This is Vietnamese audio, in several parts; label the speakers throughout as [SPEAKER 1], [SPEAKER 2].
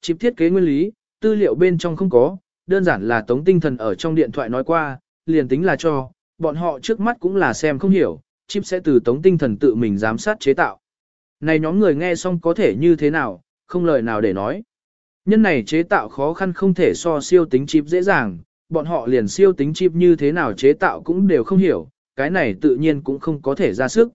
[SPEAKER 1] Chịp thiết kế nguyên lý, tư liệu bên trong không có, đơn giản là tống tinh thần ở trong điện thoại nói qua, liền tính là cho, bọn họ trước mắt cũng là xem không hiểu, chip sẽ từ tống tinh thần tự mình giám sát chế tạo. Này nhóm người nghe xong có thể như thế nào, không lời nào để nói. Nhân này chế tạo khó khăn không thể so siêu tính chip dễ dàng, bọn họ liền siêu tính chip như thế nào chế tạo cũng đều không hiểu, cái này tự nhiên cũng không có thể ra sức.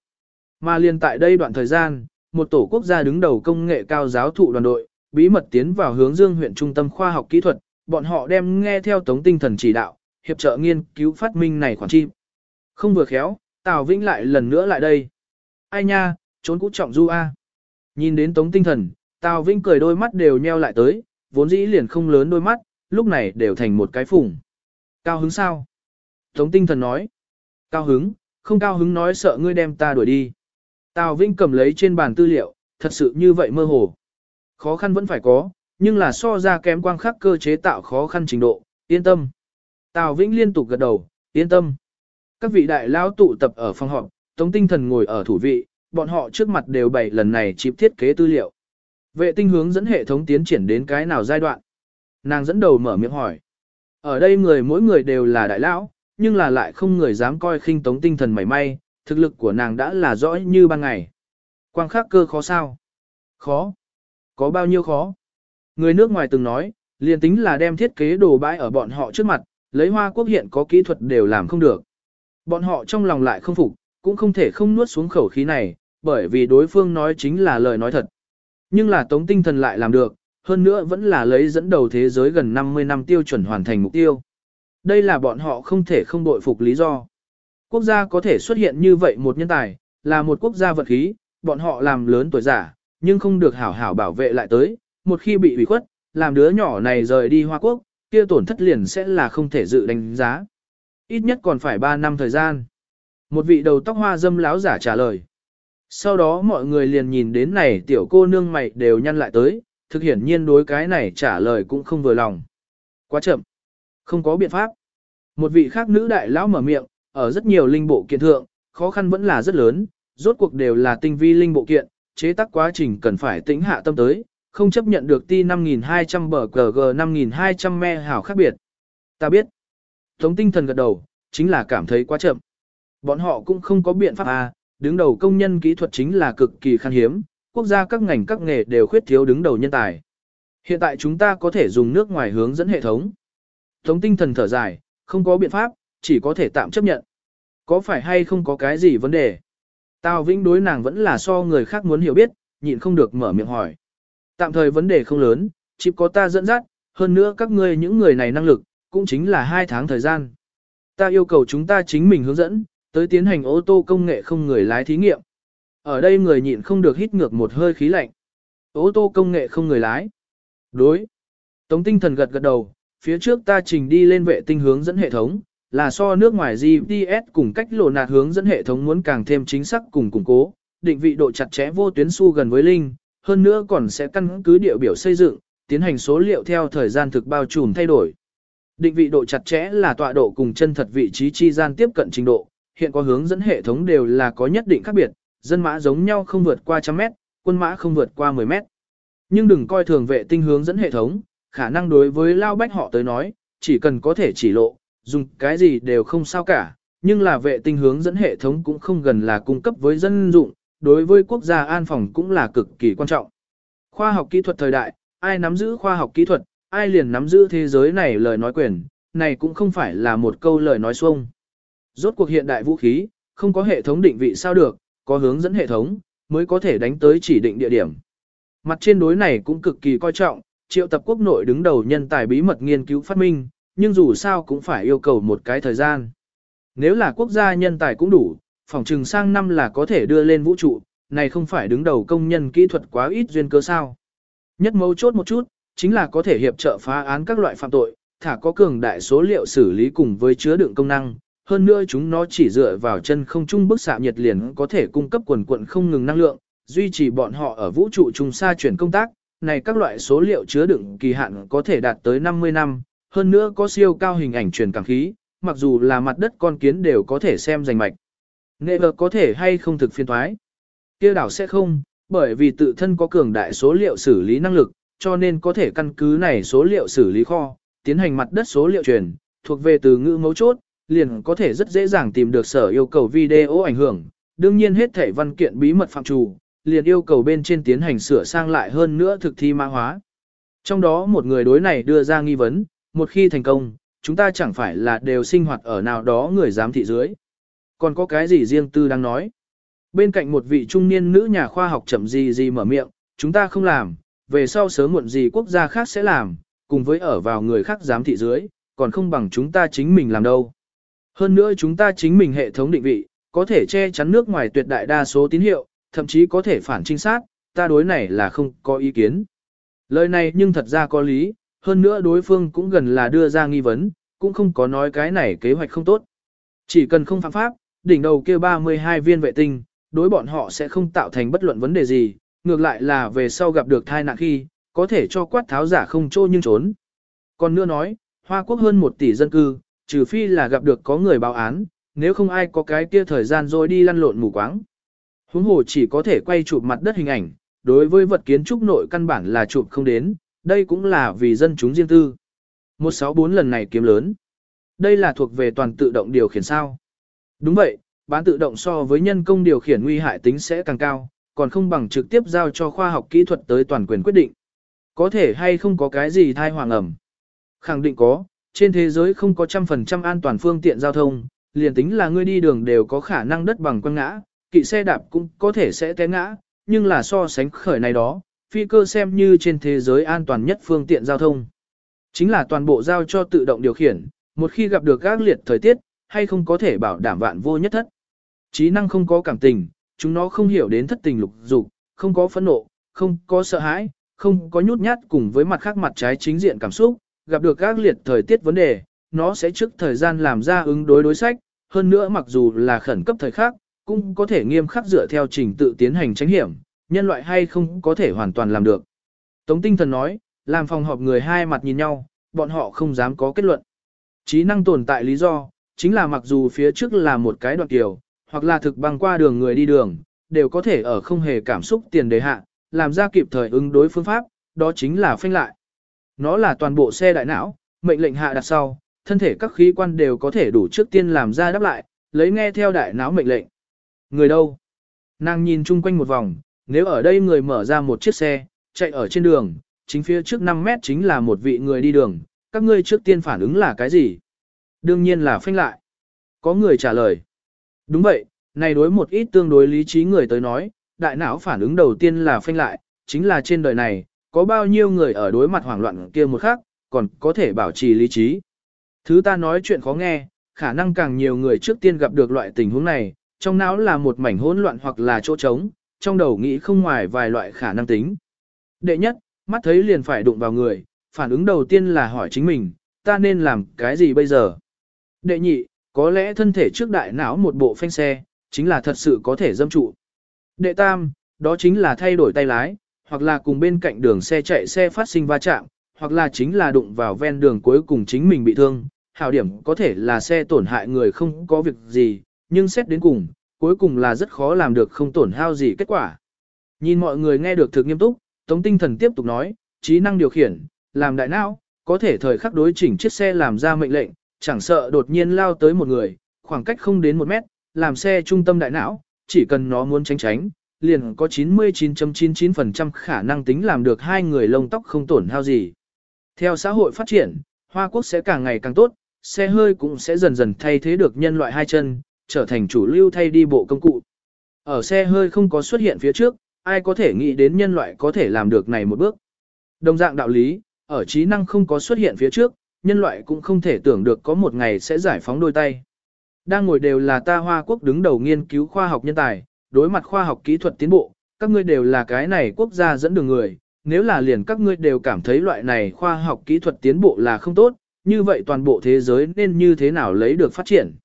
[SPEAKER 1] Mà liền tại đây đoạn thời gian, một tổ quốc gia đứng đầu công nghệ cao giáo thụ đoàn đội, bí mật tiến vào hướng dương huyện trung tâm khoa học kỹ thuật, bọn họ đem nghe theo tống tinh thần chỉ đạo, hiệp trợ nghiên cứu phát minh này khoản chim. Không vừa khéo, Tào Vĩnh lại lần nữa lại đây. Ai nha, trốn cũ trọng du a. Nhìn đến tống tinh thần, Tào Vĩnh cười đôi mắt đều nheo lại tới, vốn dĩ liền không lớn đôi mắt, lúc này đều thành một cái phủng. Cao hứng sao? Tống tinh thần nói. Cao hứng, không cao hứng nói sợ ngươi đem ta đuổi đi. Tào Vĩnh cầm lấy trên bàn tư liệu, thật sự như vậy mơ hồ. Khó khăn vẫn phải có, nhưng là so ra kém quang khắc cơ chế tạo khó khăn trình độ, yên tâm. Tào Vĩnh liên tục gật đầu, yên tâm. Các vị đại lão tụ tập ở phòng họp, Tống Tinh Thần ngồi ở thủ vị, bọn họ trước mặt đều bày lần này chip thiết kế tư liệu. Vệ tinh hướng dẫn hệ thống tiến triển đến cái nào giai đoạn? Nàng dẫn đầu mở miệng hỏi. Ở đây người mỗi người đều là đại lão, nhưng là lại không người dám coi khinh Tống Tinh Thần mảy may, thực lực của nàng đã là rõ như ban ngày. Quang khắc cơ khó sao? Khó. Có bao nhiêu khó? Người nước ngoài từng nói, liền tính là đem thiết kế đồ bãi ở bọn họ trước mặt, lấy hoa quốc hiện có kỹ thuật đều làm không được. Bọn họ trong lòng lại không phục, cũng không thể không nuốt xuống khẩu khí này, bởi vì đối phương nói chính là lời nói thật. Nhưng là tống tinh thần lại làm được, hơn nữa vẫn là lấy dẫn đầu thế giới gần 50 năm tiêu chuẩn hoàn thành mục tiêu. Đây là bọn họ không thể không đội phục lý do. Quốc gia có thể xuất hiện như vậy một nhân tài, là một quốc gia vật khí, bọn họ làm lớn tuổi giả, nhưng không được hảo hảo bảo vệ lại tới, một khi bị ủy khuất, làm đứa nhỏ này rời đi Hoa Quốc, kia tổn thất liền sẽ là không thể dự đánh giá. Ít nhất còn phải 3 năm thời gian. Một vị đầu tóc hoa dâm láo giả trả lời. Sau đó mọi người liền nhìn đến này tiểu cô nương mày đều nhăn lại tới, thực hiển nhiên đối cái này trả lời cũng không vừa lòng. Quá chậm. Không có biện pháp. Một vị khác nữ đại lão mở miệng, ở rất nhiều linh bộ kiện thượng, khó khăn vẫn là rất lớn, rốt cuộc đều là tinh vi linh bộ kiện, chế tác quá trình cần phải tĩnh hạ tâm tới, không chấp nhận được ti 5200 bờ GG 5200 me hảo khác biệt. Ta biết. Tống tinh thần gật đầu, chính là cảm thấy quá chậm. Bọn họ cũng không có biện pháp à, đứng đầu công nhân kỹ thuật chính là cực kỳ khan hiếm, quốc gia các ngành các nghề đều khuyết thiếu đứng đầu nhân tài. Hiện tại chúng ta có thể dùng nước ngoài hướng dẫn hệ thống. Tống tinh thần thở dài, không có biện pháp, chỉ có thể tạm chấp nhận. Có phải hay không có cái gì vấn đề? Tào Vĩnh đối nàng vẫn là so người khác muốn hiểu biết, nhịn không được mở miệng hỏi. Tạm thời vấn đề không lớn, chỉ có ta dẫn dắt, hơn nữa các ngươi những người này năng lực, cũng chính là hai tháng thời gian. Ta yêu cầu chúng ta chính mình hướng dẫn, tới tiến hành ô tô công nghệ không người lái thí nghiệm. Ở đây người nhịn không được hít ngược một hơi khí lạnh. Ô tô công nghệ không người lái. Đối. Tống tinh thần gật gật đầu, phía trước ta trình đi lên vệ tinh hướng dẫn hệ thống, là so nước ngoài GPS cùng cách lộ nạt hướng dẫn hệ thống muốn càng thêm chính xác cùng củng cố, định vị độ chặt chẽ vô tuyến su gần với linh, hơn nữa còn sẽ căn cứ địa biểu xây dựng, tiến hành số liệu theo thời gian thực bao trùm thay đổi. Định vị độ chặt chẽ là tọa độ cùng chân thật vị trí chi gian tiếp cận trình độ, hiện có hướng dẫn hệ thống đều là có nhất định khác biệt, dân mã giống nhau không vượt qua trăm mét, quân mã không vượt qua 10 mét. Nhưng đừng coi thường vệ tinh hướng dẫn hệ thống, khả năng đối với lao bách họ tới nói, chỉ cần có thể chỉ lộ, dùng cái gì đều không sao cả, nhưng là vệ tinh hướng dẫn hệ thống cũng không gần là cung cấp với dân dụng, đối với quốc gia an phòng cũng là cực kỳ quan trọng. Khoa học kỹ thuật thời đại, ai nắm giữ khoa học kỹ thuật, ai liền nắm giữ thế giới này lời nói quyền, này cũng không phải là một câu lời nói xuông. Rốt cuộc hiện đại vũ khí, không có hệ thống định vị sao được, có hướng dẫn hệ thống, mới có thể đánh tới chỉ định địa điểm. Mặt trên đối này cũng cực kỳ coi trọng, triệu tập quốc nội đứng đầu nhân tài bí mật nghiên cứu phát minh, nhưng dù sao cũng phải yêu cầu một cái thời gian. Nếu là quốc gia nhân tài cũng đủ, phòng trừng sang năm là có thể đưa lên vũ trụ, này không phải đứng đầu công nhân kỹ thuật quá ít duyên cơ sao. Nhất mấu chốt một chút, chính là có thể hiệp trợ phá án các loại phạm tội, thả có cường đại số liệu xử lý cùng với chứa đựng công năng. Hơn nữa chúng nó chỉ dựa vào chân không trung bức xạ nhiệt liền có thể cung cấp quần quận không ngừng năng lượng, duy trì bọn họ ở vũ trụ trung xa chuyển công tác. Này các loại số liệu chứa đựng kỳ hạn có thể đạt tới 50 năm, hơn nữa có siêu cao hình ảnh truyền cảm khí, mặc dù là mặt đất con kiến đều có thể xem rành mạch. Nghệ vật có thể hay không thực phiên thoái. kia đảo sẽ không, bởi vì tự thân có cường đại số liệu xử lý năng lực, cho nên có thể căn cứ này số liệu xử lý kho, tiến hành mặt đất số liệu truyền, thuộc về từ ngữ mấu chốt, liền có thể rất dễ dàng tìm được sở yêu cầu video ảnh hưởng. Đương nhiên hết thể văn kiện bí mật phạm trù, liền yêu cầu bên trên tiến hành sửa sang lại hơn nữa thực thi mã hóa. Trong đó một người đối này đưa ra nghi vấn, một khi thành công, chúng ta chẳng phải là đều sinh hoạt ở nào đó người giám thị dưới. Còn có cái gì riêng tư đang nói. Bên cạnh một vị trung niên nữ nhà khoa học chậm gì gì mở miệng, chúng ta không làm, về sau sớm muộn gì quốc gia khác sẽ làm, cùng với ở vào người khác giám thị dưới, còn không bằng chúng ta chính mình làm đâu. Hơn nữa chúng ta chính mình hệ thống định vị, có thể che chắn nước ngoài tuyệt đại đa số tín hiệu, thậm chí có thể phản trinh sát, ta đối này là không có ý kiến. Lời này nhưng thật ra có lý, hơn nữa đối phương cũng gần là đưa ra nghi vấn, cũng không có nói cái này kế hoạch không tốt. Chỉ cần không phạm pháp, đỉnh đầu kia 32 viên vệ tinh, đối bọn họ sẽ không tạo thành bất luận vấn đề gì, ngược lại là về sau gặp được thai nạn khi, có thể cho quát tháo giả không trô nhưng trốn. Còn nữa nói, Hoa Quốc hơn 1 tỷ dân cư, trừ phi là gặp được có người báo án, nếu không ai có cái kia thời gian rồi đi lăn lộn mù quáng. Huống hồ chỉ có thể quay chụp mặt đất hình ảnh, đối với vật kiến trúc nội căn bản là chụp không đến, đây cũng là vì dân chúng riêng tư. 164 lần này kiếm lớn. Đây là thuộc về toàn tự động điều khiển sao. Đúng vậy, bán tự động so với nhân công điều khiển nguy hại tính sẽ càng cao, còn không bằng trực tiếp giao cho khoa học kỹ thuật tới toàn quyền quyết định. Có thể hay không có cái gì thai hoàng ẩm. Khẳng định có, trên thế giới không có trăm phần trăm an toàn phương tiện giao thông, liền tính là ngươi đi đường đều có khả năng đất bằng quăng ngã, kỵ xe đạp cũng có thể sẽ té ngã, nhưng là so sánh khởi này đó, phi cơ xem như trên thế giới an toàn nhất phương tiện giao thông. Chính là toàn bộ giao cho tự động điều khiển, một khi gặp được các liệt thời tiết, hay không có thể bảo đảm vạn vô nhất thất. Trí năng không có cảm tình, chúng nó không hiểu đến thất tình lục dục, không có phẫn nộ, không có sợ hãi, không có nhút nhát cùng với mặt khác mặt trái chính diện cảm xúc, gặp được các liệt thời tiết vấn đề, nó sẽ trước thời gian làm ra ứng đối đối sách, hơn nữa mặc dù là khẩn cấp thời khắc, cũng có thể nghiêm khắc dựa theo trình tự tiến hành tránh hiểm, nhân loại hay không có thể hoàn toàn làm được. Tống tinh thần nói, làm phòng họp người hai mặt nhìn nhau, bọn họ không dám có kết luận. Trí năng tồn tại lý do, chính là mặc dù phía trước là một cái đoạn kiều, hoặc là thực băng qua đường người đi đường, đều có thể ở không hề cảm xúc tiền đề hạ, làm ra kịp thời ứng đối phương pháp, đó chính là phanh lại. Nó là toàn bộ xe đại não, mệnh lệnh hạ đặt sau, thân thể các khí quan đều có thể đủ trước tiên làm ra đáp lại, lấy nghe theo đại não mệnh lệnh. Người đâu? Nàng nhìn chung quanh một vòng, nếu ở đây người mở ra một chiếc xe, chạy ở trên đường, chính phía trước 5 mét chính là một vị người đi đường, các ngươi trước tiên phản ứng là cái gì? Đương nhiên là phanh lại. Có người trả lời. Đúng vậy, này đối một ít tương đối lý trí người tới nói, đại não phản ứng đầu tiên là phanh lại, chính là trên đời này, có bao nhiêu người ở đối mặt hoảng loạn kia một khắc, còn có thể bảo trì lý trí. Thứ ta nói chuyện khó nghe, khả năng càng nhiều người trước tiên gặp được loại tình huống này, trong não là một mảnh hỗn loạn hoặc là chỗ trống, trong đầu nghĩ không ngoài vài loại khả năng tính. Đệ nhất, mắt thấy liền phải đụng vào người, phản ứng đầu tiên là hỏi chính mình, ta nên làm cái gì bây giờ? Đệ nhị, có lẽ thân thể trước đại não một bộ phanh xe, chính là thật sự có thể dâm trụ. Đệ tam, đó chính là thay đổi tay lái, hoặc là cùng bên cạnh đường xe chạy xe phát sinh va chạm, hoặc là chính là đụng vào ven đường cuối cùng chính mình bị thương. Hảo điểm có thể là xe tổn hại người không có việc gì, nhưng xét đến cùng, cuối cùng là rất khó làm được không tổn hao gì kết quả. Nhìn mọi người nghe được thực nghiêm túc, Tống Tinh Thần tiếp tục nói, trí năng điều khiển, làm đại não, có thể thời khắc đối chỉnh chiếc xe làm ra mệnh lệnh, chẳng sợ đột nhiên lao tới một người, khoảng cách không đến một mét, làm xe trung tâm đại não, chỉ cần nó muốn tránh tránh, liền có 99.99% khả năng tính làm được hai người lông tóc không tổn hao gì. Theo xã hội phát triển, Hoa Quốc sẽ càng ngày càng tốt, xe hơi cũng sẽ dần dần thay thế được nhân loại hai chân, trở thành chủ lưu thay đi bộ công cụ. Ở xe hơi không có xuất hiện phía trước, ai có thể nghĩ đến nhân loại có thể làm được này một bước. Đồng dạng đạo lý, ở trí năng không có xuất hiện phía trước, nhân loại cũng không thể tưởng được có một ngày sẽ giải phóng đôi tay. Đang ngồi đều là ta Hoa Quốc đứng đầu nghiên cứu khoa học nhân tài, đối mặt khoa học kỹ thuật tiến bộ, các ngươi đều là cái này quốc gia dẫn đường người, nếu là liền các ngươi đều cảm thấy loại này khoa học kỹ thuật tiến bộ là không tốt, như vậy toàn bộ thế giới nên như thế nào lấy được phát triển.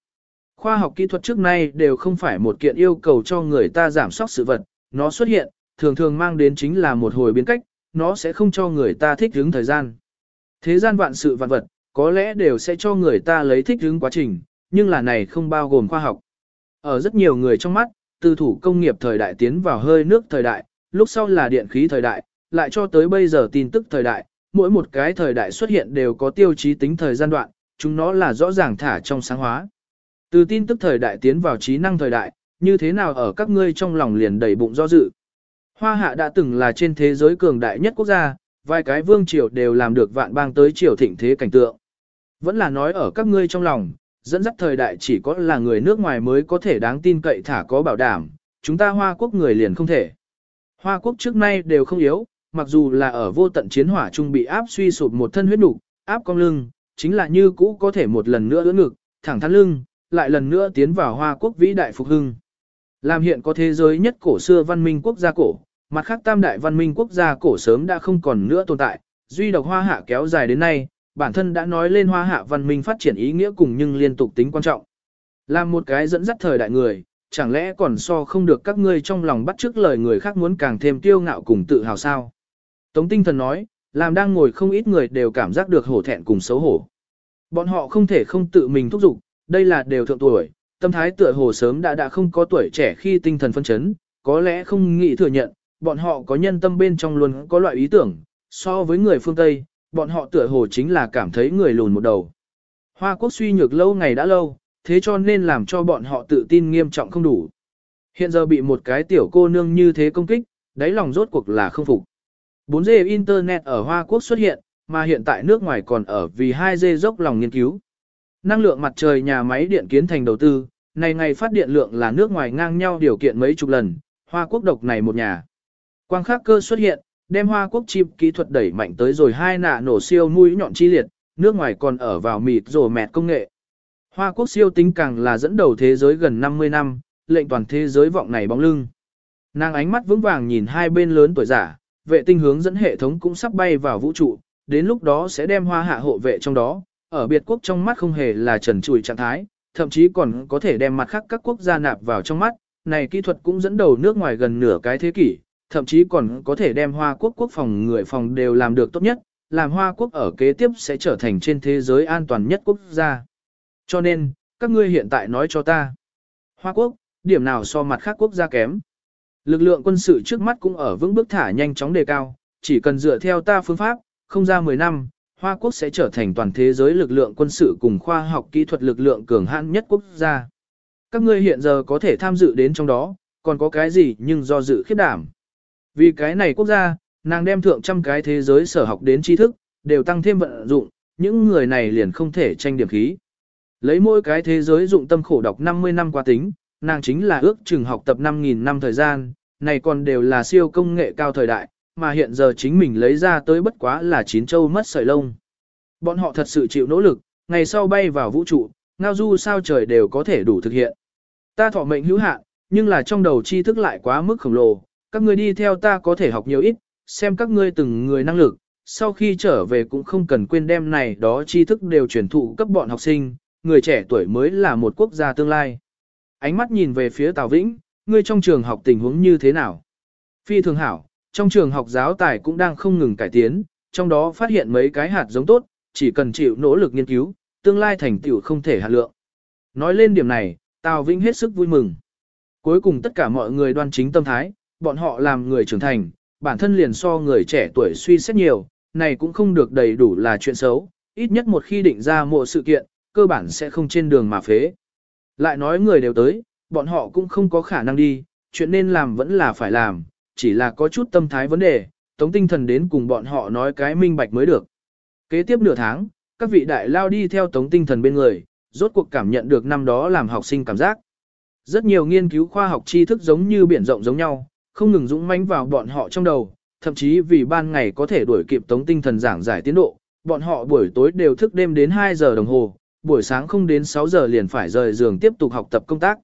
[SPEAKER 1] Khoa học kỹ thuật trước nay đều không phải một kiện yêu cầu cho người ta giảm sóc sự vật, nó xuất hiện, thường thường mang đến chính là một hồi biến cách, nó sẽ không cho người ta thích ứng thời gian. Thế gian vạn sự vạn vật, có lẽ đều sẽ cho người ta lấy thích ứng quá trình, nhưng là này không bao gồm khoa học. Ở rất nhiều người trong mắt, từ thủ công nghiệp thời đại tiến vào hơi nước thời đại, lúc sau là điện khí thời đại, lại cho tới bây giờ tin tức thời đại, mỗi một cái thời đại xuất hiện đều có tiêu chí tính thời gian đoạn, chúng nó là rõ ràng thả trong sáng hóa. Từ tin tức thời đại tiến vào trí năng thời đại, như thế nào ở các ngươi trong lòng liền đầy bụng do dự. Hoa hạ đã từng là trên thế giới cường đại nhất quốc gia, vài cái vương triều đều làm được vạn bang tới triều thịnh thế cảnh tượng. Vẫn là nói ở các ngươi trong lòng, dẫn dắt thời đại chỉ có là người nước ngoài mới có thể đáng tin cậy thả có bảo đảm, chúng ta Hoa quốc người liền không thể. Hoa quốc trước nay đều không yếu, mặc dù là ở vô tận chiến hỏa trung bị áp suy sụp một thân huyết nục, áp cong lưng, chính là như cũ có thể một lần nữa ưỡn ngực, thẳng thắn lưng, lại lần nữa tiến vào Hoa quốc vĩ đại phục hưng. Làm hiện có thế giới nhất cổ xưa văn minh quốc gia cổ, mặt khác tam đại văn minh quốc gia cổ sớm đã không còn nữa tồn tại, duy độc hoa hạ kéo dài đến nay, bản thân đã nói lên hoa hạ văn minh phát triển ý nghĩa cùng nhưng liên tục tính quan trọng. Làm một cái dẫn dắt thời đại người, chẳng lẽ còn so không được các ngươi trong lòng bắt chước lời người khác muốn càng thêm tiêu ngạo cùng tự hào sao? Tống tinh thần nói, làm đang ngồi không ít người đều cảm giác được hổ thẹn cùng xấu hổ. Bọn họ không thể không tự mình thúc giục, đây là đều thượng tuổi, tâm thái tựa hồ sớm đã đã không có tuổi trẻ khi tinh thần phân chấn, có lẽ không nghĩ thừa nhận, bọn họ có nhân tâm bên trong luôn có loại ý tưởng, so với người phương Tây, bọn họ tựa hồ chính là cảm thấy người lùn một đầu. Hoa quốc suy nhược lâu ngày đã lâu, thế cho nên làm cho bọn họ tự tin nghiêm trọng không đủ. Hiện giờ bị một cái tiểu cô nương như thế công kích, đáy lòng rốt cuộc là không phục. 4G Internet ở Hoa Quốc xuất hiện, mà hiện tại nước ngoài còn ở vì 2G dốc lòng nghiên cứu. Năng lượng mặt trời nhà máy điện kiến thành đầu tư, này ngày phát điện lượng là nước ngoài ngang nhau điều kiện mấy chục lần, Hoa Quốc độc này một nhà. Quang khắc cơ xuất hiện, đem Hoa Quốc chip kỹ thuật đẩy mạnh tới rồi hai nạ nổ siêu mũi nhọn chi liệt, nước ngoài còn ở vào mịt rồ mẹt công nghệ. Hoa Quốc siêu tính càng là dẫn đầu thế giới gần 50 năm, lệnh toàn thế giới vọng này bóng lưng. Nàng ánh mắt vững vàng nhìn hai bên lớn tuổi giả, vệ tinh hướng dẫn hệ thống cũng sắp bay vào vũ trụ, đến lúc đó sẽ đem hoa hạ hộ vệ trong đó, ở biệt quốc trong mắt không hề là trần trụi trạng thái, thậm chí còn có thể đem mặt khác các quốc gia nạp vào trong mắt, này kỹ thuật cũng dẫn đầu nước ngoài gần nửa cái thế kỷ, thậm chí còn có thể đem Hoa Quốc quốc phòng người phòng đều làm được tốt nhất, làm Hoa Quốc ở kế tiếp sẽ trở thành trên thế giới an toàn nhất quốc gia. Cho nên, các ngươi hiện tại nói cho ta, Hoa Quốc, điểm nào so mặt khác quốc gia kém. Lực lượng quân sự trước mắt cũng ở vững bước thả nhanh chóng đề cao, chỉ cần dựa theo ta phương pháp, không ra 10 năm, Hoa Quốc sẽ trở thành toàn thế giới lực lượng quân sự cùng khoa học kỹ thuật lực lượng cường hãn nhất quốc gia. Các ngươi hiện giờ có thể tham dự đến trong đó, còn có cái gì nhưng do dự khiếp đảm. Vì cái này quốc gia, nàng đem thượng trăm cái thế giới sở học đến tri thức, đều tăng thêm vận dụng, những người này liền không thể tranh điểm khí. Lấy mỗi cái thế giới dụng tâm khổ đọc 50 năm qua tính, nàng chính là ước chừng học tập 5.000 năm thời gian, này còn đều là siêu công nghệ cao thời đại, mà hiện giờ chính mình lấy ra tới bất quá là chín châu mất sợi lông. Bọn họ thật sự chịu nỗ lực, ngày sau bay vào vũ trụ, ngao du sao trời đều có thể đủ thực hiện. Ta thọ mệnh hữu hạn, nhưng là trong đầu tri thức lại quá mức khổng lồ, các ngươi đi theo ta có thể học nhiều ít, xem các ngươi từng người năng lực, sau khi trở về cũng không cần quên đem này đó tri thức đều truyền thụ cấp bọn học sinh, người trẻ tuổi mới là một quốc gia tương lai. Ánh mắt nhìn về phía Tào Vĩnh, ngươi trong trường học tình huống như thế nào? Phi thường hảo, trong trường học giáo tài cũng đang không ngừng cải tiến, trong đó phát hiện mấy cái hạt giống tốt, chỉ cần chịu nỗ lực nghiên cứu, tương lai thành tựu không thể hạt lượng. Nói lên điểm này, Tào Vĩnh hết sức vui mừng. Cuối cùng tất cả mọi người đoan chính tâm thái, bọn họ làm người trưởng thành, bản thân liền so người trẻ tuổi suy xét nhiều, này cũng không được đầy đủ là chuyện xấu, ít nhất một khi định ra một sự kiện, cơ bản sẽ không trên đường mà phế. Lại nói người đều tới, bọn họ cũng không có khả năng đi, chuyện nên làm vẫn là phải làm, chỉ là có chút tâm thái vấn đề, tống tinh thần đến cùng bọn họ nói cái minh bạch mới được. Kế tiếp nửa tháng, các vị đại lao đi theo tống tinh thần bên người, rốt cuộc cảm nhận được năm đó làm học sinh cảm giác. Rất nhiều nghiên cứu khoa học tri thức giống như biển rộng giống nhau, không ngừng dũng mãnh vào bọn họ trong đầu, thậm chí vì ban ngày có thể đuổi kịp tống tinh thần giảng giải tiến độ, bọn họ buổi tối đều thức đêm đến 2 giờ đồng hồ, buổi sáng không đến 6 giờ liền phải rời giường tiếp tục học tập công tác.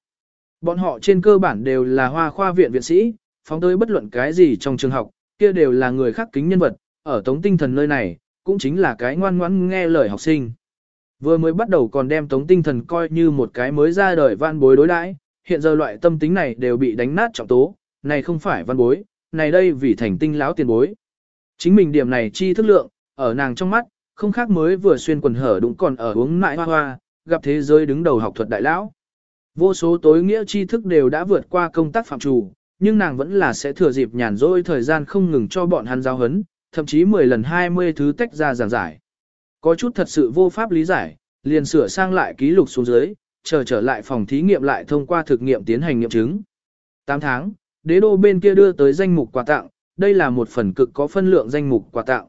[SPEAKER 1] Bọn họ trên cơ bản đều là hoa khoa viện viện sĩ, phóng tới bất luận cái gì trong trường học, kia đều là người khác kính nhân vật, ở tống tinh thần nơi này, cũng chính là cái ngoan ngoãn nghe lời học sinh. Vừa mới bắt đầu còn đem tống tinh thần coi như một cái mới ra đời văn bối đối đãi, hiện giờ loại tâm tính này đều bị đánh nát trọng tố, này không phải văn bối, này đây vì thành tinh lão tiền bối. Chính mình điểm này chi thức lượng, ở nàng trong mắt, không khác mới vừa xuyên quần hở đúng còn ở uống nại hoa hoa, gặp thế giới đứng đầu học thuật đại lão. Vô số tối nghĩa tri thức đều đã vượt qua công tác phạm chủ, nhưng nàng vẫn là sẽ thừa dịp nhàn rỗi thời gian không ngừng cho bọn hắn giáo hấn, thậm chí 10 lần 20 thứ tách ra giảng giải. Có chút thật sự vô pháp lý giải, liền sửa sang lại ký lục xuống dưới, chờ trở lại phòng thí nghiệm lại thông qua thực nghiệm tiến hành nghiệm chứng. 8 tháng, đế đô bên kia đưa tới danh mục quà tặng, đây là một phần cực có phân lượng danh mục quà tặng.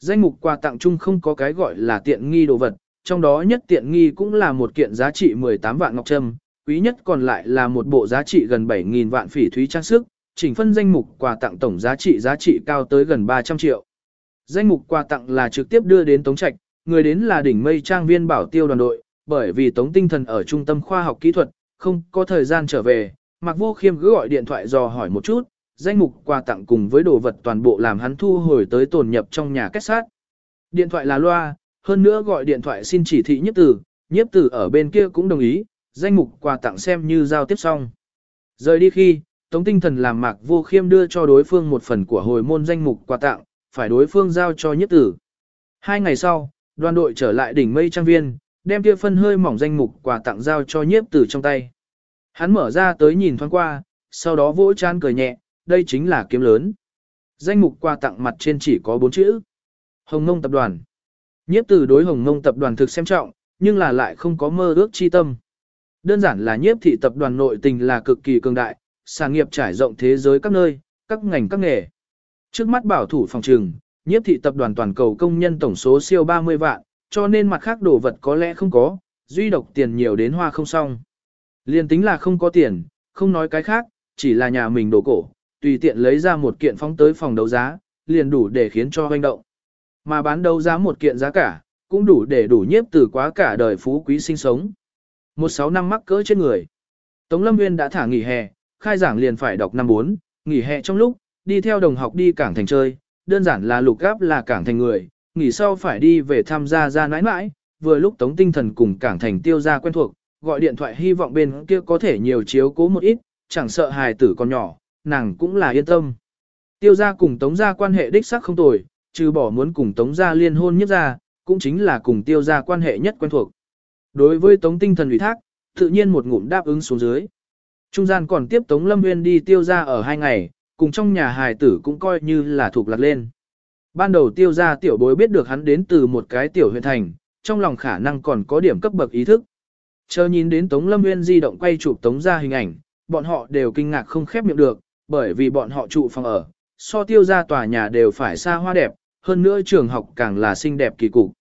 [SPEAKER 1] Danh mục quà tặng chung không có cái gọi là tiện nghi đồ vật, trong đó nhất tiện nghi cũng là một kiện giá trị 18 vạn ngọc trâm, quý nhất còn lại là một bộ giá trị gần 7.000 vạn phỉ thúy trang sức, chỉnh phân danh mục quà tặng tổng giá trị giá trị cao tới gần 300 triệu. Danh mục quà tặng là trực tiếp đưa đến Tống Trạch, người đến là đỉnh mây trang viên bảo tiêu đoàn đội, bởi vì Tống Tinh Thần ở trung tâm khoa học kỹ thuật, không có thời gian trở về, Mạc Vô Khiêm cứ gọi điện thoại dò hỏi một chút, danh mục quà tặng cùng với đồ vật toàn bộ làm hắn thu hồi tới tồn nhập trong nhà kết sát. Điện thoại là loa, hơn nữa gọi điện thoại xin chỉ thị nhiếp tử, nhiếp tử ở bên kia cũng đồng ý, danh mục quà tặng xem như giao tiếp xong. Rời đi khi, Tống Tinh Thần làm Mạc Vô Khiêm đưa cho đối phương một phần của hồi môn danh mục quà tặng, phải đối phương giao cho nhiếp tử. Hai ngày sau, đoàn đội trở lại đỉnh mây trang viên, đem kia phân hơi mỏng danh mục quà tặng giao cho nhiếp tử trong tay. Hắn mở ra tới nhìn thoáng qua, sau đó vỗ chán cười nhẹ, đây chính là kiếm lớn. Danh mục quà tặng mặt trên chỉ có bốn chữ. Hồng Ngông Tập đoàn. Nhiếp tử đối Hồng Ngông Tập đoàn thực xem trọng, nhưng là lại không có mơ ước chi tâm. Đơn giản là nhiếp thị tập đoàn nội tình là cực kỳ cường đại, sản nghiệp trải rộng thế giới các nơi, các ngành các nghề. Trước mắt bảo thủ phòng trừng, nhiếp thị tập đoàn toàn cầu công nhân tổng số siêu 30 vạn, cho nên mặt khác đồ vật có lẽ không có, duy độc tiền nhiều đến hoa không xong. Liên tính là không có tiền, không nói cái khác, chỉ là nhà mình đồ cổ, tùy tiện lấy ra một kiện phóng tới phòng đấu giá, liền đủ để khiến cho hoành động. Mà bán đấu giá một kiện giá cả, cũng đủ để đủ nhiếp từ quá cả đời phú quý sinh sống. Một sáu năm mắc cỡ trên người. Tống Lâm Nguyên đã thả nghỉ hè, khai giảng liền phải đọc năm 4, nghỉ hè trong lúc, đi theo đồng học đi cảng thành chơi, đơn giản là lục gáp là cảng thành người, nghỉ sau phải đi về tham gia ra nãi nãi, vừa lúc tống tinh thần cùng cảng thành tiêu ra quen thuộc, gọi điện thoại hy vọng bên kia có thể nhiều chiếu cố một ít, chẳng sợ hài tử còn nhỏ, nàng cũng là yên tâm. Tiêu gia cùng tống gia quan hệ đích xác không tồi, trừ bỏ muốn cùng tống gia liên hôn nhất ra, cũng chính là cùng tiêu gia quan hệ nhất quen thuộc. Đối với tống tinh thần ủy thác, tự nhiên một ngụm đáp ứng xuống dưới. Trung gian còn tiếp tống lâm nguyên đi tiêu gia ở hai ngày, cùng trong nhà hài tử cũng coi như là thuộc lạc lên. Ban đầu tiêu gia tiểu bối biết được hắn đến từ một cái tiểu huyện thành, trong lòng khả năng còn có điểm cấp bậc ý thức. Chờ nhìn đến Tống Lâm Nguyên di động quay chụp Tống ra hình ảnh, bọn họ đều kinh ngạc không khép miệng được, bởi vì bọn họ trụ phòng ở, so tiêu ra tòa nhà đều phải xa hoa đẹp, hơn nữa trường học càng là xinh đẹp kỳ cục.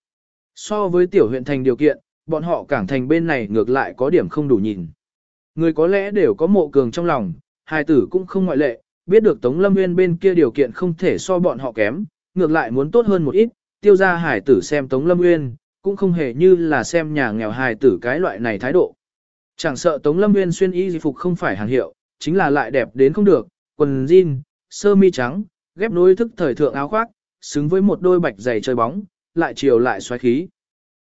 [SPEAKER 1] So với tiểu huyện thành điều kiện, bọn họ cảng thành bên này ngược lại có điểm không đủ nhìn. Người có lẽ đều có mộ cường trong lòng, hai tử cũng không ngoại lệ, biết được Tống Lâm Nguyên bên kia điều kiện không thể so bọn họ kém, ngược lại muốn tốt hơn một ít, tiêu ra hải tử xem Tống Lâm Nguyên, cũng không hề như là xem nhà nghèo hài tử cái loại này thái độ. Chẳng sợ Tống Lâm Nguyên xuyên y phục không phải hàng hiệu, chính là lại đẹp đến không được, quần jean, sơ mi trắng, ghép nối thức thời thượng áo khoác, xứng với một đôi bạch giày chơi bóng, lại chiều lại xoáy khí.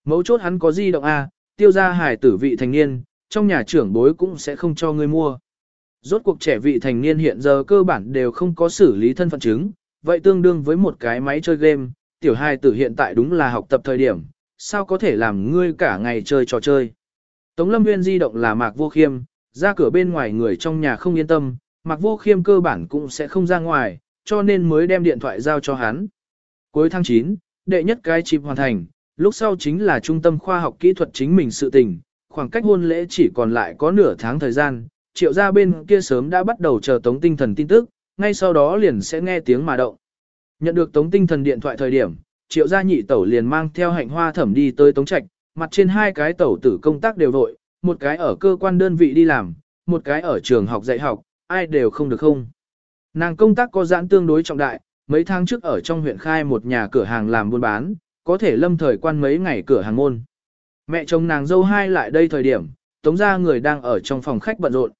[SPEAKER 1] Mấu chốt hắn có di động A, tiêu ra hải tử vị thành niên, trong nhà trưởng bối cũng sẽ không cho ngươi mua. Rốt cuộc trẻ vị thành niên hiện giờ cơ bản đều không có xử lý thân phận chứng, vậy tương đương với một cái máy chơi game, tiểu hài tử hiện tại đúng là học tập thời điểm, sao có thể làm ngươi cả ngày chơi trò chơi. Tống Lâm Nguyên di động là Mạc Vô Khiêm, ra cửa bên ngoài người trong nhà không yên tâm, Mạc Vô Khiêm cơ bản cũng sẽ không ra ngoài, cho nên mới đem điện thoại giao cho hắn. Cuối tháng 9, đệ nhất cái chip hoàn thành, lúc sau chính là trung tâm khoa học kỹ thuật chính mình sự tình, khoảng cách hôn lễ chỉ còn lại có nửa tháng thời gian, triệu gia bên kia sớm đã bắt đầu chờ tống tinh thần tin tức, ngay sau đó liền sẽ nghe tiếng mà động. Nhận được tống tinh thần điện thoại thời điểm, triệu gia nhị tẩu liền mang theo hạnh hoa thẩm đi tới tống trạch, mặt trên hai cái tẩu tử công tác đều vội, một cái ở cơ quan đơn vị đi làm, một cái ở trường học dạy học, ai đều không được không. Nàng công tác có giãn tương đối trọng đại, mấy tháng trước ở trong huyện khai một nhà cửa hàng làm buôn bán, có thể lâm thời quan mấy ngày cửa hàng môn. Mẹ chồng nàng dâu hai lại đây thời điểm, tống gia người đang ở trong phòng khách bận rộn.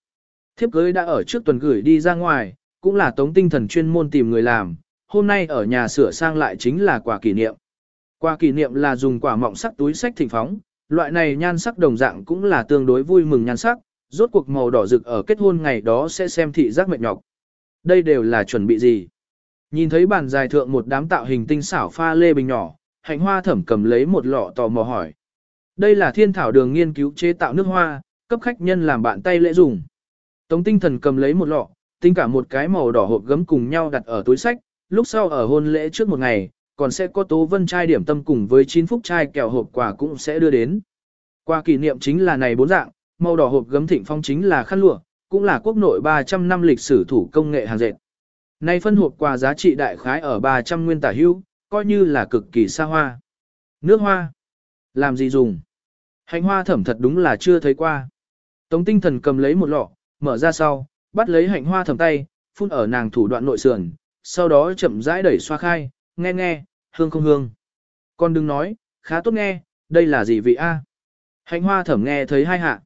[SPEAKER 1] Thiếp cưới đã ở trước tuần gửi đi ra ngoài, cũng là tống tinh thần chuyên môn tìm người làm, hôm nay ở nhà sửa sang lại chính là quà kỷ niệm. Quà kỷ niệm là dùng quả mọng sắc túi sách thịnh phóng, loại này nhan sắc đồng dạng cũng là tương đối vui mừng nhan sắc, rốt cuộc màu đỏ rực ở kết hôn ngày đó sẽ xem thị giác mệt nhọc. Đây đều là chuẩn bị gì? Nhìn thấy bàn dài thượng một đám tạo hình tinh xảo pha lê bình nhỏ, hạnh hoa thẩm cầm lấy một lọ tò mò hỏi. Đây là thiên thảo đường nghiên cứu chế tạo nước hoa, cấp khách nhân làm bạn tay lễ dùng. Tống tinh thần cầm lấy một lọ, tính cả một cái màu đỏ hộp gấm cùng nhau đặt ở túi sách, lúc sau ở hôn lễ trước một ngày, còn sẽ có tố vân trai điểm tâm cùng với 9 phúc trai kẹo hộp quà cũng sẽ đưa đến. Qua kỷ niệm chính là này bốn dạng, màu đỏ hộp gấm thịnh phong chính là khăn lụa, cũng là quốc nội 300 năm lịch sử thủ công nghệ hàng dệt. Nay phân hộp quà giá trị đại khái ở 300 nguyên tả hữu, coi như là cực kỳ xa hoa. Nước hoa. Làm gì dùng? Hành hoa thẩm thật đúng là chưa thấy qua. Tống tinh thần cầm lấy một lọ, mở ra sau, bắt lấy hạnh hoa thẩm tay, phun ở nàng thủ đoạn nội sườn, sau đó chậm rãi đẩy xoa khai, nghe nghe, hương không hương. Con đừng nói, khá tốt nghe, đây là gì vị a? Hạnh hoa thẩm nghe thấy hai hạ.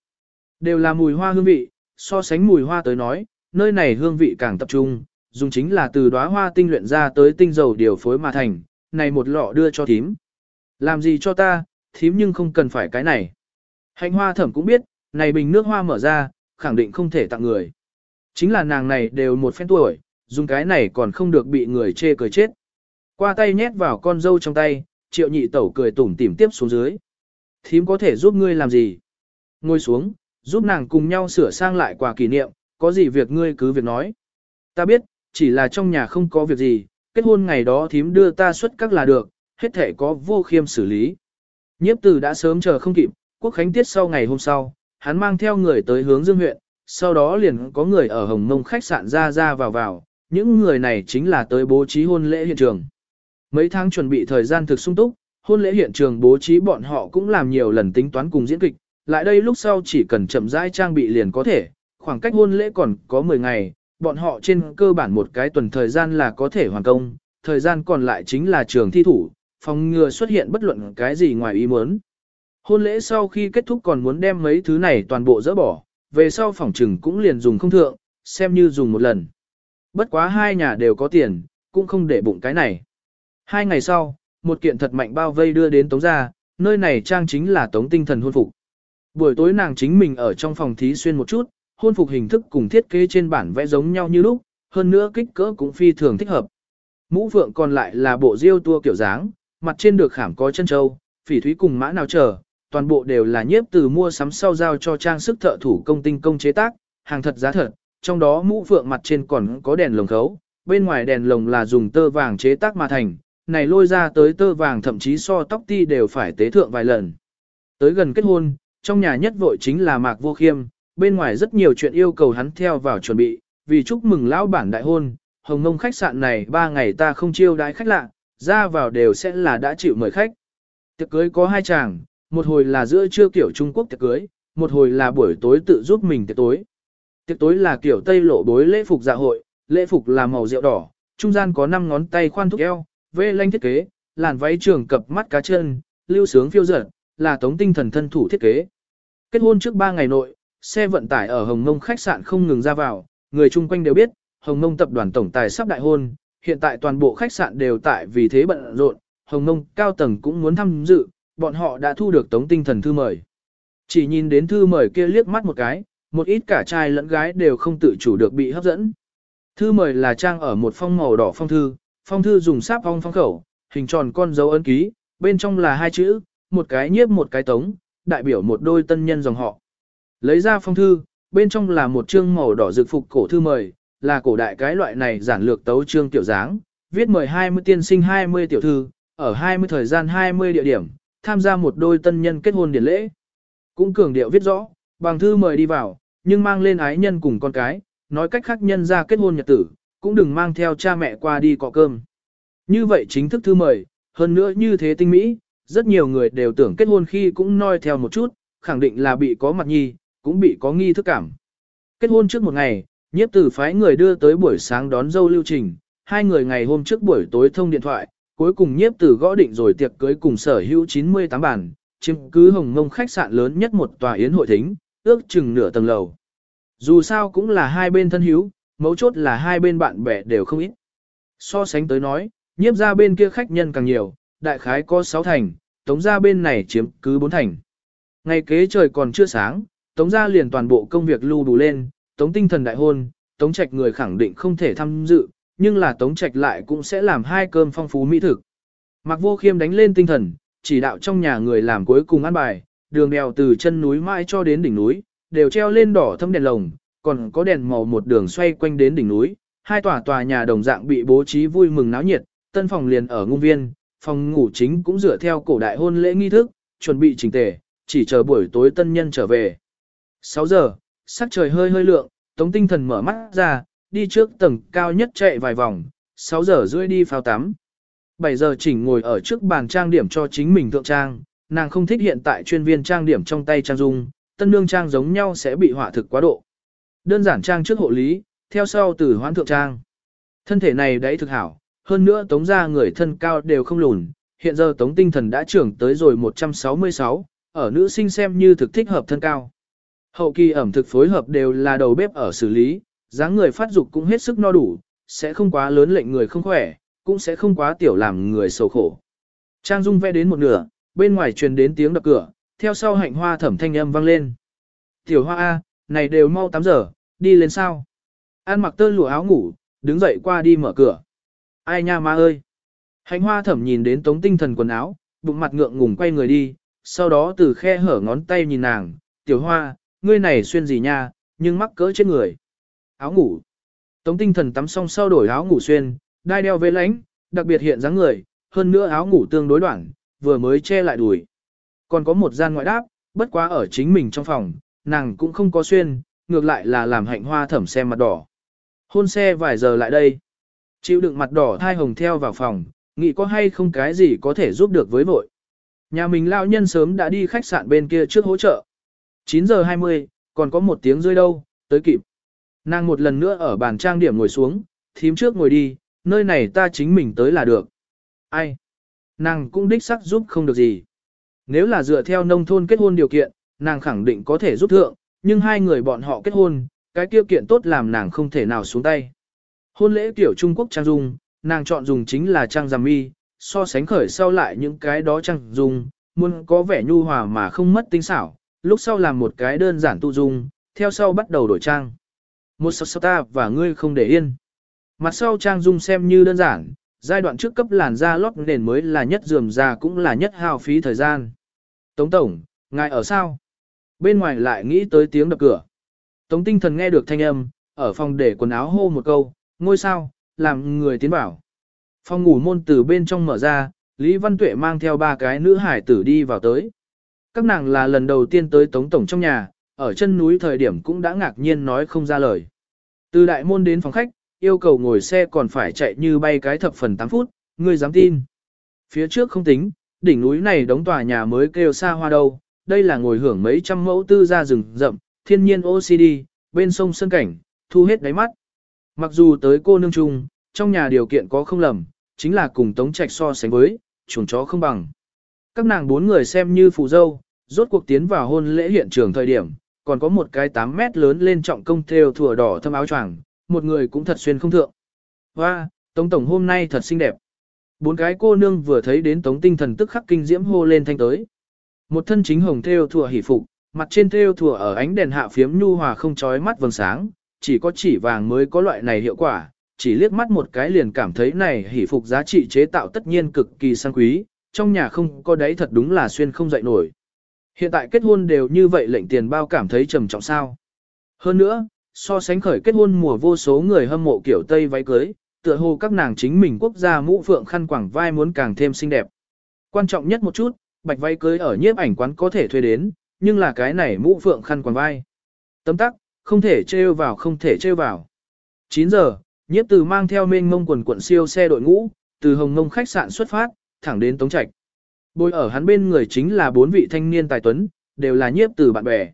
[SPEAKER 1] Đều là mùi hoa hương vị, so sánh mùi hoa tới nói, nơi này hương vị càng tập trung, dùng chính là từ đóa hoa tinh luyện ra tới tinh dầu điều phối mà thành, này một lọ đưa cho thím. Làm gì cho ta, thím nhưng không cần phải cái này. Hạnh hoa thẩm cũng biết, này bình nước hoa mở ra, khẳng định không thể tặng người. Chính là nàng này đều một phen tuổi, dùng cái này còn không được bị người chê cười chết. Qua tay nhét vào con dâu trong tay, triệu nhị tẩu cười tủm tỉm tiếp xuống dưới. Thím có thể giúp ngươi làm gì? Ngồi xuống, giúp nàng cùng nhau sửa sang lại quà kỷ niệm, có gì việc ngươi cứ việc nói. Ta biết, chỉ là trong nhà không có việc gì, kết hôn ngày đó thím đưa ta xuất các là được, hết thể có vô khiêm xử lý. Nhiếp tử đã sớm chờ không kịp, quốc khánh tiết sau ngày hôm sau, hắn mang theo người tới hướng dương huyện, sau đó liền có người ở Hồng Mông khách sạn ra ra vào vào, những người này chính là tới bố trí hôn lễ hiện trường. Mấy tháng chuẩn bị thời gian thực sung túc, hôn lễ hiện trường bố trí bọn họ cũng làm nhiều lần tính toán cùng diễn kịch, lại đây lúc sau chỉ cần chậm rãi trang bị liền có thể, khoảng cách hôn lễ còn có 10 ngày, bọn họ trên cơ bản một cái tuần thời gian là có thể hoàn công, thời gian còn lại chính là trường thi thủ, phòng ngừa xuất hiện bất luận cái gì ngoài ý muốn. Hôn lễ sau khi kết thúc còn muốn đem mấy thứ này toàn bộ dỡ bỏ, về sau phòng trừng cũng liền dùng không thượng, xem như dùng một lần. Bất quá hai nhà đều có tiền, cũng không để bụng cái này. Hai ngày sau, một kiện thật mạnh bao vây đưa đến Tống gia, nơi này trang chính là Tống tinh thần hôn phục. Buổi tối nàng chính mình ở trong phòng thí xuyên một chút, hôn phục hình thức cùng thiết kế trên bản vẽ giống nhau như lúc, hơn nữa kích cỡ cũng phi thường thích hợp. Mũ vượng còn lại là bộ diêu tua kiểu dáng, mặt trên được khảm có chân châu, phỉ thúy cùng mã nào chờ, toàn bộ đều là nhiếp từ mua sắm sau giao cho trang sức thợ thủ công tinh công chế tác, hàng thật giá thật, trong đó mũ vượng mặt trên còn có đèn lồng khấu, bên ngoài đèn lồng là dùng tơ vàng chế tác mà thành, này lôi ra tới tơ vàng thậm chí so tóc ti đều phải tế thượng vài lần. Tới gần kết hôn, trong nhà nhất vội chính là Mạc Vô Khiêm, bên ngoài rất nhiều chuyện yêu cầu hắn theo vào chuẩn bị, vì chúc mừng lão bản đại hôn, hồng mông khách sạn này ba ngày ta không chiêu đãi khách lạ, ra vào đều sẽ là đã chịu mời khách. Tiệc cưới có hai chàng, một hồi là giữa trưa kiểu Trung Quốc tiệc cưới, một hồi là buổi tối tự giúp mình tiệc tối. Tiệc tối là kiểu Tây lộ bối lễ phục dạ hội, lễ phục là màu rượu đỏ, trung gian có 5 ngón tay khoan thúc eo, vê lanh thiết kế, làn váy trường cập mắt cá chân, lưu sướng phiêu dở, là tống tinh thần thân thủ thiết kế. Kết hôn trước 3 ngày nội, xe vận tải ở Hồng Mông khách sạn không ngừng ra vào, người chung quanh đều biết, Hồng Mông tập đoàn tổng tài sắp đại hôn, hiện tại toàn bộ khách sạn đều tại vì thế bận rộn, Hồng Mông cao tầng cũng muốn tham dự, bọn họ đã thu được tống tinh thần thư mời. Chỉ nhìn đến thư mời kia liếc mắt một cái, một ít cả trai lẫn gái đều không tự chủ được bị hấp dẫn. Thư mời là trang ở một phong màu đỏ phong thư, phong thư dùng sáp phong phong khẩu, hình tròn con dấu ấn ký, bên trong là hai chữ, một cái nhiếp một cái tống, đại biểu một đôi tân nhân dòng họ. Lấy ra phong thư, bên trong là một chương màu đỏ dược phục cổ thư mời, là cổ đại cái loại này giản lược tấu chương tiểu dáng, viết mời 20 tiên sinh 20 tiểu thư, ở 20 thời gian 20 địa điểm, tham gia một đôi tân nhân kết hôn điển lễ. Cũng cường điệu viết rõ, bằng thư mời đi vào, nhưng mang lên ái nhân cùng con cái, nói cách khác nhân ra kết hôn nhật tử, cũng đừng mang theo cha mẹ qua đi cọ cơm. Như vậy chính thức thư mời, hơn nữa như thế tinh mỹ, rất nhiều người đều tưởng kết hôn khi cũng noi theo một chút, khẳng định là bị có mặt nhi, cũng bị có nghi thức cảm. Kết hôn trước một ngày, nhiếp tử phái người đưa tới buổi sáng đón dâu lưu trình, hai người ngày hôm trước buổi tối thông điện thoại, cuối cùng nhiếp tử gõ định rồi tiệc cưới cùng sở hữu 98 bàn, chiếm cứ hồng ngông khách sạn lớn nhất một tòa yến hội thính, ước chừng nửa tầng lầu. Dù sao cũng là hai bên thân hữu, mấu chốt là hai bên bạn bè đều không ít. So sánh tới nói, nhiếp ra bên kia khách nhân càng nhiều, đại khái có 6 thành, tống ra bên này chiếm cứ 4 thành. Ngày kế trời còn chưa sáng, tống gia liền toàn bộ công việc lưu đủ lên, tống tinh thần đại hôn, tống trạch người khẳng định không thể tham dự, nhưng là tống trạch lại cũng sẽ làm hai cơm phong phú mỹ thực. Mặc vô khiêm đánh lên tinh thần, chỉ đạo trong nhà người làm cuối cùng ăn bài, đường đèo từ chân núi mãi cho đến đỉnh núi, đều treo lên đỏ thâm đèn lồng, còn có đèn màu một đường xoay quanh đến đỉnh núi, hai tòa tòa nhà đồng dạng bị bố trí vui mừng náo nhiệt, tân phòng liền ở ngung viên, phòng ngủ chính cũng dựa theo cổ đại hôn lễ nghi thức, chuẩn bị chỉnh tề, chỉ chờ buổi tối tân nhân trở về. 6 giờ, sắc trời hơi hơi lượng, Tống Tinh Thần mở mắt ra, đi trước tầng cao nhất chạy vài vòng, 6 giờ rưỡi đi phao tắm. 7 giờ chỉnh ngồi ở trước bàn trang điểm cho chính mình thượng trang, nàng không thích hiện tại chuyên viên trang điểm trong tay trang dung, tân nương trang giống nhau sẽ bị họa thực quá độ. Đơn giản trang trước hộ lý, theo sau từ hoãn thượng trang. Thân thể này đấy thực hảo, hơn nữa tống ra người thân cao đều không lùn, hiện giờ tống tinh thần đã trưởng tới rồi 166, ở nữ sinh xem như thực thích hợp thân cao. Hậu kỳ ẩm thực phối hợp đều là đầu bếp ở xử lý, dáng người phát dục cũng hết sức no đủ, sẽ không quá lớn lệnh người không khỏe, cũng sẽ không quá tiểu làm người sầu khổ. Trang Dung vẽ đến một nửa, bên ngoài truyền đến tiếng đập cửa, theo sau hạnh hoa thẩm thanh âm vang lên. Tiểu hoa A, này đều mau 8 giờ, đi lên sao? An mặc tơ lụa áo ngủ, đứng dậy qua đi mở cửa. Ai nha ma ơi! Hạnh hoa thẩm nhìn đến tống tinh thần quần áo, bụng mặt ngượng ngùng quay người đi, sau đó từ khe hở ngón tay nhìn nàng, tiểu hoa, ngươi này xuyên gì nha, nhưng mắc cỡ trên người. Áo ngủ. Tống tinh thần tắm xong sau đổi áo ngủ xuyên, đai đeo vế lánh, đặc biệt hiện dáng người, hơn nữa áo ngủ tương đối đoạn, vừa mới che lại đùi. Còn có một gian ngoại đáp, bất quá ở chính mình trong phòng, nàng cũng không có xuyên, ngược lại là làm hạnh hoa thẩm xem mặt đỏ. Hôn xe vài giờ lại đây. Chịu đựng mặt đỏ thai hồng theo vào phòng, nghĩ có hay không cái gì có thể giúp được với vội. Nhà mình lão nhân sớm đã đi khách sạn bên kia trước hỗ trợ. 9 giờ 20, còn có một tiếng rơi đâu, tới kịp. Nàng một lần nữa ở bàn trang điểm ngồi xuống, thím trước ngồi đi, nơi này ta chính mình tới là được. Ai? Nàng cũng đích sắc giúp không được gì. Nếu là dựa theo nông thôn kết hôn điều kiện, nàng khẳng định có thể giúp thượng, nhưng hai người bọn họ kết hôn, cái tiêu kiện tốt làm nàng không thể nào xuống tay. Hôn lễ kiểu Trung Quốc trang dung, nàng chọn dùng chính là trang giảm mi, so sánh khởi sau lại những cái đó trang dung, muốn có vẻ nhu hòa mà không mất tinh xảo, lúc sau làm một cái đơn giản tu dung, theo sau bắt đầu đổi trang. Một sắc sắc ta và ngươi không để yên. Mặt sau trang dung xem như đơn giản, giai đoạn trước cấp làn da lót nền mới là nhất dườm già cũng là nhất hao phí thời gian. Tống Tổng, ngài ở sao? Bên ngoài lại nghĩ tới tiếng đập cửa. Tống tinh thần nghe được thanh âm, ở phòng để quần áo hô một câu, ngôi sao, làm người tiến bảo. Phòng ngủ môn từ bên trong mở ra, Lý Văn Tuệ mang theo ba cái nữ hải tử đi vào tới. Các nàng là lần đầu tiên tới Tống Tổng trong nhà, ở chân núi thời điểm cũng đã ngạc nhiên nói không ra lời. Từ đại môn đến phòng khách, yêu cầu ngồi xe còn phải chạy như bay cái thập phần 8 phút, người dám tin. Phía trước không tính, đỉnh núi này đóng tòa nhà mới kêu xa hoa đâu, đây là ngồi hưởng mấy trăm mẫu tư ra rừng rậm, thiên nhiên OCD, bên sông sân cảnh, thu hết đáy mắt. Mặc dù tới cô nương trung, trong nhà điều kiện có không lầm, chính là cùng tống trạch so sánh với, chuồng chó không bằng. Các nàng bốn người xem như phụ dâu, rốt cuộc tiến vào hôn lễ hiện trường thời điểm, còn có một cái 8 mét lớn lên trọng công theo thủa đỏ thâm áo choàng, một người cũng thật xuyên không thượng. Hoa, Tống Tổng hôm nay thật xinh đẹp. Bốn cái cô nương vừa thấy đến Tống tinh thần tức khắc kinh diễm hô lên thanh tới. Một thân chính hồng theo thủa hỉ phục, mặt trên theo thủa ở ánh đèn hạ phiếm nhu hòa không chói mắt vầng sáng, chỉ có chỉ vàng mới có loại này hiệu quả, chỉ liếc mắt một cái liền cảm thấy này hỉ phục giá trị chế tạo tất nhiên cực kỳ sang quý, trong nhà không có đấy thật đúng là xuyên không dậy nổi. Hiện tại kết hôn đều như vậy lệnh tiền bao cảm thấy trầm trọng sao. Hơn nữa, so sánh khởi kết hôn mùa vô số người hâm mộ kiểu Tây váy cưới, tựa hồ các nàng chính mình quốc gia mũ phượng khăn quảng vai muốn càng thêm xinh đẹp. Quan trọng nhất một chút, bạch váy cưới ở nhiếp ảnh quán có thể thuê đến, nhưng là cái này mũ phượng khăn quàng vai. Tấm tắc, không thể trêu vào không thể trêu vào. 9 giờ, nhiếp từ mang theo mênh mông quần quận siêu xe đội ngũ, từ Hồng Ngông khách sạn xuất phát, thẳng đến Tống Trạch. Bồi ở hắn bên người chính là bốn vị thanh niên tài tuấn, đều là nhiếp từ bạn bè.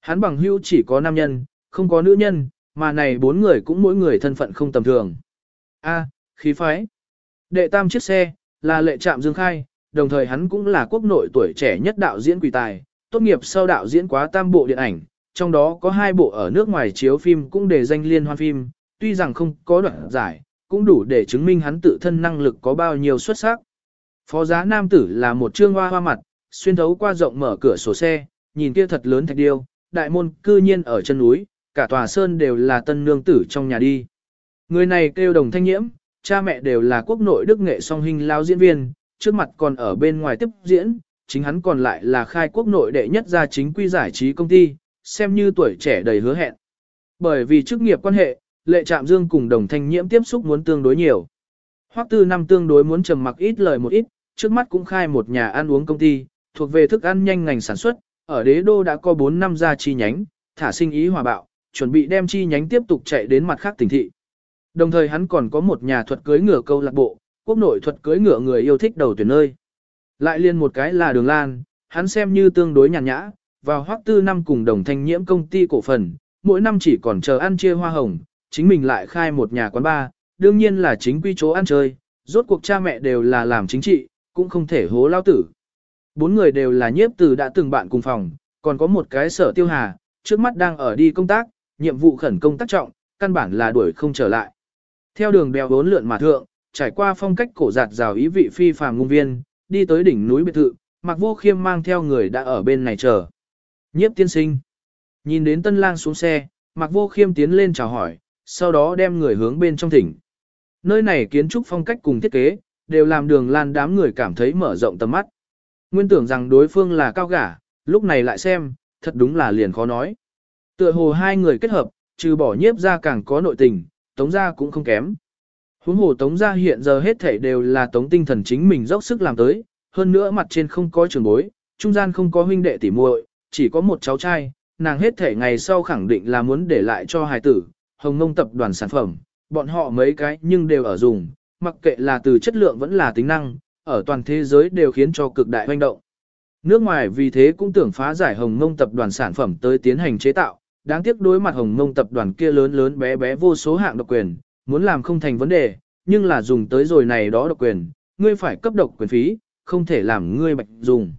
[SPEAKER 1] Hắn bằng hưu chỉ có nam nhân, không có nữ nhân, mà này bốn người cũng mỗi người thân phận không tầm thường. A, khí phái. Đệ tam chiếc xe, là lệ trạm dương khai, đồng thời hắn cũng là quốc nội tuổi trẻ nhất đạo diễn quỷ tài, tốt nghiệp sau đạo diễn quá tam bộ điện ảnh, trong đó có hai bộ ở nước ngoài chiếu phim cũng để danh liên hoan phim, tuy rằng không có đoạn giải, cũng đủ để chứng minh hắn tự thân năng lực có bao nhiêu xuất sắc. Phó giá nam tử là một trương hoa hoa mặt, xuyên thấu qua rộng mở cửa sổ xe, nhìn kia thật lớn thạch điêu, đại môn cư nhiên ở chân núi, cả tòa sơn đều là tân nương tử trong nhà đi. Người này kêu đồng thanh nhiễm, cha mẹ đều là quốc nội đức nghệ song hình lao diễn viên, trước mặt còn ở bên ngoài tiếp diễn, chính hắn còn lại là khai quốc nội đệ nhất gia chính quy giải trí công ty, xem như tuổi trẻ đầy hứa hẹn. Bởi vì chức nghiệp quan hệ, lệ trạm dương cùng đồng thanh nhiễm tiếp xúc muốn tương đối nhiều. Hoắc tư năm tương đối muốn trầm mặc ít lời một ít, trước mắt cũng khai một nhà ăn uống công ty, thuộc về thức ăn nhanh ngành sản xuất, ở đế đô đã có 4 năm ra chi nhánh, thả sinh ý hòa bạo, chuẩn bị đem chi nhánh tiếp tục chạy đến mặt khác tỉnh thị. Đồng thời hắn còn có một nhà thuật cưới ngựa câu lạc bộ, quốc nội thuật cưới ngựa người yêu thích đầu tuyển nơi. Lại liên một cái là đường lan, hắn xem như tương đối nhàn nhã, vào hoắc tư năm cùng đồng thanh nhiễm công ty cổ phần, mỗi năm chỉ còn chờ ăn chia hoa hồng, chính mình lại khai một nhà quán bar, đương nhiên là chính quy chỗ ăn chơi, rốt cuộc cha mẹ đều là làm chính trị, cũng không thể hố lao tử. Bốn người đều là nhiếp từ đã từng bạn cùng phòng, còn có một cái sở tiêu hà, trước mắt đang ở đi công tác, nhiệm vụ khẩn công tác trọng, căn bản là đuổi không trở lại. Theo đường đèo bốn lượn mà thượng, trải qua phong cách cổ giạt rào ý vị phi phàm ngung viên, đi tới đỉnh núi biệt thự, mặc Vô Khiêm mang theo người đã ở bên này chờ. Nhiếp tiên sinh. Nhìn đến tân lang xuống xe, mặc Vô Khiêm tiến lên chào hỏi, sau đó đem người hướng bên trong thỉnh. Nơi này kiến trúc phong cách cùng thiết kế, đều làm đường lan đám người cảm thấy mở rộng tầm mắt. Nguyên tưởng rằng đối phương là cao gả, lúc này lại xem, thật đúng là liền khó nói. Tựa hồ hai người kết hợp, trừ bỏ nhiếp ra càng có nội tình, tống ra cũng không kém. Huống hồ tống ra hiện giờ hết thảy đều là tống tinh thần chính mình dốc sức làm tới, hơn nữa mặt trên không có trường bối, trung gian không có huynh đệ tỉ muội, chỉ có một cháu trai, nàng hết thảy ngày sau khẳng định là muốn để lại cho hài tử, hồng nông tập đoàn sản phẩm, bọn họ mấy cái nhưng đều ở dùng, mặc kệ là từ chất lượng vẫn là tính năng, ở toàn thế giới đều khiến cho cực đại hoành động. Nước ngoài vì thế cũng tưởng phá giải hồng ngông tập đoàn sản phẩm tới tiến hành chế tạo, đáng tiếc đối mặt hồng ngông tập đoàn kia lớn lớn bé bé vô số hạng độc quyền, muốn làm không thành vấn đề, nhưng là dùng tới rồi này đó độc quyền, ngươi phải cấp độc quyền phí, không thể làm ngươi bạch dùng.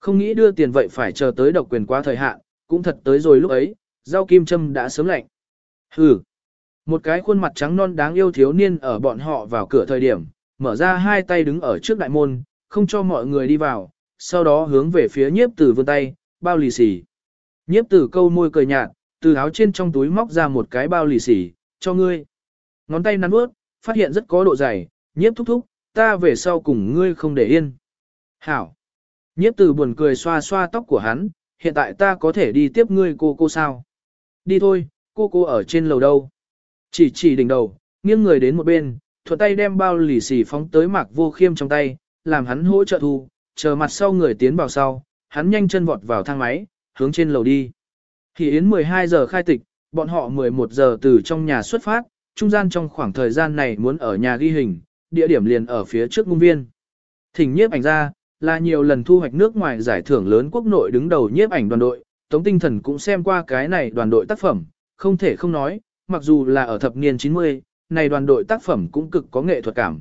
[SPEAKER 1] Không nghĩ đưa tiền vậy phải chờ tới độc quyền quá thời hạn, cũng thật tới rồi lúc ấy, rau kim châm đã sớm lạnh. Hừ. Một cái khuôn mặt trắng non đáng yêu thiếu niên ở bọn họ vào cửa thời điểm, mở ra hai tay đứng ở trước đại môn, không cho mọi người đi vào, sau đó hướng về phía nhiếp tử vươn tay, bao lì xì. Nhiếp tử câu môi cười nhạt, từ áo trên trong túi móc ra một cái bao lì xì, cho ngươi. Ngón tay nắn bước, phát hiện rất có độ dày, nhiếp thúc thúc, ta về sau cùng ngươi không để yên. Hảo. Nhiếp tử buồn cười xoa xoa tóc của hắn, hiện tại ta có thể đi tiếp ngươi cô cô sao? Đi thôi, cô cô ở trên lầu đâu? Chỉ chỉ đỉnh đầu, nghiêng người đến một bên, thuận tay đem bao lì xì phóng tới mạc vô khiêm trong tay, làm hắn hỗ trợ thu, chờ mặt sau người tiến vào sau, hắn nhanh chân vọt vào thang máy, hướng trên lầu đi. Thì yến 12 giờ khai tịch, bọn họ 11 giờ từ trong nhà xuất phát, trung gian trong khoảng thời gian này muốn ở nhà ghi hình, địa điểm liền ở phía trước công viên. Thỉnh nhiếp ảnh ra, là nhiều lần thu hoạch nước ngoài giải thưởng lớn quốc nội đứng đầu nhiếp ảnh đoàn đội, Tống Tinh Thần cũng xem qua cái này đoàn đội tác phẩm, không thể không nói, mặc dù là ở thập niên 90, này đoàn đội tác phẩm cũng cực có nghệ thuật cảm.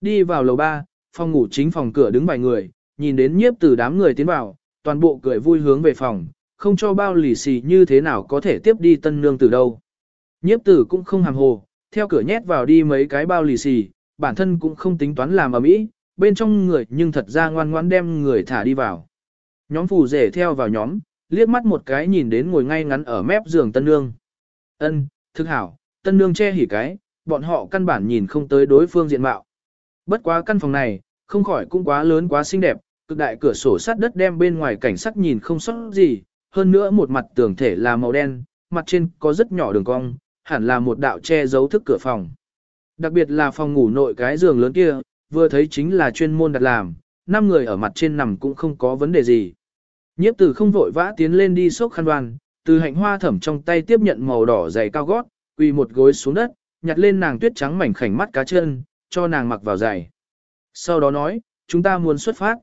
[SPEAKER 1] Đi vào lầu 3, phòng ngủ chính phòng cửa đứng vài người, nhìn đến nhiếp từ đám người tiến vào, toàn bộ cười vui hướng về phòng, không cho bao lì xì như thế nào có thể tiếp đi tân nương từ đâu. Nhiếp tử cũng không hàm hồ, theo cửa nhét vào đi mấy cái bao lì xì, bản thân cũng không tính toán làm ở mỹ, bên trong người nhưng thật ra ngoan ngoãn đem người thả đi vào. Nhóm phù rể theo vào nhóm, liếc mắt một cái nhìn đến ngồi ngay ngắn ở mép giường tân nương. Ân, thực hảo, tân nương che hỉ cái, bọn họ căn bản nhìn không tới đối phương diện mạo. Bất quá căn phòng này, không khỏi cũng quá lớn quá xinh đẹp, cực đại cửa sổ sắt đất đem bên ngoài cảnh sắc nhìn không sót gì, hơn nữa một mặt tường thể là màu đen, mặt trên có rất nhỏ đường cong, hẳn là một đạo che giấu thức cửa phòng. Đặc biệt là phòng ngủ nội cái giường lớn kia, vừa thấy chính là chuyên môn đặt làm, năm người ở mặt trên nằm cũng không có vấn đề gì. Nhiếp tử không vội vã tiến lên đi xốc khăn đoan, từ hạnh hoa thẩm trong tay tiếp nhận màu đỏ dày cao gót, quỳ một gối xuống đất, nhặt lên nàng tuyết trắng mảnh khảnh mắt cá chân, cho nàng mặc vào giày. Sau đó nói, chúng ta muốn xuất phát.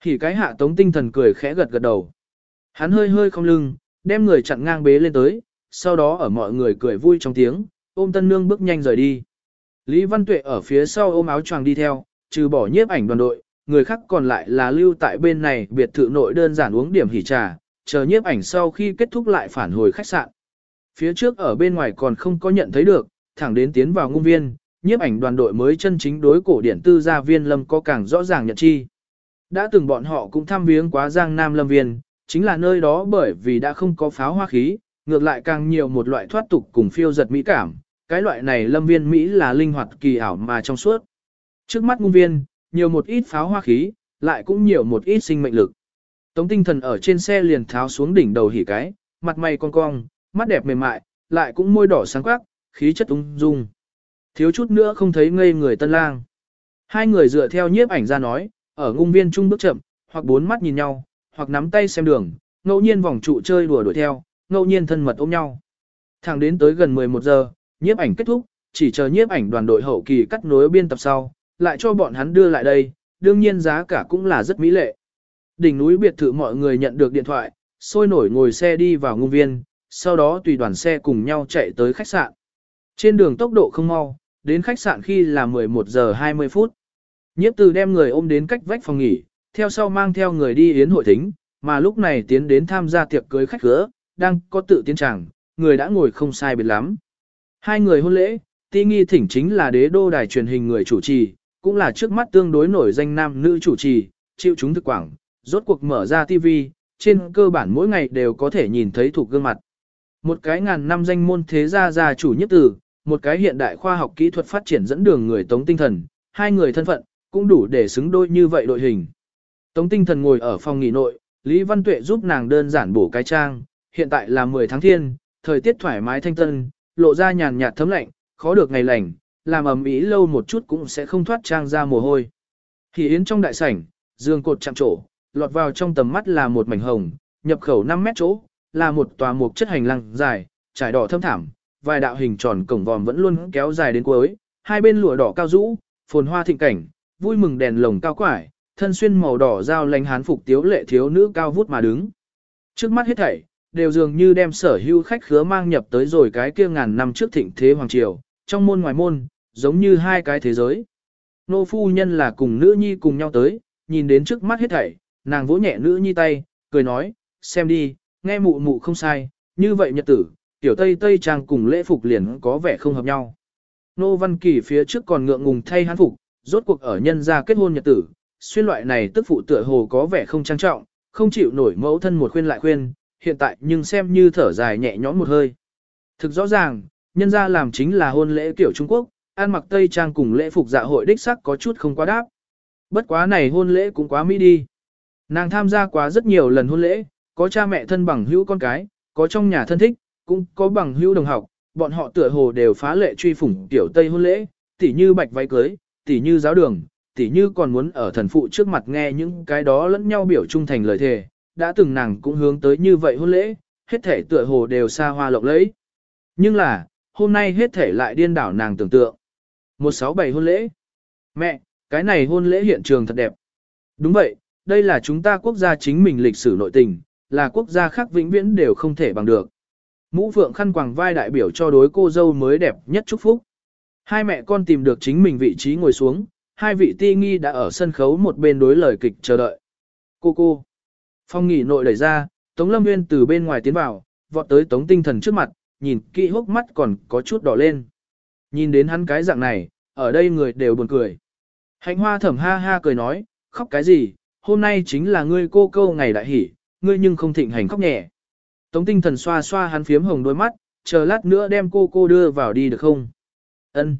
[SPEAKER 1] Thì cái hạ tống tinh thần cười khẽ gật gật đầu. Hắn hơi hơi không lưng, đem người chặn ngang bế lên tới, sau đó ở mọi người cười vui trong tiếng, ôm tân nương bước nhanh rời đi. Lý Văn Tuệ ở phía sau ôm áo choàng đi theo, trừ bỏ nhiếp ảnh đoàn đội, người khác còn lại là lưu tại bên này biệt thự nội đơn giản uống điểm hỉ trà, chờ nhiếp ảnh sau khi kết thúc lại phản hồi khách sạn. Phía trước ở bên ngoài còn không có nhận thấy được, thẳng đến tiến vào ngung viên, nhiếp ảnh đoàn đội mới chân chính đối cổ điển tư gia viên lâm có càng rõ ràng nhận chi. Đã từng bọn họ cũng thăm viếng quá giang nam lâm viên, chính là nơi đó bởi vì đã không có pháo hoa khí, ngược lại càng nhiều một loại thoát tục cùng phiêu giật mỹ cảm, cái loại này lâm viên Mỹ là linh hoạt kỳ ảo mà trong suốt. Trước mắt ngung viên, nhiều một ít pháo hoa khí, lại cũng nhiều một ít sinh mệnh lực. Tống tinh thần ở trên xe liền tháo xuống đỉnh đầu hỉ cái, mặt mày cong cong, mắt đẹp mềm mại, lại cũng môi đỏ sáng quắc, khí chất ung dung. Thiếu chút nữa không thấy ngây người tân lang. Hai người dựa theo nhiếp ảnh ra nói, ở ngung viên trung bước chậm, hoặc bốn mắt nhìn nhau, hoặc nắm tay xem đường, ngẫu nhiên vòng trụ chơi đùa đuổi theo, ngẫu nhiên thân mật ôm nhau. Thẳng đến tới gần 11 giờ, nhiếp ảnh kết thúc, chỉ chờ nhiếp ảnh đoàn đội hậu kỳ cắt nối biên tập sau, lại cho bọn hắn đưa lại đây, đương nhiên giá cả cũng là rất mỹ lệ. Đỉnh núi biệt thự mọi người nhận được điện thoại, sôi nổi ngồi xe đi vào ngung viên, sau đó tùy đoàn xe cùng nhau chạy tới khách sạn. Trên đường tốc độ không mau, đến khách sạn khi là 11 giờ 20 phút. Nhiếp từ đem người ôm đến cách vách phòng nghỉ, theo sau mang theo người đi yến hội thính, mà lúc này tiến đến tham gia tiệc cưới khách khứa, đang có tự tiến chẳng, người đã ngồi không sai biệt lắm. Hai người hôn lễ, ti nghi thỉnh chính là đế đô đài truyền hình người chủ trì, cũng là trước mắt tương đối nổi danh nam nữ chủ trì, chịu chúng thực quảng, rốt cuộc mở ra TV, trên cơ bản mỗi ngày đều có thể nhìn thấy thuộc gương mặt. Một cái ngàn năm danh môn thế gia gia chủ nhất tử, một cái hiện đại khoa học kỹ thuật phát triển dẫn đường người tống tinh thần, hai người thân phận, cũng đủ để xứng đôi như vậy đội hình. Tống tinh thần ngồi ở phòng nghỉ nội, Lý Văn Tuệ giúp nàng đơn giản bổ cái trang, hiện tại là 10 tháng thiên, thời tiết thoải mái thanh tân, lộ ra nhàn nhạt thấm lạnh, khó được ngày lành, làm ẩm ý lâu một chút cũng sẽ không thoát trang ra mồ hôi. Thì yến trong đại sảnh, giường cột chạm trổ, lọt vào trong tầm mắt là một mảnh hồng, nhập khẩu 5 mét chỗ, là một tòa mục chất hành lang dài, trải đỏ thâm thảm, vài đạo hình tròn cổng vòm vẫn luôn kéo dài đến cuối, hai bên lụa đỏ cao rũ, phồn hoa thịnh cảnh, vui mừng đèn lồng cao quải, thân xuyên màu đỏ giao lánh hán phục tiếu lệ thiếu nữ cao vút mà đứng. Trước mắt hết thảy, đều dường như đem sở hữu khách khứa mang nhập tới rồi cái kia ngàn năm trước thịnh thế hoàng triều, trong môn ngoài môn, giống như hai cái thế giới. Nô phu nhân là cùng nữ nhi cùng nhau tới, nhìn đến trước mắt hết thảy, nàng vỗ nhẹ nữ nhi tay, cười nói, xem đi, nghe mụ mụ không sai, như vậy nhật tử, tiểu tây tây trang cùng lễ phục liền có vẻ không hợp nhau. Nô Văn Kỳ phía trước còn ngượng ngùng thay hắn phục, rốt cuộc ở nhân gia kết hôn nhật tử, xuyên loại này tức phụ tựa hồ có vẻ không trang trọng, không chịu nổi mẫu thân một khuyên lại khuyên, hiện tại nhưng xem như thở dài nhẹ nhõm một hơi. Thực rõ ràng, nhân gia làm chính là hôn lễ kiểu Trung Quốc, ăn mặc tây trang cùng lễ phục dạ hội đích sắc có chút không quá đáp. Bất quá này hôn lễ cũng quá mỹ đi. Nàng tham gia quá rất nhiều lần hôn lễ, có cha mẹ thân bằng hữu con cái, có trong nhà thân thích, cũng có bằng hữu đồng học, bọn họ tựa hồ đều phá lệ truy phủng tiểu Tây hôn lễ, tỉ như bạch váy cưới, tỉ như giáo đường, tỉ như còn muốn ở thần phụ trước mặt nghe những cái đó lẫn nhau biểu trung thành lời thề, đã từng nàng cũng hướng tới như vậy hôn lễ, hết thể tựa hồ đều xa hoa lộng lẫy. Nhưng là, hôm nay hết thể lại điên đảo nàng tưởng tượng. 167 hôn lễ. Mẹ, cái này hôn lễ hiện trường thật đẹp. Đúng vậy, đây là chúng ta quốc gia chính mình lịch sử nội tình, là quốc gia khác vĩnh viễn đều không thể bằng được. Mũ phượng khăn quàng vai đại biểu cho đối cô dâu mới đẹp nhất chúc phúc. Hai mẹ con tìm được chính mình vị trí ngồi xuống, hai vị ti nghi đã ở sân khấu một bên đối lời kịch chờ đợi. Cô cô. Phong nghỉ nội đẩy ra, Tống Lâm Nguyên từ bên ngoài tiến vào, vọt tới Tống Tinh Thần trước mặt, nhìn kỹ hốc mắt còn có chút đỏ lên. Nhìn đến hắn cái dạng này, ở đây người đều buồn cười. Hạnh hoa thẩm ha ha cười nói, khóc cái gì, hôm nay chính là ngươi cô câu ngày đại hỷ, ngươi nhưng không thịnh hành khóc nhẹ. Tống tinh thần xoa xoa hắn phiếm hồng đôi mắt, chờ lát nữa đem cô cô đưa vào đi được không? Ân.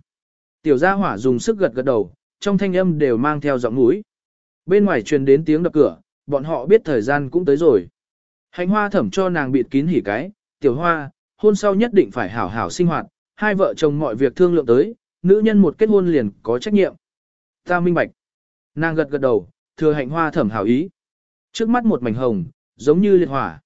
[SPEAKER 1] Tiểu gia hỏa dùng sức gật gật đầu, trong thanh âm đều mang theo giọng mũi. Bên ngoài truyền đến tiếng đập cửa, bọn họ biết thời gian cũng tới rồi. Hạnh hoa thẩm cho nàng bịt kín hỉ cái, tiểu hoa, hôn sau nhất định phải hảo hảo sinh hoạt, hai vợ chồng mọi việc thương lượng tới, nữ nhân một kết hôn liền có trách nhiệm. Ta minh bạch. Nàng gật gật đầu, thừa hạnh hoa thẩm hảo ý. Trước mắt một mảnh hồng, giống như liệt hỏa.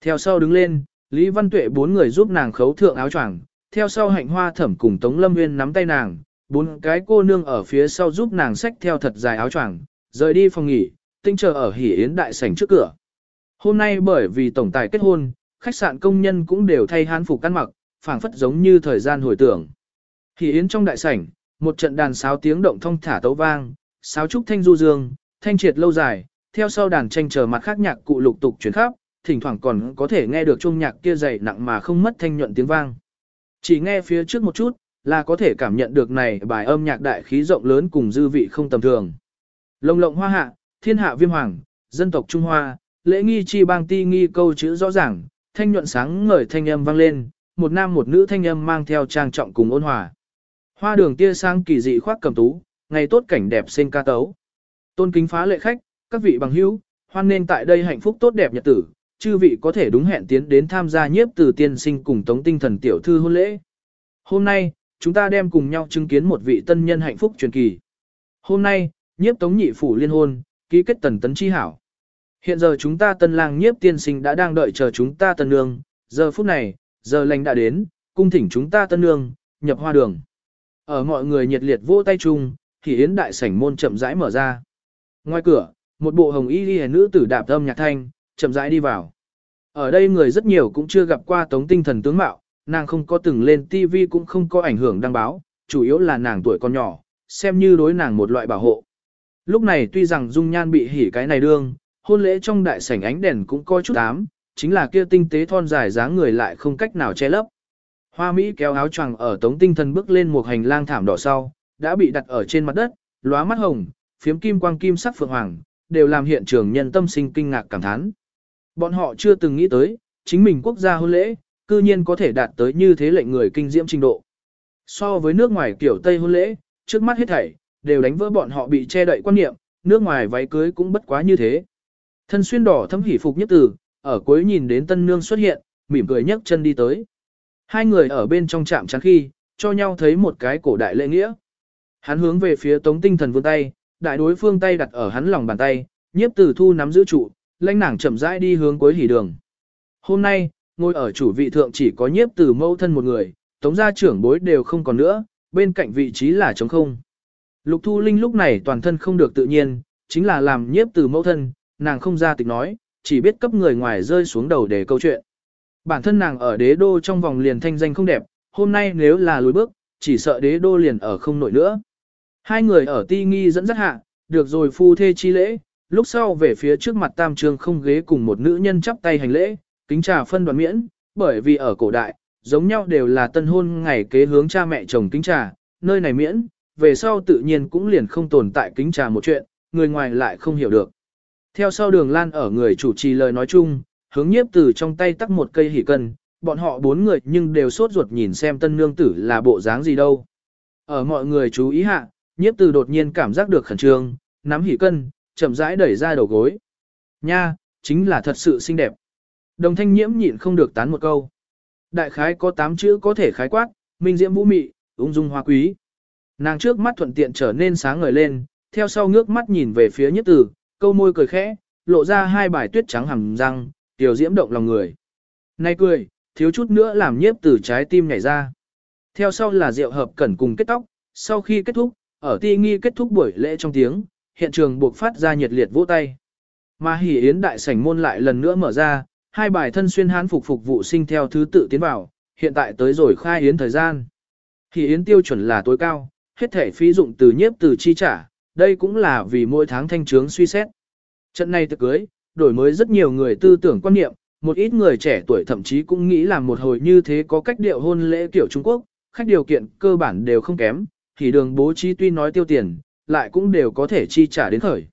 [SPEAKER 1] Theo sau đứng lên, Lý Văn Tuệ bốn người giúp nàng khấu thượng áo choàng, theo sau hạnh hoa thẩm cùng Tống Lâm Nguyên nắm tay nàng, bốn cái cô nương ở phía sau giúp nàng xách theo thật dài áo choàng, rời đi phòng nghỉ, tinh chờ ở hỉ yến đại sảnh trước cửa. Hôm nay bởi vì tổng tài kết hôn, khách sạn công nhân cũng đều thay hán phục ăn mặc, phảng phất giống như thời gian hồi tưởng. Hỉ yến trong đại sảnh, một trận đàn sáo tiếng động thông thả tấu vang, sáo trúc thanh du dương, thanh triệt lâu dài, theo sau đàn tranh chờ mặt khác nhạc cụ lục tục chuyển khắp, thỉnh thoảng còn có thể nghe được chuông nhạc kia dày nặng mà không mất thanh nhuận tiếng vang. Chỉ nghe phía trước một chút, là có thể cảm nhận được này bài âm nhạc đại khí rộng lớn cùng dư vị không tầm thường. Lồng lộng hoa hạ, thiên hạ viêm hoàng, dân tộc Trung Hoa, lễ nghi chi bang ti nghi câu chữ rõ ràng, thanh nhuận sáng ngời thanh âm vang lên, một nam một nữ thanh âm mang theo trang trọng cùng ôn hòa. Hoa đường tia sang kỳ dị khoác cầm tú, ngày tốt cảnh đẹp sinh ca tấu. Tôn kính phá lệ khách, các vị bằng hữu, hoan nên tại đây hạnh phúc tốt đẹp nhật tử, chư vị có thể đúng hẹn tiến đến tham gia nhiếp từ tiên sinh cùng tống tinh thần tiểu thư hôn lễ. Hôm nay, chúng ta đem cùng nhau chứng kiến một vị tân nhân hạnh phúc truyền kỳ. Hôm nay, nhiếp tống nhị phủ liên hôn, ký kết tần tấn chi hảo. Hiện giờ chúng ta tân lang nhiếp tiên sinh đã đang đợi chờ chúng ta tân nương, giờ phút này, giờ lành đã đến, cung thỉnh chúng ta tân nương, nhập hoa đường. Ở mọi người nhiệt liệt vỗ tay chung, thì yến đại sảnh môn chậm rãi mở ra. Ngoài cửa, một bộ hồng y ghi nữ tử đạp âm nhạc thanh, chậm rãi đi vào. Ở đây người rất nhiều cũng chưa gặp qua tống tinh thần tướng mạo, nàng không có từng lên TV cũng không có ảnh hưởng đăng báo, chủ yếu là nàng tuổi còn nhỏ, xem như đối nàng một loại bảo hộ. Lúc này tuy rằng dung nhan bị hỉ cái này đương, hôn lễ trong đại sảnh ánh đèn cũng coi chút ám, chính là kia tinh tế thon dài dáng người lại không cách nào che lấp. Hoa Mỹ kéo áo choàng ở tống tinh thần bước lên một hành lang thảm đỏ sau, đã bị đặt ở trên mặt đất, lóa mắt hồng, phiếm kim quang kim sắc phượng hoàng, đều làm hiện trường nhân tâm sinh kinh ngạc cảm thán. Bọn họ chưa từng nghĩ tới, chính mình quốc gia hôn lễ, cư nhiên có thể đạt tới như thế lệnh người kinh diễm trình độ. So với nước ngoài kiểu Tây hôn lễ, trước mắt hết thảy, đều đánh vỡ bọn họ bị che đậy quan niệm, nước ngoài váy cưới cũng bất quá như thế. Thân xuyên đỏ thâm hỉ phục nhất từ, ở cuối nhìn đến tân nương xuất hiện, mỉm cười nhấc chân đi tới. Hai người ở bên trong chạm chắn khi, cho nhau thấy một cái cổ đại lễ nghĩa. Hắn hướng về phía tống tinh thần vươn tay, đại đối phương tay đặt ở hắn lòng bàn tay, nhiếp tử thu nắm giữ trụ, lãnh nàng chậm rãi đi hướng cuối hỉ đường. Hôm nay, ngồi ở chủ vị thượng chỉ có nhiếp tử mâu thân một người, tống gia trưởng bối đều không còn nữa, bên cạnh vị trí là trống không. Lục Thu Linh lúc này toàn thân không được tự nhiên, chính là làm nhiếp tử mâu thân, nàng không ra tịch nói, chỉ biết cấp người ngoài rơi xuống đầu để câu chuyện. Bản thân nàng ở đế đô trong vòng liền thanh danh không đẹp, hôm nay nếu là lùi bước, chỉ sợ đế đô liền ở không nổi nữa. Hai người ở ti nghi dẫn dắt hạ, được rồi phu thê chi lễ, lúc sau về phía trước mặt tam trường không ghế cùng một nữ nhân chắp tay hành lễ, kính trà phân đoàn miễn, bởi vì ở cổ đại, giống nhau đều là tân hôn ngày kế hướng cha mẹ chồng kính trà, nơi này miễn, về sau tự nhiên cũng liền không tồn tại kính trà một chuyện, người ngoài lại không hiểu được. Theo sau đường lan ở người chủ trì lời nói chung, hướng nhiếp từ trong tay tắt một cây hỉ cân, bọn họ bốn người nhưng đều sốt ruột nhìn xem tân nương tử là bộ dáng gì đâu. Ở mọi người chú ý hạ, nhiếp từ đột nhiên cảm giác được khẩn trương, nắm hỉ cân, chậm rãi đẩy ra đầu gối. Nha, chính là thật sự xinh đẹp. Đồng thanh nhiễm nhịn không được tán một câu. Đại khái có tám chữ có thể khái quát, minh diễm vũ mị, ung dung hoa quý. Nàng trước mắt thuận tiện trở nên sáng ngời lên, theo sau ngước mắt nhìn về phía nhiếp tử, câu môi cười khẽ, lộ ra hai bài tuyết trắng hầm răng, tiểu diễm động lòng người. Nay cười, thiếu chút nữa làm nhiếp tử trái tim nhảy ra. Theo sau là rượu hợp cẩn cùng kết tóc, sau khi kết thúc, ở ti nghi kết thúc buổi lễ trong tiếng, hiện trường buộc phát ra nhiệt liệt vỗ tay. Mà hỉ yến đại sảnh môn lại lần nữa mở ra, hai bài thân xuyên hán phục phục vụ sinh theo thứ tự tiến vào, hiện tại tới rồi khai yến thời gian. Hỉ yến tiêu chuẩn là tối cao, hết thể phí dụng từ nhiếp từ chi trả, đây cũng là vì mỗi tháng thanh trướng suy xét. Trận này tự cưới, đổi mới rất nhiều người tư tưởng quan niệm, một ít người trẻ tuổi thậm chí cũng nghĩ làm một hồi như thế có cách điệu hôn lễ kiểu Trung Quốc, khách điều kiện cơ bản đều không kém, thì đường bố trí tuy nói tiêu tiền, lại cũng đều có thể chi trả đến khởi.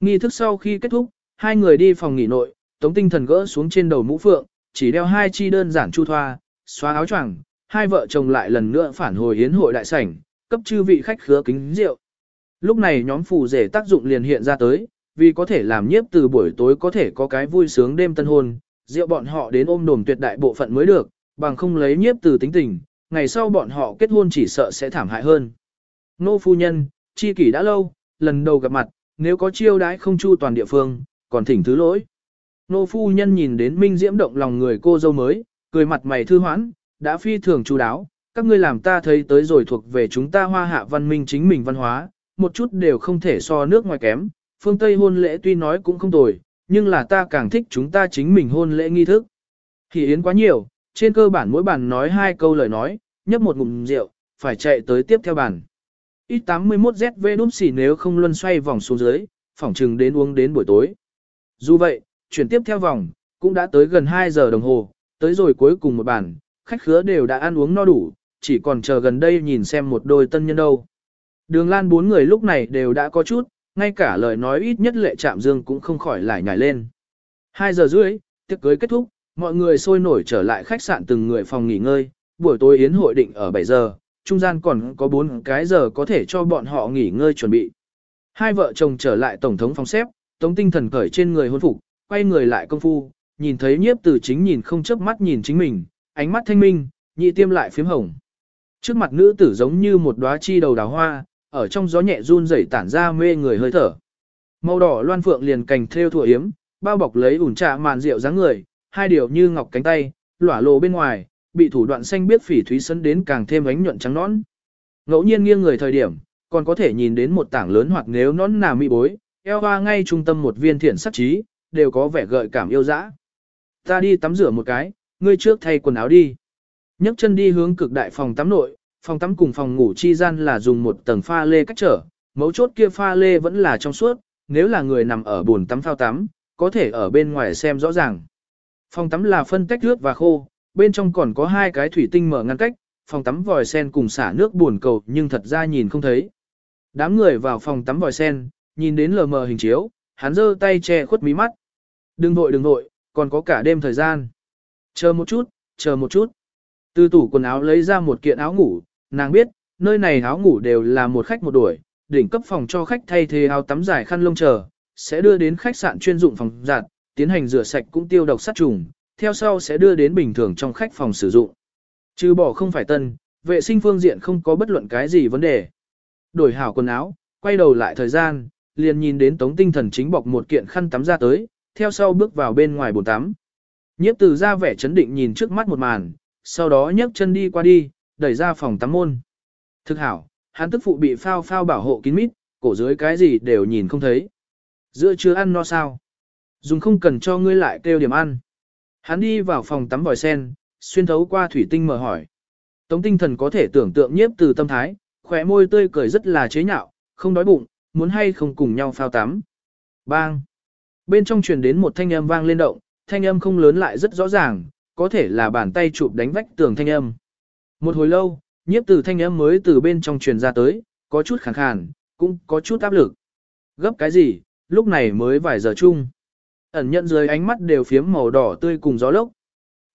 [SPEAKER 1] Nghi thức sau khi kết thúc, hai người đi phòng nghỉ nội, tống tinh thần gỡ xuống trên đầu mũ phượng, chỉ đeo hai chi đơn giản chu thoa, xóa áo choàng, hai vợ chồng lại lần nữa phản hồi hiến hội đại sảnh, cấp chư vị khách khứa kính rượu. Lúc này nhóm phù rể tác dụng liền hiện ra tới, vì có thể làm nhiếp từ buổi tối có thể có cái vui sướng đêm tân hôn, rượu bọn họ đến ôm đồm tuyệt đại bộ phận mới được, bằng không lấy nhiếp từ tính tình, ngày sau bọn họ kết hôn chỉ sợ sẽ thảm hại hơn. Nô phu nhân, chi kỷ đã lâu, lần đầu gặp mặt, nếu có chiêu đãi không chu toàn địa phương, còn thỉnh thứ lỗi. Nô phu nhân nhìn đến minh diễm động lòng người cô dâu mới, cười mặt mày thư hoãn, đã phi thường chú đáo, các ngươi làm ta thấy tới rồi thuộc về chúng ta hoa hạ văn minh chính mình văn hóa, một chút đều không thể so nước ngoài kém, phương Tây hôn lễ tuy nói cũng không tồi, nhưng là ta càng thích chúng ta chính mình hôn lễ nghi thức. Thì yến quá nhiều, trên cơ bản mỗi bàn nói hai câu lời nói, nhấp một ngụm rượu, phải chạy tới tiếp theo bàn. Ít 81ZV đúng xỉ nếu không luân xoay vòng xuống dưới, phỏng chừng đến uống đến buổi tối. Dù vậy, chuyển tiếp theo vòng, cũng đã tới gần 2 giờ đồng hồ, tới rồi cuối cùng một bàn, khách khứa đều đã ăn uống no đủ, chỉ còn chờ gần đây nhìn xem một đôi tân nhân đâu. Đường Lan bốn người lúc này đều đã có chút, ngay cả lời nói ít nhất lệ chạm dương cũng không khỏi lại nhảy lên. 2 giờ rưỡi, tiệc cưới kết thúc, mọi người sôi nổi trở lại khách sạn từng người phòng nghỉ ngơi, buổi tối yến hội định ở 7 giờ, trung gian còn có 4 cái giờ có thể cho bọn họ nghỉ ngơi chuẩn bị. Hai vợ chồng trở lại tổng thống phòng xếp, tống tinh thần cởi trên người hôn phục, quay người lại công phu, nhìn thấy nhiếp tử chính nhìn không chớp mắt nhìn chính mình, ánh mắt thanh minh, nhị tiêm lại phím hồng. Trước mặt nữ tử giống như một đóa chi đầu đào hoa, ở trong gió nhẹ run rẩy tản ra mê người hơi thở. Màu đỏ loan phượng liền cành theo thủa yếm, bao bọc lấy ủn trà màn rượu dáng người, hai điều như ngọc cánh tay, lỏa lộ bên ngoài, bị thủ đoạn xanh biết phỉ thúy sấn đến càng thêm ánh nhuận trắng nõn. Ngẫu nhiên nghiêng người thời điểm, còn có thể nhìn đến một tảng lớn hoặc nếu nón nà mỹ bối, eo hoa ngay trung tâm một viên thiện sắc trí, đều có vẻ gợi cảm yêu dã. Ta đi tắm rửa một cái, ngươi trước thay quần áo đi. nhấc chân đi hướng cực đại phòng tắm nội, phòng tắm cùng phòng ngủ chi gian là dùng một tầng pha lê cách trở, mấu chốt kia pha lê vẫn là trong suốt, nếu là người nằm ở bồn tắm phao tắm, có thể ở bên ngoài xem rõ ràng. Phòng tắm là phân tách nước và khô, bên trong còn có hai cái thủy tinh mở ngăn cách, phòng tắm vòi sen cùng xả nước buồn cầu nhưng thật ra nhìn không thấy. Đám người vào phòng tắm vòi sen, nhìn đến lờ mờ hình chiếu, hắn giơ tay che khuất mí mắt. Đừng vội đừng vội, còn có cả đêm thời gian. Chờ một chút, chờ một chút. Từ tủ quần áo lấy ra một kiện áo ngủ, nàng biết, nơi này áo ngủ đều là một khách một đuổi, đỉnh cấp phòng cho khách thay thế áo tắm dài khăn lông chờ, sẽ đưa đến khách sạn chuyên dụng phòng giặt, tiến hành rửa sạch cũng tiêu độc sát trùng, theo sau sẽ đưa đến bình thường trong khách phòng sử dụng. Trừ bỏ không phải tân, vệ sinh phương diện không có bất luận cái gì vấn đề. Đổi hảo quần áo, quay đầu lại thời gian, liền nhìn đến tống tinh thần chính bọc một kiện khăn tắm ra tới, theo sau bước vào bên ngoài bồn tắm. Nhiếp từ ra vẻ chấn định nhìn trước mắt một màn, sau đó nhấc chân đi qua đi, đẩy ra phòng tắm môn. Thực hảo, hắn tức phụ bị phao phao bảo hộ kín mít, cổ dưới cái gì đều nhìn không thấy. Giữa chưa ăn no sao? Dùng không cần cho ngươi lại kêu điểm ăn. Hắn đi vào phòng tắm vòi sen, xuyên thấu qua thủy tinh mở hỏi. Tống tinh thần có thể tưởng tượng nhiếp từ tâm thái, khỏe môi tươi cười rất là chế nhạo, không đói bụng, muốn hay không cùng nhau phao tắm. Bang! Bên trong truyền đến một thanh âm vang lên động, thanh âm không lớn lại rất rõ ràng, có thể là bàn tay chụp đánh vách tường thanh âm. Một hồi lâu, nhiếp từ thanh âm mới từ bên trong truyền ra tới, có chút khàn khàn, cũng có chút áp lực. Gấp cái gì, lúc này mới vài giờ chung. Ẩn nhận dưới ánh mắt đều phiếm màu đỏ tươi cùng gió lốc.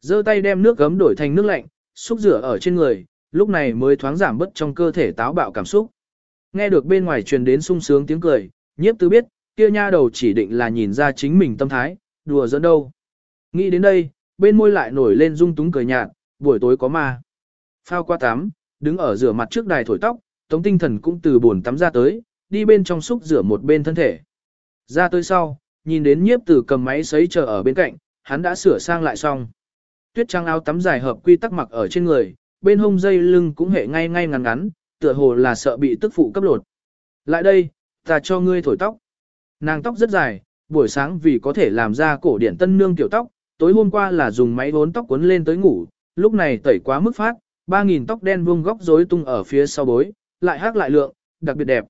[SPEAKER 1] giơ tay đem nước gấm đổi thành nước lạnh, xúc rửa ở trên người, lúc này mới thoáng giảm bớt trong cơ thể táo bạo cảm xúc. Nghe được bên ngoài truyền đến sung sướng tiếng cười, nhiếp tư biết, kia nha đầu chỉ định là nhìn ra chính mình tâm thái, đùa dẫn đâu. Nghĩ đến đây, bên môi lại nổi lên rung túng cười nhạt, buổi tối có ma. Phao qua tắm, đứng ở rửa mặt trước đài thổi tóc, tống tinh thần cũng từ buồn tắm ra tới, đi bên trong xúc rửa một bên thân thể. Ra tới sau, nhìn đến nhiếp tử cầm máy sấy chờ ở bên cạnh, hắn đã sửa sang lại xong. Tuyết trang áo tắm dài hợp quy tắc mặc ở trên người, bên hông dây lưng cũng hệ ngay ngay ngắn ngắn, tựa hồ là sợ bị tức phụ cấp lột. Lại đây, ta cho ngươi thổi tóc. Nàng tóc rất dài, buổi sáng vì có thể làm ra cổ điển tân nương kiểu tóc, tối hôm qua là dùng máy vốn tóc cuốn lên tới ngủ, lúc này tẩy quá mức phát, 3.000 tóc đen vuông góc rối tung ở phía sau bối, lại hát lại lượng, đặc biệt đẹp.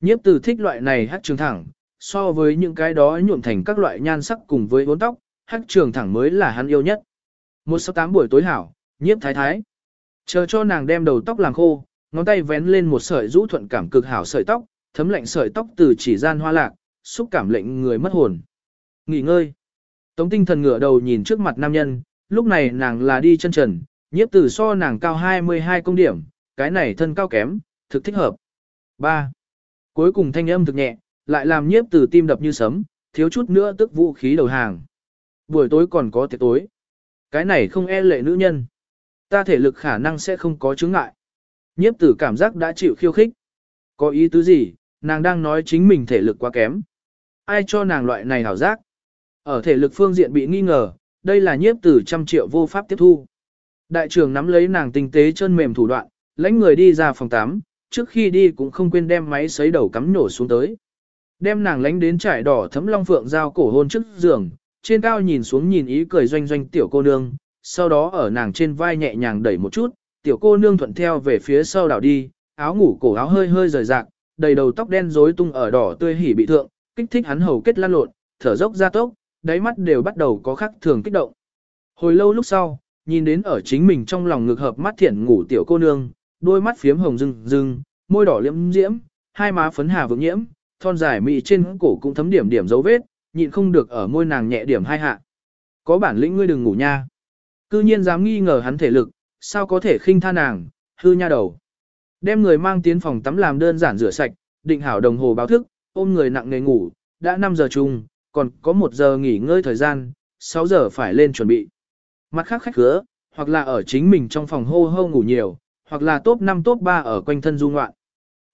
[SPEAKER 1] Nhiếp từ thích loại này hát trường thẳng, so với những cái đó nhuộm thành các loại nhan sắc cùng với bốn tóc, hắc trường thẳng mới là hắn yêu nhất. Một sáu tám buổi tối hảo, nhiếp thái thái. Chờ cho nàng đem đầu tóc làm khô, ngón tay vén lên một sợi rũ thuận cảm cực hảo sợi tóc, thấm lạnh sợi tóc từ chỉ gian hoa lạc, xúc cảm lệnh người mất hồn. Nghỉ ngơi. Tống tinh thần ngửa đầu nhìn trước mặt nam nhân, lúc này nàng là đi chân trần, nhiếp tử so nàng cao 22 công điểm, cái này thân cao kém, thực thích hợp. 3. Cuối cùng thanh âm thực nhẹ, lại làm nhiếp tử tim đập như sấm, thiếu chút nữa tức vũ khí đầu hàng. Buổi tối còn có tiệc tối. Cái này không e lệ nữ nhân. Ta thể lực khả năng sẽ không có chứng ngại. Nhiếp tử cảm giác đã chịu khiêu khích. Có ý tứ gì, nàng đang nói chính mình thể lực quá kém. Ai cho nàng loại này hảo giác? Ở thể lực phương diện bị nghi ngờ, đây là nhiếp tử trăm triệu vô pháp tiếp thu. Đại trưởng nắm lấy nàng tinh tế chân mềm thủ đoạn, lãnh người đi ra phòng 8, trước khi đi cũng không quên đem máy sấy đầu cắm nổ xuống tới. Đem nàng lánh đến trải đỏ thấm long phượng giao cổ hôn trước giường, trên cao nhìn xuống nhìn ý cười doanh doanh tiểu cô nương, sau đó ở nàng trên vai nhẹ nhàng đẩy một chút, tiểu cô nương thuận theo về phía sau đảo đi, áo ngủ cổ áo hơi hơi rời rạc, đầy đầu tóc đen rối tung ở đỏ tươi hỉ bị thượng, kích thích hắn hầu kết lan lộn, thở dốc ra tốc, đáy mắt đều bắt đầu có khắc thường kích động. Hồi lâu lúc sau, nhìn đến ở chính mình trong lòng ngực hợp mắt thiện ngủ tiểu cô nương, đôi mắt phiếm hồng rưng rưng, môi đỏ liễm diễm, hai má phấn hà vượng nhiễm, thon dài mị trên cổ cũng thấm điểm điểm dấu vết, nhịn không được ở môi nàng nhẹ điểm hai hạ. Có bản lĩnh ngươi đừng ngủ nha. Cư nhiên dám nghi ngờ hắn thể lực, sao có thể khinh tha nàng, hư nha đầu. Đem người mang tiến phòng tắm làm đơn giản rửa sạch, định hảo đồng hồ báo thức, ôm người nặng nề ngủ, đã 5 giờ chung, còn có 1 giờ nghỉ ngơi thời gian, 6 giờ phải lên chuẩn bị. Mặt khác khách khứa, hoặc là ở chính mình trong phòng hô hô ngủ nhiều, hoặc là top 5 top 3 ở quanh thân du ngoạn.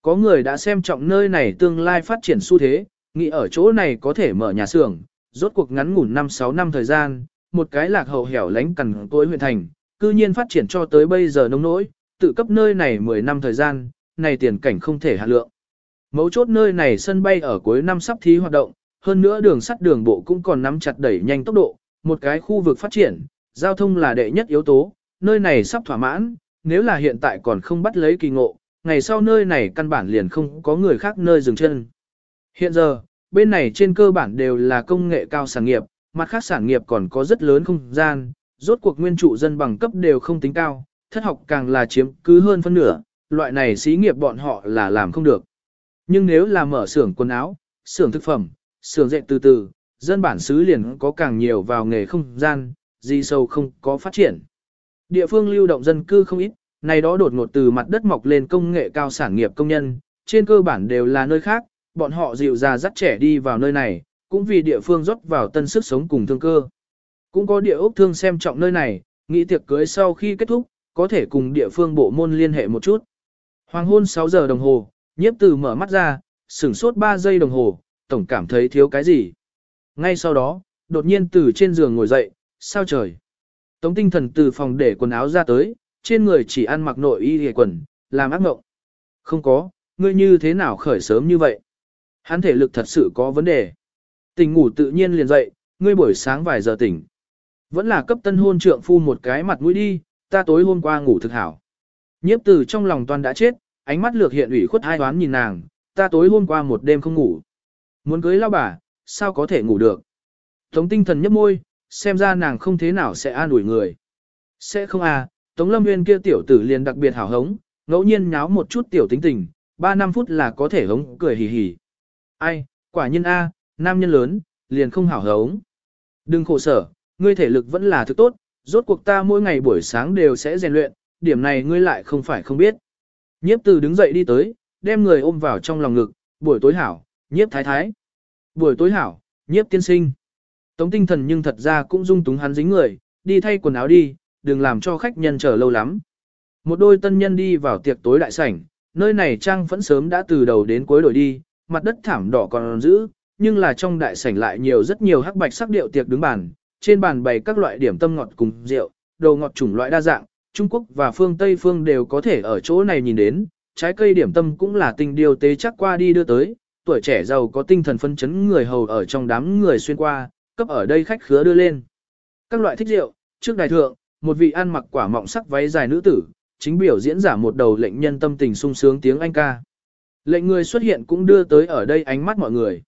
[SPEAKER 1] Có người đã xem trọng nơi này tương lai phát triển xu thế, nghĩ ở chỗ này có thể mở nhà xưởng, rốt cuộc ngắn ngủn 5-6 năm thời gian, một cái lạc hậu hẻo lánh cằn tối huyện thành, cư nhiên phát triển cho tới bây giờ nông nỗi, tự cấp nơi này 10 năm thời gian, này tiền cảnh không thể hạ lượng. Mấu chốt nơi này sân bay ở cuối năm sắp thí hoạt động, hơn nữa đường sắt đường bộ cũng còn nắm chặt đẩy nhanh tốc độ, một cái khu vực phát triển, giao thông là đệ nhất yếu tố, nơi này sắp thỏa mãn, nếu là hiện tại còn không bắt lấy kỳ ngộ, ngày sau nơi này căn bản liền không có người khác nơi dừng chân. Hiện giờ, bên này trên cơ bản đều là công nghệ cao sản nghiệp, mặt khác sản nghiệp còn có rất lớn không gian, rốt cuộc nguyên trụ dân bằng cấp đều không tính cao, thất học càng là chiếm cứ hơn phân nửa, loại này xí nghiệp bọn họ là làm không được. Nhưng nếu là mở xưởng quần áo, xưởng thực phẩm, xưởng dệt từ từ, dân bản xứ liền có càng nhiều vào nghề không gian, gì sâu không có phát triển. Địa phương lưu động dân cư không ít, này đó đột ngột từ mặt đất mọc lên công nghệ cao sản nghiệp công nhân, trên cơ bản đều là nơi khác, bọn họ dịu già dắt trẻ đi vào nơi này, cũng vì địa phương rót vào tân sức sống cùng thương cơ. Cũng có địa ốc thương xem trọng nơi này, nghĩ tiệc cưới sau khi kết thúc, có thể cùng địa phương bộ môn liên hệ một chút. Hoàng hôn 6 giờ đồng hồ, nhiếp từ mở mắt ra, sửng sốt 3 giây đồng hồ, tổng cảm thấy thiếu cái gì. Ngay sau đó, đột nhiên từ trên giường ngồi dậy, sao trời. Tống tinh thần từ phòng để quần áo ra tới, trên người chỉ ăn mặc nội y hề quần, làm ác mộng. Không có, ngươi như thế nào khởi sớm như vậy? Hắn thể lực thật sự có vấn đề. Tỉnh ngủ tự nhiên liền dậy, ngươi buổi sáng vài giờ tỉnh. Vẫn là cấp tân hôn trượng phu một cái mặt mũi đi, ta tối hôm qua ngủ thực hảo. Nhiếp từ trong lòng toàn đã chết, ánh mắt lược hiện ủy khuất hai đoán nhìn nàng, ta tối hôm qua một đêm không ngủ. Muốn cưới lao bà, sao có thể ngủ được? Tống tinh thần nhấp môi, xem ra nàng không thế nào sẽ an ủi người. Sẽ không à, Tống lâm nguyên kia tiểu tử liền đặc biệt hảo hống, ngẫu nhiên nháo một chút tiểu tính tình, 3 năm phút là có thể hống cười hì hì. Ai, quả nhân a, nam nhân lớn, liền không hảo hống. Đừng khổ sở, ngươi thể lực vẫn là thứ tốt, rốt cuộc ta mỗi ngày buổi sáng đều sẽ rèn luyện, điểm này ngươi lại không phải không biết. Nhiếp từ đứng dậy đi tới, đem người ôm vào trong lòng ngực, buổi tối hảo, nhiếp thái thái. Buổi tối hảo, nhiếp tiên sinh. Tống tinh thần nhưng thật ra cũng dung túng hắn dính người, đi thay quần áo đi, đừng làm cho khách nhân chờ lâu lắm. Một đôi tân nhân đi vào tiệc tối đại sảnh, nơi này trang vẫn sớm đã từ đầu đến cuối đổi đi, mặt đất thảm đỏ còn giữ, nhưng là trong đại sảnh lại nhiều rất nhiều hắc bạch sắc điệu tiệc đứng bàn, trên bàn bày các loại điểm tâm ngọt cùng rượu, đồ ngọt chủng loại đa dạng, Trung Quốc và phương Tây phương đều có thể ở chỗ này nhìn đến, trái cây điểm tâm cũng là tình điều tế chắc qua đi đưa tới, tuổi trẻ giàu có tinh thần phân chấn người hầu ở trong đám người xuyên qua, cấp ở đây khách khứa đưa lên. Các loại thích rượu, trước đại thượng, một vị ăn mặc quả mọng sắc váy dài nữ tử, chính biểu diễn giả một đầu lệnh nhân tâm tình sung sướng tiếng Anh ca. Lệnh người xuất hiện cũng đưa tới ở đây ánh mắt mọi người.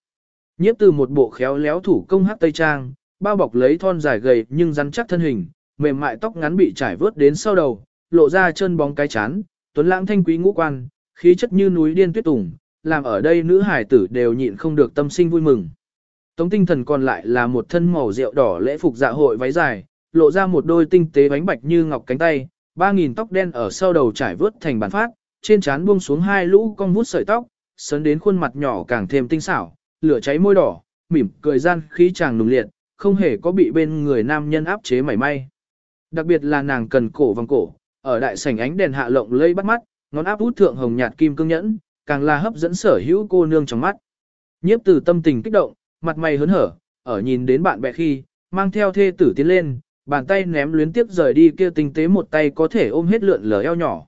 [SPEAKER 1] Nhiếp từ một bộ khéo léo thủ công hát tây trang, bao bọc lấy thon dài gầy nhưng rắn chắc thân hình, mềm mại tóc ngắn bị trải vớt đến sau đầu, lộ ra chân bóng cái chán, tuấn lãng thanh quý ngũ quan, khí chất như núi điên tuyết tùng, làm ở đây nữ hải tử đều nhịn không được tâm sinh vui mừng. Tống tinh thần còn lại là một thân màu rượu đỏ lễ phục dạ hội váy dài, lộ ra một đôi tinh tế bánh bạch như ngọc cánh tay, ba nghìn tóc đen ở sau đầu trải vớt thành bàn phát, trên trán buông xuống hai lũ cong vút sợi tóc, sấn đến khuôn mặt nhỏ càng thêm tinh xảo, lửa cháy môi đỏ, mỉm cười gian khí chàng nùng liệt, không hề có bị bên người nam nhân áp chế mảy may. Đặc biệt là nàng cần cổ vòng cổ, ở đại sảnh ánh đèn hạ lộng lây bắt mắt, ngón áp út thượng hồng nhạt kim cương nhẫn, càng là hấp dẫn sở hữu cô nương trong mắt. Nhiếp từ tâm tình kích động, mặt mày hớn hở, ở nhìn đến bạn bè khi, mang theo thê tử tiến lên, bàn tay ném luyến tiếp rời đi kia tinh tế một tay có thể ôm hết lượn lờ eo nhỏ.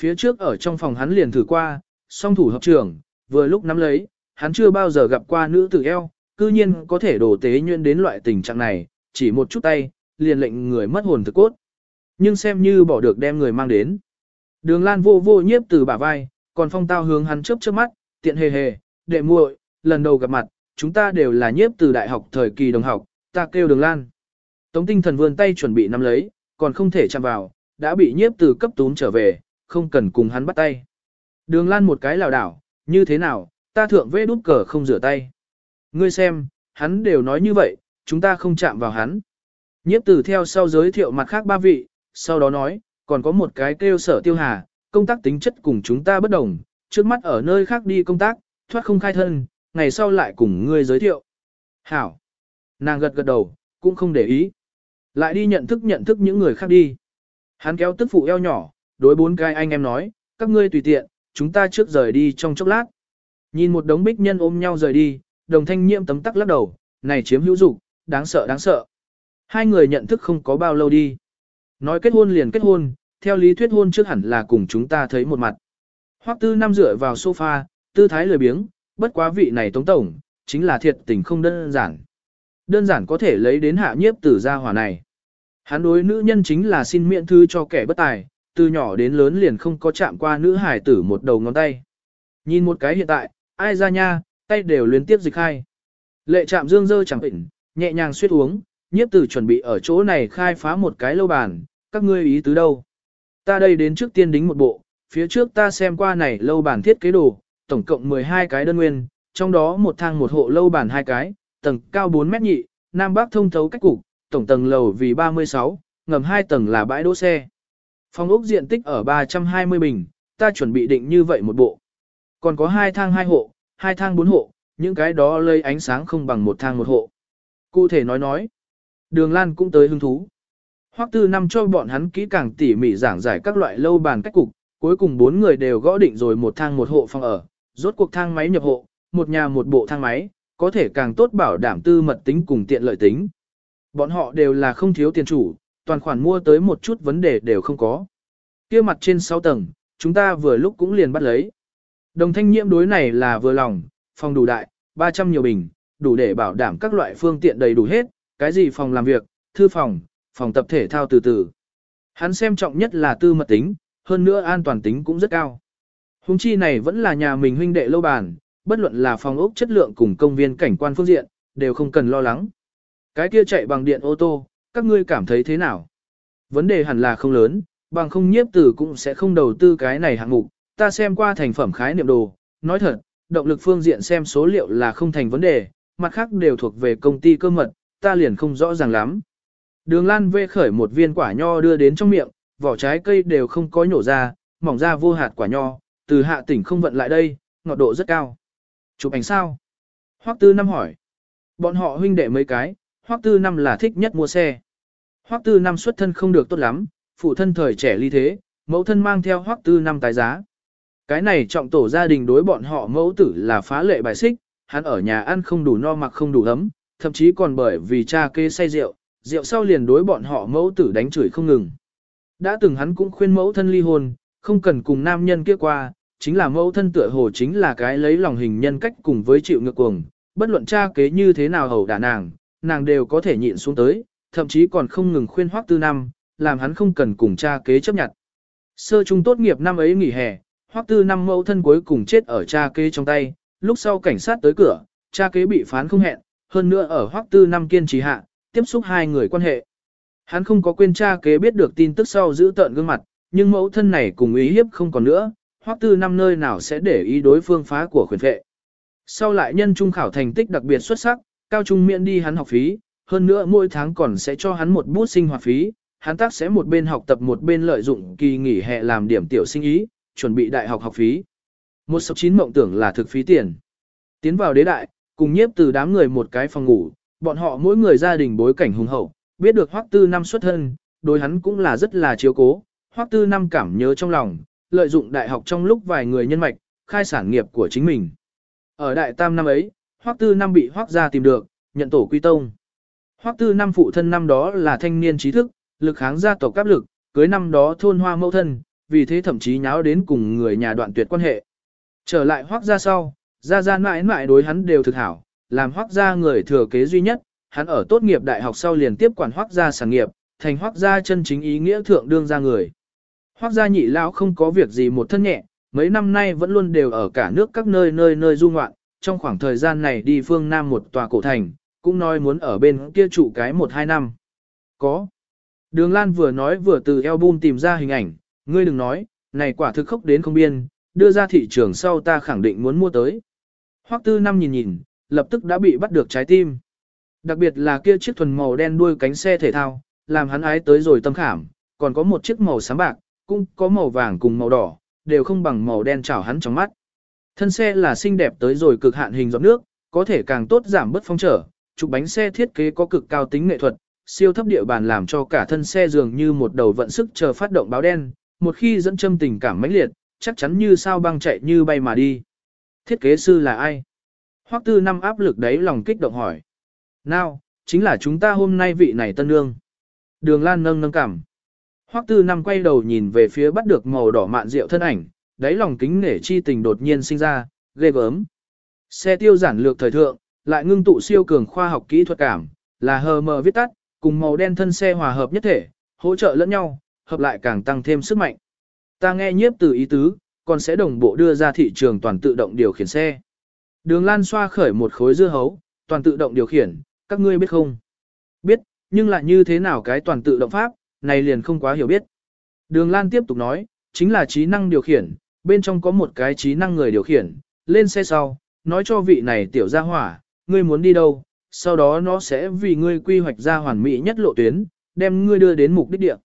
[SPEAKER 1] Phía trước ở trong phòng hắn liền thử qua, song thủ hợp trưởng vừa lúc nắm lấy, hắn chưa bao giờ gặp qua nữ tử eo, cư nhiên có thể đổ tế nhuyễn đến loại tình trạng này, chỉ một chút tay, liền lệnh người mất hồn thực cốt. Nhưng xem như bỏ được đem người mang đến. Đường Lan vô vô nhiếp từ bả vai, còn phong tao hướng hắn chớp chớp mắt, tiện hề hề, đệ muội, lần đầu gặp mặt, chúng ta đều là nhiếp từ đại học thời kỳ đồng học, ta kêu Đường Lan. Tống tinh thần vươn tay chuẩn bị nắm lấy, còn không thể chạm vào, đã bị nhiếp từ cấp tún trở về, không cần cùng hắn bắt tay. Đường Lan một cái lảo đảo, như thế nào, ta thượng vê đút cờ không rửa tay. Ngươi xem, hắn đều nói như vậy, chúng ta không chạm vào hắn. Nhiếp từ theo sau giới thiệu mặt khác ba vị, sau đó nói, còn có một cái kêu sở tiêu hà, công tác tính chất cùng chúng ta bất đồng, trước mắt ở nơi khác đi công tác, thoát không khai thân, ngày sau lại cùng ngươi giới thiệu. Hảo. Nàng gật gật đầu, cũng không để ý. Lại đi nhận thức nhận thức những người khác đi. Hắn kéo tức phụ eo nhỏ, đối bốn cái anh em nói, các ngươi tùy tiện, chúng ta trước rời đi trong chốc lát. Nhìn một đống bích nhân ôm nhau rời đi, đồng thanh nhiễm tấm tắc lắc đầu, này chiếm hữu dục, đáng sợ đáng sợ. Hai người nhận thức không có bao lâu đi. Nói kết hôn liền kết hôn, theo lý thuyết hôn trước hẳn là cùng chúng ta thấy một mặt. Hoắc tư năm dựa vào sofa, tư thái lười biếng, bất quá vị này tống tổng, chính là thiệt tình không đơn giản. Đơn giản có thể lấy đến hạ nhiếp tử gia hỏa này. Hắn đối nữ nhân chính là xin miễn thư cho kẻ bất tài, từ nhỏ đến lớn liền không có chạm qua nữ hải tử một đầu ngón tay. Nhìn một cái hiện tại, ai ra nha, tay đều liên tiếp dịch khai. Lệ chạm dương dơ chẳng bệnh, nhẹ nhàng suyết uống, nhiếp tử chuẩn bị ở chỗ này khai phá một cái lâu bàn, các ngươi ý tứ đâu. Ta đây đến trước tiên đính một bộ, phía trước ta xem qua này lâu bàn thiết kế đồ, tổng cộng 12 cái đơn nguyên, trong đó một thang một hộ lâu bàn hai cái, tầng cao 4 mét nhị, nam bắc thông thấu cách cục, tổng tầng lầu vì 36, ngầm 2 tầng là bãi đỗ xe. Phòng ốc diện tích ở 320 bình, ta chuẩn bị định như vậy một bộ. Còn có hai thang hai hộ, hai thang bốn hộ, những cái đó lây ánh sáng không bằng một thang một hộ. Cụ thể nói nói, đường lan cũng tới hứng thú. Hoắc tư năm cho bọn hắn kỹ càng tỉ mỉ giảng giải các loại lâu bàn cách cục, cuối cùng bốn người đều gõ định rồi một thang một hộ phòng ở, rốt cuộc thang máy nhập hộ, một nhà một bộ thang máy, có thể càng tốt bảo đảm tư mật tính cùng tiện lợi tính. Bọn họ đều là không thiếu tiền chủ, toàn khoản mua tới một chút vấn đề đều không có. kia mặt trên 6 tầng, chúng ta vừa lúc cũng liền bắt lấy. Đồng thanh nhiễm đối này là vừa lòng, phòng đủ đại, 300 nhiều bình, đủ để bảo đảm các loại phương tiện đầy đủ hết, cái gì phòng làm việc, thư phòng, phòng tập thể thao từ từ. Hắn xem trọng nhất là tư mật tính, hơn nữa an toàn tính cũng rất cao. Hùng chi này vẫn là nhà mình huynh đệ lâu bàn, bất luận là phòng ốc chất lượng cùng công viên cảnh quan phương diện, đều không cần lo lắng. Cái kia chạy bằng điện ô tô, các ngươi cảm thấy thế nào? Vấn đề hẳn là không lớn, bằng không nhiếp tử cũng sẽ không đầu tư cái này hạng mục. Ta xem qua thành phẩm khái niệm đồ, nói thật, động lực phương diện xem số liệu là không thành vấn đề, mặt khác đều thuộc về công ty cơ mật, ta liền không rõ ràng lắm. Đường Lan vê khởi một viên quả nho đưa đến trong miệng, vỏ trái cây đều không có nhổ ra, mỏng ra vô hạt quả nho, từ hạ tỉnh không vận lại đây, ngọt độ rất cao. Chụp ảnh sao? Hoắc Tư Năm hỏi. Bọn họ huynh đệ mấy cái, Hoắc Tư Năm là thích nhất mua xe. Hoắc Tư Năm xuất thân không được tốt lắm, phụ thân thời trẻ ly thế, mẫu thân mang theo Hoắc Tư Năm tái giá. Cái này trọng tổ gia đình đối bọn họ mẫu tử là phá lệ bài xích, hắn ở nhà ăn không đủ no mặc không đủ ấm, thậm chí còn bởi vì cha kê say rượu, rượu sau liền đối bọn họ mẫu tử đánh chửi không ngừng. Đã từng hắn cũng khuyên mẫu thân ly hôn, không cần cùng nam nhân kia qua, chính là mẫu thân tựa hồ chính là cái lấy lòng hình nhân cách cùng với chịu ngược cuồng, bất luận cha kế như thế nào hầu đả nàng, nàng đều có thể nhịn xuống tới, thậm chí còn không ngừng khuyên hoắc tư năm, làm hắn không cần cùng cha kế chấp nhận. Sơ trung tốt nghiệp năm ấy nghỉ hè, hoắc tư năm mẫu thân cuối cùng chết ở cha kế trong tay, lúc sau cảnh sát tới cửa, cha kế bị phán không hẹn, hơn nữa ở hoắc tư năm kiên trì hạ, tiếp xúc hai người quan hệ. Hắn không có quên cha kế biết được tin tức sau giữ tợn gương mặt, nhưng mẫu thân này cùng ý hiếp không còn nữa, hoắc tư năm nơi nào sẽ để ý đối phương phá của khuyến vệ. Sau lại nhân trung khảo thành tích đặc biệt xuất sắc, cao trung miễn đi hắn học phí, hơn nữa mỗi tháng còn sẽ cho hắn một bút sinh hoạt phí, hắn tác sẽ một bên học tập một bên lợi dụng kỳ nghỉ hè làm điểm tiểu sinh ý, chuẩn bị đại học học phí. Một số chín mộng tưởng là thực phí tiền. Tiến vào đế đại, cùng nhiếp từ đám người một cái phòng ngủ, bọn họ mỗi người gia đình bối cảnh hùng hậu, biết được hoắc tư năm xuất thân, đối hắn cũng là rất là chiếu cố, hoắc tư năm cảm nhớ trong lòng, lợi dụng đại học trong lúc vài người nhân mạch, khai sản nghiệp của chính mình. Ở đại tam năm ấy, hoắc tư năm bị hoắc gia tìm được, nhận tổ quy tông. Hoắc tư năm phụ thân năm đó là thanh niên trí thức, lực kháng gia tộc áp lực, cưới năm đó thôn hoa mẫu thân, vì thế thậm chí nháo đến cùng người nhà đoạn tuyệt quan hệ. Trở lại hoắc gia sau, gia gia mãi mãi đối hắn đều thực hảo, làm hoắc gia người thừa kế duy nhất, hắn ở tốt nghiệp đại học sau liền tiếp quản hoắc gia sản nghiệp, thành hoắc gia chân chính ý nghĩa thượng đương gia người. Hoắc gia nhị lão không có việc gì một thân nhẹ, mấy năm nay vẫn luôn đều ở cả nước các nơi nơi nơi du ngoạn, trong khoảng thời gian này đi phương Nam một tòa cổ thành, cũng nói muốn ở bên kia trụ cái một hai năm. Có. Đường Lan vừa nói vừa từ album tìm ra hình ảnh, ngươi đừng nói, này quả thực khốc đến không biên, đưa ra thị trường sau ta khẳng định muốn mua tới. Hoắc tư năm nhìn nhìn, lập tức đã bị bắt được trái tim. Đặc biệt là kia chiếc thuần màu đen đuôi cánh xe thể thao, làm hắn ái tới rồi tâm khảm, còn có một chiếc màu xám bạc, cũng có màu vàng cùng màu đỏ, đều không bằng màu đen chảo hắn trong mắt. Thân xe là xinh đẹp tới rồi cực hạn hình giọt nước, có thể càng tốt giảm bớt phong trở, trục bánh xe thiết kế có cực cao tính nghệ thuật, siêu thấp địa bàn làm cho cả thân xe dường như một đầu vận sức chờ phát động báo đen, một khi dẫn châm tình cảm mãnh liệt, chắc chắn như sao băng chạy như bay mà đi. Thiết kế sư là ai? Hoắc tư năm áp lực đấy lòng kích động hỏi. Nào, chính là chúng ta hôm nay vị này tân nương. Đường Lan nâng nâng cảm. Hoắc tư năm quay đầu nhìn về phía bắt được màu đỏ mạn rượu thân ảnh, đáy lòng kính nể chi tình đột nhiên sinh ra, ghê gớm. Xe tiêu giản lược thời thượng, lại ngưng tụ siêu cường khoa học kỹ thuật cảm, là hờ mờ viết tắt, cùng màu đen thân xe hòa hợp nhất thể, hỗ trợ lẫn nhau, hợp lại càng tăng thêm sức mạnh. Ta nghe nhiếp từ ý tứ, còn sẽ đồng bộ đưa ra thị trường toàn tự động điều khiển xe. Đường Lan xoa khởi một khối dưa hấu, toàn tự động điều khiển, các ngươi biết không? Biết, nhưng lại như thế nào cái toàn tự động pháp, này liền không quá hiểu biết. Đường Lan tiếp tục nói, chính là trí năng điều khiển, bên trong có một cái trí năng người điều khiển, lên xe sau, nói cho vị này tiểu gia hỏa, ngươi muốn đi đâu, sau đó nó sẽ vì ngươi quy hoạch ra hoàn mỹ nhất lộ tuyến, đem ngươi đưa đến mục đích địa.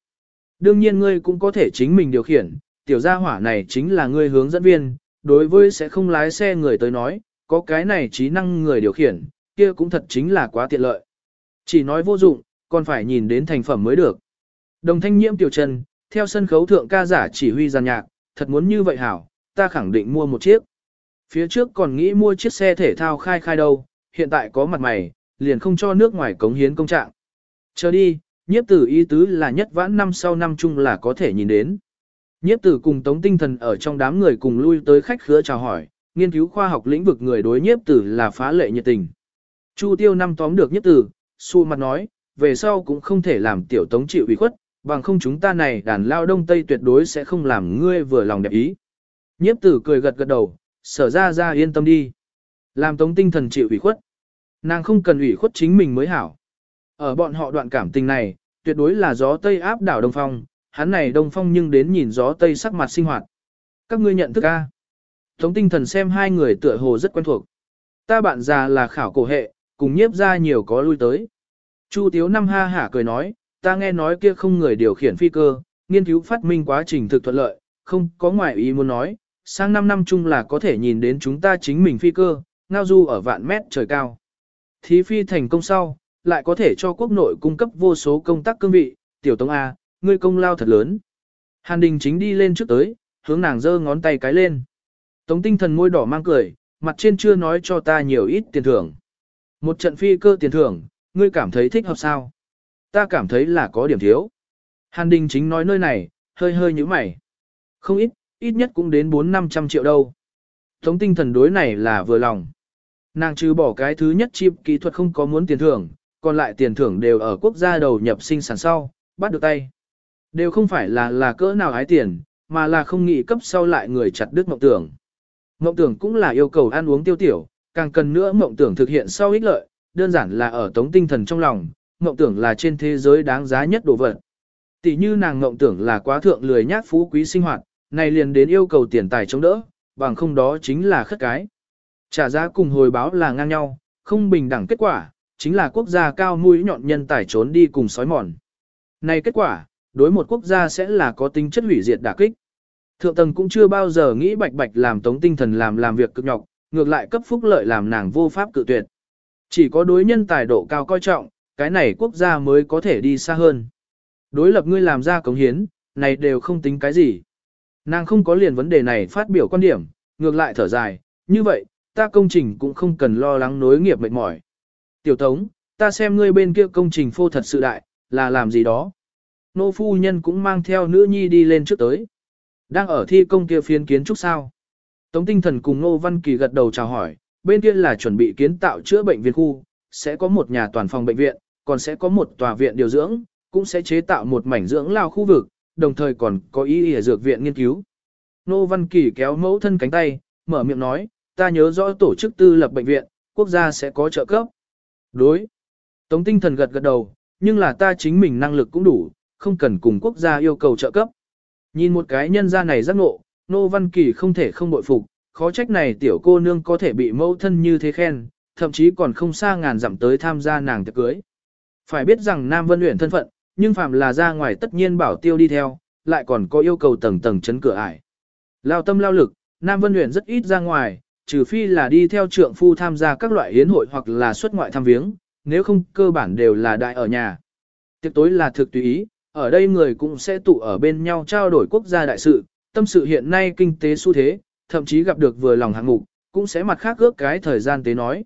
[SPEAKER 1] Đương nhiên ngươi cũng có thể chính mình điều khiển, tiểu gia hỏa này chính là ngươi hướng dẫn viên, đối với sẽ không lái xe người tới nói, có cái này trí năng người điều khiển, kia cũng thật chính là quá tiện lợi. Chỉ nói vô dụng, còn phải nhìn đến thành phẩm mới được. Đồng thanh nhiễm tiểu trần, theo sân khấu thượng ca giả chỉ huy giàn nhạc, thật muốn như vậy hảo, ta khẳng định mua một chiếc. Phía trước còn nghĩ mua chiếc xe thể thao khai khai đâu, hiện tại có mặt mày, liền không cho nước ngoài cống hiến công trạng. Chờ đi, nhiếp tử ý tứ là nhất vãn năm sau năm chung là có thể nhìn đến. Nhiếp tử cùng tống tinh thần ở trong đám người cùng lui tới khách khứa chào hỏi, nghiên cứu khoa học lĩnh vực người đối nhiếp tử là phá lệ nhiệt tình. Chu tiêu năm tóm được nhiếp tử, su mặt nói, về sau cũng không thể làm tiểu tống chịu ủy khuất, bằng không chúng ta này đàn lao đông tây tuyệt đối sẽ không làm ngươi vừa lòng đẹp ý. Nhiếp tử cười gật gật đầu, sở ra ra yên tâm đi. Làm tống tinh thần chịu ủy khuất. Nàng không cần ủy khuất chính mình mới hảo. Ở bọn họ đoạn cảm tình này, tuyệt đối là gió tây áp đảo đông phong, hắn này đông phong nhưng đến nhìn gió tây sắc mặt sinh hoạt. Các ngươi nhận thức a? Tống tinh thần xem hai người tựa hồ rất quen thuộc. Ta bạn già là khảo cổ hệ, cùng nhiếp ra nhiều có lui tới. Chu Tiếu năm ha hả cười nói, ta nghe nói kia không người điều khiển phi cơ, nghiên cứu phát minh quá trình thực thuận lợi, không có ngoại ý muốn nói, sang 5 năm chung là có thể nhìn đến chúng ta chính mình phi cơ, ngao du ở vạn mét trời cao. Thí phi thành công sau, lại có thể cho quốc nội cung cấp vô số công tác cương vị, tiểu tông A, ngươi công lao thật lớn. Hàn đình chính đi lên trước tới, hướng nàng giơ ngón tay cái lên. Tống tinh thần môi đỏ mang cười, mặt trên chưa nói cho ta nhiều ít tiền thưởng. Một trận phi cơ tiền thưởng, ngươi cảm thấy thích hợp sao? Ta cảm thấy là có điểm thiếu. Hàn đình chính nói nơi này, hơi hơi như mày. Không ít, ít nhất cũng đến 4-500 triệu đâu. Tống tinh thần đối này là vừa lòng. Nàng trừ bỏ cái thứ nhất chip kỹ thuật không có muốn tiền thưởng, còn lại tiền thưởng đều ở quốc gia đầu nhập sinh sản sau, bắt được tay. Đều không phải là là cỡ nào hái tiền, mà là không nghĩ cấp sau lại người chặt đứt mộng tưởng. Mộng tưởng cũng là yêu cầu ăn uống tiêu tiểu, càng cần nữa mộng tưởng thực hiện sau ích lợi, đơn giản là ở tống tinh thần trong lòng, mộng tưởng là trên thế giới đáng giá nhất đồ vật. Tỷ như nàng mộng tưởng là quá thượng lười nhát phú quý sinh hoạt, này liền đến yêu cầu tiền tài chống đỡ, bằng không đó chính là khất cái. Trả giá cùng hồi báo là ngang nhau, không bình đẳng kết quả, chính là quốc gia cao mũi nhọn nhân tài trốn đi cùng sói mòn. Này kết quả, đối một quốc gia sẽ là có tính chất hủy diệt đả kích. Thượng tầng cũng chưa bao giờ nghĩ bạch bạch làm tống tinh thần làm làm việc cực nhọc, ngược lại cấp phúc lợi làm nàng vô pháp cự tuyệt. Chỉ có đối nhân tài độ cao coi trọng, cái này quốc gia mới có thể đi xa hơn. Đối lập ngươi làm ra cống hiến, này đều không tính cái gì. Nàng không có liền vấn đề này phát biểu quan điểm, ngược lại thở dài, như vậy, ta công trình cũng không cần lo lắng nối nghiệp mệt mỏi. Tiểu Tống, ta xem ngươi bên kia công trình phô thật sự đại, là làm gì đó. Nô phu nhân cũng mang theo nữ nhi đi lên trước tới. Đang ở thi công kia phiến kiến trúc sao. Tống tinh thần cùng Nô Văn Kỳ gật đầu chào hỏi, bên kia là chuẩn bị kiến tạo chữa bệnh viện khu, sẽ có một nhà toàn phòng bệnh viện, còn sẽ có một tòa viện điều dưỡng, cũng sẽ chế tạo một mảnh dưỡng lao khu vực, đồng thời còn có ý ở dược viện nghiên cứu. Nô Văn Kỳ kéo mẫu thân cánh tay, mở miệng nói, ta nhớ rõ tổ chức tư lập bệnh viện, quốc gia sẽ có trợ cấp. Đối. Tống tinh thần gật gật đầu, nhưng là ta chính mình năng lực cũng đủ, không cần cùng quốc gia yêu cầu trợ cấp. Nhìn một cái nhân gia này giác ngộ, Nô Văn Kỳ không thể không bội phục, khó trách này tiểu cô nương có thể bị mẫu thân như thế khen, thậm chí còn không xa ngàn dặm tới tham gia nàng tiệc cưới. Phải biết rằng Nam Vân Uyển thân phận, nhưng phạm là ra ngoài tất nhiên bảo tiêu đi theo, lại còn có yêu cầu tầng tầng chấn cửa ải. Lao tâm lao lực, Nam Vân Uyển rất ít ra ngoài, trừ phi là đi theo trượng phu tham gia các loại hiến hội hoặc là xuất ngoại thăm viếng, nếu không cơ bản đều là đại ở nhà. Tiệc tối là thực tùy ý, ở đây người cũng sẽ tụ ở bên nhau trao đổi quốc gia đại sự, tâm sự hiện nay kinh tế xu thế, thậm chí gặp được vừa lòng hạng mục, cũng sẽ mặt khác ước cái thời gian tế nói.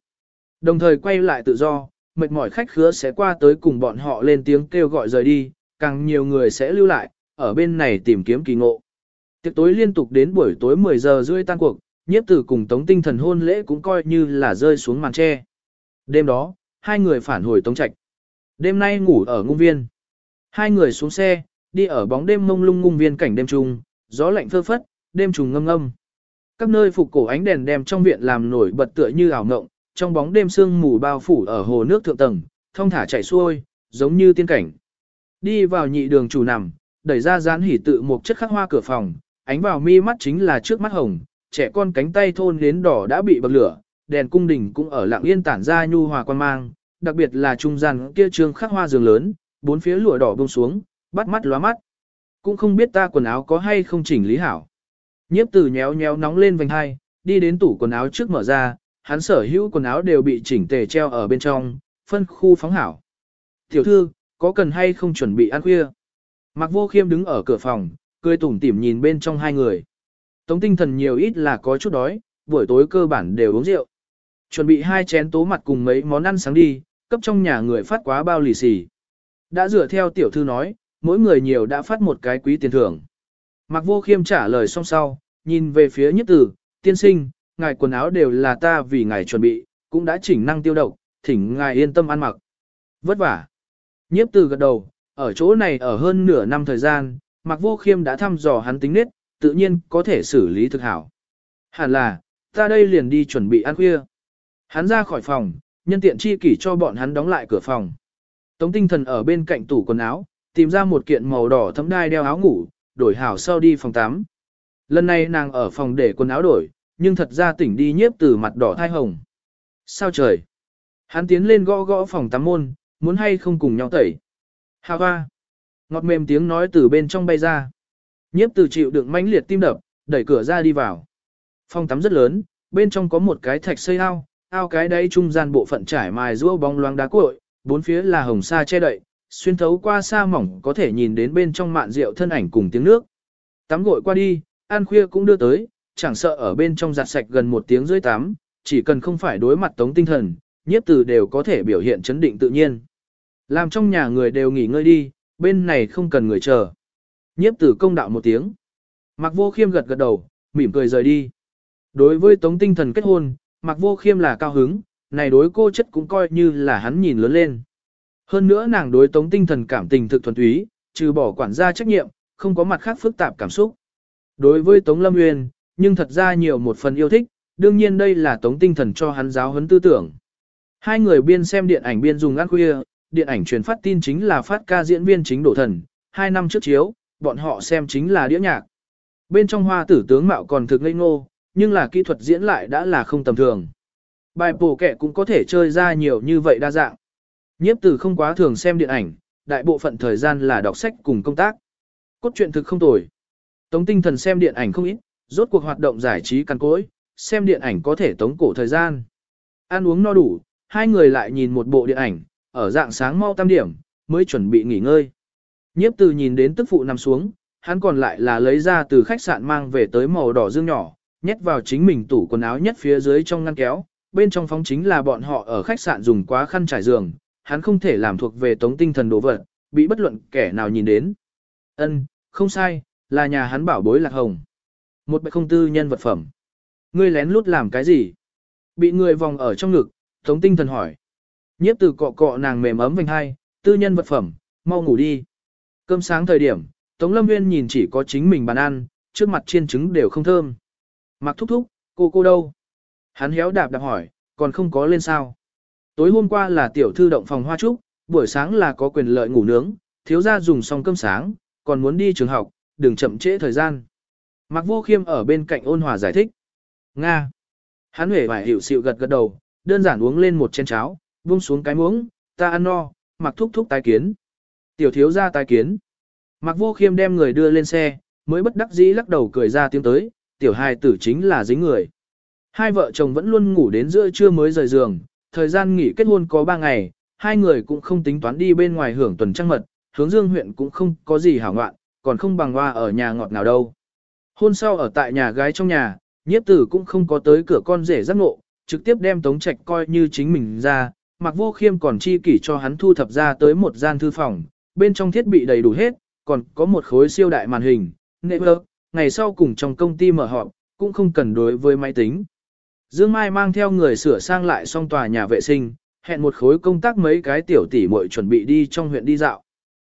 [SPEAKER 1] Đồng thời quay lại tự do, mệt mỏi khách khứa sẽ qua tới cùng bọn họ lên tiếng kêu gọi rời đi, càng nhiều người sẽ lưu lại, ở bên này tìm kiếm kỳ ngộ. Tiệc tối liên tục đến buổi tối 10 giờ rưỡi tan cuộc, nhiếp tử cùng tống tinh thần hôn lễ cũng coi như là rơi xuống màn tre. Đêm đó, hai người phản hồi tống trạch. Đêm nay ngủ ở ngung viên. Hai người xuống xe, đi ở bóng đêm mông lung ngung viên cảnh đêm trùng, gió lạnh phơ phất, đêm trùng ngâm ngâm. Các nơi phục cổ ánh đèn đem trong viện làm nổi bật tựa như ảo ngộng, trong bóng đêm sương mù bao phủ ở hồ nước thượng tầng, thông thả chảy xuôi, giống như tiên cảnh. Đi vào nhị đường chủ nằm, đẩy ra dán hỉ tự một chất khắc hoa cửa phòng, ánh vào mi mắt chính là trước mắt hồng, trẻ con cánh tay thôn đến đỏ đã bị bậc lửa, đèn cung đình cũng ở lặng yên tản ra nhu hòa quan mang, đặc biệt là trung gian kia trương khắc hoa giường lớn, bốn phía lụa đỏ buông xuống, bắt mắt lóa mắt. Cũng không biết ta quần áo có hay không chỉnh lý hảo. Nhiếp tử nhéo nhéo nóng lên vành hai, đi đến tủ quần áo trước mở ra, hắn sở hữu quần áo đều bị chỉnh tề treo ở bên trong, phân khu phóng hảo. Tiểu thư, có cần hay không chuẩn bị ăn khuya? Mạc Vô Khiêm đứng ở cửa phòng, cười tủm tỉm nhìn bên trong hai người. Tống tinh thần nhiều ít là có chút đói, buổi tối cơ bản đều uống rượu. Chuẩn bị hai chén tố mặt cùng mấy món ăn sáng đi, cấp trong nhà người phát quá bao lì xì. Đã dựa theo tiểu thư nói, mỗi người nhiều đã phát một cái quý tiền thưởng. Mạc Vô Khiêm trả lời xong sau, nhìn về phía nhất tử, tiên sinh, ngài quần áo đều là ta vì ngài chuẩn bị, cũng đã chỉnh năng tiêu độc, thỉnh ngài yên tâm ăn mặc. Vất vả. Nhiếp tử gật đầu, ở chỗ này ở hơn nửa năm thời gian, Mạc Vô Khiêm đã thăm dò hắn tính nết, tự nhiên có thể xử lý thực hảo. Hẳn là, ta đây liền đi chuẩn bị ăn khuya. Hắn ra khỏi phòng, nhân tiện chi kỷ cho bọn hắn đóng lại cửa phòng. Tống tinh thần ở bên cạnh tủ quần áo, tìm ra một kiện màu đỏ thấm đai đeo áo ngủ, đổi hảo sau đi phòng tắm. Lần này nàng ở phòng để quần áo đổi, nhưng thật ra tỉnh đi nhiếp từ mặt đỏ thai hồng. Sao trời? Hắn tiến lên gõ gõ phòng tắm môn, muốn hay không cùng nhau tẩy. Hà hoa. Ngọt mềm tiếng nói từ bên trong bay ra. Nhiếp từ chịu đựng mãnh liệt tim đập, đẩy cửa ra đi vào. Phòng tắm rất lớn, bên trong có một cái thạch xây ao, ao cái đấy trung gian bộ phận trải mài rũa bóng loáng đá cuội, bốn phía là hồng sa che đậy, xuyên thấu qua sa mỏng có thể nhìn đến bên trong mạn rượu thân ảnh cùng tiếng nước. Tắm gội qua đi, ăn khuya cũng đưa tới, chẳng sợ ở bên trong giặt sạch gần một tiếng dưới tắm, chỉ cần không phải đối mặt tống tinh thần, nhiếp từ đều có thể biểu hiện chấn định tự nhiên. Làm trong nhà người đều nghỉ ngơi đi, bên này không cần người chờ. Nhiếp tử công đạo một tiếng. Mạc Vô Khiêm gật gật đầu, mỉm cười rời đi. Đối với Tống Tinh Thần kết hôn, Mạc Vô Khiêm là cao hứng, này đối cô chất cũng coi như là hắn nhìn lớn lên. Hơn nữa nàng đối Tống Tinh Thần cảm tình thực thuần túy, trừ bỏ quản gia trách nhiệm, không có mặt khác phức tạp cảm xúc. Đối với Tống Lâm uyên nhưng thật ra nhiều một phần yêu thích, đương nhiên đây là Tống Tinh Thần cho hắn giáo huấn tư tưởng. Hai người biên xem điện ảnh biên dùng ăn khuya, điện ảnh truyền phát tin chính là phát ca diễn viên chính đổ thần, hai năm trước chiếu, bọn họ xem chính là đĩa nhạc. Bên trong hoa tử tướng mạo còn thực ngây ngô, nhưng là kỹ thuật diễn lại đã là không tầm thường. Bài bổ kẻ cũng có thể chơi ra nhiều như vậy đa dạng. Nhiếp tử không quá thường xem điện ảnh, đại bộ phận thời gian là đọc sách cùng công tác. Cốt truyện thực không tồi. Tống tinh thần xem điện ảnh không ít, rốt cuộc hoạt động giải trí căn cối, xem điện ảnh có thể tống cổ thời gian. Ăn uống no đủ, hai người lại nhìn một bộ điện ảnh, ở dạng sáng mau tam điểm, mới chuẩn bị nghỉ ngơi. Nhiếp từ nhìn đến tức phụ nằm xuống, hắn còn lại là lấy ra từ khách sạn mang về tới màu đỏ dương nhỏ, nhét vào chính mình tủ quần áo nhất phía dưới trong ngăn kéo, bên trong phóng chính là bọn họ ở khách sạn dùng quá khăn trải giường, hắn không thể làm thuộc về tống tinh thần đồ vật, bị bất luận kẻ nào nhìn đến. Ân, không sai, là nhà hắn bảo bối lạc hồng. Một bệ không tư nhân vật phẩm. Ngươi lén lút làm cái gì? Bị người vòng ở trong ngực, tống tinh thần hỏi. Nhiếp từ cọ cọ nàng mềm ấm vành hai, tư nhân vật phẩm, mau ngủ đi. Cơm sáng thời điểm, Tống Lâm Nguyên nhìn chỉ có chính mình bàn ăn, trước mặt chiên trứng đều không thơm. Mặc thúc thúc, cô cô đâu? Hắn héo đạp đạp hỏi, còn không có lên sao? Tối hôm qua là tiểu thư động phòng hoa trúc, buổi sáng là có quyền lợi ngủ nướng, thiếu gia dùng xong cơm sáng, còn muốn đi trường học, đừng chậm trễ thời gian. Mạc vô khiêm ở bên cạnh ôn hòa giải thích. Nga. Hắn huệ vài hiểu xịu gật gật đầu, đơn giản uống lên một chén cháo, buông xuống cái muỗng, ta ăn no, mặc thúc thúc tái kiến. Tiểu thiếu ra tái kiến. Mạc vô khiêm đem người đưa lên xe, mới bất đắc dĩ lắc đầu cười ra tiếng tới, tiểu hài tử chính là dính người. Hai vợ chồng vẫn luôn ngủ đến giữa trưa mới rời giường, thời gian nghỉ kết hôn có ba ngày, hai người cũng không tính toán đi bên ngoài hưởng tuần trăng mật, hướng dương huyện cũng không có gì hảo ngoạn, còn không bằng hoa ở nhà ngọt nào đâu. Hôn sau ở tại nhà gái trong nhà, nhiếp tử cũng không có tới cửa con rể giác ngộ, trực tiếp đem tống trạch coi như chính mình ra, mặc vô khiêm còn chi kỷ cho hắn thu thập ra tới một gian thư phòng, bên trong thiết bị đầy đủ hết, còn có một khối siêu đại màn hình, network, ngày sau cùng trong công ty mở họp, cũng không cần đối với máy tính. Dương Mai mang theo người sửa sang lại xong tòa nhà vệ sinh, hẹn một khối công tác mấy cái tiểu tỷ muội chuẩn bị đi trong huyện đi dạo.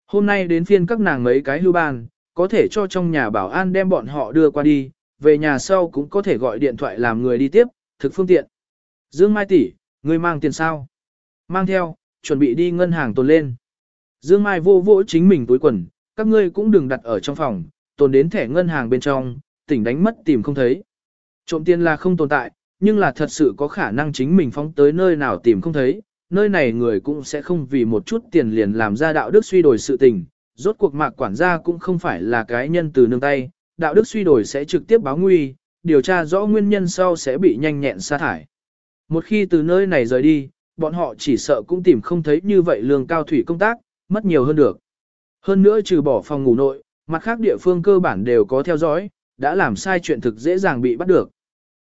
[SPEAKER 1] Hôm nay đến phiên các nàng mấy cái hưu bàn có thể cho trong nhà bảo an đem bọn họ đưa qua đi, về nhà sau cũng có thể gọi điện thoại làm người đi tiếp, thực phương tiện. Dương Mai tỷ, người mang tiền sao? Mang theo, chuẩn bị đi ngân hàng tồn lên. Dương Mai vô vỗ chính mình túi quần, các ngươi cũng đừng đặt ở trong phòng, tồn đến thẻ ngân hàng bên trong, tỉnh đánh mất tìm không thấy. Trộm tiền là không tồn tại, nhưng là thật sự có khả năng chính mình phóng tới nơi nào tìm không thấy, nơi này người cũng sẽ không vì một chút tiền liền làm ra đạo đức suy đổi sự tình, rốt cuộc mạc quản gia cũng không phải là cái nhân từ nương tay, đạo đức suy đổi sẽ trực tiếp báo nguy, điều tra rõ nguyên nhân sau sẽ bị nhanh nhẹn sa thải. Một khi từ nơi này rời đi, bọn họ chỉ sợ cũng tìm không thấy như vậy lương cao thủy công tác, mất nhiều hơn được. Hơn nữa trừ bỏ phòng ngủ nội, mặt khác địa phương cơ bản đều có theo dõi, đã làm sai chuyện thực dễ dàng bị bắt được.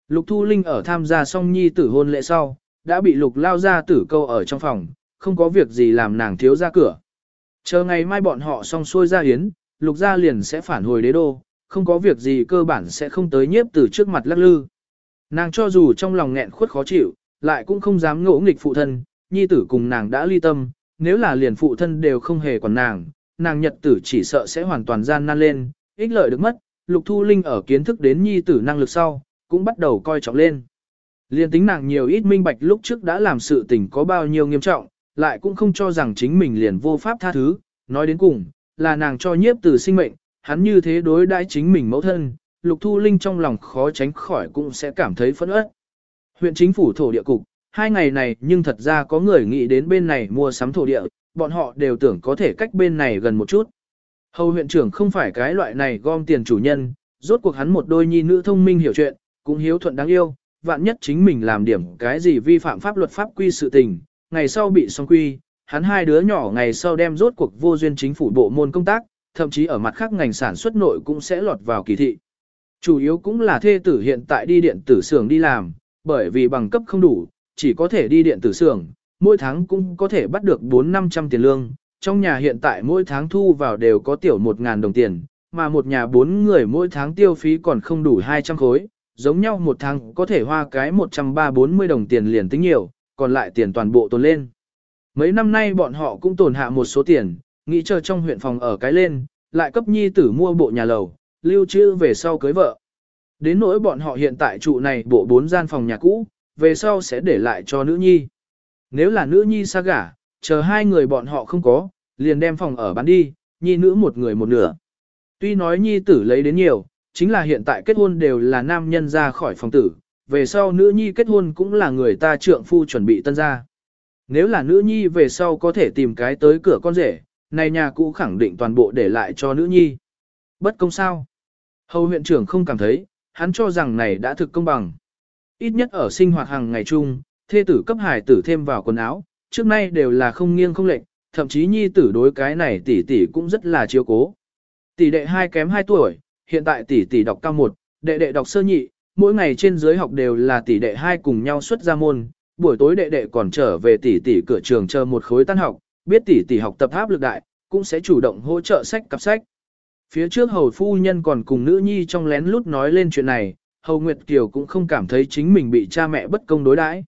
[SPEAKER 1] Lục Thu Linh ở tham gia song nhi tử hôn lễ sau, đã bị lục lao ra tử câu ở trong phòng, không có việc gì làm nàng thiếu ra cửa. Chờ ngày mai bọn họ xong xuôi ra hiến, lục gia liền sẽ phản hồi đế đô, không có việc gì cơ bản sẽ không tới nhiếp từ trước mặt lắc lư. Nàng cho dù trong lòng nghẹn khuất khó chịu, lại cũng không dám ngỗ nghịch phụ thân, nhi tử cùng nàng đã ly tâm, nếu là liền phụ thân đều không hề còn nàng, nàng nhật tử chỉ sợ sẽ hoàn toàn gian nan lên, ích lợi được mất, lục thu linh ở kiến thức đến nhi tử năng lực sau, cũng bắt đầu coi trọng lên. Liên tính nàng nhiều ít minh bạch lúc trước đã làm sự tình có bao nhiêu nghiêm trọng, lại cũng không cho rằng chính mình liền vô pháp tha thứ, nói đến cùng, là nàng cho nhiếp từ sinh mệnh, hắn như thế đối đãi chính mình mẫu thân, Lục Thu Linh trong lòng khó tránh khỏi cũng sẽ cảm thấy phẫn uất. Huyện chính phủ thổ địa cục, hai ngày này nhưng thật ra có người nghĩ đến bên này mua sắm thổ địa, bọn họ đều tưởng có thể cách bên này gần một chút. Hầu huyện trưởng không phải cái loại này gom tiền chủ nhân, rốt cuộc hắn một đôi nhi nữ thông minh hiểu chuyện, cũng hiếu thuận đáng yêu, vạn nhất chính mình làm điểm cái gì vi phạm pháp luật pháp quy sự tình, ngày sau bị song quy, hắn hai đứa nhỏ ngày sau đem rốt cuộc vô duyên chính phủ bộ môn công tác, thậm chí ở mặt khác ngành sản xuất nội cũng sẽ lọt vào kỳ thị. Chủ yếu cũng là thê tử hiện tại đi điện tử xưởng đi làm, bởi vì bằng cấp không đủ, chỉ có thể đi điện tử xưởng, mỗi tháng cũng có thể bắt được 4-500 tiền lương. Trong nhà hiện tại mỗi tháng thu vào đều có tiểu 1.000 đồng tiền, mà một nhà bốn người mỗi tháng tiêu phí còn không đủ 200 khối, giống nhau một tháng có thể hoa cái 130-40 đồng tiền liền tính nhiều, còn lại tiền toàn bộ tồn lên. Mấy năm nay bọn họ cũng tồn hạ một số tiền, nghĩ chờ trong huyện phòng ở cái lên, lại cấp nhi tử mua bộ nhà lầu, lưu trữ về sau cưới vợ. Đến nỗi bọn họ hiện tại trụ này bộ bốn gian phòng nhà cũ, về sau sẽ để lại cho nữ nhi. Nếu là nữ nhi xa gả, chờ hai người bọn họ không có, liền đem phòng ở bán đi, nhi nữ một người một nửa. Tuy nói nhi tử lấy đến nhiều, chính là hiện tại kết hôn đều là nam nhân ra khỏi phòng tử, về sau nữ nhi kết hôn cũng là người ta trượng phu chuẩn bị tân gia. Nếu là nữ nhi về sau có thể tìm cái tới cửa con rể, này nhà cũ khẳng định toàn bộ để lại cho nữ nhi. Bất công sao? Hầu huyện trưởng không cảm thấy, hắn cho rằng này đã thực công bằng. Ít nhất ở sinh hoạt hàng ngày chung, thê tử cấp hải tử thêm vào quần áo, trước nay đều là không nghiêng không lệch, thậm chí nhi tử đối cái này tỷ tỷ cũng rất là chiếu cố. Tỷ đệ hai kém 2 tuổi, hiện tại tỷ tỷ đọc cao 1, đệ đệ đọc sơ nhị, mỗi ngày trên dưới học đều là tỷ đệ hai cùng nhau xuất ra môn, buổi tối đệ đệ còn trở về tỷ tỷ cửa trường chờ một khối tan học, biết tỷ tỷ học tập áp lực đại, cũng sẽ chủ động hỗ trợ sách cặp sách. Phía trước hầu phu nhân còn cùng nữ nhi trong lén lút nói lên chuyện này, hầu Nguyệt Kiều cũng không cảm thấy chính mình bị cha mẹ bất công đối đãi.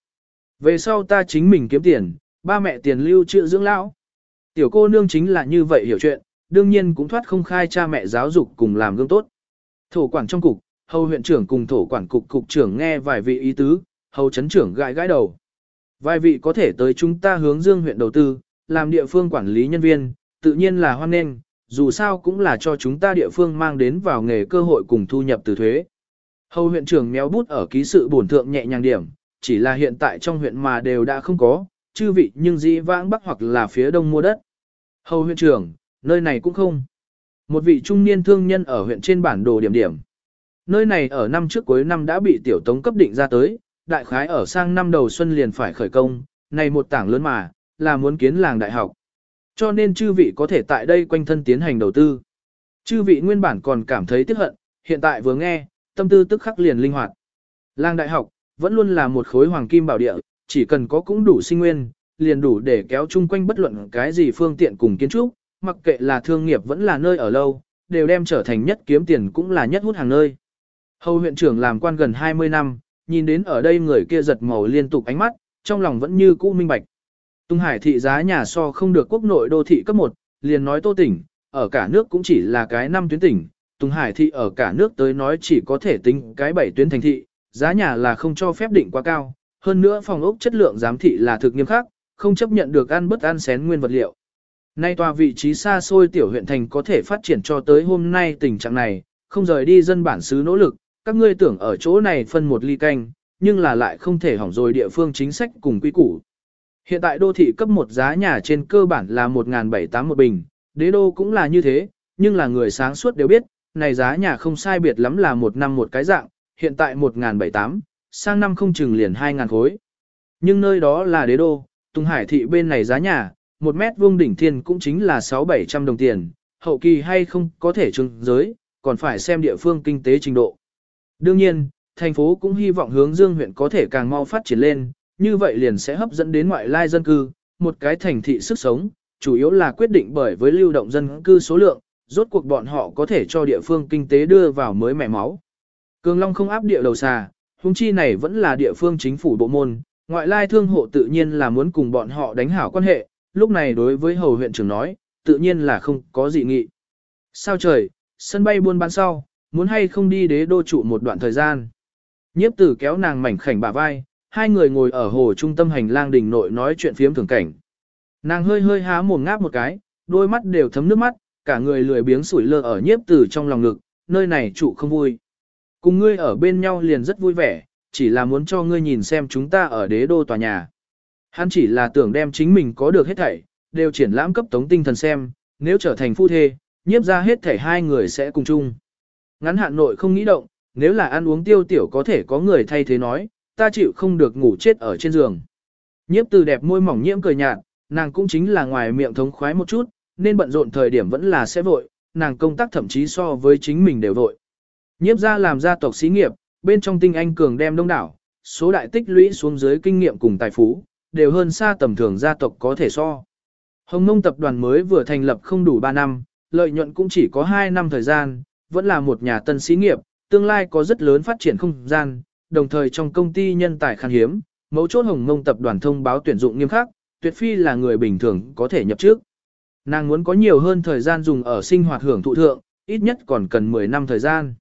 [SPEAKER 1] Về sau ta chính mình kiếm tiền, ba mẹ tiền lưu trữ dưỡng lão. Tiểu cô nương chính là như vậy hiểu chuyện, đương nhiên cũng thoát không khai cha mẹ giáo dục cùng làm gương tốt. Thổ quản trong cục, hầu huyện trưởng cùng thổ quản cục cục trưởng nghe vài vị ý tứ, hầu chấn trưởng gãi gãi đầu. Vài vị có thể tới chúng ta hướng dương huyện đầu tư, làm địa phương quản lý nhân viên, tự nhiên là hoan nghênh, dù sao cũng là cho chúng ta địa phương mang đến vào nghề cơ hội cùng thu nhập từ thuế. Hầu huyện trưởng méo bút ở ký sự bổn thượng nhẹ nhàng điểm, chỉ là hiện tại trong huyện mà đều đã không có, chư vị nhưng dĩ vãng bắc hoặc là phía đông mua đất. Hầu huyện trưởng, nơi này cũng không. Một vị trung niên thương nhân ở huyện trên bản đồ điểm điểm. Nơi này ở năm trước cuối năm đã bị tiểu tống cấp định ra tới, đại khái ở sang năm đầu xuân liền phải khởi công, này một tảng lớn mà, là muốn kiến làng đại học. Cho nên chư vị có thể tại đây quanh thân tiến hành đầu tư. Chư vị nguyên bản còn cảm thấy tiếc hận, hiện tại vừa nghe, tâm tư tức khắc liền linh hoạt. Làng đại học, vẫn luôn là một khối hoàng kim bảo địa, chỉ cần có cũng đủ sinh nguyên, liền đủ để kéo chung quanh bất luận cái gì phương tiện cùng kiến trúc, mặc kệ là thương nghiệp vẫn là nơi ở lâu, đều đem trở thành nhất kiếm tiền cũng là nhất hút hàng nơi. Hầu huyện trưởng làm quan gần 20 năm, nhìn đến ở đây người kia giật màu liên tục ánh mắt, trong lòng vẫn như cũ minh bạch. Tung Hải thị giá nhà so không được quốc nội đô thị cấp 1, liền nói Tô tỉnh, ở cả nước cũng chỉ là cái năm tuyến tỉnh, Tung Hải thị ở cả nước tới nói chỉ có thể tính cái bảy tuyến thành thị, giá nhà là không cho phép định quá cao, hơn nữa phòng ốc chất lượng giám thị là thực nghiêm khắc, không chấp nhận được ăn bất ăn xén nguyên vật liệu. Nay tòa vị trí xa xôi tiểu huyện thành có thể phát triển cho tới hôm nay tình trạng này, không rời đi dân bản xứ nỗ lực, các ngươi tưởng ở chỗ này phân một ly canh, nhưng là lại không thể hỏng rồi địa phương chính sách cùng quy củ. Hiện tại đô thị cấp một giá nhà trên cơ bản là 1.780 một bình, đế đô cũng là như thế, nhưng là người sáng suốt đều biết, này giá nhà không sai biệt lắm là một năm một cái dạng, hiện tại 1.780, sang năm không chừng liền 2.000 khối. Nhưng nơi đó là đế đô, Tùng Hải thị bên này giá nhà, một mét vuông đỉnh thiên cũng chính là 6-700 đồng tiền, hậu kỳ hay không có thể trưng giới, còn phải xem địa phương kinh tế trình độ. Đương nhiên, thành phố cũng hy vọng hướng dương huyện có thể càng mau phát triển lên, như vậy liền sẽ hấp dẫn đến ngoại lai dân cư, một cái thành thị sức sống, chủ yếu là quyết định bởi với lưu động dân cư số lượng, rốt cuộc bọn họ có thể cho địa phương kinh tế đưa vào mới mẻ máu. Cường Long không áp địa đầu xà, hung chi này vẫn là địa phương chính phủ bộ môn, ngoại lai thương hộ tự nhiên là muốn cùng bọn họ đánh hảo quan hệ, lúc này đối với hầu huyện trưởng nói, tự nhiên là không có gì nghị. Sao trời, sân bay buôn bán sau, muốn hay không đi đế đô trụ một đoạn thời gian. Nhiếp tử kéo nàng mảnh khảnh bả vai, hai người ngồi ở hồ trung tâm hành lang đình nội nói chuyện phiếm thường cảnh. Nàng hơi hơi há mồm ngáp một cái, đôi mắt đều thấm nước mắt, cả người lười biếng sủi lơ ở nhiếp tử trong lòng ngực, nơi này trụ không vui. Cùng ngươi ở bên nhau liền rất vui vẻ, chỉ là muốn cho ngươi nhìn xem chúng ta ở đế đô tòa nhà. Hắn chỉ là tưởng đem chính mình có được hết thảy, đều triển lãm cấp tống tinh thần xem, nếu trở thành phu thê, nhiếp ra hết thảy hai người sẽ cùng chung. Ngắn hạn nội không nghĩ động, nếu là ăn uống tiêu tiểu có thể có người thay thế nói, ta chịu không được ngủ chết ở trên giường. Nhiếp từ đẹp môi mỏng nhiễm cười nhạt, nàng cũng chính là ngoài miệng thống khoái một chút, nên bận rộn thời điểm vẫn là sẽ vội, nàng công tác thậm chí so với chính mình đều vội. Nhiếp ra làm gia tộc xí nghiệp, bên trong tinh anh cường đem đông đảo, số đại tích lũy xuống dưới kinh nghiệm cùng tài phú, đều hơn xa tầm thường gia tộc có thể so. Hồng Nông tập đoàn mới vừa thành lập không đủ 3 năm, lợi nhuận cũng chỉ có 2 năm thời gian, vẫn là một nhà tân xí nghiệp, tương lai có rất lớn phát triển không gian, đồng thời trong công ty nhân tài khan hiếm, mấu chốt Hồng ngông tập đoàn thông báo tuyển dụng nghiêm khắc, tuyệt phi là người bình thường có thể nhập trước. Nàng muốn có nhiều hơn thời gian dùng ở sinh hoạt hưởng thụ thượng, ít nhất còn cần 10 năm thời gian.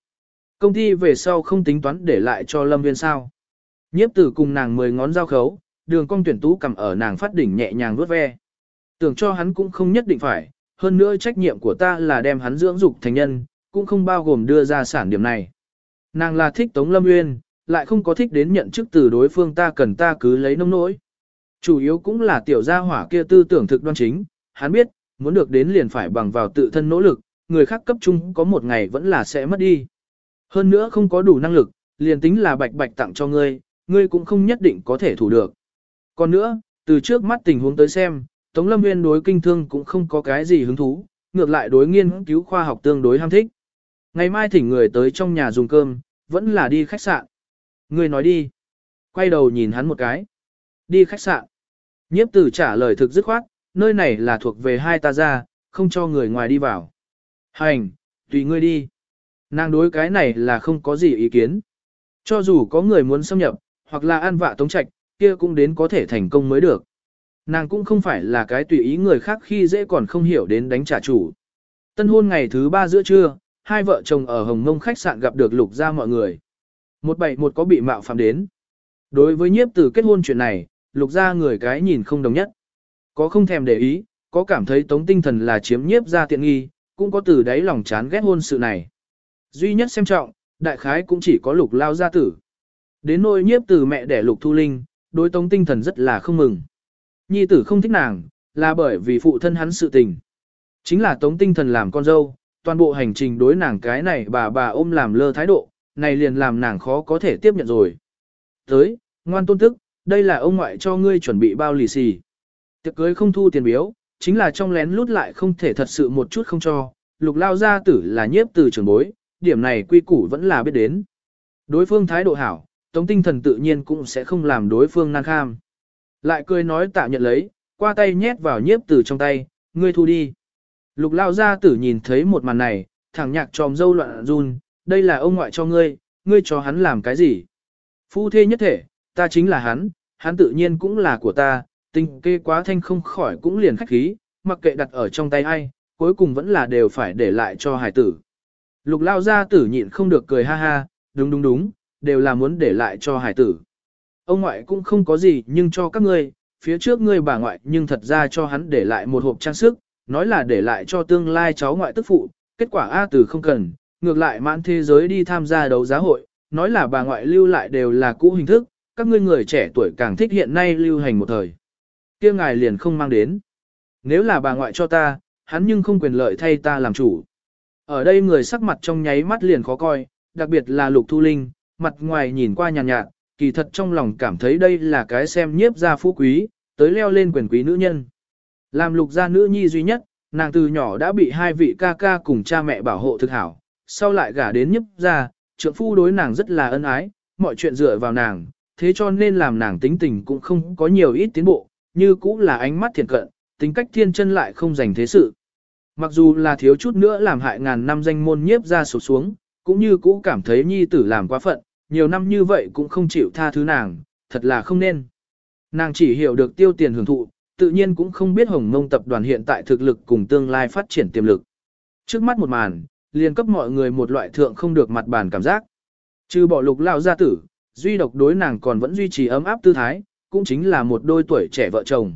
[SPEAKER 1] Công ty về sau không tính toán để lại cho Lâm Viên sao. Nhiếp tử cùng nàng 10 ngón giao khấu, đường cong tuyển tú cầm ở nàng phát đỉnh nhẹ nhàng vuốt ve. Tưởng cho hắn cũng không nhất định phải, hơn nữa trách nhiệm của ta là đem hắn dưỡng dục thành nhân, cũng không bao gồm đưa ra sản điểm này. Nàng là thích Tống Lâm Uyên, lại không có thích đến nhận chức từ đối phương ta cần ta cứ lấy nông nỗi. Chủ yếu cũng là tiểu gia hỏa kia tư tưởng thực đoan chính, hắn biết, muốn được đến liền phải bằng vào tự thân nỗ lực, người khác cấp trung có một ngày vẫn là sẽ mất đi. Hơn nữa không có đủ năng lực, liền tính là bạch bạch tặng cho ngươi, ngươi cũng không nhất định có thể thủ được. Còn nữa, từ trước mắt tình huống tới xem, Tống Lâm Nguyên đối kinh thương cũng không có cái gì hứng thú, ngược lại đối nghiên cứu khoa học tương đối ham thích. Ngày mai thỉnh người tới trong nhà dùng cơm, vẫn là đi khách sạn. Ngươi nói đi. Quay đầu nhìn hắn một cái. Đi khách sạn. Nhiếp tử trả lời thực dứt khoát, nơi này là thuộc về hai ta ra, không cho người ngoài đi vào. Hành, tùy ngươi đi. Nàng đối cái này là không có gì ý kiến. Cho dù có người muốn xâm nhập, hoặc là ăn vạ tống trạch, kia cũng đến có thể thành công mới được. Nàng cũng không phải là cái tùy ý người khác khi dễ còn không hiểu đến đánh trả chủ. Tân hôn ngày thứ ba giữa trưa, hai vợ chồng ở Hồng Mông khách sạn gặp được lục ra mọi người. Một bảy một có bị mạo phạm đến. Đối với nhiếp Tử kết hôn chuyện này, lục ra người cái nhìn không đồng nhất. Có không thèm để ý, có cảm thấy tống tinh thần là chiếm nhiếp ra tiện nghi, cũng có từ đáy lòng chán ghét hôn sự này. Duy nhất xem trọng, đại khái cũng chỉ có lục lao gia tử. Đến nỗi nhiếp Tử mẹ đẻ lục thu linh, đối tống tinh thần rất là không mừng. Nhi tử không thích nàng, là bởi vì phụ thân hắn sự tình. Chính là tống tinh thần làm con dâu, toàn bộ hành trình đối nàng cái này bà bà ôm làm lơ thái độ, này liền làm nàng khó có thể tiếp nhận rồi. Tới, ngoan tôn tức, đây là ông ngoại cho ngươi chuẩn bị bao lì xì. Tiệc cưới không thu tiền biếu, chính là trong lén lút lại không thể thật sự một chút không cho, lục lao gia tử là nhiếp từ trường bối, điểm này quy củ vẫn là biết đến. Đối phương thái độ hảo, tống tinh thần tự nhiên cũng sẽ không làm đối phương nan kham. Lại cười nói tạ nhận lấy, qua tay nhét vào nhiếp từ trong tay, ngươi thu đi. Lục lao gia tử nhìn thấy một màn này, thẳng nhạc tròm dâu loạn run, đây là ông ngoại cho ngươi, ngươi cho hắn làm cái gì? Phu thê nhất thể, ta chính là hắn, hắn tự nhiên cũng là của ta, tinh kê quá thanh không khỏi cũng liền khách khí, mặc kệ đặt ở trong tay ai, cuối cùng vẫn là đều phải để lại cho hải tử. Lục lao gia tử nhịn không được cười ha ha, đúng đúng đúng, đều là muốn để lại cho hải tử. Ông ngoại cũng không có gì nhưng cho các ngươi, phía trước ngươi bà ngoại nhưng thật ra cho hắn để lại một hộp trang sức, nói là để lại cho tương lai cháu ngoại tức phụ, kết quả A tử không cần, ngược lại mãn thế giới đi tham gia đấu giá hội, nói là bà ngoại lưu lại đều là cũ hình thức, các ngươi người trẻ tuổi càng thích hiện nay lưu hành một thời. kia ngài liền không mang đến. Nếu là bà ngoại cho ta, hắn nhưng không quyền lợi thay ta làm chủ. Ở đây người sắc mặt trong nháy mắt liền khó coi, đặc biệt là Lục Thu Linh, mặt ngoài nhìn qua nhàn nhạt, nhạt, kỳ thật trong lòng cảm thấy đây là cái xem nhiếp gia phú quý, tới leo lên quyền quý nữ nhân. Làm lục gia nữ nhi duy nhất, nàng từ nhỏ đã bị hai vị ca ca cùng cha mẹ bảo hộ thực hảo, sau lại gả đến nhấp gia, trượng phu đối nàng rất là ân ái, mọi chuyện dựa vào nàng, thế cho nên làm nàng tính tình cũng không có nhiều ít tiến bộ, như cũng là ánh mắt thiện cận, tính cách thiên chân lại không dành thế sự. Mặc dù là thiếu chút nữa làm hại ngàn năm danh môn nhiếp ra sụp xuống, cũng như cũ cảm thấy nhi tử làm quá phận, nhiều năm như vậy cũng không chịu tha thứ nàng, thật là không nên. Nàng chỉ hiểu được tiêu tiền hưởng thụ, tự nhiên cũng không biết hồng mông tập đoàn hiện tại thực lực cùng tương lai phát triển tiềm lực. Trước mắt một màn, liền cấp mọi người một loại thượng không được mặt bàn cảm giác. Trừ bỏ lục lao gia tử, duy độc đối nàng còn vẫn duy trì ấm áp tư thái, cũng chính là một đôi tuổi trẻ vợ chồng.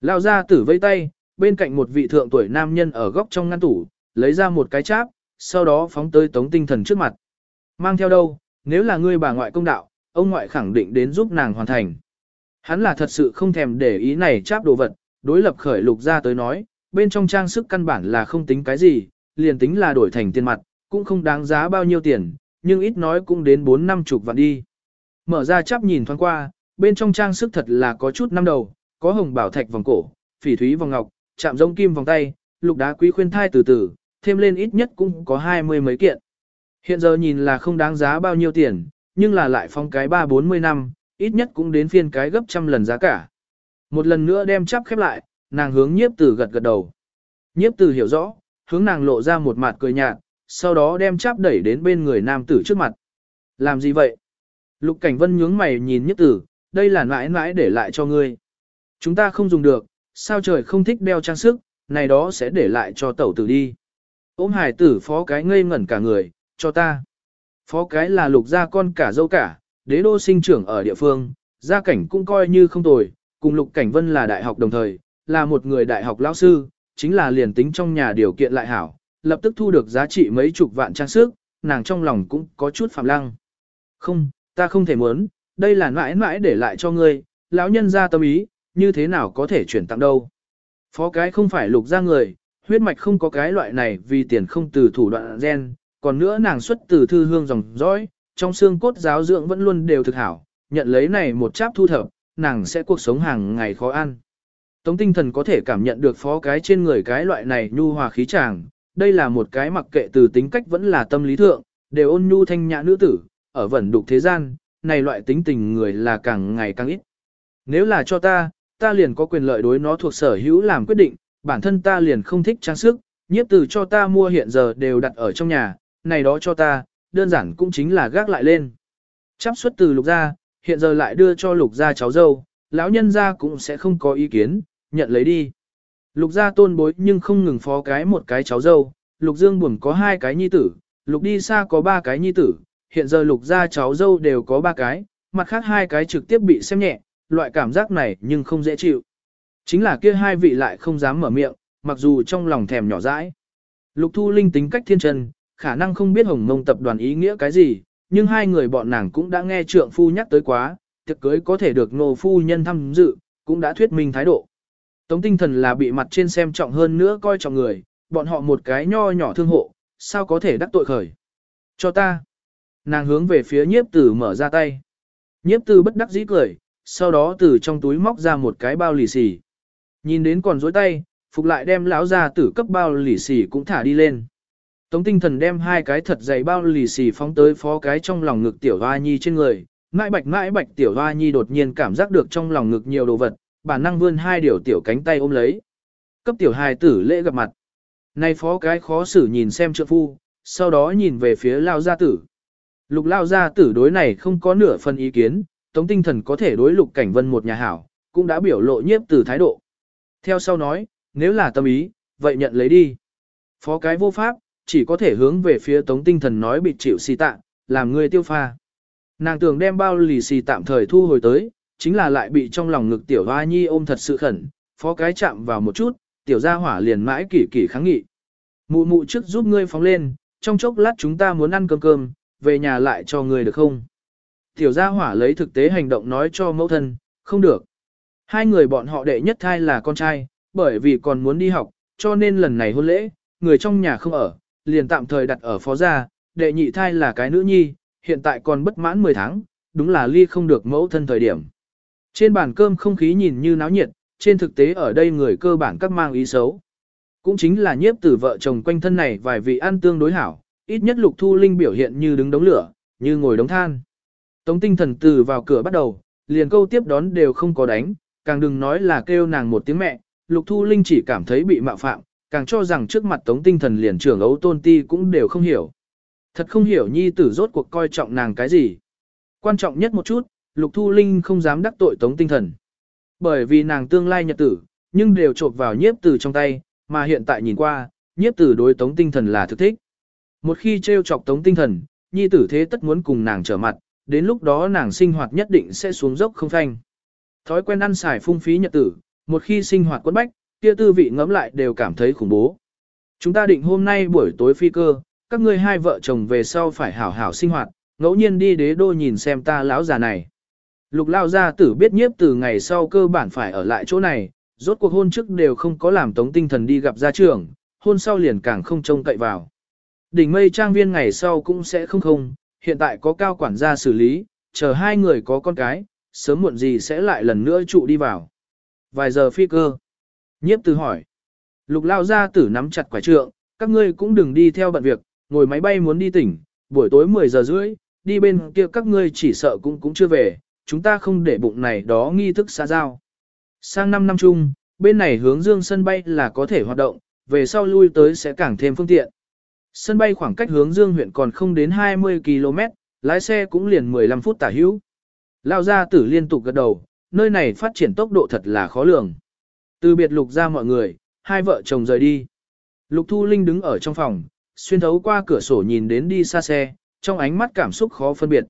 [SPEAKER 1] Lao gia tử vây tay, bên cạnh một vị thượng tuổi nam nhân ở góc trong ngăn tủ, lấy ra một cái cháp, sau đó phóng tới tống tinh thần trước mặt. Mang theo đâu, nếu là ngươi bà ngoại công đạo, ông ngoại khẳng định đến giúp nàng hoàn thành. Hắn là thật sự không thèm để ý này cháp đồ vật, đối lập khởi lục ra tới nói, bên trong trang sức căn bản là không tính cái gì, liền tính là đổi thành tiền mặt, cũng không đáng giá bao nhiêu tiền, nhưng ít nói cũng đến 4 năm chục vạn đi. Mở ra chắp nhìn thoáng qua, bên trong trang sức thật là có chút năm đầu, có hồng bảo thạch vòng cổ, phỉ thúy vòng ngọc, chạm rông kim vòng tay, lục đá quý khuyên thai từ từ, thêm lên ít nhất cũng có hai mươi mấy kiện. Hiện giờ nhìn là không đáng giá bao nhiêu tiền, nhưng là lại phong cái ba bốn mươi năm, ít nhất cũng đến phiên cái gấp trăm lần giá cả. Một lần nữa đem chắp khép lại, nàng hướng nhiếp tử gật gật đầu. Nhiếp tử hiểu rõ, hướng nàng lộ ra một mặt cười nhạt, sau đó đem chắp đẩy đến bên người nam tử trước mặt. Làm gì vậy? Lục cảnh vân nhướng mày nhìn nhiếp tử, đây là mãi mãi để lại cho ngươi. Chúng ta không dùng được, sao trời không thích đeo trang sức, này đó sẽ để lại cho tẩu tử đi. Ôm hải tử phó cái ngây ngẩn cả người, cho ta. Phó cái là lục gia con cả dâu cả, đế đô sinh trưởng ở địa phương, gia cảnh cũng coi như không tồi, cùng lục cảnh vân là đại học đồng thời, là một người đại học lão sư, chính là liền tính trong nhà điều kiện lại hảo, lập tức thu được giá trị mấy chục vạn trang sức, nàng trong lòng cũng có chút phạm lăng. Không, ta không thể muốn, đây là mãi mãi để lại cho ngươi, lão nhân ra tâm ý, như thế nào có thể chuyển tặng đâu. Phó cái không phải lục ra người, huyết mạch không có cái loại này vì tiền không từ thủ đoạn gen, còn nữa nàng xuất từ thư hương dòng dõi, trong xương cốt giáo dưỡng vẫn luôn đều thực hảo, nhận lấy này một cháp thu thập, nàng sẽ cuộc sống hàng ngày khó ăn. Tống tinh thần có thể cảm nhận được phó cái trên người cái loại này nhu hòa khí chàng, đây là một cái mặc kệ từ tính cách vẫn là tâm lý thượng, đều ôn nhu thanh nhã nữ tử, ở vẩn đục thế gian, này loại tính tình người là càng ngày càng ít. Nếu là cho ta, ta liền có quyền lợi đối nó thuộc sở hữu làm quyết định, bản thân ta liền không thích trang sức, nhiếp từ cho ta mua hiện giờ đều đặt ở trong nhà, này đó cho ta, đơn giản cũng chính là gác lại lên. Chắp xuất từ lục gia, hiện giờ lại đưa cho lục gia cháu dâu, lão nhân gia cũng sẽ không có ý kiến, nhận lấy đi. Lục gia tôn bối nhưng không ngừng phó cái một cái cháu dâu, lục dương buồn có hai cái nhi tử, lục đi xa có ba cái nhi tử, hiện giờ lục gia cháu dâu đều có ba cái, mặt khác hai cái trực tiếp bị xem nhẹ, loại cảm giác này nhưng không dễ chịu. Chính là kia hai vị lại không dám mở miệng, mặc dù trong lòng thèm nhỏ dãi. Lục Thu Linh tính cách thiên trần khả năng không biết hồng mông tập đoàn ý nghĩa cái gì, nhưng hai người bọn nàng cũng đã nghe trượng phu nhắc tới quá, tiệc cưới có thể được nô phu nhân tham dự, cũng đã thuyết minh thái độ. Tống tinh thần là bị mặt trên xem trọng hơn nữa coi trọng người, bọn họ một cái nho nhỏ thương hộ, sao có thể đắc tội khởi. Cho ta. Nàng hướng về phía nhiếp tử mở ra tay. Nhiếp tử bất đắc dĩ cười, sau đó từ trong túi móc ra một cái bao lì xì. Nhìn đến còn dối tay, phục lại đem lão ra tử cấp bao lì xì cũng thả đi lên. Tống tinh thần đem hai cái thật dày bao lì xì phóng tới phó cái trong lòng ngực tiểu hoa nhi trên người. Ngãi bạch ngãi bạch tiểu hoa nhi đột nhiên cảm giác được trong lòng ngực nhiều đồ vật, bản năng vươn hai điều tiểu cánh tay ôm lấy. Cấp tiểu hài tử lễ gặp mặt. Nay phó cái khó xử nhìn xem trượng phu, sau đó nhìn về phía lao gia tử. Lục lao gia tử đối này không có nửa phần ý kiến, tống tinh thần có thể đối lục cảnh vân một nhà hảo, cũng đã biểu lộ nhiếp từ thái độ. Theo sau nói, nếu là tâm ý, vậy nhận lấy đi. Phó cái vô pháp, chỉ có thể hướng về phía tống tinh thần nói bị chịu xì tạ, làm người tiêu pha. Nàng tưởng đem bao lì xì tạm thời thu hồi tới, chính là lại bị trong lòng ngực tiểu hoa nhi ôm thật sự khẩn, phó cái chạm vào một chút, tiểu gia hỏa liền mãi kỳ kỳ kháng nghị. Mụ mụ trước giúp ngươi phóng lên, trong chốc lát chúng ta muốn ăn cơm cơm, về nhà lại cho ngươi được không? Tiểu gia hỏa lấy thực tế hành động nói cho mẫu thân, không được. Hai người bọn họ đệ nhất thai là con trai, bởi vì còn muốn đi học, cho nên lần này hôn lễ, người trong nhà không ở, liền tạm thời đặt ở phó gia, đệ nhị thai là cái nữ nhi, hiện tại còn bất mãn 10 tháng, đúng là ly không được mẫu thân thời điểm. Trên bàn cơm không khí nhìn như náo nhiệt, trên thực tế ở đây người cơ bản các mang ý xấu. Cũng chính là nhiếp tử vợ chồng quanh thân này vài vị ăn tương đối hảo, ít nhất lục thu linh biểu hiện như đứng đống lửa, như ngồi đống than. Tống tinh thần từ vào cửa bắt đầu, liền câu tiếp đón đều không có đánh, càng đừng nói là kêu nàng một tiếng mẹ, lục thu linh chỉ cảm thấy bị mạo phạm, càng cho rằng trước mặt tống tinh thần liền trưởng ấu tôn ti cũng đều không hiểu. Thật không hiểu nhi tử rốt cuộc coi trọng nàng cái gì. Quan trọng nhất một chút, lục thu linh không dám đắc tội tống tinh thần. Bởi vì nàng tương lai nhật tử, nhưng đều trộp vào nhiếp tử trong tay, mà hiện tại nhìn qua, nhiếp tử đối tống tinh thần là thực thích. Một khi trêu chọc tống tinh thần, nhi tử thế tất muốn cùng nàng trở mặt, đến lúc đó nàng sinh hoạt nhất định sẽ xuống dốc không phanh. Thói quen ăn xài phung phí nhật tử, một khi sinh hoạt quất bách, kia tư vị ngẫm lại đều cảm thấy khủng bố. Chúng ta định hôm nay buổi tối phi cơ, các ngươi hai vợ chồng về sau phải hảo hảo sinh hoạt, ngẫu nhiên đi đế đô nhìn xem ta lão già này. Lục lao gia tử biết nhiếp từ ngày sau cơ bản phải ở lại chỗ này, rốt cuộc hôn trước đều không có làm tống tinh thần đi gặp gia trưởng, hôn sau liền càng không trông cậy vào. Đỉnh mây trang viên ngày sau cũng sẽ không không, hiện tại có cao quản gia xử lý, chờ hai người có con cái, sớm muộn gì sẽ lại lần nữa trụ đi vào. Vài giờ phi cơ. Nhiếp từ hỏi. Lục lao gia tử nắm chặt quả trượng, các ngươi cũng đừng đi theo bận việc, ngồi máy bay muốn đi tỉnh, buổi tối 10 giờ rưỡi, đi bên kia các ngươi chỉ sợ cũng cũng chưa về, chúng ta không để bụng này đó nghi thức xa giao. Sang 5 năm chung, bên này hướng dương sân bay là có thể hoạt động, về sau lui tới sẽ càng thêm phương tiện. Sân bay khoảng cách hướng dương huyện còn không đến 20 km, lái xe cũng liền 15 phút tả hữu. Lao gia tử liên tục gật đầu, nơi này phát triển tốc độ thật là khó lường. Từ biệt lục ra mọi người, hai vợ chồng rời đi. Lục Thu Linh đứng ở trong phòng, xuyên thấu qua cửa sổ nhìn đến đi xa xe, trong ánh mắt cảm xúc khó phân biệt.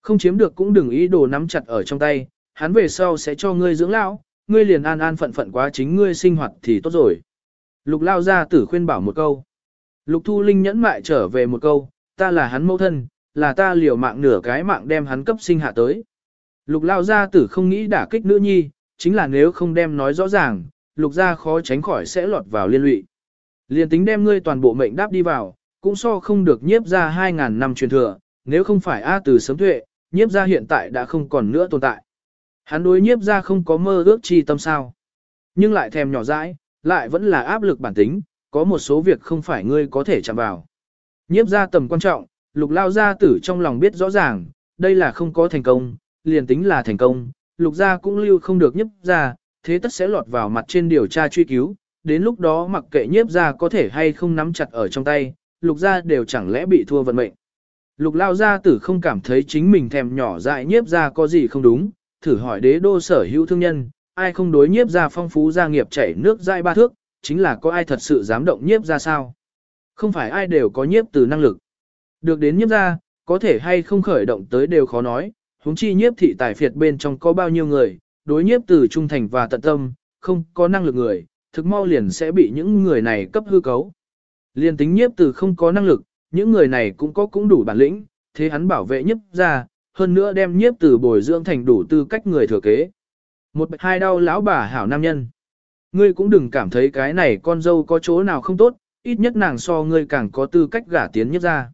[SPEAKER 1] Không chiếm được cũng đừng ý đồ nắm chặt ở trong tay, hắn về sau sẽ cho ngươi dưỡng lão, ngươi liền an an phận phận quá chính ngươi sinh hoạt thì tốt rồi. Lục lao ra tử khuyên bảo một câu. Lục thu linh nhẫn mại trở về một câu, ta là hắn mẫu thân, là ta liều mạng nửa cái mạng đem hắn cấp sinh hạ tới. Lục lao gia tử không nghĩ đả kích nữ nhi, chính là nếu không đem nói rõ ràng, lục gia khó tránh khỏi sẽ lọt vào liên lụy. Liên tính đem ngươi toàn bộ mệnh đáp đi vào, cũng so không được nhiếp ra 2.000 năm truyền thừa, nếu không phải A từ sớm tuệ, nhiếp ra hiện tại đã không còn nữa tồn tại. Hắn đối nhiếp ra không có mơ ước chi tâm sao. Nhưng lại thèm nhỏ dãi, lại vẫn là áp lực bản tính, có một số việc không phải ngươi có thể chạm vào. Nhiếp ra tầm quan trọng, lục lao gia tử trong lòng biết rõ ràng, đây là không có thành công, liền tính là thành công, lục gia cũng lưu không được nhiếp ra, thế tất sẽ lọt vào mặt trên điều tra truy cứu, đến lúc đó mặc kệ nhiếp ra có thể hay không nắm chặt ở trong tay, lục gia đều chẳng lẽ bị thua vận mệnh. Lục lao gia tử không cảm thấy chính mình thèm nhỏ dại nhiếp ra có gì không đúng, thử hỏi đế đô sở hữu thương nhân, ai không đối nhiếp ra phong phú gia nghiệp chảy nước dại ba thước, chính là có ai thật sự dám động nhiếp ra sao. Không phải ai đều có nhiếp từ năng lực. Được đến nhiếp ra, có thể hay không khởi động tới đều khó nói, huống chi nhiếp thị tài phiệt bên trong có bao nhiêu người, đối nhiếp từ trung thành và tận tâm, không có năng lực người, thực mau liền sẽ bị những người này cấp hư cấu. Liên tính nhiếp từ không có năng lực, những người này cũng có cũng đủ bản lĩnh, thế hắn bảo vệ nhiếp ra, hơn nữa đem nhiếp từ bồi dưỡng thành đủ tư cách người thừa kế. Một hai đau lão bà hảo nam nhân. Ngươi cũng đừng cảm thấy cái này con dâu có chỗ nào không tốt, ít nhất nàng so ngươi càng có tư cách gả tiến nhiếp ra.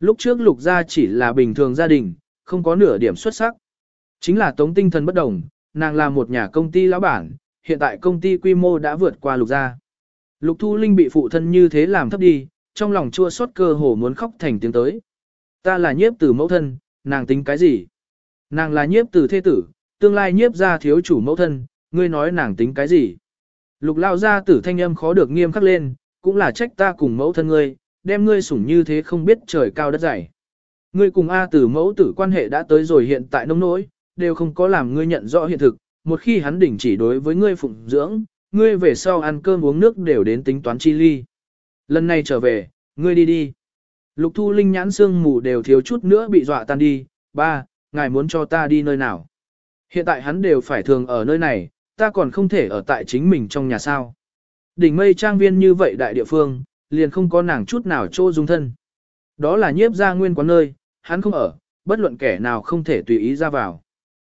[SPEAKER 1] Lúc trước lục gia chỉ là bình thường gia đình, không có nửa điểm xuất sắc. Chính là tống tinh thần bất đồng, nàng là một nhà công ty lão bản, hiện tại công ty quy mô đã vượt qua lục gia. Lục Thu Linh bị phụ thân như thế làm thấp đi, trong lòng chua xót cơ hồ muốn khóc thành tiếng tới. Ta là nhiếp tử mẫu thân, nàng tính cái gì? Nàng là nhiếp tử thế tử, tương lai nhiếp gia thiếu chủ mẫu thân, ngươi nói nàng tính cái gì? Lục lao gia tử thanh âm khó được nghiêm khắc lên, cũng là trách ta cùng mẫu thân ngươi, đem ngươi sủng như thế không biết trời cao đất dày. Ngươi cùng A tử mẫu tử quan hệ đã tới rồi hiện tại nông nỗi, đều không có làm ngươi nhận rõ hiện thực, một khi hắn đỉnh chỉ đối với ngươi phụng dưỡng, ngươi về sau ăn cơm uống nước đều đến tính toán chi ly. Lần này trở về, ngươi đi đi. Lục thu linh nhãn xương mù đều thiếu chút nữa bị dọa tan đi, ba, ngài muốn cho ta đi nơi nào. Hiện tại hắn đều phải thường ở nơi này, ta còn không thể ở tại chính mình trong nhà sao. Đỉnh mây trang viên như vậy đại địa phương, liền không có nàng chút nào chỗ dung thân. Đó là nhiếp gia nguyên quán nơi, hắn không ở, bất luận kẻ nào không thể tùy ý ra vào.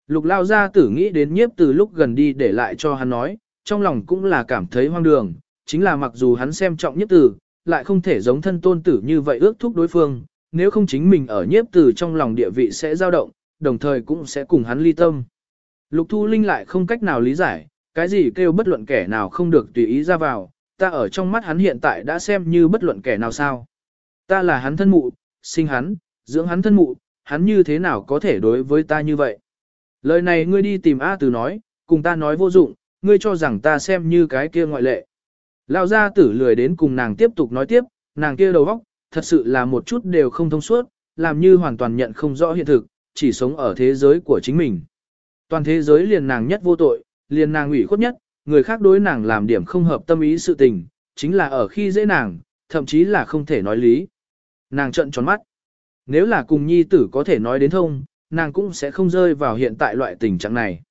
[SPEAKER 1] Lục lao gia tử nghĩ đến nhiếp từ lúc gần đi để lại cho hắn nói, trong lòng cũng là cảm thấy hoang đường, chính là mặc dù hắn xem trọng nhiếp tử, lại không thể giống thân tôn tử như vậy ước thúc đối phương, nếu không chính mình ở nhiếp tử trong lòng địa vị sẽ dao động, đồng thời cũng sẽ cùng hắn ly tâm. Lục Thu Linh lại không cách nào lý giải, cái gì kêu bất luận kẻ nào không được tùy ý ra vào, ta ở trong mắt hắn hiện tại đã xem như bất luận kẻ nào sao. Ta là hắn thân mụ, sinh hắn, dưỡng hắn thân mụ, hắn như thế nào có thể đối với ta như vậy. Lời này ngươi đi tìm A Từ nói, cùng ta nói vô dụng, ngươi cho rằng ta xem như cái kia ngoại lệ. Lão gia tử lười đến cùng nàng tiếp tục nói tiếp, nàng kia đầu óc, thật sự là một chút đều không thông suốt, làm như hoàn toàn nhận không rõ hiện thực, chỉ sống ở thế giới của chính mình. Toàn thế giới liền nàng nhất vô tội, liền nàng ủy khuất nhất, người khác đối nàng làm điểm không hợp tâm ý sự tình, chính là ở khi dễ nàng, thậm chí là không thể nói lý. Nàng trợn tròn mắt. Nếu là cùng nhi tử có thể nói đến thông, nàng cũng sẽ không rơi vào hiện tại loại tình trạng này.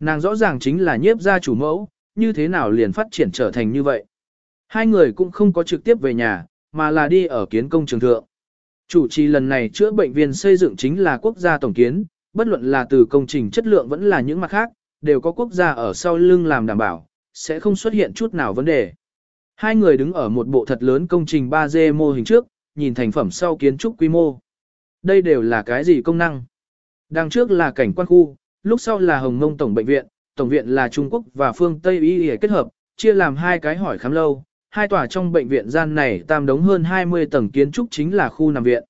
[SPEAKER 1] Nàng rõ ràng chính là nhiếp gia chủ mẫu, như thế nào liền phát triển trở thành như vậy. Hai người cũng không có trực tiếp về nhà, mà là đi ở kiến công trường thượng. Chủ trì lần này chữa bệnh viện xây dựng chính là quốc gia tổng kiến, bất luận là từ công trình chất lượng vẫn là những mặt khác, đều có quốc gia ở sau lưng làm đảm bảo, sẽ không xuất hiện chút nào vấn đề. Hai người đứng ở một bộ thật lớn công trình 3D mô hình trước, nhìn thành phẩm sau kiến trúc quy mô. Đây đều là cái gì công năng? Đằng trước là cảnh quan khu, lúc sau là Hồng Mông Tổng Bệnh viện, Tổng viện là Trung Quốc và phương Tây Y kết hợp, chia làm hai cái hỏi khám lâu. Hai tòa trong bệnh viện gian này tam đống hơn 20 tầng kiến trúc chính là khu nằm viện.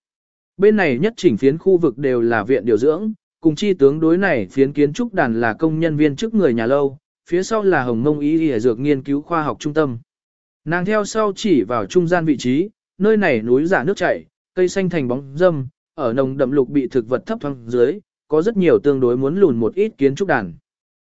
[SPEAKER 1] Bên này nhất chỉnh phiến khu vực đều là viện điều dưỡng, cùng chi tướng đối này phiến kiến trúc đàn là công nhân viên chức người nhà lâu, phía sau là Hồng Mông Y Y dược nghiên cứu khoa học trung tâm. Nàng theo sau chỉ vào trung gian vị trí, nơi này núi giả nước chảy, cây xanh thành bóng dâm, ở nồng đậm lục bị thực vật thấp thoáng dưới, có rất nhiều tương đối muốn lùn một ít kiến trúc đàn.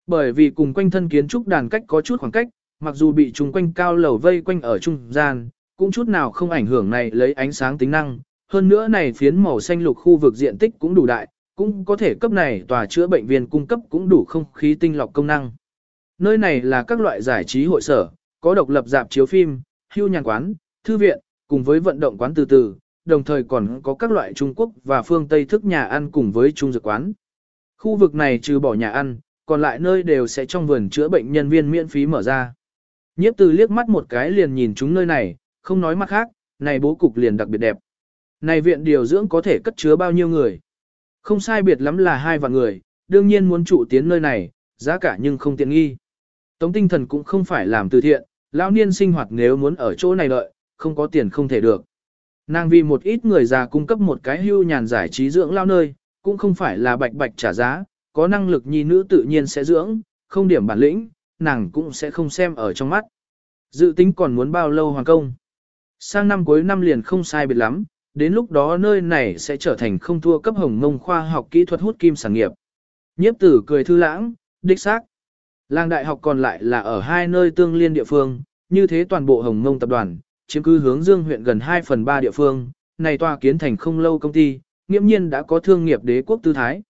[SPEAKER 1] Bởi vì cùng quanh thân kiến trúc đàn cách có chút khoảng cách, mặc dù bị chung quanh cao lầu vây quanh ở trung gian, cũng chút nào không ảnh hưởng này lấy ánh sáng tính năng. Hơn nữa này phiến màu xanh lục khu vực diện tích cũng đủ đại, cũng có thể cấp này tòa chữa bệnh viện cung cấp cũng đủ không khí tinh lọc công năng. Nơi này là các loại giải trí hội sở, có độc lập dạp chiếu phim, hưu nhàn quán, thư viện, cùng với vận động quán từ từ, đồng thời còn có các loại Trung Quốc và phương Tây thức nhà ăn cùng với trung dược quán. Khu vực này trừ bỏ nhà ăn, còn lại nơi đều sẽ trong vườn chữa bệnh nhân viên miễn phí mở ra. Nhiếp từ liếc mắt một cái liền nhìn chúng nơi này, không nói mắt khác, này bố cục liền đặc biệt đẹp. Này viện điều dưỡng có thể cất chứa bao nhiêu người? Không sai biệt lắm là hai vạn người, đương nhiên muốn trụ tiến nơi này, giá cả nhưng không tiện nghi. Tống tinh thần cũng không phải làm từ thiện, lão niên sinh hoạt nếu muốn ở chỗ này đợi, không có tiền không thể được. Nàng vì một ít người già cung cấp một cái hưu nhàn giải trí dưỡng lao nơi, cũng không phải là bạch bạch trả giá, có năng lực nhi nữ tự nhiên sẽ dưỡng, không điểm bản lĩnh, nàng cũng sẽ không xem ở trong mắt. Dự tính còn muốn bao lâu hoàn công. Sang năm cuối năm liền không sai biệt lắm, đến lúc đó nơi này sẽ trở thành không thua cấp hồng mông khoa học kỹ thuật hút kim sản nghiệp. Nhiếp tử cười thư lãng, đích xác. Làng đại học còn lại là ở hai nơi tương liên địa phương, như thế toàn bộ hồng mông tập đoàn, chiếm cứ hướng dương huyện gần 2 phần 3 địa phương, này tòa kiến thành không lâu công ty, nghiễm nhiên đã có thương nghiệp đế quốc tư thái.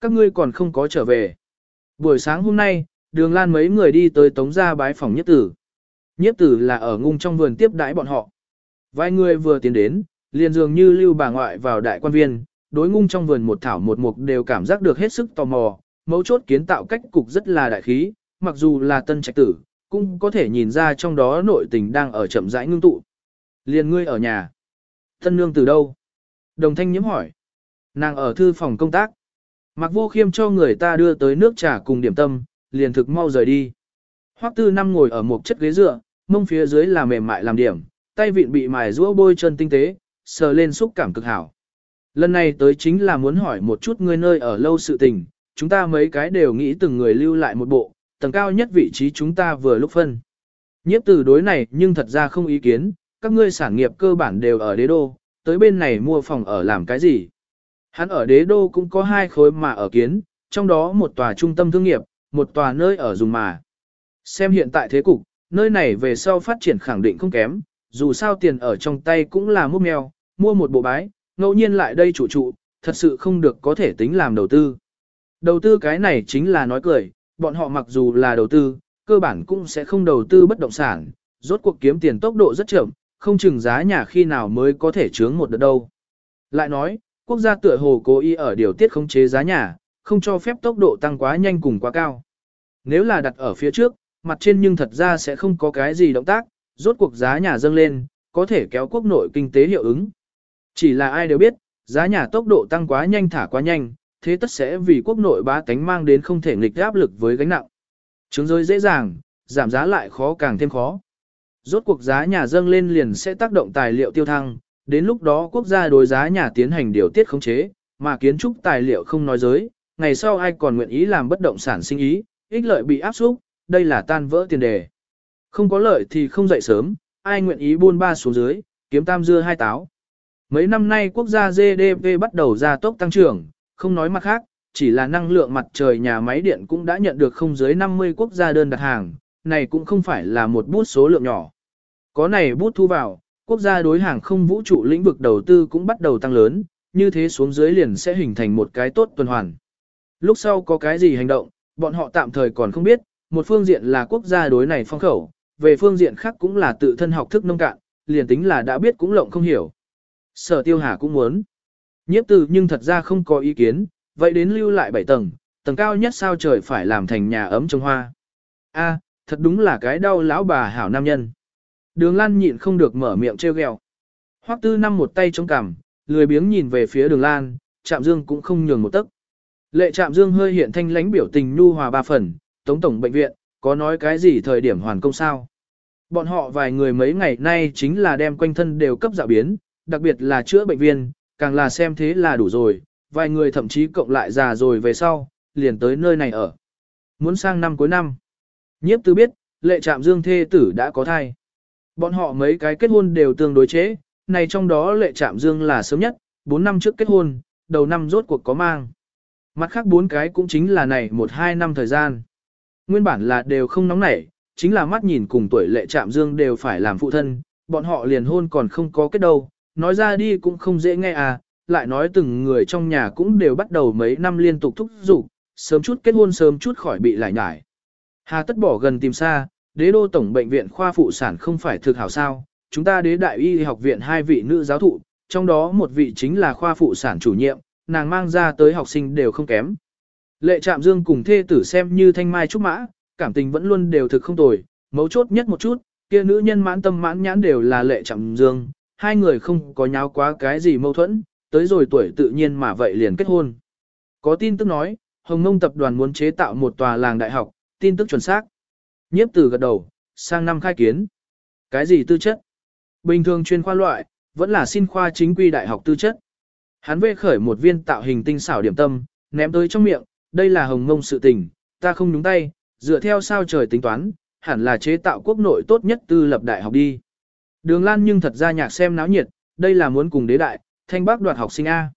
[SPEAKER 1] Các ngươi còn không có trở về. Buổi sáng hôm nay, đường lan mấy người đi tới tống gia bái phòng nhất tử. Nhất tử là ở ngung trong vườn tiếp đãi bọn họ. Vài người vừa tiến đến, liền dường như lưu bà ngoại vào đại quan viên, đối ngung trong vườn một thảo một mục đều cảm giác được hết sức tò mò, mấu chốt kiến tạo cách cục rất là đại khí, mặc dù là tân trạch tử, cũng có thể nhìn ra trong đó nội tình đang ở chậm rãi ngưng tụ. Liền ngươi ở nhà. Thân nương từ đâu? Đồng thanh nhiễm hỏi. Nàng ở thư phòng công tác. Mặc vô khiêm cho người ta đưa tới nước trà cùng điểm tâm, liền thực mau rời đi. Hoắc tư năm ngồi ở một chất ghế dựa, mông phía dưới là mềm mại làm điểm, tay vịn bị mài rũa bôi chân tinh tế, sờ lên xúc cảm cực hảo. Lần này tới chính là muốn hỏi một chút ngươi nơi ở lâu sự tình, chúng ta mấy cái đều nghĩ từng người lưu lại một bộ, tầng cao nhất vị trí chúng ta vừa lúc phân. Nhiếp từ đối này nhưng thật ra không ý kiến, các ngươi sản nghiệp cơ bản đều ở đế đô, tới bên này mua phòng ở làm cái gì. Hắn ở đế đô cũng có hai khối mà ở kiến, trong đó một tòa trung tâm thương nghiệp, một tòa nơi ở dùng mà. Xem hiện tại thế cục, nơi này về sau phát triển khẳng định không kém, dù sao tiền ở trong tay cũng là múc mèo, mua một bộ bái, ngẫu nhiên lại đây chủ trụ, thật sự không được có thể tính làm đầu tư. Đầu tư cái này chính là nói cười, bọn họ mặc dù là đầu tư, cơ bản cũng sẽ không đầu tư bất động sản, rốt cuộc kiếm tiền tốc độ rất chậm, không chừng giá nhà khi nào mới có thể chướng một đợt đâu. Lại nói, quốc gia tựa hồ cố ý ở điều tiết khống chế giá nhà, không cho phép tốc độ tăng quá nhanh cùng quá cao. Nếu là đặt ở phía trước, mặt trên nhưng thật ra sẽ không có cái gì động tác, rốt cuộc giá nhà dâng lên, có thể kéo quốc nội kinh tế hiệu ứng. Chỉ là ai đều biết, giá nhà tốc độ tăng quá nhanh thả quá nhanh, thế tất sẽ vì quốc nội bá tánh mang đến không thể nghịch áp lực với gánh nặng. Trứng rơi dễ dàng, giảm giá lại khó càng thêm khó. Rốt cuộc giá nhà dâng lên liền sẽ tác động tài liệu tiêu thăng, đến lúc đó quốc gia đối giá nhà tiến hành điều tiết khống chế, mà kiến trúc tài liệu không nói giới, ngày sau ai còn nguyện ý làm bất động sản sinh ý, ích lợi bị áp xúc, đây là tan vỡ tiền đề. Không có lợi thì không dậy sớm, ai nguyện ý buôn ba xuống dưới, kiếm tam dưa hai táo. Mấy năm nay quốc gia GDP bắt đầu ra tốc tăng trưởng, không nói mặt khác, chỉ là năng lượng mặt trời nhà máy điện cũng đã nhận được không dưới 50 quốc gia đơn đặt hàng, này cũng không phải là một bút số lượng nhỏ. Có này bút thu vào, quốc gia đối hàng không vũ trụ lĩnh vực đầu tư cũng bắt đầu tăng lớn, như thế xuống dưới liền sẽ hình thành một cái tốt tuần hoàn. Lúc sau có cái gì hành động, bọn họ tạm thời còn không biết, một phương diện là quốc gia đối này phong khẩu, về phương diện khác cũng là tự thân học thức nông cạn, liền tính là đã biết cũng lộng không hiểu. Sở tiêu hà cũng muốn. Nhiếp từ nhưng thật ra không có ý kiến, vậy đến lưu lại 7 tầng, tầng cao nhất sao trời phải làm thành nhà ấm trồng hoa. A, thật đúng là cái đau lão bà hảo nam nhân. Đường Lan nhịn không được mở miệng trêu ghẹo. Hoắc Tư năm một tay chống cằm, lười biếng nhìn về phía Đường Lan, Trạm Dương cũng không nhường một tấc. Lệ Trạm Dương hơi hiện thanh lãnh biểu tình nhu hòa ba phần, Tống tổng bệnh viện, có nói cái gì thời điểm hoàn công sao? Bọn họ vài người mấy ngày nay chính là đem quanh thân đều cấp dạo biến, đặc biệt là chữa bệnh viên, càng là xem thế là đủ rồi, vài người thậm chí cộng lại già rồi về sau, liền tới nơi này ở. Muốn sang năm cuối năm. Nhiếp tư biết, lệ trạm dương thê tử đã có thai. Bọn họ mấy cái kết hôn đều tương đối chế, này trong đó lệ trạm dương là sớm nhất, 4 năm trước kết hôn, đầu năm rốt cuộc có mang. Mặt khác bốn cái cũng chính là này một hai năm thời gian. Nguyên bản là đều không nóng nảy, chính là mắt nhìn cùng tuổi lệ trạm dương đều phải làm phụ thân, bọn họ liền hôn còn không có kết đâu, nói ra đi cũng không dễ nghe à, lại nói từng người trong nhà cũng đều bắt đầu mấy năm liên tục thúc giục, sớm chút kết hôn sớm chút khỏi bị lại nhải. Hà tất bỏ gần tìm xa, đế đô tổng bệnh viện khoa phụ sản không phải thực hảo sao, chúng ta đế đại y học viện hai vị nữ giáo thụ, trong đó một vị chính là khoa phụ sản chủ nhiệm, nàng mang ra tới học sinh đều không kém. Lệ Trạm Dương cùng thê tử xem như thanh mai trúc mã, cảm tình vẫn luôn đều thực không tồi, mấu chốt nhất một chút, kia nữ nhân mãn tâm mãn nhãn đều là Lệ Trạm Dương, hai người không có nháo quá cái gì mâu thuẫn, tới rồi tuổi tự nhiên mà vậy liền kết hôn. Có tin tức nói, Hồng Mông tập đoàn muốn chế tạo một tòa làng đại học, tin tức chuẩn xác. Nhiếp từ gật đầu, sang năm khai kiến. Cái gì tư chất? Bình thường chuyên khoa loại, vẫn là xin khoa chính quy đại học tư chất. Hắn vê khởi một viên tạo hình tinh xảo điểm tâm, ném tới trong miệng, đây là hồng mông sự tình, ta không nhúng tay, dựa theo sao trời tính toán, hẳn là chế tạo quốc nội tốt nhất tư lập đại học đi. Đường Lan nhưng thật ra nhạc xem náo nhiệt, đây là muốn cùng đế đại, thanh bác đoạt học sinh A.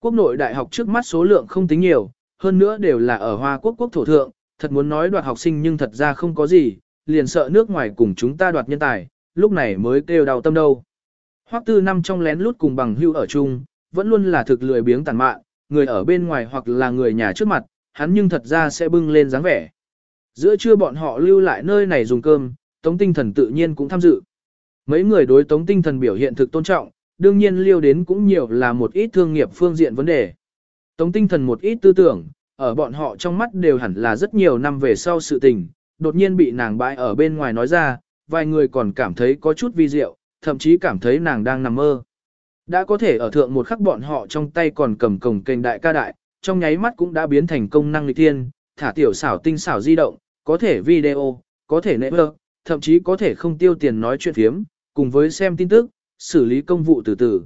[SPEAKER 1] Quốc nội đại học trước mắt số lượng không tính nhiều, hơn nữa đều là ở Hoa Quốc quốc thổ thượng, thật muốn nói đoạt học sinh nhưng thật ra không có gì, liền sợ nước ngoài cùng chúng ta đoạt nhân tài, lúc này mới kêu đau tâm đâu. Hoắc tư năm trong lén lút cùng bằng hưu ở chung, vẫn luôn là thực lười biếng tàn mạn, người ở bên ngoài hoặc là người nhà trước mặt, hắn nhưng thật ra sẽ bưng lên dáng vẻ. Giữa trưa bọn họ lưu lại nơi này dùng cơm, Tống Tinh Thần tự nhiên cũng tham dự. Mấy người đối Tống Tinh Thần biểu hiện thực tôn trọng, đương nhiên liêu đến cũng nhiều là một ít thương nghiệp phương diện vấn đề. Tống Tinh Thần một ít tư tưởng, ở bọn họ trong mắt đều hẳn là rất nhiều năm về sau sự tình, đột nhiên bị nàng bãi ở bên ngoài nói ra, vài người còn cảm thấy có chút vi diệu, thậm chí cảm thấy nàng đang nằm mơ. Đã có thể ở thượng một khắc bọn họ trong tay còn cầm cổng kênh đại ca đại, trong nháy mắt cũng đã biến thành công năng lịch tiên, thả tiểu xảo tinh xảo di động, có thể video, có thể nệm thậm chí có thể không tiêu tiền nói chuyện phiếm, cùng với xem tin tức, xử lý công vụ từ từ.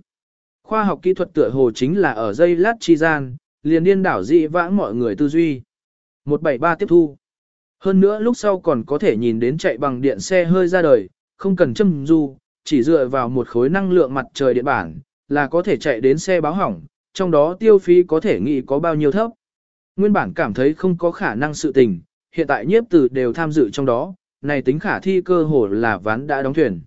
[SPEAKER 1] Khoa học kỹ thuật tựa hồ chính là ở dây lát chi gian, liền điên đảo dị vãng mọi người tư duy. 173 tiếp thu. Hơn nữa lúc sau còn có thể nhìn đến chạy bằng điện xe hơi ra đời, không cần châm du, chỉ dựa vào một khối năng lượng mặt trời điện bản, là có thể chạy đến xe báo hỏng, trong đó tiêu phí có thể nghĩ có bao nhiêu thấp. Nguyên bản cảm thấy không có khả năng sự tình, hiện tại nhiếp tử đều tham dự trong đó, này tính khả thi cơ hồ là ván đã đóng thuyền.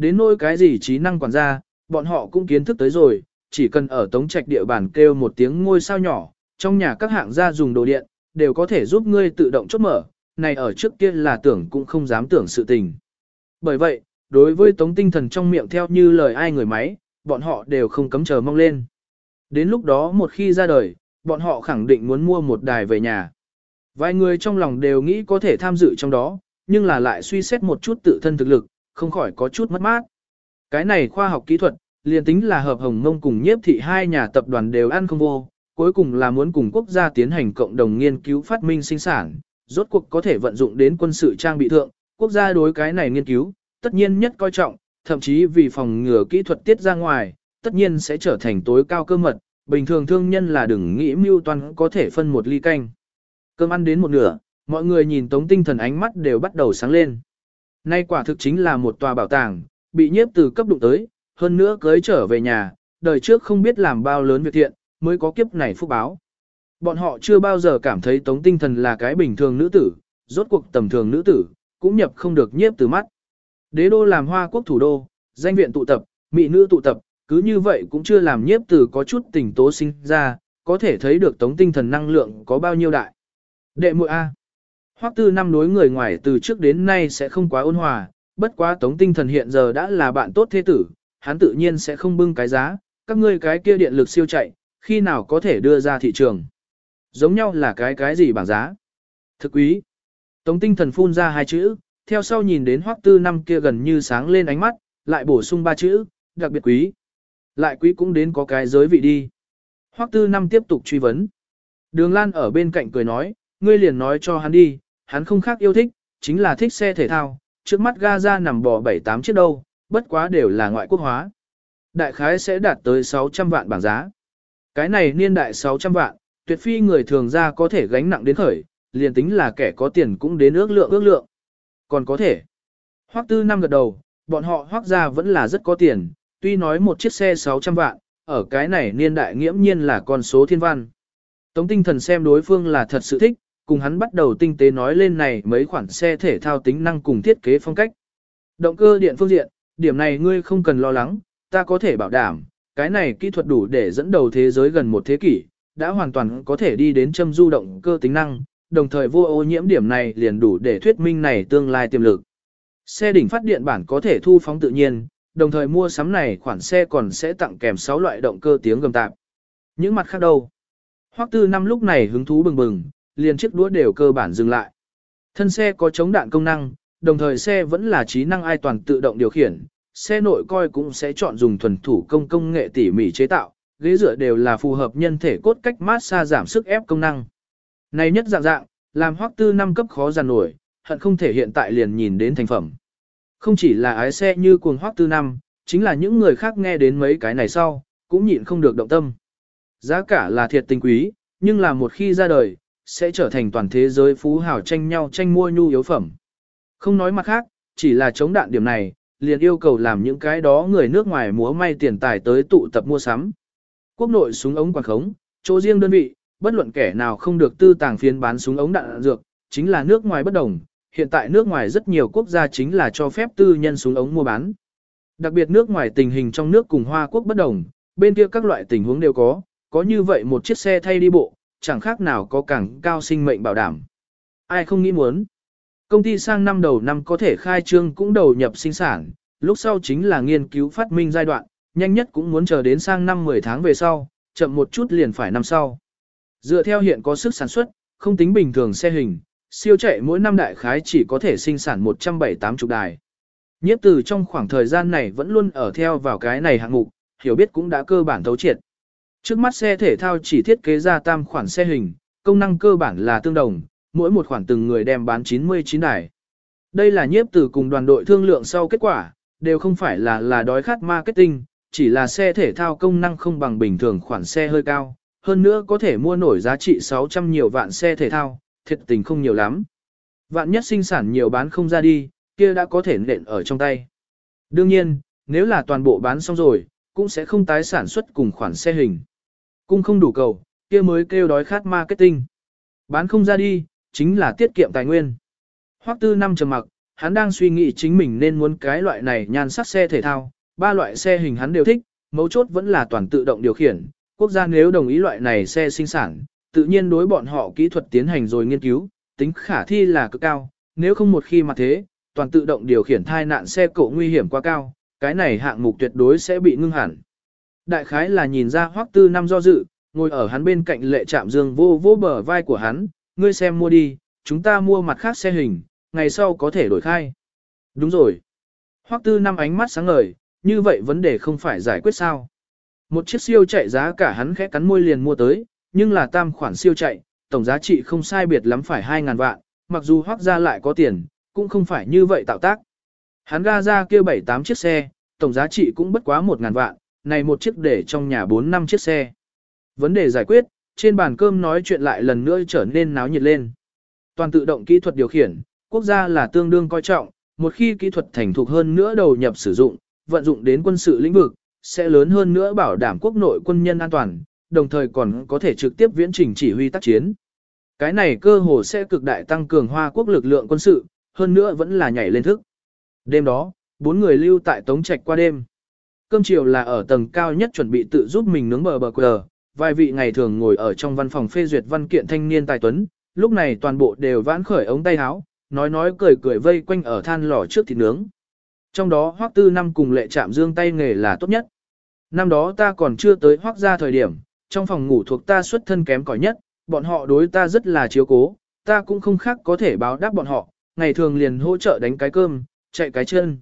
[SPEAKER 1] Đến nỗi cái gì trí năng quản gia, bọn họ cũng kiến thức tới rồi, chỉ cần ở tống trạch địa bàn kêu một tiếng ngôi sao nhỏ, trong nhà các hạng gia dùng đồ điện, đều có thể giúp ngươi tự động chốt mở, này ở trước kia là tưởng cũng không dám tưởng sự tình. Bởi vậy, đối với tống tinh thần trong miệng theo như lời ai người máy, bọn họ đều không cấm chờ mong lên. Đến lúc đó một khi ra đời, bọn họ khẳng định muốn mua một đài về nhà. Vài người trong lòng đều nghĩ có thể tham dự trong đó, nhưng là lại suy xét một chút tự thân thực lực, không khỏi có chút mất mát. Cái này khoa học kỹ thuật, liền tính là hợp hồng mông cùng nhiếp thị hai nhà tập đoàn đều ăn không vô, cuối cùng là muốn cùng quốc gia tiến hành cộng đồng nghiên cứu phát minh sinh sản, rốt cuộc có thể vận dụng đến quân sự trang bị thượng, quốc gia đối cái này nghiên cứu, tất nhiên nhất coi trọng, thậm chí vì phòng ngừa kỹ thuật tiết ra ngoài, tất nhiên sẽ trở thành tối cao cơ mật, bình thường thương nhân là đừng nghĩ mưu toan có thể phân một ly canh. Cơm ăn đến một nửa, mọi người nhìn tống tinh thần ánh mắt đều bắt đầu sáng lên. Nay quả thực chính là một tòa bảo tàng, bị nhiếp từ cấp đụng tới, hơn nữa cưới trở về nhà, đời trước không biết làm bao lớn việc thiện, mới có kiếp này phúc báo. Bọn họ chưa bao giờ cảm thấy tống tinh thần là cái bình thường nữ tử, rốt cuộc tầm thường nữ tử, cũng nhập không được nhiếp từ mắt. Đế đô làm hoa quốc thủ đô, danh viện tụ tập, mỹ nữ tụ tập, cứ như vậy cũng chưa làm nhiếp từ có chút tình tố sinh ra, có thể thấy được tống tinh thần năng lượng có bao nhiêu đại. Đệ muội A. Hoắc tư năm đối người ngoài từ trước đến nay sẽ không quá ôn hòa, bất quá tống tinh thần hiện giờ đã là bạn tốt thế tử, hắn tự nhiên sẽ không bưng cái giá, các ngươi cái kia điện lực siêu chạy, khi nào có thể đưa ra thị trường. Giống nhau là cái cái gì bảng giá. Thực quý. Tống tinh thần phun ra hai chữ, theo sau nhìn đến hoắc tư năm kia gần như sáng lên ánh mắt, lại bổ sung ba chữ, đặc biệt quý. Lại quý cũng đến có cái giới vị đi. Hoắc tư năm tiếp tục truy vấn. Đường Lan ở bên cạnh cười nói, ngươi liền nói cho hắn đi, hắn không khác yêu thích, chính là thích xe thể thao, trước mắt Gaza nằm bò 7-8 chiếc đâu, bất quá đều là ngoại quốc hóa. Đại khái sẽ đạt tới 600 vạn bảng giá. Cái này niên đại 600 vạn, tuyệt phi người thường ra có thể gánh nặng đến khởi, liền tính là kẻ có tiền cũng đến ước lượng ước lượng. Còn có thể. Hoắc tư năm gật đầu, bọn họ hoắc ra vẫn là rất có tiền, tuy nói một chiếc xe 600 vạn, ở cái này niên đại nghiễm nhiên là con số thiên văn. Tống tinh thần xem đối phương là thật sự thích, cùng hắn bắt đầu tinh tế nói lên này mấy khoản xe thể thao tính năng cùng thiết kế phong cách. Động cơ điện phương diện, điểm này ngươi không cần lo lắng, ta có thể bảo đảm, cái này kỹ thuật đủ để dẫn đầu thế giới gần một thế kỷ, đã hoàn toàn có thể đi đến châm du động cơ tính năng, đồng thời vô ô nhiễm điểm này liền đủ để thuyết minh này tương lai tiềm lực. Xe đỉnh phát điện bản có thể thu phóng tự nhiên, đồng thời mua sắm này khoản xe còn sẽ tặng kèm 6 loại động cơ tiếng gầm tạp. Những mặt khác đâu? Hoắc tư năm lúc này hứng thú bừng bừng, liền chiếc đũa đều cơ bản dừng lại. Thân xe có chống đạn công năng, đồng thời xe vẫn là trí năng ai toàn tự động điều khiển, xe nội coi cũng sẽ chọn dùng thuần thủ công công nghệ tỉ mỉ chế tạo, ghế dựa đều là phù hợp nhân thể cốt cách mát xa giảm sức ép công năng. Này nhất dạng dạng, làm hoắc tư năm cấp khó giàn nổi, hận không thể hiện tại liền nhìn đến thành phẩm. Không chỉ là ái xe như cuồng hoắc tư năm, chính là những người khác nghe đến mấy cái này sau, cũng nhịn không được động tâm. Giá cả là thiệt tình quý, nhưng là một khi ra đời, sẽ trở thành toàn thế giới phú hào tranh nhau tranh mua nhu yếu phẩm. Không nói mặt khác, chỉ là chống đạn điểm này, liền yêu cầu làm những cái đó người nước ngoài múa may tiền tài tới tụ tập mua sắm. Quốc nội súng ống quản khống, chỗ riêng đơn vị, bất luận kẻ nào không được tư tàng phiên bán súng ống đạn dược, chính là nước ngoài bất đồng. Hiện tại nước ngoài rất nhiều quốc gia chính là cho phép tư nhân súng ống mua bán. Đặc biệt nước ngoài tình hình trong nước cùng Hoa Quốc bất đồng, bên kia các loại tình huống đều có, có như vậy một chiếc xe thay đi bộ, chẳng khác nào có càng cao sinh mệnh bảo đảm. Ai không nghĩ muốn. Công ty sang năm đầu năm có thể khai trương cũng đầu nhập sinh sản, lúc sau chính là nghiên cứu phát minh giai đoạn, nhanh nhất cũng muốn chờ đến sang năm 10 tháng về sau, chậm một chút liền phải năm sau. Dựa theo hiện có sức sản xuất, không tính bình thường xe hình, siêu chạy mỗi năm đại khái chỉ có thể sinh sản 178 chục đài. Nhiếp từ trong khoảng thời gian này vẫn luôn ở theo vào cái này hạng mục, hiểu biết cũng đã cơ bản thấu triệt. Trước mắt xe thể thao chỉ thiết kế ra tam khoản xe hình, công năng cơ bản là tương đồng, mỗi một khoản từng người đem bán 99 đài. Đây là nhiếp từ cùng đoàn đội thương lượng sau kết quả, đều không phải là là đói khát marketing, chỉ là xe thể thao công năng không bằng bình thường khoản xe hơi cao, hơn nữa có thể mua nổi giá trị 600 nhiều vạn xe thể thao, thiệt tình không nhiều lắm. Vạn nhất sinh sản nhiều bán không ra đi, kia đã có thể nện ở trong tay. Đương nhiên, nếu là toàn bộ bán xong rồi, cũng sẽ không tái sản xuất cùng khoản xe hình. Cung không đủ cầu, kia mới kêu đói khát marketing. Bán không ra đi, chính là tiết kiệm tài nguyên. Hoắc tư năm trầm mặc, hắn đang suy nghĩ chính mình nên muốn cái loại này nhan sắc xe thể thao, ba loại xe hình hắn đều thích, mấu chốt vẫn là toàn tự động điều khiển. Quốc gia nếu đồng ý loại này xe sinh sản, tự nhiên đối bọn họ kỹ thuật tiến hành rồi nghiên cứu, tính khả thi là cực cao, nếu không một khi mà thế, toàn tự động điều khiển thai nạn xe cộ nguy hiểm quá cao, cái này hạng mục tuyệt đối sẽ bị ngưng hẳn. Đại khái là nhìn ra hoắc tư năm do dự, ngồi ở hắn bên cạnh lệ trạm dương vô vô bờ vai của hắn, ngươi xem mua đi, chúng ta mua mặt khác xe hình, ngày sau có thể đổi khai. Đúng rồi. Hoắc tư năm ánh mắt sáng ngời, như vậy vấn đề không phải giải quyết sao. Một chiếc siêu chạy giá cả hắn khẽ cắn môi liền mua tới, nhưng là tam khoản siêu chạy, tổng giá trị không sai biệt lắm phải 2.000 vạn, mặc dù hoác ra lại có tiền, cũng không phải như vậy tạo tác. Hắn ga ra kia 7-8 chiếc xe, tổng giá trị cũng bất quá 1.000 vạn, này một chiếc để trong nhà 4-5 chiếc xe. Vấn đề giải quyết, trên bàn cơm nói chuyện lại lần nữa trở nên náo nhiệt lên. Toàn tự động kỹ thuật điều khiển, quốc gia là tương đương coi trọng, một khi kỹ thuật thành thục hơn nữa đầu nhập sử dụng, vận dụng đến quân sự lĩnh vực, sẽ lớn hơn nữa bảo đảm quốc nội quân nhân an toàn, đồng thời còn có thể trực tiếp viễn trình chỉ huy tác chiến. Cái này cơ hồ sẽ cực đại tăng cường Hoa quốc lực lượng quân sự, hơn nữa vẫn là nhảy lên thức. Đêm đó, bốn người lưu tại Tống Trạch qua đêm. Cơm chiều là ở tầng cao nhất chuẩn bị tự giúp mình nướng bờ bờ quờ, vài vị ngày thường ngồi ở trong văn phòng phê duyệt văn kiện thanh niên tài tuấn, lúc này toàn bộ đều vãn khởi ống tay áo, nói nói cười cười vây quanh ở than lò trước thịt nướng. Trong đó Hoắc Tư năm cùng lệ chạm dương tay nghề là tốt nhất. Năm đó ta còn chưa tới Hoắc ra thời điểm, trong phòng ngủ thuộc ta xuất thân kém cỏi nhất, bọn họ đối ta rất là chiếu cố, ta cũng không khác có thể báo đáp bọn họ, ngày thường liền hỗ trợ đánh cái cơm, chạy cái chân.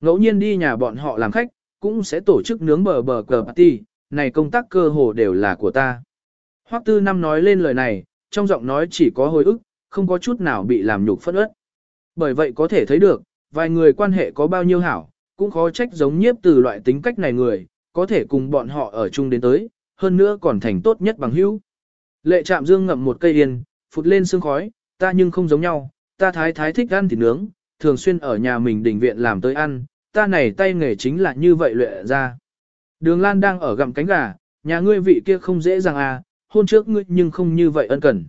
[SPEAKER 1] Ngẫu nhiên đi nhà bọn họ làm khách, cũng sẽ tổ chức nướng bờ bờ cờ party, này công tác cơ hồ đều là của ta. Hoắc Tư Năm nói lên lời này, trong giọng nói chỉ có hồi ức, không có chút nào bị làm nhục phẫn ớt. Bởi vậy có thể thấy được, vài người quan hệ có bao nhiêu hảo, cũng khó trách giống nhiếp từ loại tính cách này người, có thể cùng bọn họ ở chung đến tới, hơn nữa còn thành tốt nhất bằng hữu. Lệ Trạm Dương ngậm một cây yên, phụt lên sương khói, ta nhưng không giống nhau, ta thái thái thích ăn thịt nướng, thường xuyên ở nhà mình đình viện làm tới ăn, ta này tay nghề chính là như vậy luyện ra. Đường Lan đang ở gặm cánh gà, nhà ngươi vị kia không dễ dàng à, hôn trước ngươi nhưng không như vậy ân cần.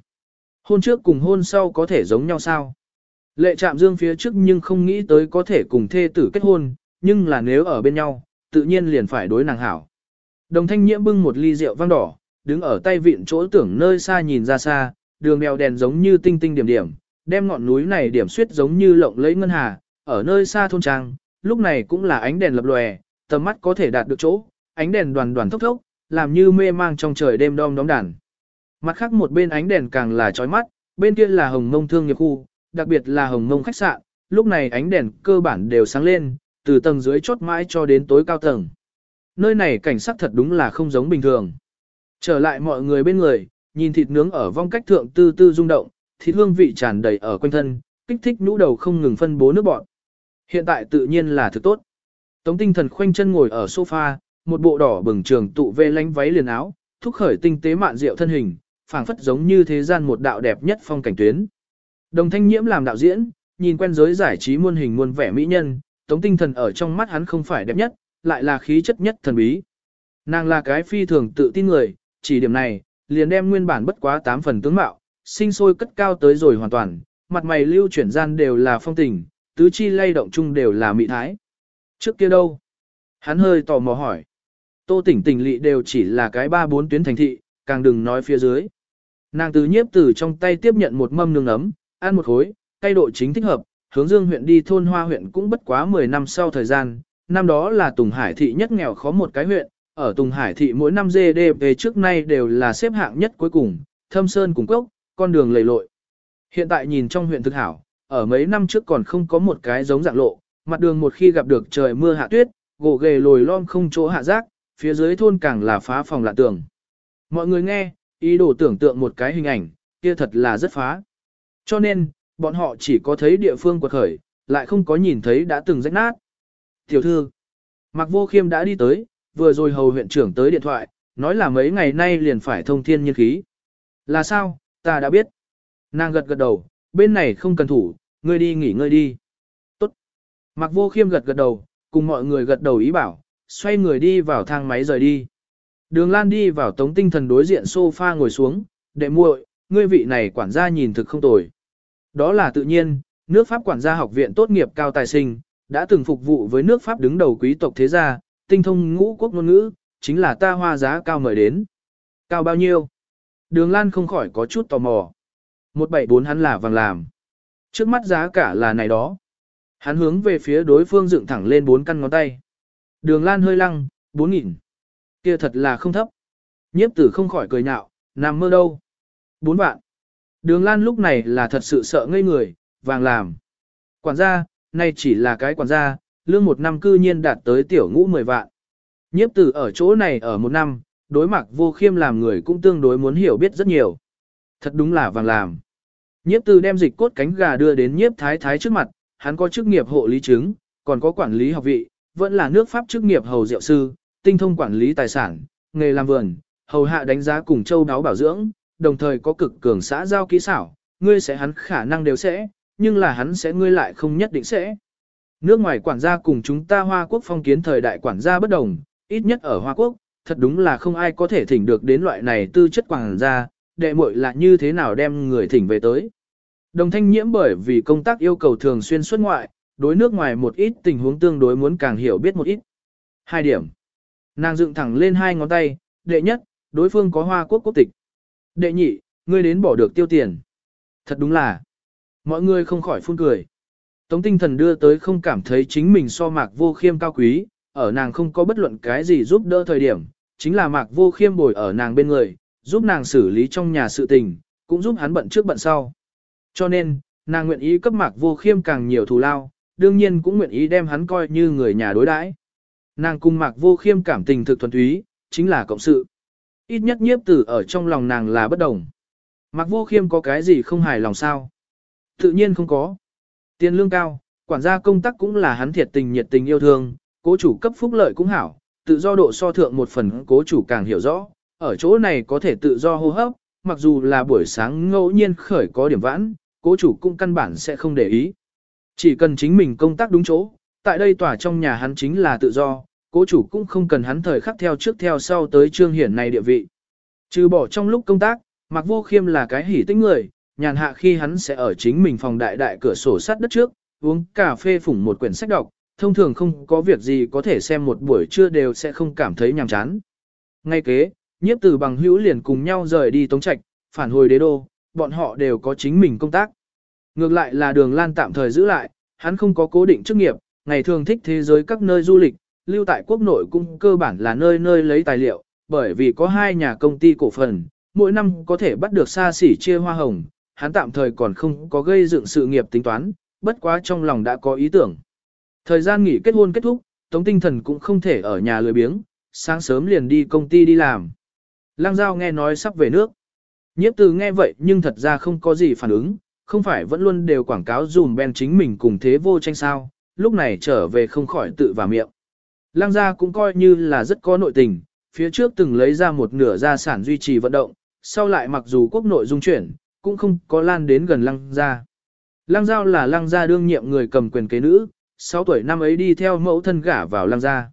[SPEAKER 1] Hôn trước cùng hôn sau có thể giống nhau sao? Lệ Trạm Dương phía trước nhưng không nghĩ tới có thể cùng thê tử kết hôn, nhưng là nếu ở bên nhau, tự nhiên liền phải đối nàng hảo. Đồng thanh nhiễm bưng một ly rượu vang đỏ, đứng ở tay vịn chỗ tưởng nơi xa nhìn ra xa, đường mèo đèn giống như tinh tinh điểm điểm, đem ngọn núi này điểm suyết giống như lộng lẫy ngân hà, ở nơi xa thôn trang, lúc này cũng là ánh đèn lập lòe, tầm mắt có thể đạt được chỗ, ánh đèn đoàn đoàn thốc thốc, làm như mê mang trong trời đêm đom đóm đàn. Mặt khác một bên ánh đèn càng là chói mắt, bên kia là hồng mông thương nghiệp khu, đặc biệt là hồng mông khách sạn, lúc này ánh đèn cơ bản đều sáng lên, từ tầng dưới chốt mãi cho đến tối cao tầng. Nơi này cảnh sắc thật đúng là không giống bình thường. Trở lại mọi người bên người, nhìn thịt nướng ở vong cách thượng tư tư rung động, thịt hương vị tràn đầy ở quanh thân, kích thích nhũ đầu không ngừng phân bố nước bọn. Hiện tại tự nhiên là thực tốt. Tống tinh thần khoanh chân ngồi ở sofa, một bộ đỏ bừng trường tụ vê lánh váy liền áo, thúc khởi tinh tế mạn rượu thân hình, phảng phất giống như thế gian một đạo đẹp nhất phong cảnh tuyến. Đồng thanh nhiễm làm đạo diễn, nhìn quen giới giải trí muôn hình muôn vẻ mỹ nhân, tống tinh thần ở trong mắt hắn không phải đẹp nhất, lại là khí chất nhất thần bí. Nàng là cái phi thường tự tin người, chỉ điểm này, liền đem nguyên bản bất quá 8 phần tướng mạo, sinh sôi cất cao tới rồi hoàn toàn, mặt mày lưu chuyển gian đều là phong tình, tứ chi lay động chung đều là mỹ thái. Trước kia đâu? Hắn hơi tò mò hỏi. Tô tỉnh tỉnh lị đều chỉ là cái ba bốn tuyến thành thị, càng đừng nói phía dưới. Nàng từ nhiếp từ trong tay tiếp nhận một mâm nương ấm, ăn một khối, cây độ chính thích hợp, hướng dương huyện đi thôn hoa huyện cũng bất quá 10 năm sau thời gian, năm đó là Tùng Hải thị nhất nghèo khó một cái huyện, ở Tùng Hải thị mỗi năm GDP trước nay đều là xếp hạng nhất cuối cùng, thâm sơn cùng cốc, con đường lầy lội. Hiện tại nhìn trong huyện thực hảo, ở mấy năm trước còn không có một cái giống dạng lộ, mặt đường một khi gặp được trời mưa hạ tuyết, gỗ ghề lồi lom không chỗ hạ rác, phía dưới thôn càng là phá phòng lạ tường. Mọi người nghe, ý đồ tưởng tượng một cái hình ảnh, kia thật là rất phá. Cho nên, bọn họ chỉ có thấy địa phương quật khởi, lại không có nhìn thấy đã từng rách nát. Tiểu thư, Mạc Vô Khiêm đã đi tới, vừa rồi hầu huyện trưởng tới điện thoại, nói là mấy ngày nay liền phải thông thiên nhiên khí. Là sao, ta đã biết. Nàng gật gật đầu, bên này không cần thủ, ngươi đi nghỉ ngơi đi. Tốt. Mạc Vô Khiêm gật gật đầu, cùng mọi người gật đầu ý bảo, xoay người đi vào thang máy rời đi. Đường Lan đi vào tống tinh thần đối diện sofa ngồi xuống, đệ muội, ngươi vị này quản gia nhìn thực không tồi. Đó là tự nhiên, nước Pháp quản gia học viện tốt nghiệp cao tài sinh, đã từng phục vụ với nước Pháp đứng đầu quý tộc thế gia, tinh thông ngũ quốc ngôn ngữ, chính là ta hoa giá cao mời đến. Cao bao nhiêu? Đường Lan không khỏi có chút tò mò. 174 hắn là vàng làm. Trước mắt giá cả là này đó. Hắn hướng về phía đối phương dựng thẳng lên bốn căn ngón tay. Đường Lan hơi lăng, 4.000. kia thật là không thấp. Nhiếp tử không khỏi cười nhạo, nằm mơ đâu. Bốn vạn. Đường Lan lúc này là thật sự sợ ngây người, vàng làm. Quản gia, nay chỉ là cái quản gia, lương một năm cư nhiên đạt tới tiểu ngũ 10 vạn. Nhiếp tử ở chỗ này ở một năm, đối mặt vô khiêm làm người cũng tương đối muốn hiểu biết rất nhiều. Thật đúng là vàng làm. Nhiếp từ đem dịch cốt cánh gà đưa đến nhiếp thái thái trước mặt, hắn có chức nghiệp hộ lý chứng, còn có quản lý học vị, vẫn là nước Pháp chức nghiệp hầu diệu sư, tinh thông quản lý tài sản, nghề làm vườn, hầu hạ đánh giá cùng châu đáo bảo dưỡng, đồng thời có cực cường xã giao kỹ xảo, ngươi sẽ hắn khả năng đều sẽ, nhưng là hắn sẽ ngươi lại không nhất định sẽ. Nước ngoài quản gia cùng chúng ta Hoa Quốc phong kiến thời đại quản gia bất đồng, ít nhất ở Hoa Quốc, thật đúng là không ai có thể thỉnh được đến loại này tư chất quản gia, đệ muội là như thế nào đem người thỉnh về tới. Đồng thanh nhiễm bởi vì công tác yêu cầu thường xuyên xuất ngoại, đối nước ngoài một ít tình huống tương đối muốn càng hiểu biết một ít. Hai điểm. Nàng dựng thẳng lên hai ngón tay, đệ nhất, đối phương có Hoa Quốc quốc tịch. Đệ nhị, ngươi đến bỏ được tiêu tiền. Thật đúng là. Mọi người không khỏi phun cười. Tống tinh thần đưa tới không cảm thấy chính mình so mạc vô khiêm cao quý, ở nàng không có bất luận cái gì giúp đỡ thời điểm, chính là mạc vô khiêm bồi ở nàng bên người, giúp nàng xử lý trong nhà sự tình, cũng giúp hắn bận trước bận sau. Cho nên, nàng nguyện ý cấp mạc vô khiêm càng nhiều thù lao, đương nhiên cũng nguyện ý đem hắn coi như người nhà đối đãi. Nàng cùng mạc vô khiêm cảm tình thực thuần túy, chính là cộng sự. Ít nhất nhiếp tử ở trong lòng nàng là bất đồng. Mạc vô khiêm có cái gì không hài lòng sao? Tự nhiên không có. Tiền lương cao, quản gia công tác cũng là hắn thiệt tình nhiệt tình yêu thương, cố chủ cấp phúc lợi cũng hảo, tự do độ so thượng một phần cố chủ càng hiểu rõ, ở chỗ này có thể tự do hô hấp, mặc dù là buổi sáng ngẫu nhiên khởi có điểm vãn, cố chủ cũng căn bản sẽ không để ý. Chỉ cần chính mình công tác đúng chỗ, tại đây tòa trong nhà hắn chính là tự do, cố chủ cũng không cần hắn thời khắc theo trước theo sau tới trương hiển này địa vị. Trừ bỏ trong lúc công tác, Mạc Vô Khiêm là cái hỉ tính người, nhàn hạ khi hắn sẽ ở chính mình phòng đại đại cửa sổ sắt đất trước, uống cà phê phủng một quyển sách đọc, thông thường không có việc gì có thể xem một buổi trưa đều sẽ không cảm thấy nhàm chán. Ngay kế, nhiếp từ bằng hữu liền cùng nhau rời đi tống trạch, phản hồi đế đô, bọn họ đều có chính mình công tác. Ngược lại là đường lan tạm thời giữ lại, hắn không có cố định chức nghiệp, ngày thường thích thế giới các nơi du lịch, lưu tại quốc nội cũng cơ bản là nơi nơi lấy tài liệu, bởi vì có hai nhà công ty cổ phần, mỗi năm có thể bắt được xa xỉ chia hoa hồng, hắn tạm thời còn không có gây dựng sự nghiệp tính toán, bất quá trong lòng đã có ý tưởng. Thời gian nghỉ kết hôn kết thúc, Tống Tinh Thần cũng không thể ở nhà lười biếng, sáng sớm liền đi công ty đi làm. Lăng Giao nghe nói sắp về nước. Nhiếp từ nghe vậy nhưng thật ra không có gì phản ứng, không phải vẫn luôn đều quảng cáo dùm ben chính mình cùng thế vô tranh sao, lúc này trở về không khỏi tự vào miệng. Lăng gia cũng coi như là rất có nội tình, phía trước từng lấy ra một nửa gia sản duy trì vận động, sau lại mặc dù quốc nội dung chuyển, cũng không có lan đến gần lăng gia. Lăng giao là lăng gia đương nhiệm người cầm quyền kế nữ, 6 tuổi năm ấy đi theo mẫu thân gả vào lăng gia.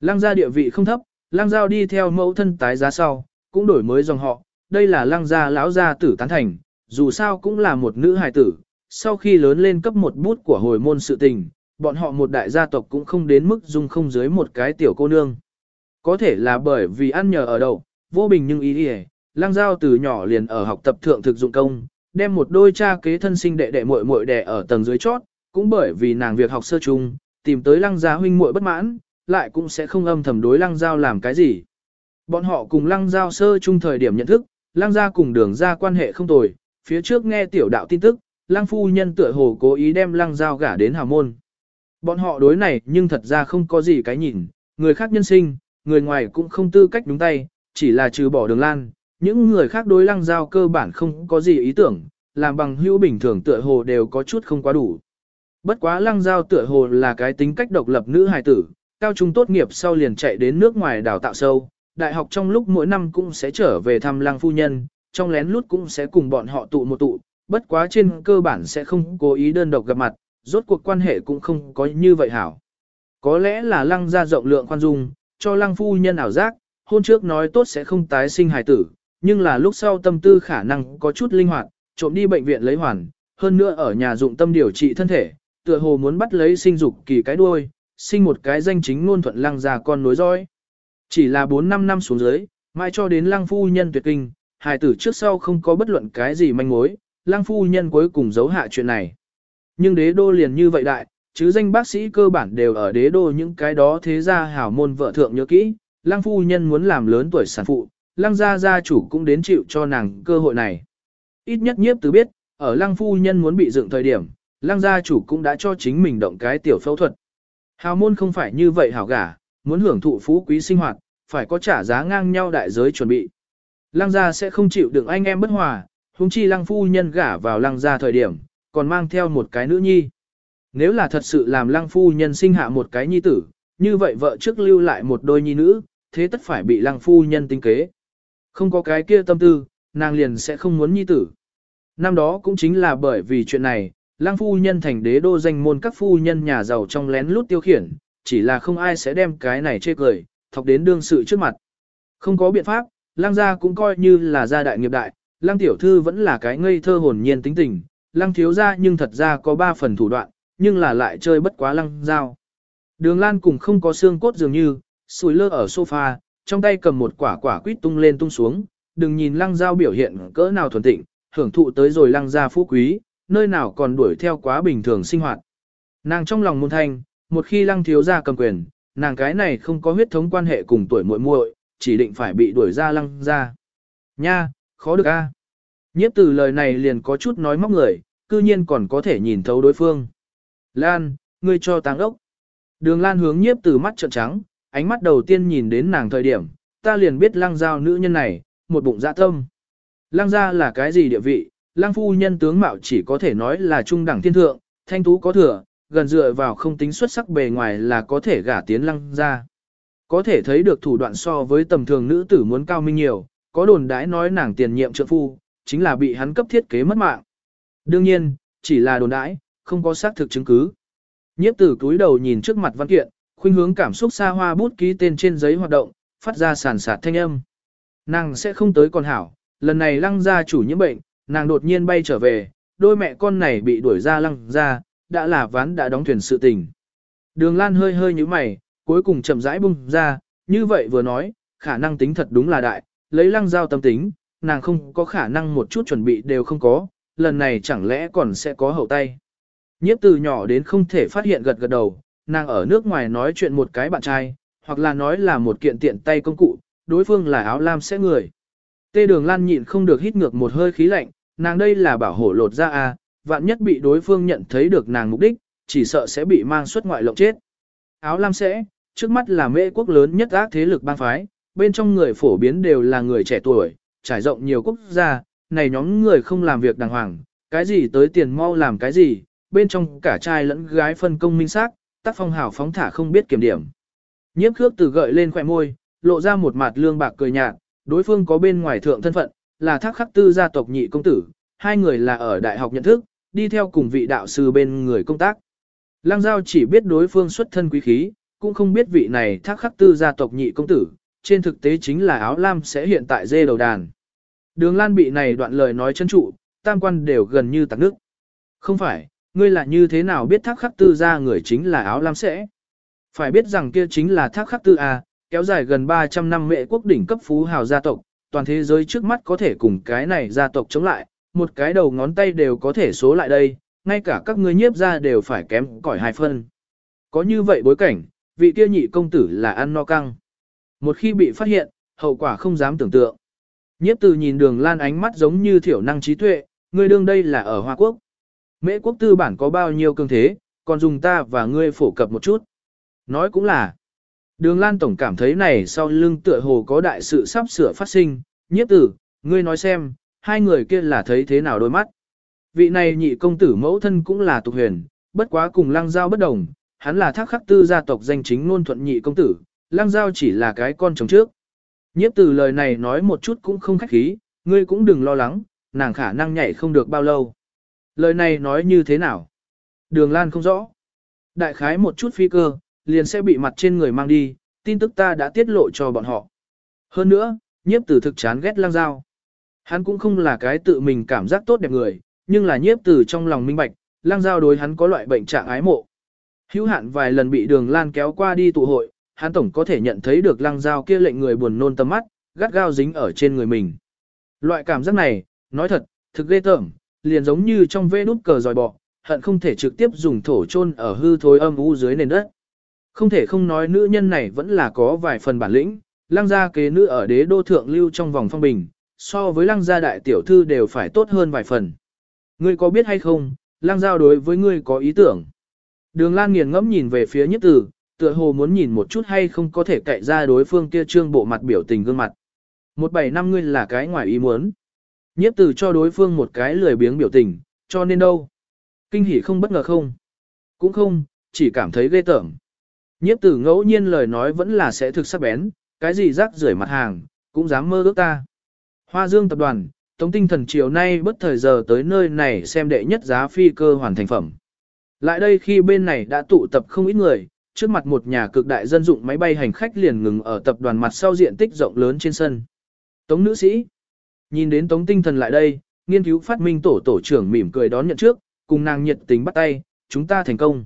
[SPEAKER 1] Lăng gia địa vị không thấp, lăng giao đi theo mẫu thân tái giá sau, cũng đổi mới dòng họ, đây là lăng gia lão gia tử tán thành, dù sao cũng là một nữ hài tử, sau khi lớn lên cấp một bút của hồi môn sự tình, bọn họ một đại gia tộc cũng không đến mức dung không dưới một cái tiểu cô nương. Có thể là bởi vì ăn nhờ ở đậu, vô bình nhưng ý ý, lăng giao từ nhỏ liền ở học tập thượng thực dụng công, đem một đôi cha kế thân sinh đệ đệ muội muội đệ ở tầng dưới chót, cũng bởi vì nàng việc học sơ chung, tìm tới lăng gia huynh muội bất mãn, lại cũng sẽ không âm thầm đối lăng giao làm cái gì. Bọn họ cùng lăng giao sơ chung thời điểm nhận thức, Lang gia cùng đường gia quan hệ không tồi, phía trước nghe tiểu đạo tin tức, Lang phu nhân tựa hồ cố ý đem Lang giao gả đến hào môn. Bọn họ đối này nhưng thật ra không có gì cái nhìn, người khác nhân sinh, người ngoài cũng không tư cách đúng tay, chỉ là trừ bỏ đường lan, những người khác đối lăng giao cơ bản không có gì ý tưởng, làm bằng hữu bình thường tựa hồ đều có chút không quá đủ. Bất quá lăng giao tựa hồ là cái tính cách độc lập nữ hài tử, cao trung tốt nghiệp sau liền chạy đến nước ngoài đào tạo sâu, đại học trong lúc mỗi năm cũng sẽ trở về thăm lăng phu nhân, trong lén lút cũng sẽ cùng bọn họ tụ một tụ, bất quá trên cơ bản sẽ không cố ý đơn độc gặp mặt, rốt cuộc quan hệ cũng không có như vậy hảo. Có lẽ là lăng ra rộng lượng khoan dung, cho lăng phu nhân ảo giác, hôn trước nói tốt sẽ không tái sinh hài tử, nhưng là lúc sau tâm tư khả năng có chút linh hoạt, trộm đi bệnh viện lấy hoàn, hơn nữa ở nhà dụng tâm điều trị thân thể, tựa hồ muốn bắt lấy sinh dục kỳ cái đuôi, sinh một cái danh chính ngôn thuận lăng ra con nối dõi. Chỉ là 4-5 năm xuống dưới, mãi cho đến lăng phu nhân tuyệt kinh, hài tử trước sau không có bất luận cái gì manh mối, lăng phu nhân cuối cùng giấu hạ chuyện này. Nhưng đế đô liền như vậy đại, chứ danh bác sĩ cơ bản đều ở đế đô những cái đó thế gia hảo môn vợ thượng nhớ kỹ, lăng phu nhân muốn làm lớn tuổi sản phụ, lăng gia gia chủ cũng đến chịu cho nàng cơ hội này. Ít nhất nhiếp từ biết, ở lăng phu nhân muốn bị dựng thời điểm, lăng gia chủ cũng đã cho chính mình động cái tiểu phẫu thuật. Hào môn không phải như vậy hảo gả, muốn hưởng thụ phú quý sinh hoạt, phải có trả giá ngang nhau đại giới chuẩn bị. Lăng gia sẽ không chịu đựng anh em bất hòa, huống chi lăng phu nhân gả vào lăng gia thời điểm, còn mang theo một cái nữ nhi. Nếu là thật sự làm lăng phu nhân sinh hạ một cái nhi tử, như vậy vợ trước lưu lại một đôi nhi nữ, thế tất phải bị lăng phu nhân tính kế. Không có cái kia tâm tư, nàng liền sẽ không muốn nhi tử. Năm đó cũng chính là bởi vì chuyện này, lang phu nhân thành đế đô danh môn các phu nhân nhà giàu trong lén lút tiêu khiển, chỉ là không ai sẽ đem cái này chê cười, thọc đến đương sự trước mặt. Không có biện pháp, lang gia cũng coi như là gia đại nghiệp đại, lang tiểu thư vẫn là cái ngây thơ hồn nhiên tính tình, lang thiếu gia nhưng thật ra có ba phần thủ đoạn, nhưng là lại chơi bất quá lăng giao. Đường Lan cùng không có xương cốt dường như, sùi lơ ở sofa, trong tay cầm một quả quả quýt tung lên tung xuống, đừng nhìn lăng giao biểu hiện cỡ nào thuần tịnh, hưởng thụ tới rồi lăng gia phú quý, nơi nào còn đuổi theo quá bình thường sinh hoạt. Nàng trong lòng môn thanh, một khi lăng thiếu gia cầm quyền, nàng cái này không có huyết thống quan hệ cùng tuổi muội muội, chỉ định phải bị đuổi ra lăng gia. Nha, khó được a. Nhiếp từ lời này liền có chút nói móc người, cư nhiên còn có thể nhìn thấu đối phương. Lan, ngươi cho táng ốc. Đường Lan hướng nhiếp từ mắt trợn trắng, ánh mắt đầu tiên nhìn đến nàng thời điểm, ta liền biết lăng giao nữ nhân này, một bụng dạ tâm. Lăng gia là cái gì địa vị, lăng phu nhân tướng mạo chỉ có thể nói là trung đẳng thiên thượng, thanh tú có thừa, gần dựa vào không tính xuất sắc bề ngoài là có thể gả tiến lăng gia. Có thể thấy được thủ đoạn so với tầm thường nữ tử muốn cao minh nhiều, có đồn đãi nói nàng tiền nhiệm trợ phu, chính là bị hắn cấp thiết kế mất mạng. Đương nhiên, chỉ là đồn đãi, không có xác thực chứng cứ. Nhiếp tử cúi đầu nhìn trước mặt văn kiện, khuynh hướng cảm xúc xa hoa bút ký tên trên giấy hoạt động, phát ra sàn sạt thanh âm. Nàng sẽ không tới con hảo, lần này lăng gia chủ nhiễm bệnh, nàng đột nhiên bay trở về, đôi mẹ con này bị đuổi ra lăng gia, đã là ván đã đóng thuyền sự tình. Đường Lan hơi hơi như mày, cuối cùng chậm rãi bung ra, như vậy vừa nói, khả năng tính thật đúng là đại, lấy lăng giao tâm tính, nàng không có khả năng một chút chuẩn bị đều không có, lần này chẳng lẽ còn sẽ có hậu tay. Nhiếp từ nhỏ đến không thể phát hiện gật gật đầu, nàng ở nước ngoài nói chuyện một cái bạn trai, hoặc là nói là một kiện tiện tay công cụ, đối phương là áo lam sẽ người. Tê đường lan nhịn không được hít ngược một hơi khí lạnh, nàng đây là bảo hộ lột ra à, vạn nhất bị đối phương nhận thấy được nàng mục đích, chỉ sợ sẽ bị mang xuất ngoại lộng chết. Áo lam sẽ, trước mắt là mê quốc lớn nhất ác thế lực bang phái, bên trong người phổ biến đều là người trẻ tuổi, trải rộng nhiều quốc gia, này nhóm người không làm việc đàng hoàng, cái gì tới tiền mau làm cái gì, bên trong cả trai lẫn gái phân công minh xác, tác phong hảo phóng thả không biết kiểm điểm. Nhiếp khước từ gợi lên khỏe môi, lộ ra một mặt lương bạc cười nhạt, đối phương có bên ngoài thượng thân phận, là thác khắc tư gia tộc nhị công tử, hai người là ở đại học nhận thức, đi theo cùng vị đạo sư bên người công tác. Lăng Giao chỉ biết đối phương xuất thân quý khí, cũng không biết vị này thác khắc tư gia tộc nhị công tử, trên thực tế chính là áo lam sẽ hiện tại dê đầu đàn. Đường Lan bị này đoạn lời nói chân trụ, tam quan đều gần như tạc nước. Không phải, ngươi là như thế nào biết thác khắc tư gia người chính là áo lam sẽ? Phải biết rằng kia chính là thác khắc tư A, kéo dài gần 300 năm mệ quốc đỉnh cấp phú hào gia tộc, toàn thế giới trước mắt có thể cùng cái này gia tộc chống lại, một cái đầu ngón tay đều có thể số lại đây, ngay cả các ngươi nhiếp ra đều phải kém cỏi hai phân. Có như vậy bối cảnh, vị kia nhị công tử là ăn no căng. Một khi bị phát hiện, hậu quả không dám tưởng tượng. Nhiếp từ nhìn đường lan ánh mắt giống như thiểu năng trí tuệ, ngươi đương đây là ở Hoa Quốc. Mễ quốc tư bản có bao nhiêu cương thế, còn dùng ta và ngươi phổ cập một chút. Nói cũng là, Đường Lan Tổng cảm thấy này sau lưng tựa hồ có đại sự sắp sửa phát sinh, nhiếp tử, ngươi nói xem, hai người kia là thấy thế nào đôi mắt. Vị này nhị công tử mẫu thân cũng là tục huyền, bất quá cùng lăng giao bất đồng, hắn là thác khắc tư gia tộc danh chính ngôn thuận nhị công tử, lăng giao chỉ là cái con chồng trước. Nhiếp từ lời này nói một chút cũng không khách khí, ngươi cũng đừng lo lắng, nàng khả năng nhảy không được bao lâu. Lời này nói như thế nào? Đường Lan không rõ. Đại khái một chút phi cơ, liền sẽ bị mặt trên người mang đi, tin tức ta đã tiết lộ cho bọn họ. Hơn nữa, nhiếp tử thực chán ghét lang giao. Hắn cũng không là cái tự mình cảm giác tốt đẹp người, nhưng là nhiếp tử trong lòng minh bạch, lang giao đối hắn có loại bệnh trạng ái mộ. Hữu hạn vài lần bị đường lan kéo qua đi tụ hội, hắn tổng có thể nhận thấy được lang giao kia lệnh người buồn nôn tâm mắt, gắt gao dính ở trên người mình. Loại cảm giác này, nói thật, thực ghê tởm, liền giống như trong vê nút cờ dòi bọ, hận không thể trực tiếp dùng thổ chôn ở hư thối âm u dưới nền đất. Không thể không nói nữ nhân này vẫn là có vài phần bản lĩnh, Lang gia kế nữ ở đế đô thượng lưu trong vòng phong bình, so với lăng gia đại tiểu thư đều phải tốt hơn vài phần. Ngươi có biết hay không, lăng giao đối với ngươi có ý tưởng. Đường Lan nghiền ngẫm nhìn về phía nhất tử, tựa hồ muốn nhìn một chút hay không có thể cậy ra đối phương kia trương bộ mặt biểu tình gương mặt. Một bảy năm ngươi là cái ngoài ý muốn. Nhiếp tử cho đối phương một cái lười biếng biểu tình, cho nên đâu. Kinh hỉ không bất ngờ không. Cũng không, chỉ cảm thấy ghê tởm. Nhiếp tử ngẫu nhiên lời nói vẫn là sẽ thực sắc bén, cái gì rác rưởi mặt hàng, cũng dám mơ ước ta. Hoa Dương tập đoàn, Tống tinh thần chiều nay bất thời giờ tới nơi này xem đệ nhất giá phi cơ hoàn thành phẩm. Lại đây khi bên này đã tụ tập không ít người, trước mặt một nhà cực đại dân dụng máy bay hành khách liền ngừng ở tập đoàn mặt sau diện tích rộng lớn trên sân. Tống nữ sĩ, nhìn đến tống tinh thần lại đây, nghiên cứu phát minh tổ tổ trưởng mỉm cười đón nhận trước, cùng nàng nhiệt tình bắt tay, chúng ta thành công.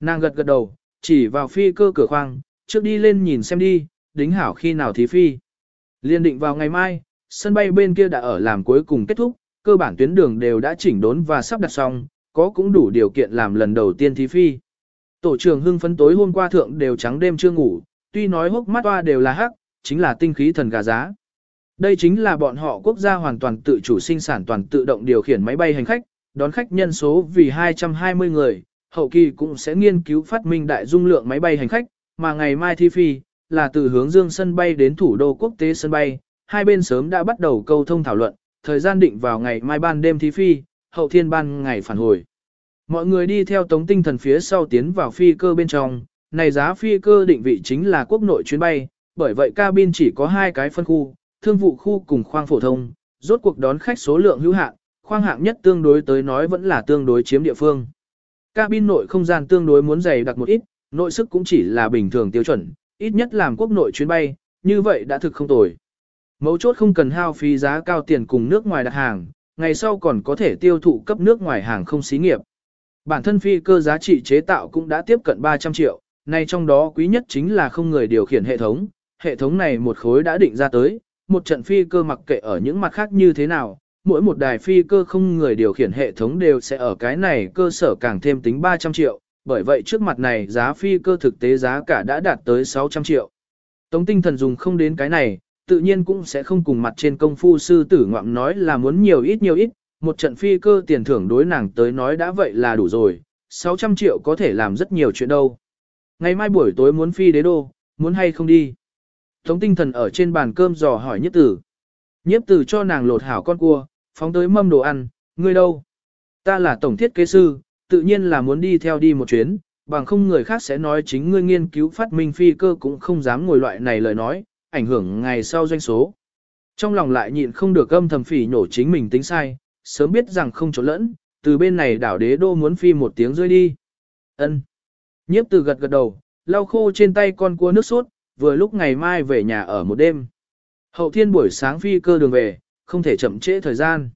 [SPEAKER 1] Nàng gật gật đầu, chỉ vào phi cơ cửa khoang, trước đi lên nhìn xem đi, đính hảo khi nào thí phi. Liên định vào ngày mai, sân bay bên kia đã ở làm cuối cùng kết thúc, cơ bản tuyến đường đều đã chỉnh đốn và sắp đặt xong, có cũng đủ điều kiện làm lần đầu tiên thí phi. Tổ trưởng hưng phấn tối hôm qua thượng đều trắng đêm chưa ngủ, tuy nói hốc mắt toa đều là hắc, chính là tinh khí thần gà giá. Đây chính là bọn họ quốc gia hoàn toàn tự chủ sinh sản toàn tự động điều khiển máy bay hành khách, đón khách nhân số vì 220 người, hậu kỳ cũng sẽ nghiên cứu phát minh đại dung lượng máy bay hành khách, mà ngày mai thi phi, là từ hướng dương sân bay đến thủ đô quốc tế sân bay, hai bên sớm đã bắt đầu câu thông thảo luận, thời gian định vào ngày mai ban đêm thí phi, hậu thiên ban ngày phản hồi. Mọi người đi theo tống tinh thần phía sau tiến vào phi cơ bên trong, này giá phi cơ định vị chính là quốc nội chuyến bay, bởi vậy cabin chỉ có hai cái phân khu, thương vụ khu cùng khoang phổ thông, rốt cuộc đón khách số lượng hữu hạn, khoang hạng nhất tương đối tới nói vẫn là tương đối chiếm địa phương. Cabin nội không gian tương đối muốn dày đặc một ít, nội sức cũng chỉ là bình thường tiêu chuẩn, ít nhất làm quốc nội chuyến bay, như vậy đã thực không tồi. Mấu chốt không cần hao phí giá cao tiền cùng nước ngoài đặt hàng, ngày sau còn có thể tiêu thụ cấp nước ngoài hàng không xí nghiệp. Bản thân phi cơ giá trị chế tạo cũng đã tiếp cận 300 triệu, nay trong đó quý nhất chính là không người điều khiển hệ thống, hệ thống này một khối đã định ra tới, một trận phi cơ mặc kệ ở những mặt khác như thế nào, mỗi một đài phi cơ không người điều khiển hệ thống đều sẽ ở cái này cơ sở càng thêm tính 300 triệu, bởi vậy trước mặt này giá phi cơ thực tế giá cả đã đạt tới 600 triệu. Tống tinh thần dùng không đến cái này, tự nhiên cũng sẽ không cùng mặt trên công phu sư tử ngoạm nói là muốn nhiều ít nhiều ít, một trận phi cơ tiền thưởng đối nàng tới nói đã vậy là đủ rồi, 600 triệu có thể làm rất nhiều chuyện đâu. Ngày mai buổi tối muốn phi đế đô, muốn hay không đi. Tống tinh thần ở trên bàn cơm dò hỏi nhất tử. Nhiếp tử cho nàng lột hảo con cua, phóng tới mâm đồ ăn, ngươi đâu? Ta là tổng thiết kế sư, tự nhiên là muốn đi theo đi một chuyến, bằng không người khác sẽ nói chính ngươi nghiên cứu phát minh phi cơ cũng không dám ngồi loại này lời nói, ảnh hưởng ngày sau doanh số. Trong lòng lại nhịn không được âm thầm phỉ nhổ chính mình tính sai, sớm biết rằng không trốn lẫn, từ bên này đảo đế đô muốn phi một tiếng rơi đi. ân Nhiếp từ gật gật đầu, lau khô trên tay con cua nước sốt, vừa lúc ngày mai về nhà ở một đêm. Hậu thiên buổi sáng phi cơ đường về, không thể chậm trễ thời gian.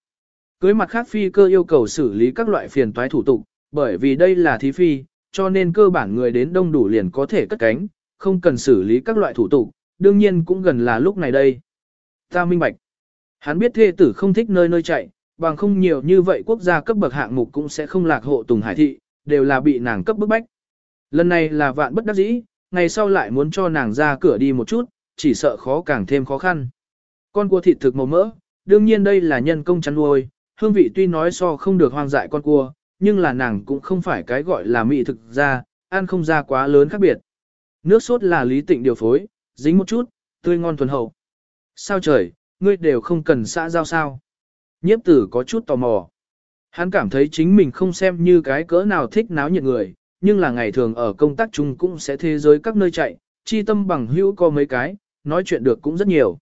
[SPEAKER 1] Cưới mặt khác phi cơ yêu cầu xử lý các loại phiền toái thủ tục, bởi vì đây là thí phi, cho nên cơ bản người đến đông đủ liền có thể cất cánh, không cần xử lý các loại thủ tục, đương nhiên cũng gần là lúc này đây. Ta minh bạch. Hắn biết thê tử không thích nơi nơi chạy, bằng không nhiều như vậy quốc gia cấp bậc hạng mục cũng sẽ không lạc hộ Tùng Hải thị, đều là bị nàng cấp bức bách. Lần này là vạn bất đắc dĩ, ngày sau lại muốn cho nàng ra cửa đi một chút, chỉ sợ khó càng thêm khó khăn. Con cua thịt thực màu mỡ, đương nhiên đây là nhân công chăn nuôi, hương vị tuy nói so không được hoang dại con cua, nhưng là nàng cũng không phải cái gọi là mỹ thực ra, ăn không ra quá lớn khác biệt. Nước sốt là lý tịnh điều phối, dính một chút, tươi ngon thuần hậu. Sao trời, ngươi đều không cần xã giao sao. Nhiếp tử có chút tò mò. Hắn cảm thấy chính mình không xem như cái cỡ nào thích náo nhiệt người, nhưng là ngày thường ở công tác chung cũng sẽ thế giới các nơi chạy, chi tâm bằng hữu có mấy cái, nói chuyện được cũng rất nhiều.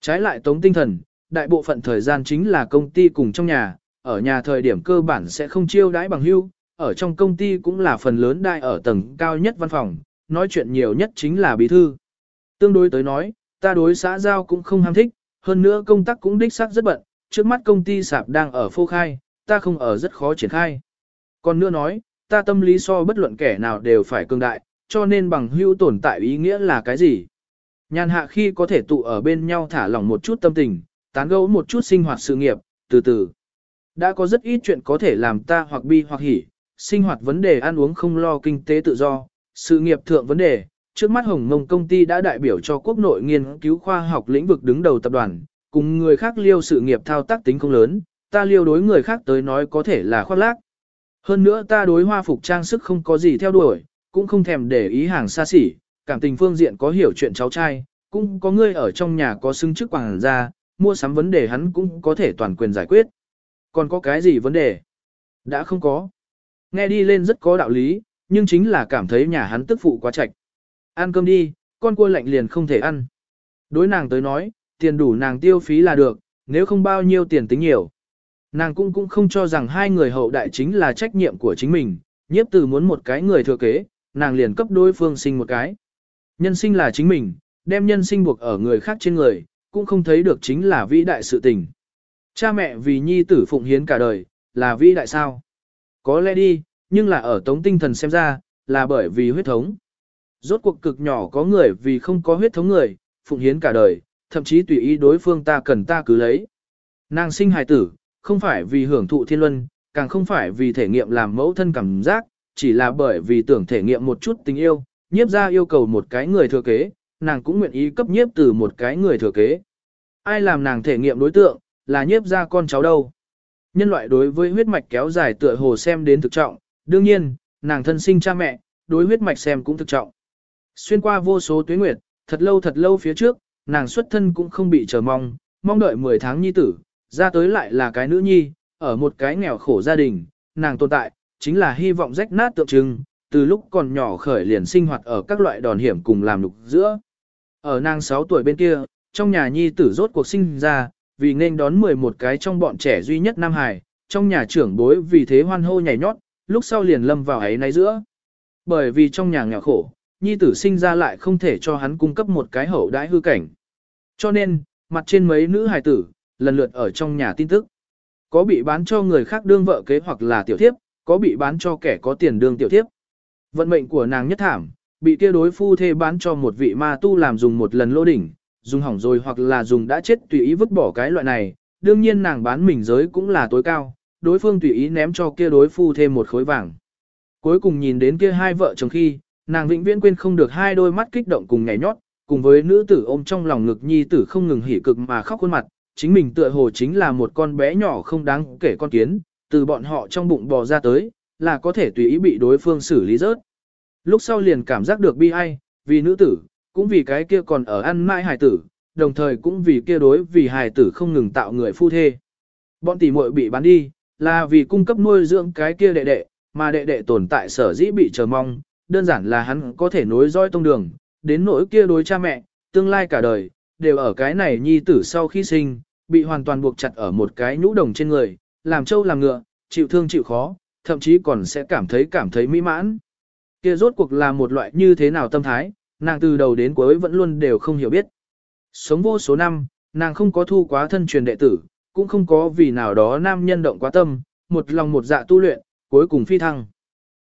[SPEAKER 1] Trái lại tống tinh thần, đại bộ phận thời gian chính là công ty cùng trong nhà, ở nhà thời điểm cơ bản sẽ không chiêu đãi bằng hữu, ở trong công ty cũng là phần lớn đại ở tầng cao nhất văn phòng, nói chuyện nhiều nhất chính là bí thư. Tương đối tới nói, ta đối xã giao cũng không ham thích, hơn nữa công tác cũng đích xác rất bận, trước mắt công ty sạp đang ở phô khai, ta không ở rất khó triển khai. Còn nữa nói, ta tâm lý so bất luận kẻ nào đều phải cường đại, cho nên bằng hữu tồn tại ý nghĩa là cái gì? Nhàn hạ khi có thể tụ ở bên nhau thả lỏng một chút tâm tình, tán gẫu một chút sinh hoạt sự nghiệp, từ từ. Đã có rất ít chuyện có thể làm ta hoặc bi hoặc hỉ, sinh hoạt vấn đề ăn uống không lo kinh tế tự do, sự nghiệp thượng vấn đề. Trước mắt Hồng Mông công ty đã đại biểu cho quốc nội nghiên cứu khoa học lĩnh vực đứng đầu tập đoàn, cùng người khác liêu sự nghiệp thao tác tính không lớn, ta liêu đối người khác tới nói có thể là khoác lác. Hơn nữa ta đối hoa phục trang sức không có gì theo đuổi, cũng không thèm để ý hàng xa xỉ, cảm tình phương diện có hiểu chuyện cháu trai, cũng có người ở trong nhà có xứng chức quảng gia, mua sắm vấn đề hắn cũng có thể toàn quyền giải quyết. Còn có cái gì vấn đề? Đã không có. Nghe đi lên rất có đạo lý, nhưng chính là cảm thấy nhà hắn tức phụ quá chạch. Ăn cơm đi, con cua lạnh liền không thể ăn. Đối nàng tới nói, tiền đủ nàng tiêu phí là được, nếu không bao nhiêu tiền tính nhiều. Nàng cũng cũng không cho rằng hai người hậu đại chính là trách nhiệm của chính mình, nhiếp từ muốn một cái người thừa kế, nàng liền cấp đối phương sinh một cái. Nhân sinh là chính mình, đem nhân sinh buộc ở người khác trên người, cũng không thấy được chính là vĩ đại sự tình. Cha mẹ vì nhi tử phụng hiến cả đời, là vĩ đại sao? Có lẽ đi, nhưng là ở tống tinh thần xem ra, là bởi vì huyết thống. Rốt cuộc cực nhỏ có người vì không có huyết thống người, phụng hiến cả đời, thậm chí tùy ý đối phương ta cần ta cứ lấy. Nàng sinh hài tử, không phải vì hưởng thụ thiên luân, càng không phải vì thể nghiệm làm mẫu thân cảm giác, chỉ là bởi vì tưởng thể nghiệm một chút tình yêu, nhiếp ra yêu cầu một cái người thừa kế, nàng cũng nguyện ý cấp nhiếp từ một cái người thừa kế. Ai làm nàng thể nghiệm đối tượng, là nhiếp ra con cháu đâu. Nhân loại đối với huyết mạch kéo dài tựa hồ xem đến thực trọng, đương nhiên, nàng thân sinh cha mẹ, đối huyết mạch xem cũng thực trọng. Xuyên qua vô số tuyến nguyệt, thật lâu thật lâu phía trước, nàng xuất thân cũng không bị chờ mong, mong đợi 10 tháng nhi tử, ra tới lại là cái nữ nhi, ở một cái nghèo khổ gia đình, nàng tồn tại, chính là hy vọng rách nát tượng trưng, từ lúc còn nhỏ khởi liền sinh hoạt ở các loại đòn hiểm cùng làm lục giữa. Ở nàng 6 tuổi bên kia, trong nhà nhi tử rốt cuộc sinh ra, vì nên đón 11 cái trong bọn trẻ duy nhất Nam Hải, trong nhà trưởng bối vì thế hoan hô nhảy nhót, lúc sau liền lâm vào ấy náy giữa. Bởi vì trong nhà nghèo khổ, nhi tử sinh ra lại không thể cho hắn cung cấp một cái hậu đãi hư cảnh. Cho nên, mặt trên mấy nữ hài tử, lần lượt ở trong nhà tin tức. Có bị bán cho người khác đương vợ kế hoặc là tiểu thiếp, có bị bán cho kẻ có tiền đương tiểu thiếp. Vận mệnh của nàng nhất thảm, bị kia đối phu thê bán cho một vị ma tu làm dùng một lần lô đỉnh, dùng hỏng rồi hoặc là dùng đã chết tùy ý vứt bỏ cái loại này, đương nhiên nàng bán mình giới cũng là tối cao, đối phương tùy ý ném cho kia đối phu thêm một khối vàng. Cuối cùng nhìn đến kia hai vợ chồng khi, nàng vĩnh viễn quên không được hai đôi mắt kích động cùng nhảy nhót, cùng với nữ tử ôm trong lòng ngực nhi tử không ngừng hỉ cực mà khóc khuôn mặt, chính mình tựa hồ chính là một con bé nhỏ không đáng kể con kiến, từ bọn họ trong bụng bò ra tới, là có thể tùy ý bị đối phương xử lý rớt. Lúc sau liền cảm giác được bi ai, vì nữ tử, cũng vì cái kia còn ở ăn mãi hài tử, đồng thời cũng vì kia đối vì hài tử không ngừng tạo người phu thê. Bọn tỷ muội bị bán đi, là vì cung cấp nuôi dưỡng cái kia đệ đệ, mà đệ đệ tồn tại sở dĩ bị chờ mong, đơn giản là hắn có thể nối dõi tông đường, đến nỗi kia đối cha mẹ, tương lai cả đời, đều ở cái này nhi tử sau khi sinh, bị hoàn toàn buộc chặt ở một cái nhũ đồng trên người, làm trâu làm ngựa, chịu thương chịu khó, thậm chí còn sẽ cảm thấy cảm thấy mỹ mãn. Kia rốt cuộc là một loại như thế nào tâm thái, nàng từ đầu đến cuối vẫn luôn đều không hiểu biết. Sống vô số năm, nàng không có thu quá thân truyền đệ tử, cũng không có vì nào đó nam nhân động quá tâm, một lòng một dạ tu luyện, cuối cùng phi thăng.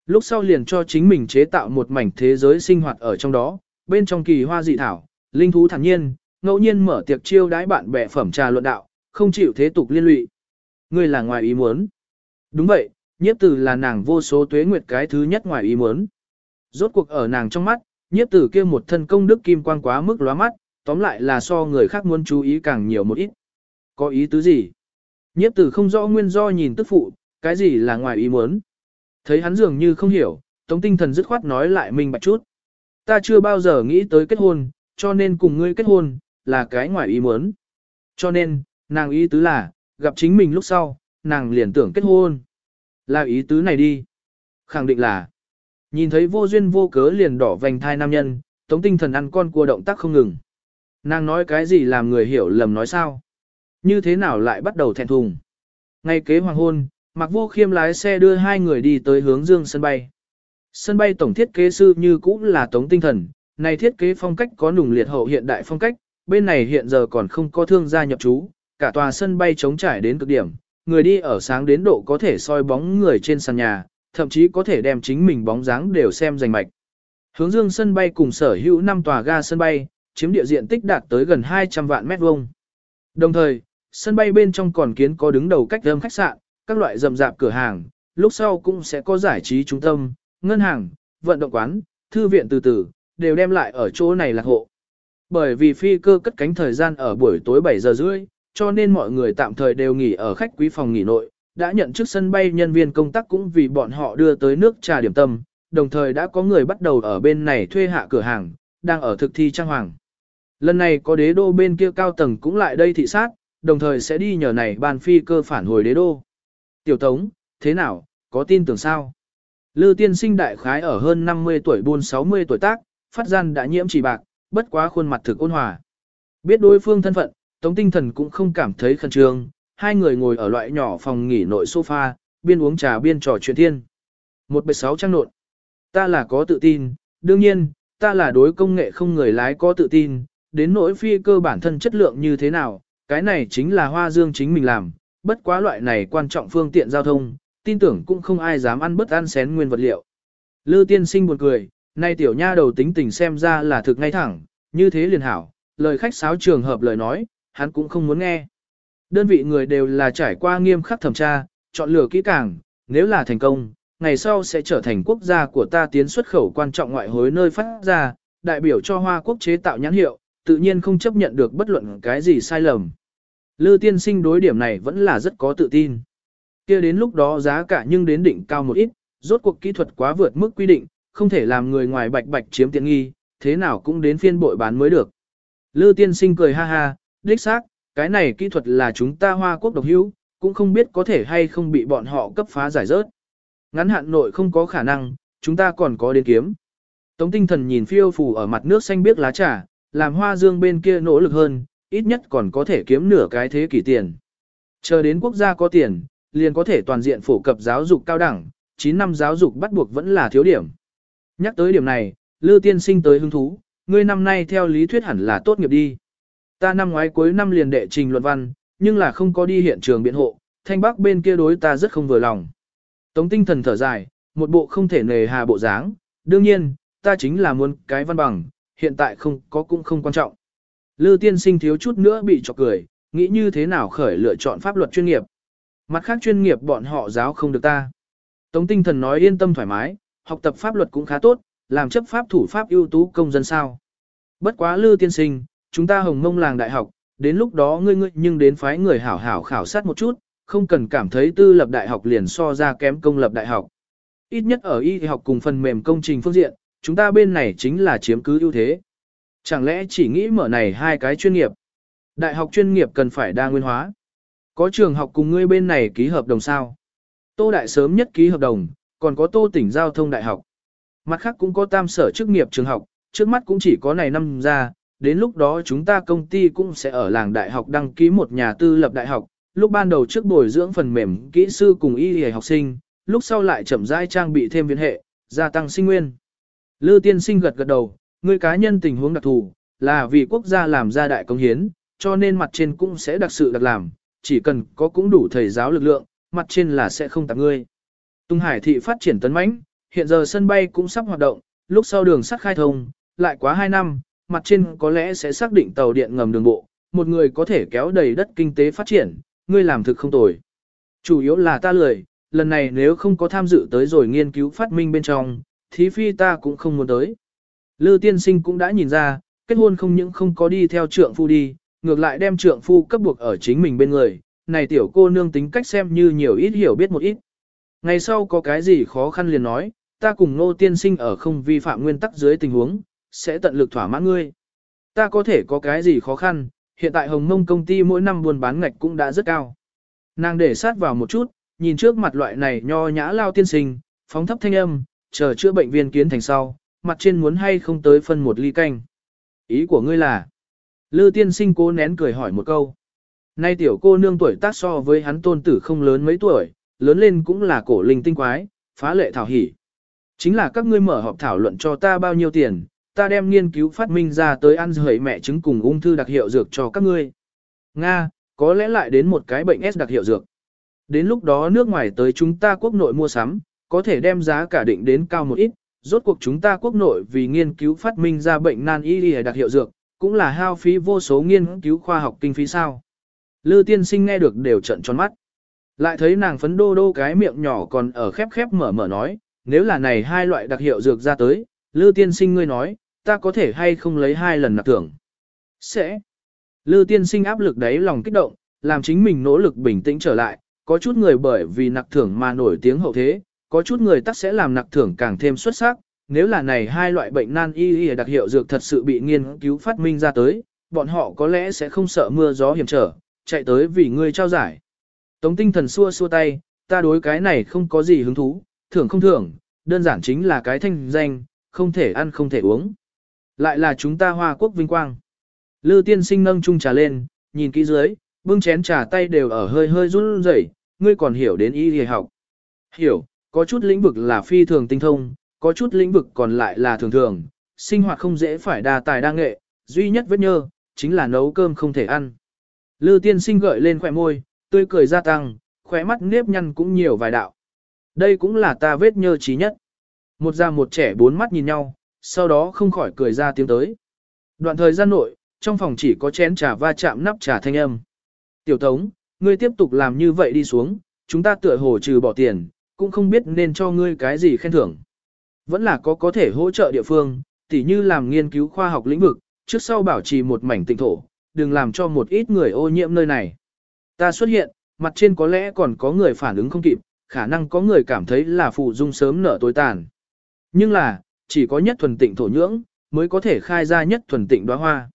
[SPEAKER 1] Lúc sau liền cho chính mình chế tạo một mảnh thế giới sinh hoạt ở trong đó, bên trong kỳ hoa dị thảo, linh thú thản nhiên, ngẫu nhiên mở tiệc chiêu đãi bạn bè phẩm trà luận đạo, không chịu thế tục liên lụy. Ngươi là ngoài ý muốn. Đúng vậy, nhiếp tử là nàng vô số tuế nguyệt cái thứ nhất ngoài ý muốn. Rốt cuộc ở nàng trong mắt, nhiếp tử kia một thân công đức kim quang quá mức lóa mắt, tóm lại là so người khác muốn chú ý càng nhiều một ít. Có ý tứ gì? Nhiếp tử không rõ nguyên do nhìn tức phụ, cái gì là ngoài ý muốn. Thấy hắn dường như không hiểu, tống tinh thần dứt khoát nói lại mình bạch chút. Ta chưa bao giờ nghĩ tới kết hôn, cho nên cùng ngươi kết hôn, là cái ngoài ý muốn. Cho nên, nàng ý tứ là, gặp chính mình lúc sau, nàng liền tưởng kết hôn. Là ý tứ này đi. Khẳng định là. Nhìn thấy vô duyên vô cớ liền đỏ vành thai nam nhân, tống tinh thần ăn con cua động tác không ngừng. Nàng nói cái gì làm người hiểu lầm nói sao? Như thế nào lại bắt đầu thẹn thùng? Ngay kế hoàng hôn, Mạc Vô Khiêm lái xe đưa hai người đi tới hướng dương sân bay. Sân bay tổng thiết kế sư như cũ là Tống Tinh Thần, này thiết kế phong cách có nùng liệt hậu hiện đại phong cách, bên này hiện giờ còn không có thương gia nhập trú, cả tòa sân bay trống trải đến cực điểm, người đi ở sáng đến độ có thể soi bóng người trên sàn nhà, thậm chí có thể đem chính mình bóng dáng đều xem rành mạch. Hướng dương sân bay cùng sở hữu 5 tòa ga sân bay, chiếm địa diện tích đạt tới gần 200 vạn mét vuông. Đồng thời, sân bay bên trong còn kiến có đứng đầu cách âm khách sạn, các loại rầm rạp cửa hàng, lúc sau cũng sẽ có giải trí trung tâm, ngân hàng, vận động quán, thư viện từ từ, đều đem lại ở chỗ này lạc hộ. Bởi vì phi cơ cất cánh thời gian ở buổi tối 7 giờ rưỡi, cho nên mọi người tạm thời đều nghỉ ở khách quý phòng nghỉ nội, đã nhận trước sân bay nhân viên công tác cũng vì bọn họ đưa tới nước trà điểm tâm, đồng thời đã có người bắt đầu ở bên này thuê hạ cửa hàng, đang ở thực thi trang hoàng. Lần này có đế đô bên kia cao tầng cũng lại đây thị sát, đồng thời sẽ đi nhờ này ban phi cơ phản hồi đế đô. Tiểu Tống, thế nào, có tin tưởng sao? Lư tiên sinh đại khái ở hơn 50 tuổi buôn 60 tuổi tác, phát gian đã nhiễm chỉ bạc, bất quá khuôn mặt thực ôn hòa. Biết đối phương thân phận, Tống tinh thần cũng không cảm thấy khẩn trương, hai người ngồi ở loại nhỏ phòng nghỉ nội sofa, biên uống trà biên trò chuyện thiên. Một bệ sáu trang nộn. Ta là có tự tin, đương nhiên, ta là đối công nghệ không người lái có tự tin, đến nỗi phi cơ bản thân chất lượng như thế nào, cái này chính là hoa dương chính mình làm, bất quá loại này quan trọng phương tiện giao thông, tin tưởng cũng không ai dám ăn bất ăn xén nguyên vật liệu. Lư tiên sinh buồn cười, nay tiểu nha đầu tính tình xem ra là thực ngay thẳng, như thế liền hảo, lời khách sáo trường hợp lời nói, hắn cũng không muốn nghe. Đơn vị người đều là trải qua nghiêm khắc thẩm tra, chọn lựa kỹ càng, nếu là thành công, ngày sau sẽ trở thành quốc gia của ta tiến xuất khẩu quan trọng ngoại hối nơi phát ra, đại biểu cho hoa quốc chế tạo nhãn hiệu, tự nhiên không chấp nhận được bất luận cái gì sai lầm. Lư tiên sinh đối điểm này vẫn là rất có tự tin. kia đến lúc đó giá cả nhưng đến đỉnh cao một ít, rốt cuộc kỹ thuật quá vượt mức quy định, không thể làm người ngoài bạch bạch chiếm tiện nghi, thế nào cũng đến phiên bội bán mới được. Lư tiên sinh cười ha ha, đích xác, cái này kỹ thuật là chúng ta hoa quốc độc hữu, cũng không biết có thể hay không bị bọn họ cấp phá giải rớt. Ngắn hạn nội không có khả năng, chúng ta còn có đến kiếm. Tống tinh thần nhìn phiêu phù ở mặt nước xanh biếc lá trà, làm hoa dương bên kia nỗ lực hơn, ít nhất còn có thể kiếm nửa cái thế kỷ tiền. Chờ đến quốc gia có tiền, liền có thể toàn diện phổ cập giáo dục cao đẳng, 9 năm giáo dục bắt buộc vẫn là thiếu điểm. Nhắc tới điểm này, Lư Tiên sinh tới hứng thú, ngươi năm nay theo lý thuyết hẳn là tốt nghiệp đi. Ta năm ngoái cuối năm liền đệ trình luận văn, nhưng là không có đi hiện trường biện hộ, thanh bắc bên kia đối ta rất không vừa lòng. Tống tinh thần thở dài, một bộ không thể nề hà bộ dáng, đương nhiên, ta chính là muốn cái văn bằng, hiện tại không có cũng không quan trọng. Lư tiên sinh thiếu chút nữa bị chọc cười, nghĩ như thế nào khởi lựa chọn pháp luật chuyên nghiệp. Mặt khác chuyên nghiệp bọn họ giáo không được ta. Tống tinh thần nói yên tâm thoải mái, học tập pháp luật cũng khá tốt, làm chấp pháp thủ pháp ưu tú công dân sao. Bất quá lư tiên sinh, chúng ta hồng mông làng đại học, đến lúc đó ngươi ngươi nhưng đến phái người hảo hảo khảo sát một chút, không cần cảm thấy tư lập đại học liền so ra kém công lập đại học. Ít nhất ở y học cùng phần mềm công trình phương diện, chúng ta bên này chính là chiếm cứ ưu thế. Chẳng lẽ chỉ nghĩ mở này hai cái chuyên nghiệp? Đại học chuyên nghiệp cần phải đa nguyên hóa. Có trường học cùng ngươi bên này ký hợp đồng sao? Tô Đại sớm nhất ký hợp đồng, còn có Tô tỉnh Giao thông Đại học. Mặt khác cũng có tam sở chức nghiệp trường học, trước mắt cũng chỉ có này năm ra, đến lúc đó chúng ta công ty cũng sẽ ở làng đại học đăng ký một nhà tư lập đại học, lúc ban đầu trước bồi dưỡng phần mềm kỹ sư cùng y y học sinh, lúc sau lại chậm rãi trang bị thêm viên hệ, gia tăng sinh nguyên. Lư tiên sinh gật gật đầu, người cá nhân tình huống đặc thù, là vì quốc gia làm ra đại công hiến, cho nên mặt trên cũng sẽ đặc sự đặc làm, chỉ cần có cũng đủ thầy giáo lực lượng, mặt trên là sẽ không tặng ngươi. Tung Hải thị phát triển tấn mãnh, hiện giờ sân bay cũng sắp hoạt động, lúc sau đường sắt khai thông, lại quá 2 năm, mặt trên có lẽ sẽ xác định tàu điện ngầm đường bộ, một người có thể kéo đầy đất kinh tế phát triển, ngươi làm thực không tồi. Chủ yếu là ta lười, lần này nếu không có tham dự tới rồi nghiên cứu phát minh bên trong, thí phi ta cũng không muốn tới. Lư tiên sinh cũng đã nhìn ra, kết hôn không những không có đi theo trượng phu đi, ngược lại đem trượng phu cấp buộc ở chính mình bên người, này tiểu cô nương tính cách xem như nhiều ít hiểu biết một ít. Ngày sau có cái gì khó khăn liền nói, ta cùng nô tiên sinh ở không vi phạm nguyên tắc dưới tình huống, sẽ tận lực thỏa mãn ngươi. Ta có thể có cái gì khó khăn, hiện tại Hồng Mông công ty mỗi năm buôn bán ngạch cũng đã rất cao. Nàng để sát vào một chút, nhìn trước mặt loại này nho nhã lao tiên sinh, phóng thấp thanh âm, chờ chữa bệnh viên kiến thành sau, mặt trên muốn hay không tới phân một ly canh. Ý của ngươi là, Lư tiên sinh cố nén cười hỏi một câu. Nay tiểu cô nương tuổi tác so với hắn tôn tử không lớn mấy tuổi, lớn lên cũng là cổ linh tinh quái, phá lệ thảo hỉ. Chính là các ngươi mở họp thảo luận cho ta bao nhiêu tiền, ta đem nghiên cứu phát minh ra tới ăn rưỡi mẹ trứng cùng ung thư đặc hiệu dược cho các ngươi. Nga, có lẽ lại đến một cái bệnh S đặc hiệu dược. Đến lúc đó nước ngoài tới chúng ta quốc nội mua sắm, có thể đem giá cả định đến cao một ít, rốt cuộc chúng ta quốc nội vì nghiên cứu phát minh ra bệnh nan y đặc hiệu dược, cũng là hao phí vô số nghiên cứu khoa học kinh phí sao. Lư tiên sinh nghe được đều trận tròn mắt. Lại thấy nàng phấn đô đô cái miệng nhỏ còn ở khép khép mở mở nói, nếu là này hai loại đặc hiệu dược ra tới, Lư tiên sinh ngươi nói, ta có thể hay không lấy hai lần nạp thưởng. Sẽ. Lư tiên sinh áp lực đáy lòng kích động, làm chính mình nỗ lực bình tĩnh trở lại, có chút người bởi vì nặc thưởng mà nổi tiếng hậu thế, có chút người tắc sẽ làm nặc thưởng càng thêm xuất sắc. Nếu là này hai loại bệnh nan y y đặc hiệu dược thật sự bị nghiên cứu phát minh ra tới, bọn họ có lẽ sẽ không sợ mưa gió hiểm trở, chạy tới vì ngươi trao giải. Tống tinh thần xua xua tay, ta đối cái này không có gì hứng thú, thưởng không thưởng, đơn giản chính là cái thanh danh, không thể ăn không thể uống. Lại là chúng ta hoa quốc vinh quang. Lư tiên sinh nâng chung trà lên, nhìn kỹ dưới, bưng chén trà tay đều ở hơi hơi run rẩy, ngươi còn hiểu đến y y học. Hiểu, có chút lĩnh vực là phi thường tinh thông, có chút lĩnh vực còn lại là thường thường, sinh hoạt không dễ phải đa tài đa nghệ, duy nhất vết nhơ, chính là nấu cơm không thể ăn. Lư tiên sinh gợi lên khỏe môi, tươi cười gia tăng, khỏe mắt nếp nhăn cũng nhiều vài đạo. Đây cũng là ta vết nhơ trí nhất. Một già một trẻ bốn mắt nhìn nhau, sau đó không khỏi cười ra tiếng tới. Đoạn thời gian nội, trong phòng chỉ có chén trà va chạm nắp trà thanh âm. Tiểu Tống, ngươi tiếp tục làm như vậy đi xuống, chúng ta tựa hồ trừ bỏ tiền, cũng không biết nên cho ngươi cái gì khen thưởng. Vẫn là có có thể hỗ trợ địa phương, tỉ như làm nghiên cứu khoa học lĩnh vực, trước sau bảo trì một mảnh tịnh thổ, đừng làm cho một ít người ô nhiễm nơi này. Ta xuất hiện, mặt trên có lẽ còn có người phản ứng không kịp, khả năng có người cảm thấy là phụ dung sớm nở tối tàn. Nhưng là, chỉ có nhất thuần tịnh thổ nhưỡng, mới có thể khai ra nhất thuần tịnh đóa hoa.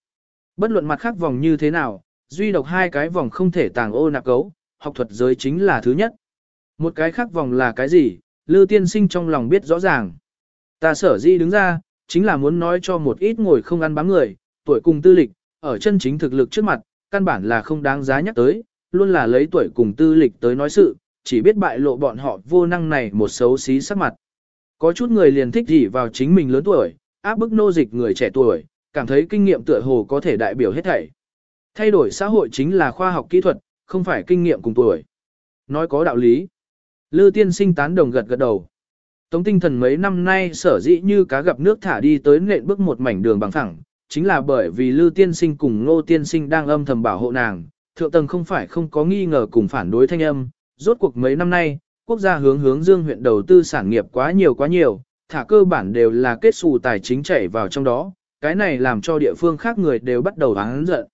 [SPEAKER 1] Bất luận mặt khác vòng như thế nào, duy độc hai cái vòng không thể tàng ô nạp cấu, học thuật giới chính là thứ nhất. Một cái khác vòng là cái gì, Lư tiên sinh trong lòng biết rõ ràng. Ta sở di đứng ra, chính là muốn nói cho một ít ngồi không ăn bám người, tuổi cùng tư lịch, ở chân chính thực lực trước mặt, căn bản là không đáng giá nhắc tới, luôn là lấy tuổi cùng tư lịch tới nói sự, chỉ biết bại lộ bọn họ vô năng này một xấu xí sắc mặt. Có chút người liền thích gì vào chính mình lớn tuổi, áp bức nô dịch người trẻ tuổi, cảm thấy kinh nghiệm tựa hồ có thể đại biểu hết thảy. Thay đổi xã hội chính là khoa học kỹ thuật, không phải kinh nghiệm cùng tuổi. Nói có đạo lý. Lư tiên sinh tán đồng gật gật đầu. Tống tinh thần mấy năm nay sở dĩ như cá gặp nước thả đi tới nện bước một mảnh đường bằng thẳng, chính là bởi vì Lư tiên sinh cùng Ngô tiên sinh đang âm thầm bảo hộ nàng, thượng tầng không phải không có nghi ngờ cùng phản đối thanh âm, rốt cuộc mấy năm nay, quốc gia hướng hướng dương huyện đầu tư sản nghiệp quá nhiều quá nhiều, thả cơ bản đều là kết xù tài chính chảy vào trong đó, cái này làm cho địa phương khác người đều bắt đầu hán giận.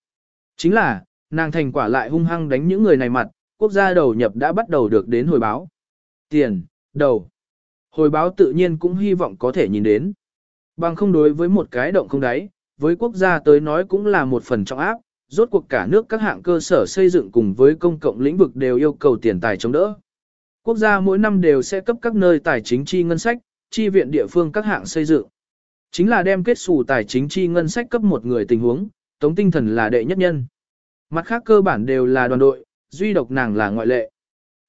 [SPEAKER 1] Chính là, nàng thành quả lại hung hăng đánh những người này mặt, quốc gia đầu nhập đã bắt đầu được đến hồi báo. Tiền, đầu. Hồi báo tự nhiên cũng hy vọng có thể nhìn đến. Bằng không đối với một cái động không đáy, với quốc gia tới nói cũng là một phần trọng áp, rốt cuộc cả nước các hạng cơ sở xây dựng cùng với công cộng lĩnh vực đều yêu cầu tiền tài chống đỡ. Quốc gia mỗi năm đều sẽ cấp các nơi tài chính chi ngân sách, chi viện địa phương các hạng xây dựng. Chính là đem kết xù tài chính chi ngân sách cấp một người tình huống, tống tinh thần là đệ nhất nhân. Mặt khác cơ bản đều là đoàn đội, duy độc nàng là ngoại lệ.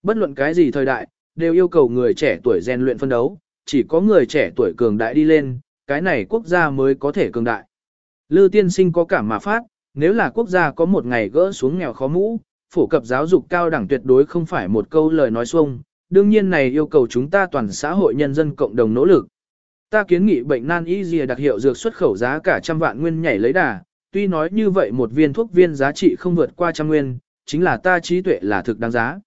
[SPEAKER 1] Bất luận cái gì thời đại, đều yêu cầu người trẻ tuổi rèn luyện phân đấu, chỉ có người trẻ tuổi cường đại đi lên, cái này quốc gia mới có thể cường đại. Lư tiên sinh có cảm mà phát, nếu là quốc gia có một ngày gỡ xuống nghèo khó mũ, phổ cập giáo dục cao đẳng tuyệt đối không phải một câu lời nói xuông, đương nhiên này yêu cầu chúng ta toàn xã hội nhân dân cộng đồng nỗ lực. Ta kiến nghị bệnh nan y dìa đặc hiệu dược xuất khẩu giá cả trăm vạn nguyên nhảy lấy đà, tuy nói như vậy một viên thuốc viên giá trị không vượt qua trăm nguyên, chính là ta trí tuệ là thực đáng giá.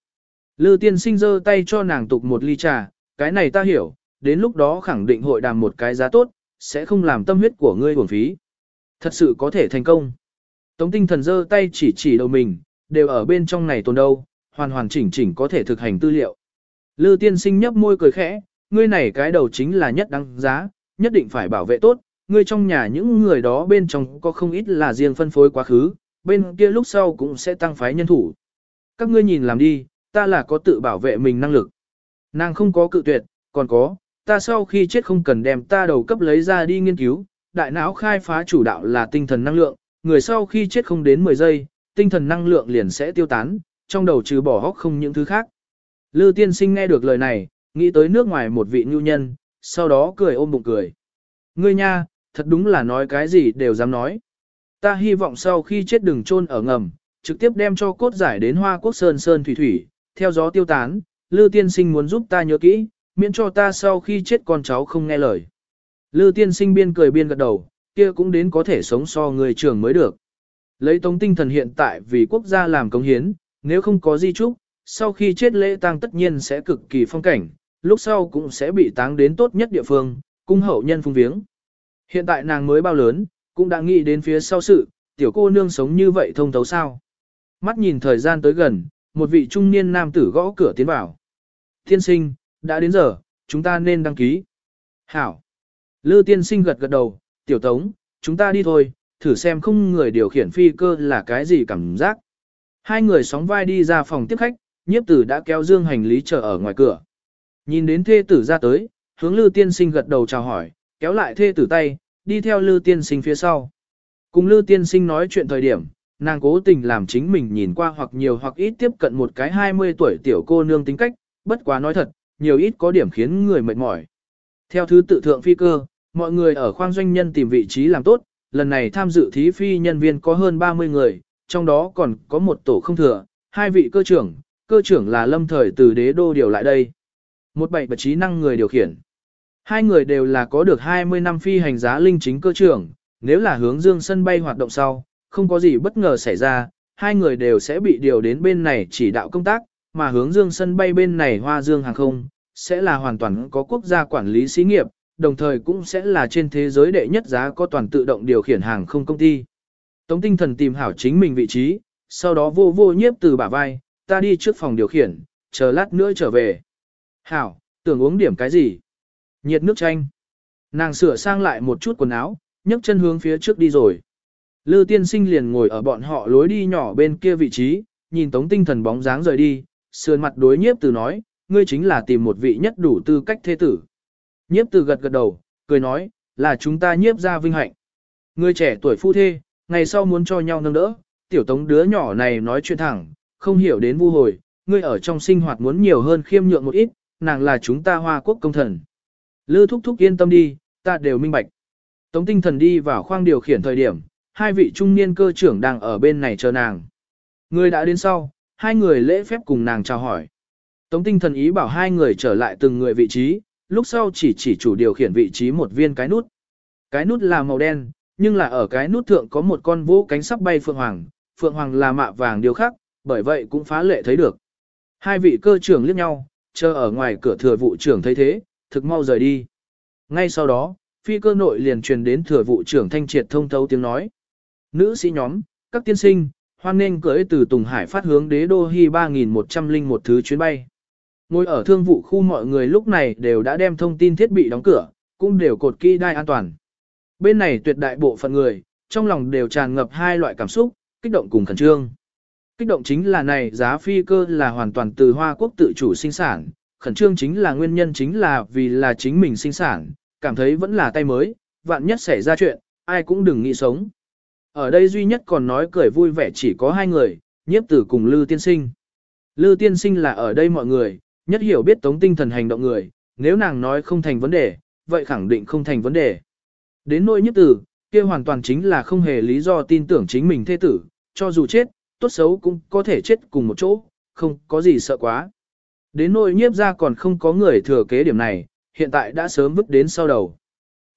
[SPEAKER 1] Lư tiên sinh giơ tay cho nàng tục một ly trà, cái này ta hiểu, đến lúc đó khẳng định hội đàm một cái giá tốt, sẽ không làm tâm huyết của ngươi uổng phí. Thật sự có thể thành công. Tống tinh thần giơ tay chỉ chỉ đầu mình, đều ở bên trong này tồn đâu, hoàn hoàn chỉnh chỉnh có thể thực hành tư liệu. Lư tiên sinh nhấp môi cười khẽ, ngươi này cái đầu chính là nhất đáng giá, nhất định phải bảo vệ tốt, ngươi trong nhà những người đó bên trong có không ít là riêng phân phối quá khứ, bên kia lúc sau cũng sẽ tăng phái nhân thủ. Các ngươi nhìn làm đi, ta là có tự bảo vệ mình năng lực. Nàng không có cự tuyệt, còn có, ta sau khi chết không cần đem ta đầu cấp lấy ra đi nghiên cứu, đại não khai phá chủ đạo là tinh thần năng lượng, người sau khi chết không đến 10 giây, tinh thần năng lượng liền sẽ tiêu tán, trong đầu trừ bỏ hóc không những thứ khác. Lư tiên sinh nghe được lời này, nghĩ tới nước ngoài một vị nhu nhân, sau đó cười ôm bụng cười. Ngươi nha, thật đúng là nói cái gì đều dám nói. Ta hy vọng sau khi chết đừng chôn ở ngầm, trực tiếp đem cho cốt giải đến hoa quốc sơn sơn thủy thủy, theo gió tiêu tán, Lư tiên sinh muốn giúp ta nhớ kỹ, miễn cho ta sau khi chết con cháu không nghe lời. Lư tiên sinh biên cười biên gật đầu, kia cũng đến có thể sống so người trưởng mới được. Lấy tống tinh thần hiện tại vì quốc gia làm công hiến, nếu không có di trúc, sau khi chết lễ tang tất nhiên sẽ cực kỳ phong cảnh, lúc sau cũng sẽ bị táng đến tốt nhất địa phương, cung hậu nhân phung viếng. Hiện tại nàng mới bao lớn, cũng đã nghĩ đến phía sau sự, tiểu cô nương sống như vậy thông thấu sao. Mắt nhìn thời gian tới gần, một vị trung niên nam tử gõ cửa tiến vào. Tiên sinh, đã đến giờ, chúng ta nên đăng ký. Hảo. Lư tiên sinh gật gật đầu, tiểu tống, chúng ta đi thôi, thử xem không người điều khiển phi cơ là cái gì cảm giác. Hai người sóng vai đi ra phòng tiếp khách, nhiếp tử đã kéo dương hành lý chờ ở ngoài cửa. Nhìn đến thê tử ra tới, hướng lư tiên sinh gật đầu chào hỏi, kéo lại thê tử tay, đi theo lư tiên sinh phía sau. Cùng lư tiên sinh nói chuyện thời điểm, nàng cố tình làm chính mình nhìn qua hoặc nhiều hoặc ít tiếp cận một cái 20 tuổi tiểu cô nương tính cách, bất quá nói thật, nhiều ít có điểm khiến người mệt mỏi. Theo thứ tự thượng phi cơ, mọi người ở khoang doanh nhân tìm vị trí làm tốt, lần này tham dự thí phi nhân viên có hơn 30 người, trong đó còn có một tổ không thừa, hai vị cơ trưởng, cơ trưởng là lâm thời từ đế đô điều lại đây. Một bảy bật trí năng người điều khiển. Hai người đều là có được 20 năm phi hành giá linh chính cơ trưởng, nếu là hướng dương sân bay hoạt động sau, không có gì bất ngờ xảy ra, hai người đều sẽ bị điều đến bên này chỉ đạo công tác, mà hướng dương sân bay bên này hoa dương hàng không, sẽ là hoàn toàn có quốc gia quản lý xí nghiệp, đồng thời cũng sẽ là trên thế giới đệ nhất giá có toàn tự động điều khiển hàng không công ty. Tống tinh thần tìm hảo chính mình vị trí, sau đó vô vô nhiếp từ bả vai, ta đi trước phòng điều khiển, chờ lát nữa trở về. Hảo, tưởng uống điểm cái gì? Nhiệt nước chanh. Nàng sửa sang lại một chút quần áo, nhấc chân hướng phía trước đi rồi. Lư tiên sinh liền ngồi ở bọn họ lối đi nhỏ bên kia vị trí, nhìn tống tinh thần bóng dáng rời đi, sườn mặt đối nhiếp từ nói, ngươi chính là tìm một vị nhất đủ tư cách thế tử. Nhiếp từ gật gật đầu, cười nói, là chúng ta nhiếp ra vinh hạnh. Người trẻ tuổi phu thê, ngày sau muốn cho nhau nâng đỡ, tiểu tống đứa nhỏ này nói chuyện thẳng, không hiểu đến vu hồi, ngươi ở trong sinh hoạt muốn nhiều hơn khiêm nhượng một ít, nàng là chúng ta hoa quốc công thần. Lư thúc thúc yên tâm đi, ta đều minh bạch. Tống tinh thần đi vào khoang điều khiển thời điểm, hai vị trung niên cơ trưởng đang ở bên này chờ nàng. Người đã đến sau, hai người lễ phép cùng nàng chào hỏi. Tống tinh thần ý bảo hai người trở lại từng người vị trí, lúc sau chỉ chỉ chủ điều khiển vị trí một viên cái nút. Cái nút là màu đen, nhưng là ở cái nút thượng có một con vũ cánh sắp bay phượng hoàng, phượng hoàng là mạ vàng điều khác, bởi vậy cũng phá lệ thấy được. Hai vị cơ trưởng liếc nhau, chờ ở ngoài cửa thừa vụ trưởng thấy thế, thực mau rời đi. Ngay sau đó, phi cơ nội liền truyền đến thừa vụ trưởng thanh triệt thông thấu tiếng nói. Nữ sĩ nhóm, các tiên sinh, hoan nên cưỡi từ Tùng Hải phát hướng đế đô Hy 3101 thứ chuyến bay. Ngồi ở thương vụ khu mọi người lúc này đều đã đem thông tin thiết bị đóng cửa, cũng đều cột kỹ đai an toàn. Bên này tuyệt đại bộ phận người, trong lòng đều tràn ngập hai loại cảm xúc, kích động cùng khẩn trương. Kích động chính là này giá phi cơ là hoàn toàn từ Hoa Quốc tự chủ sinh sản, khẩn trương chính là nguyên nhân chính là vì là chính mình sinh sản, cảm thấy vẫn là tay mới, vạn nhất xảy ra chuyện, ai cũng đừng nghĩ sống. Ở đây duy nhất còn nói cười vui vẻ chỉ có hai người, nhiếp tử cùng Lư Tiên Sinh. Lư Tiên Sinh là ở đây mọi người, nhất hiểu biết tống tinh thần hành động người, nếu nàng nói không thành vấn đề, vậy khẳng định không thành vấn đề. Đến nỗi nhiếp tử, kia hoàn toàn chính là không hề lý do tin tưởng chính mình thê tử, cho dù chết, tốt xấu cũng có thể chết cùng một chỗ, không có gì sợ quá. Đến nỗi nhiếp ra còn không có người thừa kế điểm này, hiện tại đã sớm vứt đến sau đầu.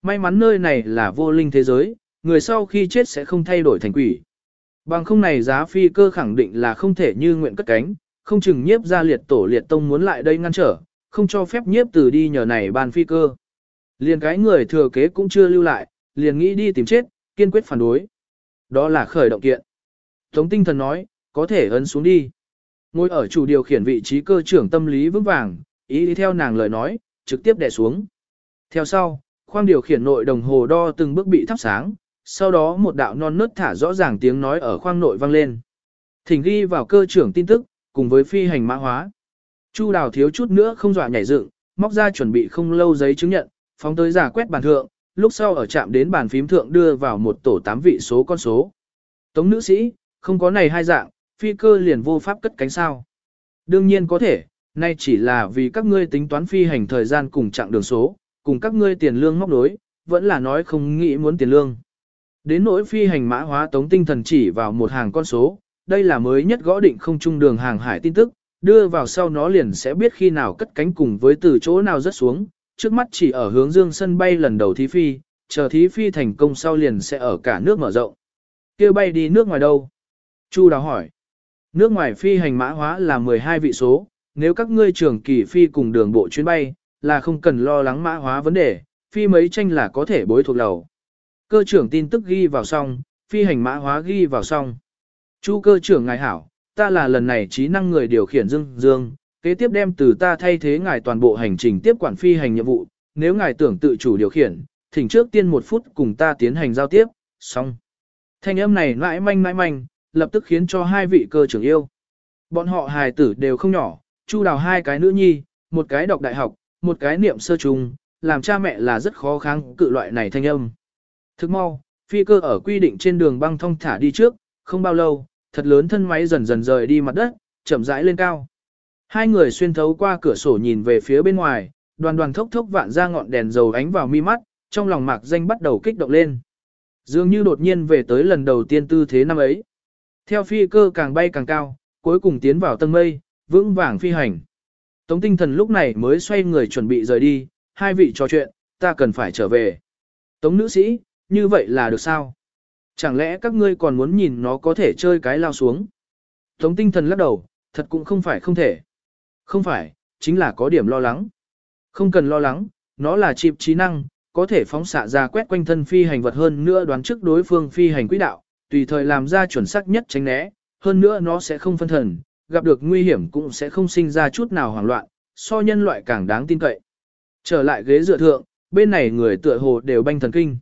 [SPEAKER 1] May mắn nơi này là vô linh thế giới, người sau khi chết sẽ không thay đổi thành quỷ. Bằng không này giá phi cơ khẳng định là không thể như nguyện cất cánh, không chừng nhiếp ra liệt tổ liệt tông muốn lại đây ngăn trở, không cho phép nhiếp từ đi nhờ này ban phi cơ. Liền cái người thừa kế cũng chưa lưu lại, liền nghĩ đi tìm chết, kiên quyết phản đối. Đó là khởi động kiện. Tống tinh thần nói, có thể ấn xuống đi. Ngồi ở chủ điều khiển vị trí cơ trưởng tâm lý vững vàng, ý đi theo nàng lời nói, trực tiếp đè xuống. Theo sau, khoang điều khiển nội đồng hồ đo từng bước bị thắp sáng, sau đó một đạo non nớt thả rõ ràng tiếng nói ở khoang nội vang lên. Thỉnh ghi vào cơ trưởng tin tức, cùng với phi hành mã hóa. Chu đào thiếu chút nữa không dọa nhảy dựng, móc ra chuẩn bị không lâu giấy chứng nhận, phóng tới giả quét bàn thượng, lúc sau ở chạm đến bàn phím thượng đưa vào một tổ tám vị số con số. Tống nữ sĩ, không có này hai dạng, phi cơ liền vô pháp cất cánh sao. Đương nhiên có thể, nay chỉ là vì các ngươi tính toán phi hành thời gian cùng chặng đường số, cùng các ngươi tiền lương móc đối, vẫn là nói không nghĩ muốn tiền lương. Đến nỗi phi hành mã hóa tống tinh thần chỉ vào một hàng con số, đây là mới nhất gõ định không trung đường hàng hải tin tức, đưa vào sau nó liền sẽ biết khi nào cất cánh cùng với từ chỗ nào rớt xuống, trước mắt chỉ ở hướng dương sân bay lần đầu thí phi, chờ thí phi thành công sau liền sẽ ở cả nước mở rộng. kia bay đi nước ngoài đâu? Chu đào hỏi. Nước ngoài phi hành mã hóa là 12 vị số, nếu các ngươi trưởng kỳ phi cùng đường bộ chuyến bay, là không cần lo lắng mã hóa vấn đề, phi mấy tranh là có thể bối thuộc lầu. Cơ trưởng tin tức ghi vào xong, phi hành mã hóa ghi vào xong. Chu cơ trưởng ngài hảo, ta là lần này trí năng người điều khiển Dương Dương, kế tiếp đem từ ta thay thế ngài toàn bộ hành trình tiếp quản phi hành nhiệm vụ, nếu ngài tưởng tự chủ điều khiển, thỉnh trước tiên một phút cùng ta tiến hành giao tiếp, xong. Thanh âm này mãi manh mãi manh, lập tức khiến cho hai vị cơ trưởng yêu. Bọn họ hài tử đều không nhỏ, chu đào hai cái nữ nhi, một cái đọc đại học, một cái niệm sơ trung, làm cha mẹ là rất khó kháng cự loại này thanh âm. Thức mau, phi cơ ở quy định trên đường băng thông thả đi trước, không bao lâu, thật lớn thân máy dần dần rời đi mặt đất, chậm rãi lên cao. Hai người xuyên thấu qua cửa sổ nhìn về phía bên ngoài, đoàn đoàn thốc thốc vạn ra ngọn đèn dầu ánh vào mi mắt, trong lòng mạc danh bắt đầu kích động lên. Dường như đột nhiên về tới lần đầu tiên tư thế năm ấy. Theo phi cơ càng bay càng cao, cuối cùng tiến vào tầng mây, vững vàng phi hành. Tống tinh thần lúc này mới xoay người chuẩn bị rời đi, hai vị trò chuyện, ta cần phải trở về. Tống nữ sĩ, như vậy là được sao? Chẳng lẽ các ngươi còn muốn nhìn nó có thể chơi cái lao xuống? Tống tinh thần lắc đầu, thật cũng không phải không thể. Không phải, chính là có điểm lo lắng. Không cần lo lắng, nó là chịp trí năng, có thể phóng xạ ra quét quanh thân phi hành vật hơn nữa đoán trước đối phương phi hành quỹ đạo, tùy thời làm ra chuẩn xác nhất tránh né, hơn nữa nó sẽ không phân thần, gặp được nguy hiểm cũng sẽ không sinh ra chút nào hoảng loạn, so nhân loại càng đáng tin cậy. Trở lại ghế dựa thượng, bên này người tựa hồ đều banh thần kinh.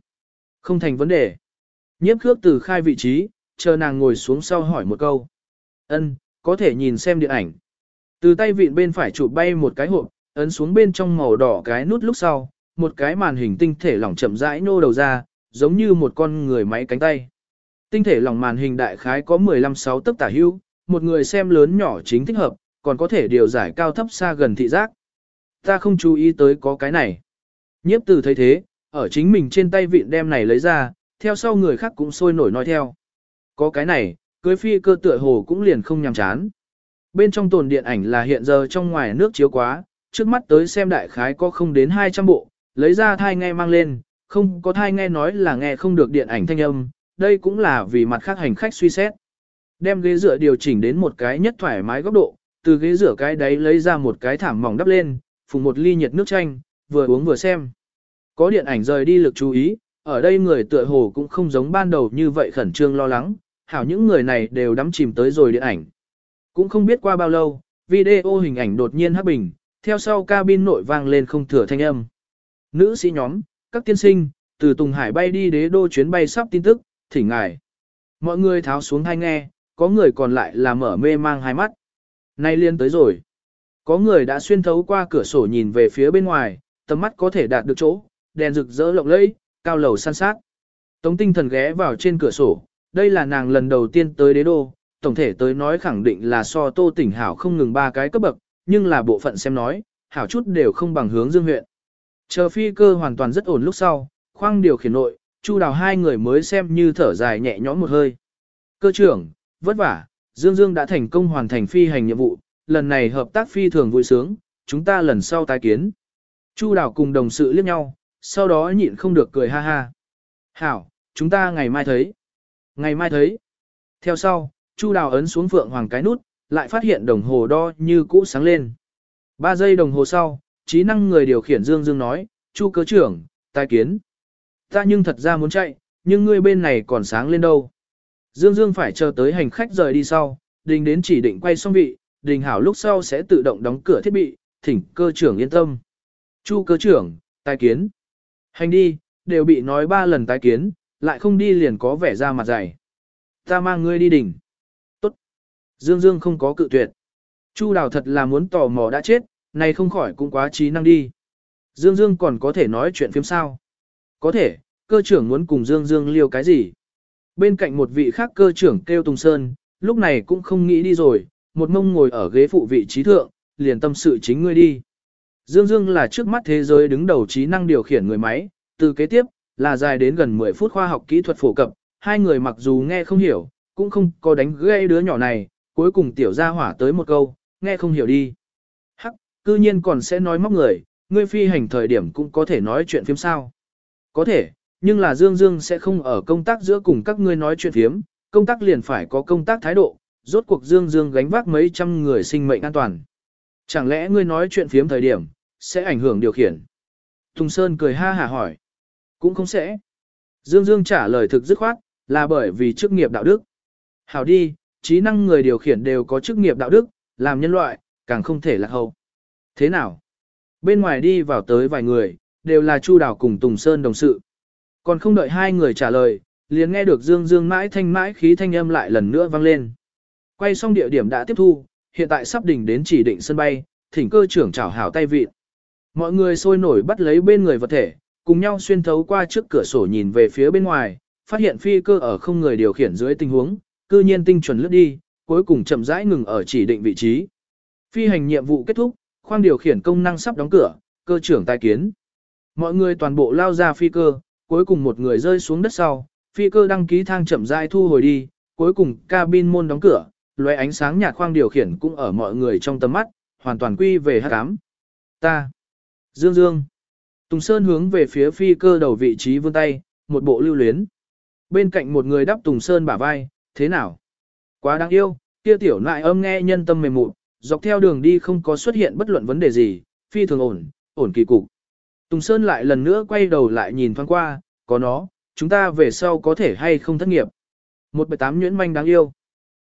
[SPEAKER 1] Không thành vấn đề. Nhiếp khước từ khai vị trí, chờ nàng ngồi xuống sau hỏi một câu. ân có thể nhìn xem điện ảnh. Từ tay vịn bên phải chụp bay một cái hộp, ấn xuống bên trong màu đỏ cái nút lúc sau, một cái màn hình tinh thể lỏng chậm rãi nô đầu ra, giống như một con người máy cánh tay. Tinh thể lỏng màn hình đại khái có 15-6 tấc tả hữu, một người xem lớn nhỏ chính thích hợp, còn có thể điều giải cao thấp xa gần thị giác. Ta không chú ý tới có cái này. Nhiếp từ thấy thế, ở chính mình trên tay vịn đem này lấy ra, theo sau người khác cũng sôi nổi nói theo. Có cái này, cưới phi cơ tựa hồ cũng liền không nhằm chán. Bên trong tồn điện ảnh là hiện giờ trong ngoài nước chiếu quá, trước mắt tới xem đại khái có không đến 200 bộ, lấy ra thai nghe mang lên, không có thai nghe nói là nghe không được điện ảnh thanh âm, đây cũng là vì mặt khác hành khách suy xét. Đem ghế dựa điều chỉnh đến một cái nhất thoải mái góc độ, từ ghế rửa cái đấy lấy ra một cái thảm mỏng đắp lên, phùng một ly nhiệt nước chanh, vừa uống vừa xem. Có điện ảnh rời đi lực chú ý, ở đây người tựa hồ cũng không giống ban đầu như vậy khẩn trương lo lắng, hảo những người này đều đắm chìm tới rồi điện ảnh. Cũng không biết qua bao lâu, video hình ảnh đột nhiên hấp bình, theo sau cabin nội vang lên không thừa thanh âm. Nữ sĩ nhóm, các tiên sinh, từ Tùng Hải bay đi đế đô chuyến bay sắp tin tức, thỉnh ngài. Mọi người tháo xuống hai nghe, có người còn lại là mở mê mang hai mắt. Nay liên tới rồi. Có người đã xuyên thấu qua cửa sổ nhìn về phía bên ngoài, tầm mắt có thể đạt được chỗ, đèn rực rỡ lộng lẫy, cao lầu san sát. Tống tinh thần ghé vào trên cửa sổ, đây là nàng lần đầu tiên tới đế đô, tổng thể tới nói khẳng định là so tô tỉnh hảo không ngừng ba cái cấp bậc, nhưng là bộ phận xem nói, hảo chút đều không bằng hướng dương huyện. Chờ phi cơ hoàn toàn rất ổn lúc sau, khoang điều khiển nội, chu đào hai người mới xem như thở dài nhẹ nhõm một hơi. Cơ trưởng, vất vả, Dương Dương đã thành công hoàn thành phi hành nhiệm vụ, lần này hợp tác phi thường vui sướng, chúng ta lần sau tái kiến. Chu đào cùng đồng sự liếc nhau, sau đó nhịn không được cười ha ha. Hảo, chúng ta ngày mai thấy. Ngày mai thấy. Theo sau, Chu đào ấn xuống phượng hoàng cái nút, lại phát hiện đồng hồ đo như cũ sáng lên. Ba giây đồng hồ sau, trí năng người điều khiển Dương Dương nói, Chu cơ trưởng, tai kiến. Ta nhưng thật ra muốn chạy, nhưng ngươi bên này còn sáng lên đâu. Dương Dương phải chờ tới hành khách rời đi sau, đình đến chỉ định quay xong vị, đình hảo lúc sau sẽ tự động đóng cửa thiết bị, thỉnh cơ trưởng yên tâm. Chu cơ trưởng, tai kiến. Hành đi, đều bị nói ba lần tái kiến, lại không đi liền có vẻ ra mặt dày. Ta mang ngươi đi đỉnh. Tốt. Dương Dương không có cự tuyệt. Chu đào thật là muốn tò mò đã chết, này không khỏi cũng quá trí năng đi. Dương Dương còn có thể nói chuyện phim sao? Có thể, cơ trưởng muốn cùng Dương Dương liêu cái gì? Bên cạnh một vị khác cơ trưởng kêu Tùng Sơn, lúc này cũng không nghĩ đi rồi, một mông ngồi ở ghế phụ vị trí thượng, liền tâm sự chính ngươi đi. Dương Dương là trước mắt thế giới đứng đầu trí năng điều khiển người máy, từ kế tiếp, là dài đến gần 10 phút khoa học kỹ thuật phổ cập, hai người mặc dù nghe không hiểu, cũng không có đánh gây đứa nhỏ này, cuối cùng tiểu gia hỏa tới một câu, nghe không hiểu đi. Hắc, cư nhiên còn sẽ nói móc người, ngươi phi hành thời điểm cũng có thể nói chuyện phiếm sao. Có thể, nhưng là Dương Dương sẽ không ở công tác giữa cùng các ngươi nói chuyện phiếm, công tác liền phải có công tác thái độ, rốt cuộc Dương Dương gánh vác mấy trăm người sinh mệnh an toàn. Chẳng lẽ ngươi nói chuyện phiếm thời điểm, sẽ ảnh hưởng điều khiển? Tùng Sơn cười ha hả hỏi. Cũng không sẽ. Dương Dương trả lời thực dứt khoát, là bởi vì chức nghiệp đạo đức. Hảo đi, trí năng người điều khiển đều có chức nghiệp đạo đức, làm nhân loại, càng không thể lạc hậu. Thế nào? Bên ngoài đi vào tới vài người, đều là Chu Đào cùng Tùng Sơn đồng sự. Còn không đợi hai người trả lời, liền nghe được Dương Dương mãi thanh mãi khí thanh âm lại lần nữa vang lên. Quay xong địa điểm đã tiếp thu, hiện tại sắp đỉnh đến chỉ định sân bay, thỉnh cơ trưởng chào hảo tay vị. Mọi người sôi nổi bắt lấy bên người vật thể, cùng nhau xuyên thấu qua trước cửa sổ nhìn về phía bên ngoài, phát hiện phi cơ ở không người điều khiển dưới tình huống, cư nhiên tinh chuẩn lướt đi, cuối cùng chậm rãi ngừng ở chỉ định vị trí. Phi hành nhiệm vụ kết thúc, khoang điều khiển công năng sắp đóng cửa, cơ trưởng tai kiến. Mọi người toàn bộ lao ra phi cơ, cuối cùng một người rơi xuống đất sau, phi cơ đăng ký thang chậm rãi thu hồi đi, cuối cùng cabin môn đóng cửa, lóe ánh sáng nhạt khoang điều khiển cũng ở mọi người trong tầm mắt, hoàn toàn quy về hắc ám. Ta. Dương Dương. Tùng Sơn hướng về phía phi cơ đầu vị trí vươn tay, một bộ lưu luyến. Bên cạnh một người đắp Tùng Sơn bả vai, thế nào? Quá đáng yêu, kia tiểu nại âm nghe nhân tâm mềm mụn, dọc theo đường đi không có xuất hiện bất luận vấn đề gì, phi thường ổn, ổn kỳ cục. Tùng Sơn lại lần nữa quay đầu lại nhìn thoáng qua, có nó, chúng ta về sau có thể hay không thất nghiệp. Một bảy tám nhuyễn manh đáng yêu.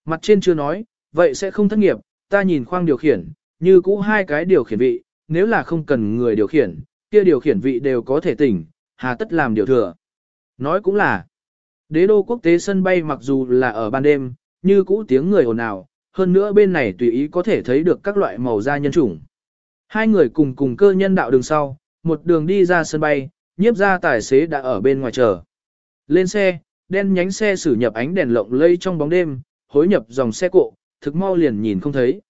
[SPEAKER 1] Mặt trên chưa nói, vậy sẽ không thất nghiệp, ta nhìn khoang điều khiển, như cũ hai cái điều khiển vị, nếu là không cần người điều khiển, kia điều khiển vị đều có thể tỉnh, hà tất làm điều thừa. Nói cũng là, đế đô quốc tế sân bay mặc dù là ở ban đêm, như cũ tiếng người ồn ào, hơn nữa bên này tùy ý có thể thấy được các loại màu da nhân chủng. Hai người cùng cùng cơ nhân đạo đường sau, một đường đi ra sân bay, nhiếp ra tài xế đã ở bên ngoài chờ. Lên xe, đen nhánh xe xử nhập ánh đèn lộng lây trong bóng đêm, hối nhập dòng xe cộ, thực mau liền nhìn không thấy.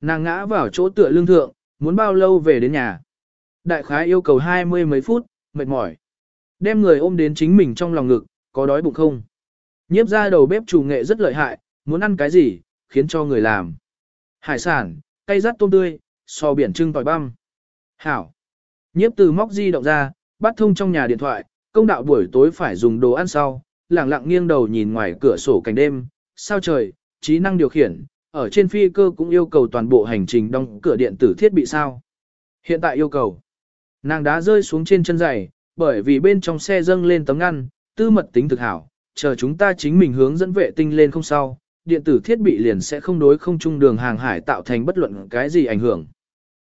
[SPEAKER 1] Nàng ngã vào chỗ tựa lương thượng, muốn bao lâu về đến nhà. Đại khái yêu cầu hai mươi mấy phút, mệt mỏi. Đem người ôm đến chính mình trong lòng ngực, có đói bụng không? Nhiếp ra đầu bếp chủ nghệ rất lợi hại, muốn ăn cái gì, khiến cho người làm. Hải sản, cây rắt tôm tươi, sò biển trưng tỏi băm. Hảo. Nhiếp từ móc di động ra, bắt thông trong nhà điện thoại, công đạo buổi tối phải dùng đồ ăn sau, lặng lặng nghiêng đầu nhìn ngoài cửa sổ cảnh đêm, sao trời, trí năng điều khiển, ở trên phi cơ cũng yêu cầu toàn bộ hành trình đóng cửa điện tử thiết bị sao. Hiện tại yêu cầu. Nàng đã rơi xuống trên chân giày, bởi vì bên trong xe dâng lên tấm ngăn, tư mật tính thực hảo, chờ chúng ta chính mình hướng dẫn vệ tinh lên không sao, điện tử thiết bị liền sẽ không đối không trung đường hàng hải tạo thành bất luận cái gì ảnh hưởng.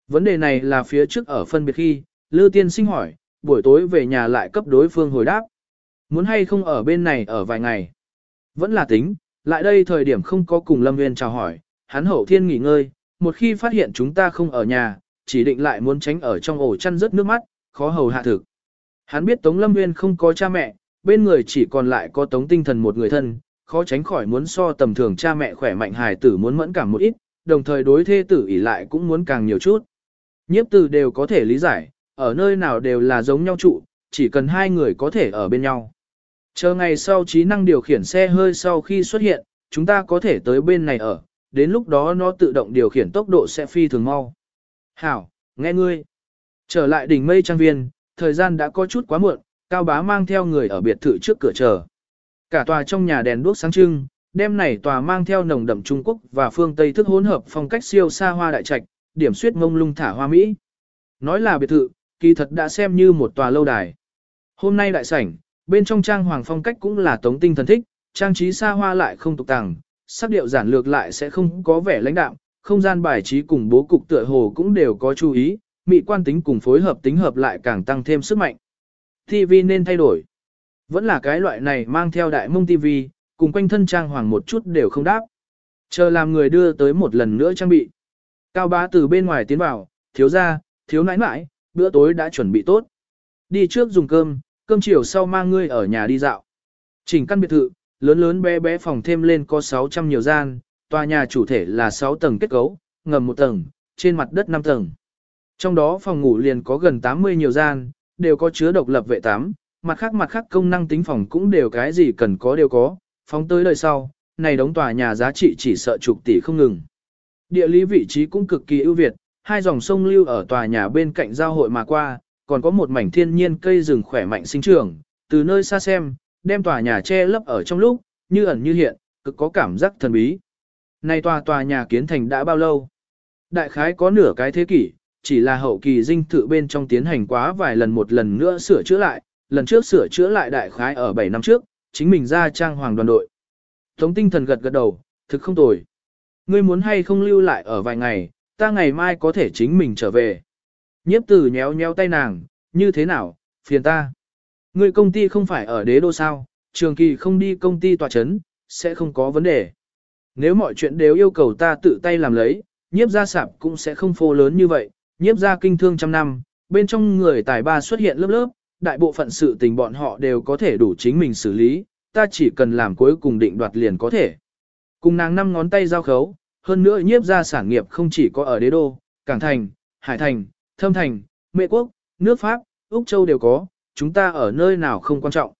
[SPEAKER 1] Vấn đề này là phía trước ở phân biệt khi, Lư Tiên sinh hỏi, buổi tối về nhà lại cấp đối phương hồi đáp. Muốn hay không ở bên này ở vài ngày. Vẫn là tính, lại đây thời điểm không có cùng Lâm Nguyên chào hỏi, hắn hậu thiên nghỉ ngơi, một khi phát hiện chúng ta không ở nhà, chỉ định lại muốn tránh ở trong ổ chăn rớt nước mắt, khó hầu hạ thực. Hắn biết Tống Lâm Nguyên không có cha mẹ, bên người chỉ còn lại có Tống tinh thần một người thân, khó tránh khỏi muốn so tầm thường cha mẹ khỏe mạnh hài tử muốn mẫn cảm một ít, đồng thời đối thê tử ỷ lại cũng muốn càng nhiều chút. Nhiếp Tử đều có thể lý giải, ở nơi nào đều là giống nhau trụ, chỉ cần hai người có thể ở bên nhau. Chờ ngày sau trí năng điều khiển xe hơi sau khi xuất hiện, chúng ta có thể tới bên này ở, đến lúc đó nó tự động điều khiển tốc độ sẽ phi thường mau. Hảo, nghe ngươi. Trở lại đỉnh mây trang viên, thời gian đã có chút quá muộn, Cao Bá mang theo người ở biệt thự trước cửa chờ. Cả tòa trong nhà đèn đuốc sáng trưng, đêm này tòa mang theo nồng đậm Trung Quốc và phương Tây thức hỗn hợp phong cách siêu xa hoa đại trạch, điểm suyết mông lung thả hoa Mỹ. Nói là biệt thự, kỳ thật đã xem như một tòa lâu đài. Hôm nay đại sảnh, bên trong trang hoàng phong cách cũng là tống tinh thần thích, trang trí xa hoa lại không tục tàng, sắc điệu giản lược lại sẽ không có vẻ lãnh đạm, không gian bài trí cùng bố cục tựa hồ cũng đều có chú ý, mỹ quan tính cùng phối hợp tính hợp lại càng tăng thêm sức mạnh. TV nên thay đổi. Vẫn là cái loại này mang theo đại mông TV, cùng quanh thân trang hoàng một chút đều không đáp. Chờ làm người đưa tới một lần nữa trang bị. Cao bá từ bên ngoài tiến vào, thiếu ra, thiếu nãi nãi, bữa tối đã chuẩn bị tốt. Đi trước dùng cơm, cơm chiều sau mang ngươi ở nhà đi dạo. Chỉnh căn biệt thự, lớn lớn bé bé phòng thêm lên có 600 nhiều gian, tòa nhà chủ thể là 6 tầng kết cấu, ngầm một tầng, trên mặt đất 5 tầng. Trong đó phòng ngủ liền có gần 80 nhiều gian, đều có chứa độc lập vệ tắm, mặt khác mặt khác công năng tính phòng cũng đều cái gì cần có đều có, phóng tới đời sau, này đóng tòa nhà giá trị chỉ sợ chục tỷ không ngừng. Địa lý vị trí cũng cực kỳ ưu việt, hai dòng sông lưu ở tòa nhà bên cạnh giao hội mà qua, còn có một mảnh thiên nhiên cây rừng khỏe mạnh sinh trưởng, từ nơi xa xem, đem tòa nhà che lấp ở trong lúc, như ẩn như hiện, cực có cảm giác thần bí. Này tòa tòa nhà kiến thành đã bao lâu? Đại khái có nửa cái thế kỷ, chỉ là hậu kỳ dinh thự bên trong tiến hành quá vài lần một lần nữa sửa chữa lại, lần trước sửa chữa lại đại khái ở 7 năm trước, chính mình ra trang hoàng đoàn đội. Tống tinh thần gật gật đầu, thực không tồi. Ngươi muốn hay không lưu lại ở vài ngày, ta ngày mai có thể chính mình trở về. Nhiếp tử nhéo nhéo tay nàng, như thế nào, phiền ta. Ngươi công ty không phải ở đế đô sao, trường kỳ không đi công ty tòa chấn, sẽ không có vấn đề. Nếu mọi chuyện đều yêu cầu ta tự tay làm lấy, nhiếp gia sạp cũng sẽ không phô lớn như vậy, nhiếp gia kinh thương trăm năm, bên trong người tài ba xuất hiện lớp lớp, đại bộ phận sự tình bọn họ đều có thể đủ chính mình xử lý, ta chỉ cần làm cuối cùng định đoạt liền có thể. Cùng nàng năm ngón tay giao khấu, hơn nữa nhiếp gia sản nghiệp không chỉ có ở đế đô, Cảng Thành, Hải Thành, Thâm Thành, Mệ Quốc, nước Pháp, Úc Châu đều có, chúng ta ở nơi nào không quan trọng.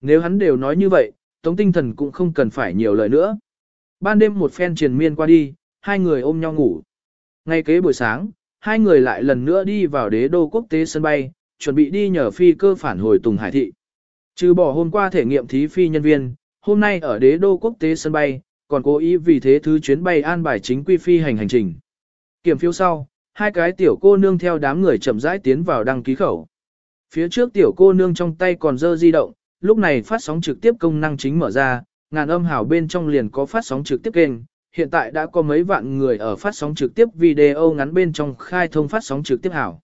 [SPEAKER 1] Nếu hắn đều nói như vậy, Tống Tinh Thần cũng không cần phải nhiều lời nữa. Ban đêm một phen triền miên qua đi, hai người ôm nhau ngủ. Ngay kế buổi sáng, hai người lại lần nữa đi vào đế đô quốc tế sân bay, chuẩn bị đi nhờ phi cơ phản hồi Tùng Hải Thị. Trừ bỏ hôm qua thể nghiệm thí phi nhân viên, hôm nay ở đế đô quốc tế sân bay, còn cố ý vì thế thứ chuyến bay an bài chính quy phi hành hành trình. Kiểm phiếu sau, hai cái tiểu cô nương theo đám người chậm rãi tiến vào đăng ký khẩu. Phía trước tiểu cô nương trong tay còn dơ di động, lúc này phát sóng trực tiếp công năng chính mở ra, ngàn âm hảo bên trong liền có phát sóng trực tiếp kênh. Hiện tại đã có mấy vạn người ở phát sóng trực tiếp video ngắn bên trong khai thông phát sóng trực tiếp hảo.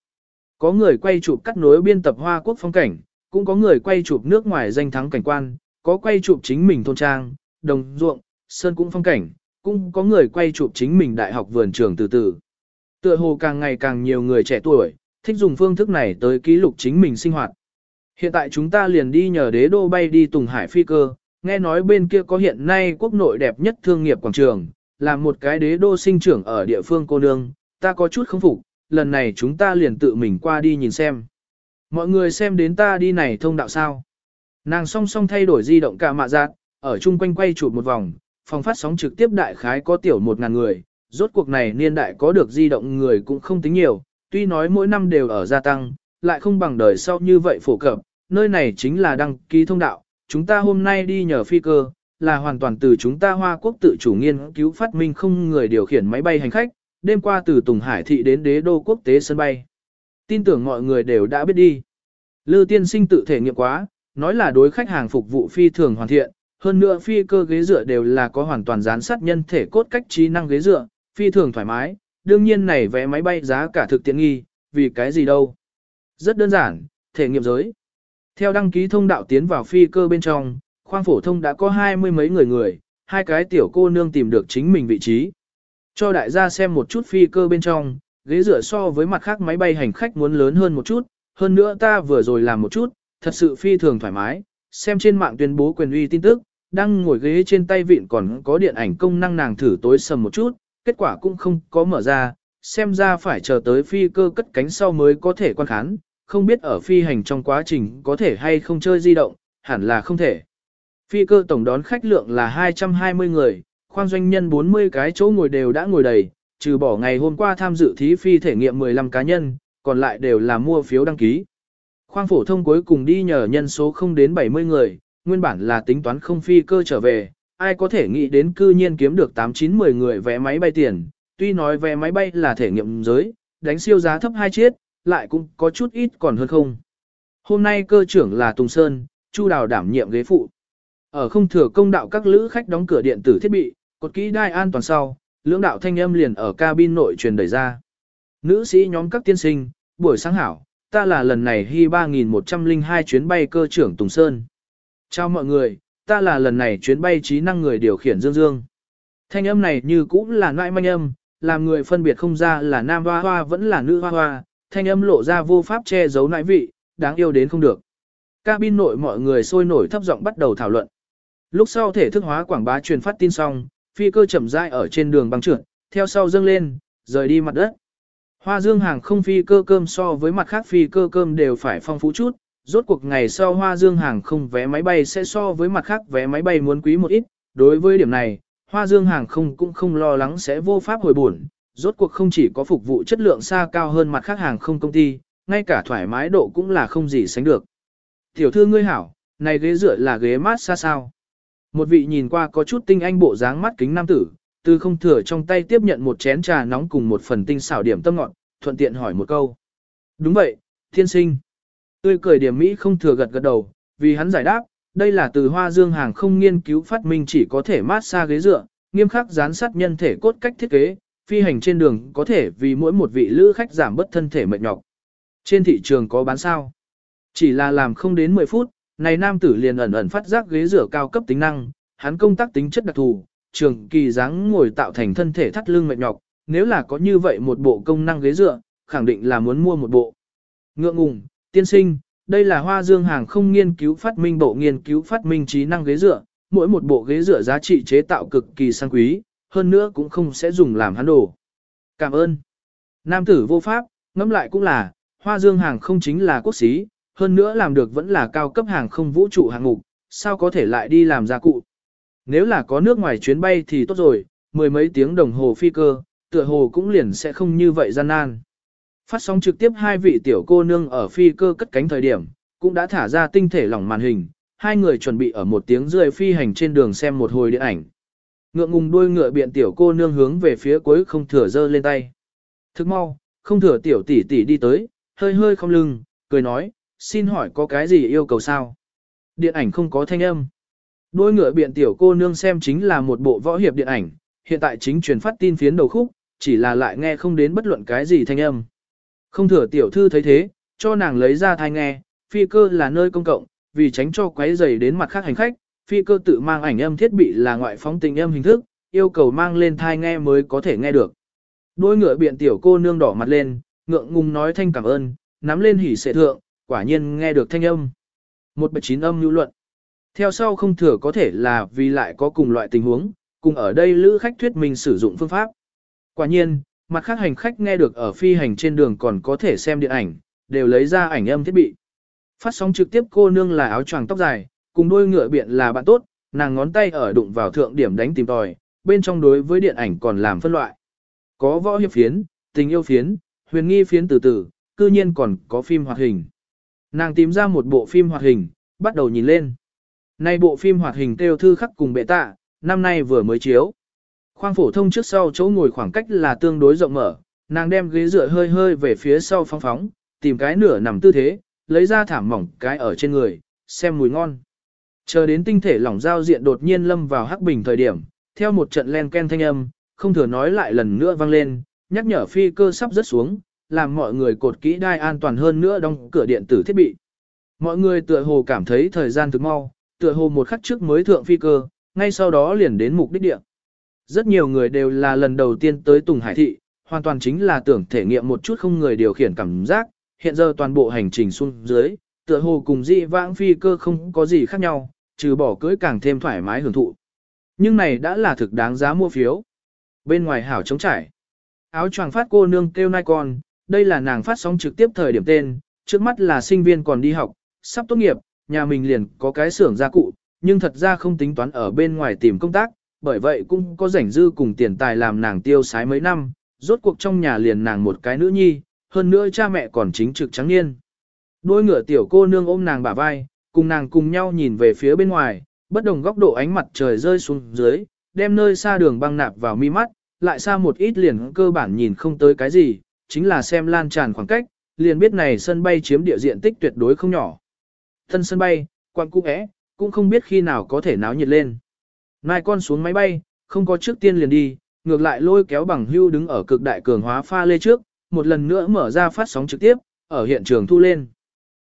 [SPEAKER 1] Có người quay chụp cắt nối biên tập Hoa Quốc phong cảnh, cũng có người quay chụp nước ngoài danh thắng cảnh quan, có quay chụp chính mình thôn trang, đồng ruộng, sơn cũng phong cảnh, cũng có người quay chụp chính mình đại học vườn trường từ từ. Tựa hồ càng ngày càng nhiều người trẻ tuổi, thích dùng phương thức này tới ký lục chính mình sinh hoạt. Hiện tại chúng ta liền đi nhờ đế đô bay đi Tùng Hải phi cơ, nghe nói bên kia có hiện nay quốc nội đẹp nhất thương nghiệp quảng trường, là một cái đế đô sinh trưởng ở địa phương cô nương, ta có chút không phục, lần này chúng ta liền tự mình qua đi nhìn xem. Mọi người xem đến ta đi này thông đạo sao. Nàng song song thay đổi di động cả mạ giác, ở chung quanh quay chụp một vòng, phòng phát sóng trực tiếp đại khái có tiểu một ngàn người, rốt cuộc này niên đại có được di động người cũng không tính nhiều, tuy nói mỗi năm đều ở gia tăng, lại không bằng đời sau như vậy phổ cập, nơi này chính là đăng ký thông đạo, chúng ta hôm nay đi nhờ phi cơ, là hoàn toàn từ chúng ta Hoa Quốc tự chủ nghiên cứu phát minh không người điều khiển máy bay hành khách, đêm qua từ Tùng Hải thị đến đế đô quốc tế sân bay. Tin tưởng mọi người đều đã biết đi. Lư tiên sinh tự thể nghiệm quá, nói là đối khách hàng phục vụ phi thường hoàn thiện, hơn nữa phi cơ ghế dựa đều là có hoàn toàn gián sát nhân thể cốt cách trí năng ghế dựa, phi thường thoải mái, đương nhiên này vé máy bay giá cả thực tiện nghi, vì cái gì đâu. Rất đơn giản, thể nghiệm giới. Theo đăng ký thông đạo tiến vào phi cơ bên trong, khoang phổ thông đã có hai mươi mấy người người, hai cái tiểu cô nương tìm được chính mình vị trí. Cho đại gia xem một chút phi cơ bên trong, ghế dựa so với mặt khác máy bay hành khách muốn lớn hơn một chút, hơn nữa ta vừa rồi làm một chút, thật sự phi thường thoải mái, xem trên mạng tuyên bố quyền uy tin tức, đang ngồi ghế trên tay vịn còn có điện ảnh công năng nàng thử tối sầm một chút, kết quả cũng không có mở ra, xem ra phải chờ tới phi cơ cất cánh sau mới có thể quan khán, không biết ở phi hành trong quá trình có thể hay không chơi di động, hẳn là không thể. Phi cơ tổng đón khách lượng là 220 người, khoang doanh nhân 40 cái chỗ ngồi đều đã ngồi đầy, trừ bỏ ngày hôm qua tham dự thí phi thể nghiệm 15 cá nhân, còn lại đều là mua phiếu đăng ký. Khoang phổ thông cuối cùng đi nhờ nhân số không đến 70 người, nguyên bản là tính toán không phi cơ trở về, ai có thể nghĩ đến cư nhiên kiếm được 8-9-10 người vé máy bay tiền, tuy nói vé máy bay là thể nghiệm giới, đánh siêu giá thấp hai chiếc, lại cũng có chút ít còn hơn không. Hôm nay cơ trưởng là Tùng Sơn, Chu Đào đảm nhiệm ghế phụ. Ở không thừa công đạo các lữ khách đóng cửa điện tử thiết bị, cột kỹ đai an toàn sau, lưỡng đạo thanh âm liền ở cabin nội truyền đẩy ra. Nữ sĩ nhóm các tiên sinh, buổi sáng hảo, ta là lần này hy 3102 chuyến bay cơ trưởng Tùng Sơn. Chào mọi người, ta là lần này chuyến bay trí năng người điều khiển Dương Dương. Thanh âm này như cũng là nại manh âm, làm người phân biệt không ra là nam hoa hoa vẫn là nữ hoa hoa, thanh âm lộ ra vô pháp che giấu nãi vị, đáng yêu đến không được. Cabin nội mọi người sôi nổi thấp giọng bắt đầu thảo luận. Lúc sau thể thức hóa quảng bá truyền phát tin xong, phi cơ chậm rãi ở trên đường băng trượt, theo sau dâng lên, rời đi mặt đất. Hoa dương hàng không phi cơ cơm so với mặt khác phi cơ cơm đều phải phong phú chút, rốt cuộc ngày sau hoa dương hàng không vé máy bay sẽ so với mặt khác vé máy bay muốn quý một ít, đối với điểm này, hoa dương hàng không cũng không lo lắng sẽ vô pháp hồi buồn, rốt cuộc không chỉ có phục vụ chất lượng xa cao hơn mặt khác hàng không công ty, ngay cả thoải mái độ cũng là không gì sánh được. Tiểu thư ngươi hảo, này ghế dựa là ghế mát xa sao. Một vị nhìn qua có chút tinh anh bộ dáng mắt kính nam tử, từ không thừa trong tay tiếp nhận một chén trà nóng cùng một phần tinh xảo điểm tâm ngọt, thuận tiện hỏi một câu. Đúng vậy, thiên sinh. Tươi cười điểm Mỹ không thừa gật gật đầu, vì hắn giải đáp, đây là từ hoa dương hàng không nghiên cứu phát minh chỉ có thể mát xa ghế dựa, nghiêm khắc gián sát nhân thể cốt cách thiết kế, phi hành trên đường có thể vì mỗi một vị lữ khách giảm bớt thân thể mệt nhọc. Trên thị trường có bán sao? Chỉ là làm không đến 10 phút, này nam tử liền ẩn ẩn phát giác ghế rửa cao cấp tính năng, hắn công tác tính chất đặc thù, trường kỳ dáng ngồi tạo thành thân thể thắt lưng mệt nhọc, nếu là có như vậy một bộ công năng ghế dựa, khẳng định là muốn mua một bộ. Ngượng ngùng, tiên sinh, đây là hoa dương hàng không nghiên cứu phát minh bộ nghiên cứu phát minh trí năng ghế dựa, mỗi một bộ ghế dựa giá trị chế tạo cực kỳ sang quý, hơn nữa cũng không sẽ dùng làm hắn đồ. Cảm ơn. Nam tử vô pháp, ngẫm lại cũng là, hoa dương hàng không chính là quốc sĩ. hơn nữa làm được vẫn là cao cấp hàng không vũ trụ hạng mục, sao có thể lại đi làm gia cụ. Nếu là có nước ngoài chuyến bay thì tốt rồi, mười mấy tiếng đồng hồ phi cơ, tựa hồ cũng liền sẽ không như vậy gian nan. Phát sóng trực tiếp hai vị tiểu cô nương ở phi cơ cất cánh thời điểm, cũng đã thả ra tinh thể lỏng màn hình, hai người chuẩn bị ở một tiếng rơi phi hành trên đường xem một hồi điện ảnh. Ngượng ngùng đuôi ngựa biện tiểu cô nương hướng về phía cuối không thừa dơ lên tay. Thức mau, không thừa tiểu tỷ tỷ đi tới, hơi hơi không lưng, cười nói, xin hỏi có cái gì yêu cầu sao? Điện ảnh không có thanh âm. Đôi ngựa biện tiểu cô nương xem chính là một bộ võ hiệp điện ảnh, hiện tại chính truyền phát tin phiến đầu khúc, chỉ là lại nghe không đến bất luận cái gì thanh âm. Không thừa tiểu thư thấy thế, cho nàng lấy ra thai nghe, phi cơ là nơi công cộng, vì tránh cho quấy rầy đến mặt khác hành khách, phi cơ tự mang ảnh âm thiết bị là ngoại phóng tình âm hình thức, yêu cầu mang lên thai nghe mới có thể nghe được. Đôi ngựa biện tiểu cô nương đỏ mặt lên, ngượng ngùng nói thanh cảm ơn, nắm lên hỉ sệ thượng, quả nhiên nghe được thanh âm. Một bạch chín âm lưu luận. Theo sau không thừa có thể là vì lại có cùng loại tình huống, cùng ở đây lữ khách thuyết mình sử dụng phương pháp. Quả nhiên, mặt khác hành khách nghe được ở phi hành trên đường còn có thể xem điện ảnh, đều lấy ra ảnh âm thiết bị. Phát sóng trực tiếp cô nương là áo choàng tóc dài, cùng đôi ngựa biện là bạn tốt, nàng ngón tay ở đụng vào thượng điểm đánh tìm tòi, bên trong đối với điện ảnh còn làm phân loại. Có võ hiệp phiến, tình yêu phiến, huyền nghi phiến từ từ, cư nhiên còn có phim hoạt hình. Nàng tìm ra một bộ phim hoạt hình, bắt đầu nhìn lên. Nay bộ phim hoạt hình tiêu thư khắc cùng bệ tạ, năm nay vừa mới chiếu. Khoang phổ thông trước sau chỗ ngồi khoảng cách là tương đối rộng mở, nàng đem ghế dựa hơi hơi về phía sau phóng phóng, tìm cái nửa nằm tư thế, lấy ra thảm mỏng cái ở trên người, xem mùi ngon. Chờ đến tinh thể lỏng giao diện đột nhiên lâm vào hắc bình thời điểm, theo một trận len ken thanh âm, không thừa nói lại lần nữa vang lên, nhắc nhở phi cơ sắp rớt xuống, làm mọi người cột kỹ đai an toàn hơn nữa đóng cửa điện tử thiết bị. Mọi người tựa hồ cảm thấy thời gian thực mau, tựa hồ một khắc trước mới thượng phi cơ, ngay sau đó liền đến mục đích địa. Rất nhiều người đều là lần đầu tiên tới Tùng Hải Thị, hoàn toàn chính là tưởng thể nghiệm một chút không người điều khiển cảm giác, hiện giờ toàn bộ hành trình xuống dưới, tựa hồ cùng dị vãng phi cơ không có gì khác nhau, trừ bỏ cưới càng thêm thoải mái hưởng thụ. Nhưng này đã là thực đáng giá mua phiếu. Bên ngoài hảo chống trải. Áo choàng phát cô nương kêu nai con, đây là nàng phát sóng trực tiếp thời điểm tên, trước mắt là sinh viên còn đi học, sắp tốt nghiệp, nhà mình liền có cái xưởng gia cụ, nhưng thật ra không tính toán ở bên ngoài tìm công tác, bởi vậy cũng có rảnh dư cùng tiền tài làm nàng tiêu sái mấy năm, rốt cuộc trong nhà liền nàng một cái nữ nhi, hơn nữa cha mẹ còn chính trực trắng niên. Đôi ngựa tiểu cô nương ôm nàng bả vai, cùng nàng cùng nhau nhìn về phía bên ngoài, bất đồng góc độ ánh mặt trời rơi xuống dưới, đem nơi xa đường băng nạp vào mi mắt, lại xa một ít liền cơ bản nhìn không tới cái gì, chính là xem lan tràn khoảng cách, liền biết này sân bay chiếm địa diện tích tuyệt đối không nhỏ. Thân sân bay, quan cung é, cũng không biết khi nào có thể náo nhiệt lên. Nai con xuống máy bay, không có trước tiên liền đi, ngược lại lôi kéo bằng hưu đứng ở cực đại cường hóa pha lê trước, một lần nữa mở ra phát sóng trực tiếp, ở hiện trường thu lên.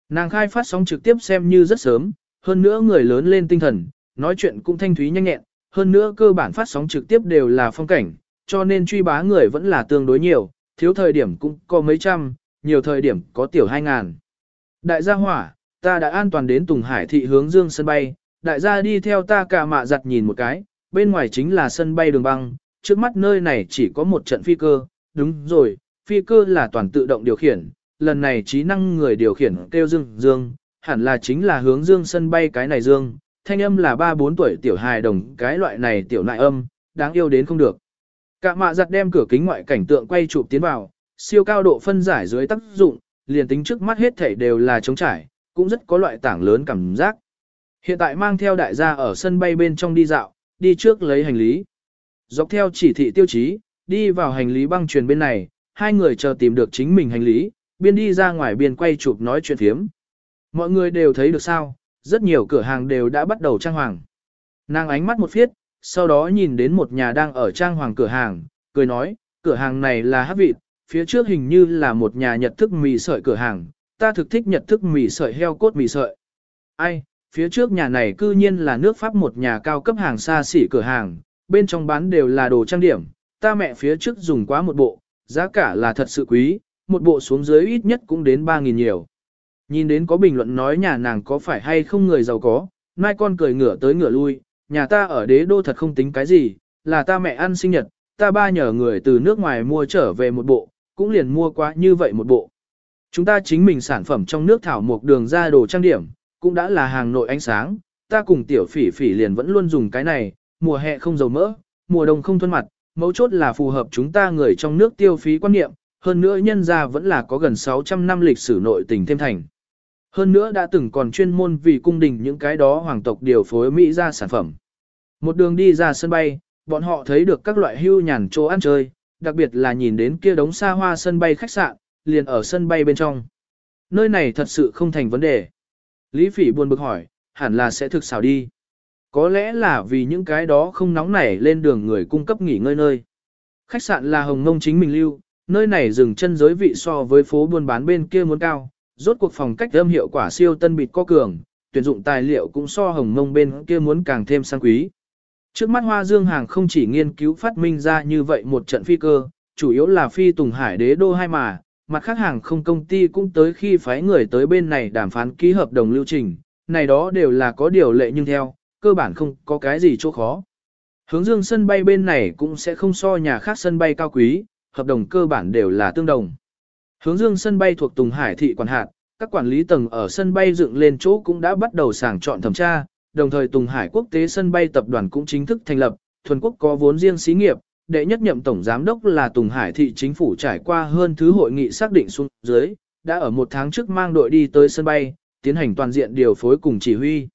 [SPEAKER 1] Nàng khai phát sóng trực tiếp xem như rất sớm, hơn nữa người lớn lên tinh thần, nói chuyện cũng thanh thúy nhanh nhẹn, hơn nữa cơ bản phát sóng trực tiếp đều là phong cảnh, cho nên truy bá người vẫn là tương đối nhiều, thiếu thời điểm cũng có mấy trăm, nhiều thời điểm có tiểu hai ngàn. Đại gia hỏa, ta đã an toàn đến Tùng Hải thị hướng dương sân bay, đại gia đi theo ta cả mạ giặt nhìn một cái, bên ngoài chính là sân bay đường băng, trước mắt nơi này chỉ có một trận phi cơ, đúng rồi, phi cơ là toàn tự động điều khiển, lần này trí năng người điều khiển kêu dương dương, hẳn là chính là hướng dương sân bay cái này dương, thanh âm là 3-4 tuổi tiểu hài đồng cái loại này tiểu nại âm, đáng yêu đến không được. Cả mạ giặt đem cửa kính ngoại cảnh tượng quay chụp tiến vào, siêu cao độ phân giải dưới tác dụng, liền tính trước mắt hết thảy đều là trống trải, cũng rất có loại tảng lớn cảm giác. Hiện tại mang theo đại gia ở sân bay bên trong đi dạo, đi trước lấy hành lý. Dọc theo chỉ thị tiêu chí, đi vào hành lý băng truyền bên này, hai người chờ tìm được chính mình hành lý, biên đi ra ngoài biên quay chụp nói chuyện phiếm. Mọi người đều thấy được sao, rất nhiều cửa hàng đều đã bắt đầu trang hoàng. Nàng ánh mắt một phiết, sau đó nhìn đến một nhà đang ở trang hoàng cửa hàng, cười nói, cửa hàng này là hát vịt, phía trước hình như là một nhà nhật thức mì sợi cửa hàng, ta thực thích nhật thức mì sợi heo cốt mì sợi. Ai, phía trước nhà này cư nhiên là nước Pháp một nhà cao cấp hàng xa xỉ cửa hàng, bên trong bán đều là đồ trang điểm, ta mẹ phía trước dùng quá một bộ, giá cả là thật sự quý, một bộ xuống dưới ít nhất cũng đến 3.000 nhiều. Nhìn đến có bình luận nói nhà nàng có phải hay không người giàu có, mai con cười ngửa tới ngửa lui, nhà ta ở đế đô thật không tính cái gì, là ta mẹ ăn sinh nhật, ta ba nhờ người từ nước ngoài mua trở về một bộ, cũng liền mua quá như vậy một bộ. Chúng ta chính mình sản phẩm trong nước thảo mộc đường ra đồ trang điểm, cũng đã là hàng nội ánh sáng, ta cùng tiểu phỉ phỉ liền vẫn luôn dùng cái này, mùa hè không dầu mỡ, mùa đông không thuần mặt, mấu chốt là phù hợp chúng ta người trong nước tiêu phí quan niệm, hơn nữa nhân ra vẫn là có gần 600 năm lịch sử nội tình thêm thành. Hơn nữa đã từng còn chuyên môn vì cung đình những cái đó hoàng tộc điều phối Mỹ ra sản phẩm. Một đường đi ra sân bay, bọn họ thấy được các loại hưu nhàn chỗ ăn chơi, đặc biệt là nhìn đến kia đống xa hoa sân bay khách sạn, liền ở sân bay bên trong. Nơi này thật sự không thành vấn đề. Lý Phỉ buồn bực hỏi, hẳn là sẽ thực xảo đi. Có lẽ là vì những cái đó không nóng nảy lên đường người cung cấp nghỉ ngơi nơi. Khách sạn là Hồng Ngông chính mình lưu, nơi này dừng chân giới vị so với phố buôn bán bên kia muốn cao, rốt cuộc phòng cách âm hiệu quả siêu tân bịt có cường, tuyển dụng tài liệu cũng so Hồng Ngông bên kia muốn càng thêm sang quý. Trước mắt Hoa Dương Hàng không chỉ nghiên cứu phát minh ra như vậy một trận phi cơ, chủ yếu là phi Tùng Hải đế đô hai mà, mặt khác hàng không công ty cũng tới khi phái người tới bên này đàm phán ký hợp đồng lưu trình, này đó đều là có điều lệ nhưng theo, cơ bản không có cái gì chỗ khó. Hướng dương sân bay bên này cũng sẽ không so nhà khác sân bay cao quý, hợp đồng cơ bản đều là tương đồng. Hướng dương sân bay thuộc Tùng Hải thị quản hạt, các quản lý tầng ở sân bay dựng lên chỗ cũng đã bắt đầu sàng chọn thẩm tra, đồng thời Tùng Hải quốc tế sân bay tập đoàn cũng chính thức thành lập, thuần quốc có vốn riêng xí nghiệp, đệ nhất nhậm tổng giám đốc là Tùng Hải thị chính phủ trải qua hơn thứ hội nghị xác định xuống dưới, đã ở một tháng trước mang đội đi tới sân bay, tiến hành toàn diện điều phối cùng chỉ huy.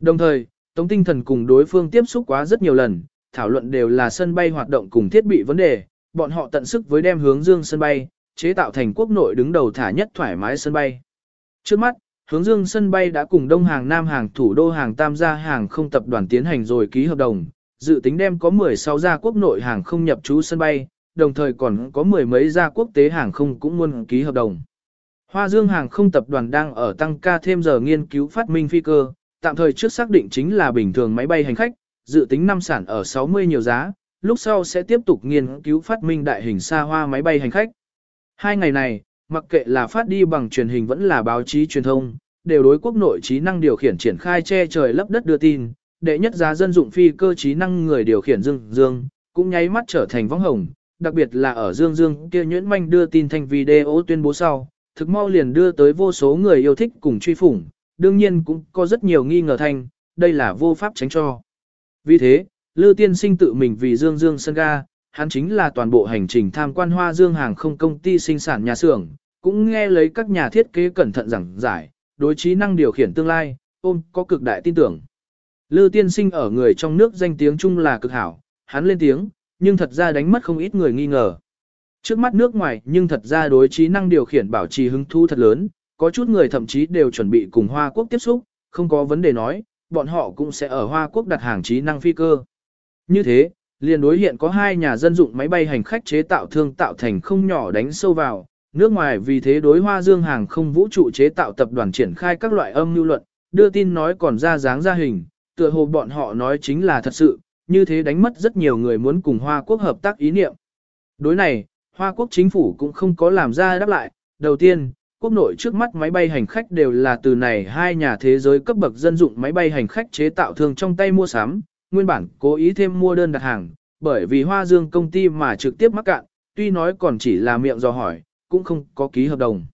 [SPEAKER 1] Đồng thời, Tống tinh thần cùng đối phương tiếp xúc quá rất nhiều lần, thảo luận đều là sân bay hoạt động cùng thiết bị vấn đề, bọn họ tận sức với đem hướng dương sân bay, chế tạo thành quốc nội đứng đầu thả nhất thoải mái sân bay. Trước mắt, hướng dương sân bay đã cùng Đông Hàng Nam Hàng thủ đô hàng tam gia hàng không tập đoàn tiến hành rồi ký hợp đồng, dự tính đem có 16 gia quốc nội hàng không nhập trú sân bay, đồng thời còn có mười mấy gia quốc tế hàng không cũng muốn ký hợp đồng. Hoa Dương hàng không tập đoàn đang ở tăng ca thêm giờ nghiên cứu phát minh phi cơ, tạm thời trước xác định chính là bình thường máy bay hành khách, dự tính năm sản ở 60 nhiều giá, lúc sau sẽ tiếp tục nghiên cứu phát minh đại hình xa hoa máy bay hành khách. Hai ngày này, mặc kệ là phát đi bằng truyền hình vẫn là báo chí truyền thông, đều đối quốc nội trí năng điều khiển triển khai che trời lấp đất đưa tin, đệ nhất giá dân dụng phi cơ trí năng người điều khiển Dương Dương, cũng nháy mắt trở thành võng hồng, đặc biệt là ở Dương Dương kia nhuyễn manh đưa tin thành video tuyên bố sau, thực mau liền đưa tới vô số người yêu thích cùng truy phủng, đương nhiên cũng có rất nhiều nghi ngờ thanh, đây là vô pháp tránh cho. Vì thế, Lư Tiên Sinh tự mình vì Dương Dương sân ga, hắn chính là toàn bộ hành trình tham quan hoa Dương hàng không công ty sinh sản nhà xưởng, cũng nghe lấy các nhà thiết kế cẩn thận giảng giải, đối trí năng điều khiển tương lai, ôm có cực đại tin tưởng. Lư tiên sinh ở người trong nước danh tiếng chung là cực hảo, hắn lên tiếng, nhưng thật ra đánh mất không ít người nghi ngờ. Trước mắt nước ngoài nhưng thật ra đối trí năng điều khiển bảo trì hứng thu thật lớn, có chút người thậm chí đều chuẩn bị cùng Hoa Quốc tiếp xúc, không có vấn đề nói, bọn họ cũng sẽ ở Hoa Quốc đặt hàng trí năng phi cơ. Như thế, liền đối hiện có hai nhà dân dụng máy bay hành khách chế tạo thương tạo thành không nhỏ đánh sâu vào, nước ngoài vì thế đối Hoa Dương hàng không vũ trụ chế tạo tập đoàn triển khai các loại âm lưu luận, đưa tin nói còn ra dáng ra hình, tựa hồ bọn họ nói chính là thật sự, như thế đánh mất rất nhiều người muốn cùng Hoa Quốc hợp tác ý niệm. Đối này, Hoa Quốc chính phủ cũng không có làm ra đáp lại. Đầu tiên, quốc nội trước mắt máy bay hành khách đều là từ này hai nhà thế giới cấp bậc dân dụng máy bay hành khách chế tạo thường trong tay mua sắm, nguyên bản cố ý thêm mua đơn đặt hàng, bởi vì Hoa Dương công ty mà trực tiếp mắc cạn, tuy nói còn chỉ là miệng dò hỏi, cũng không có ký hợp đồng.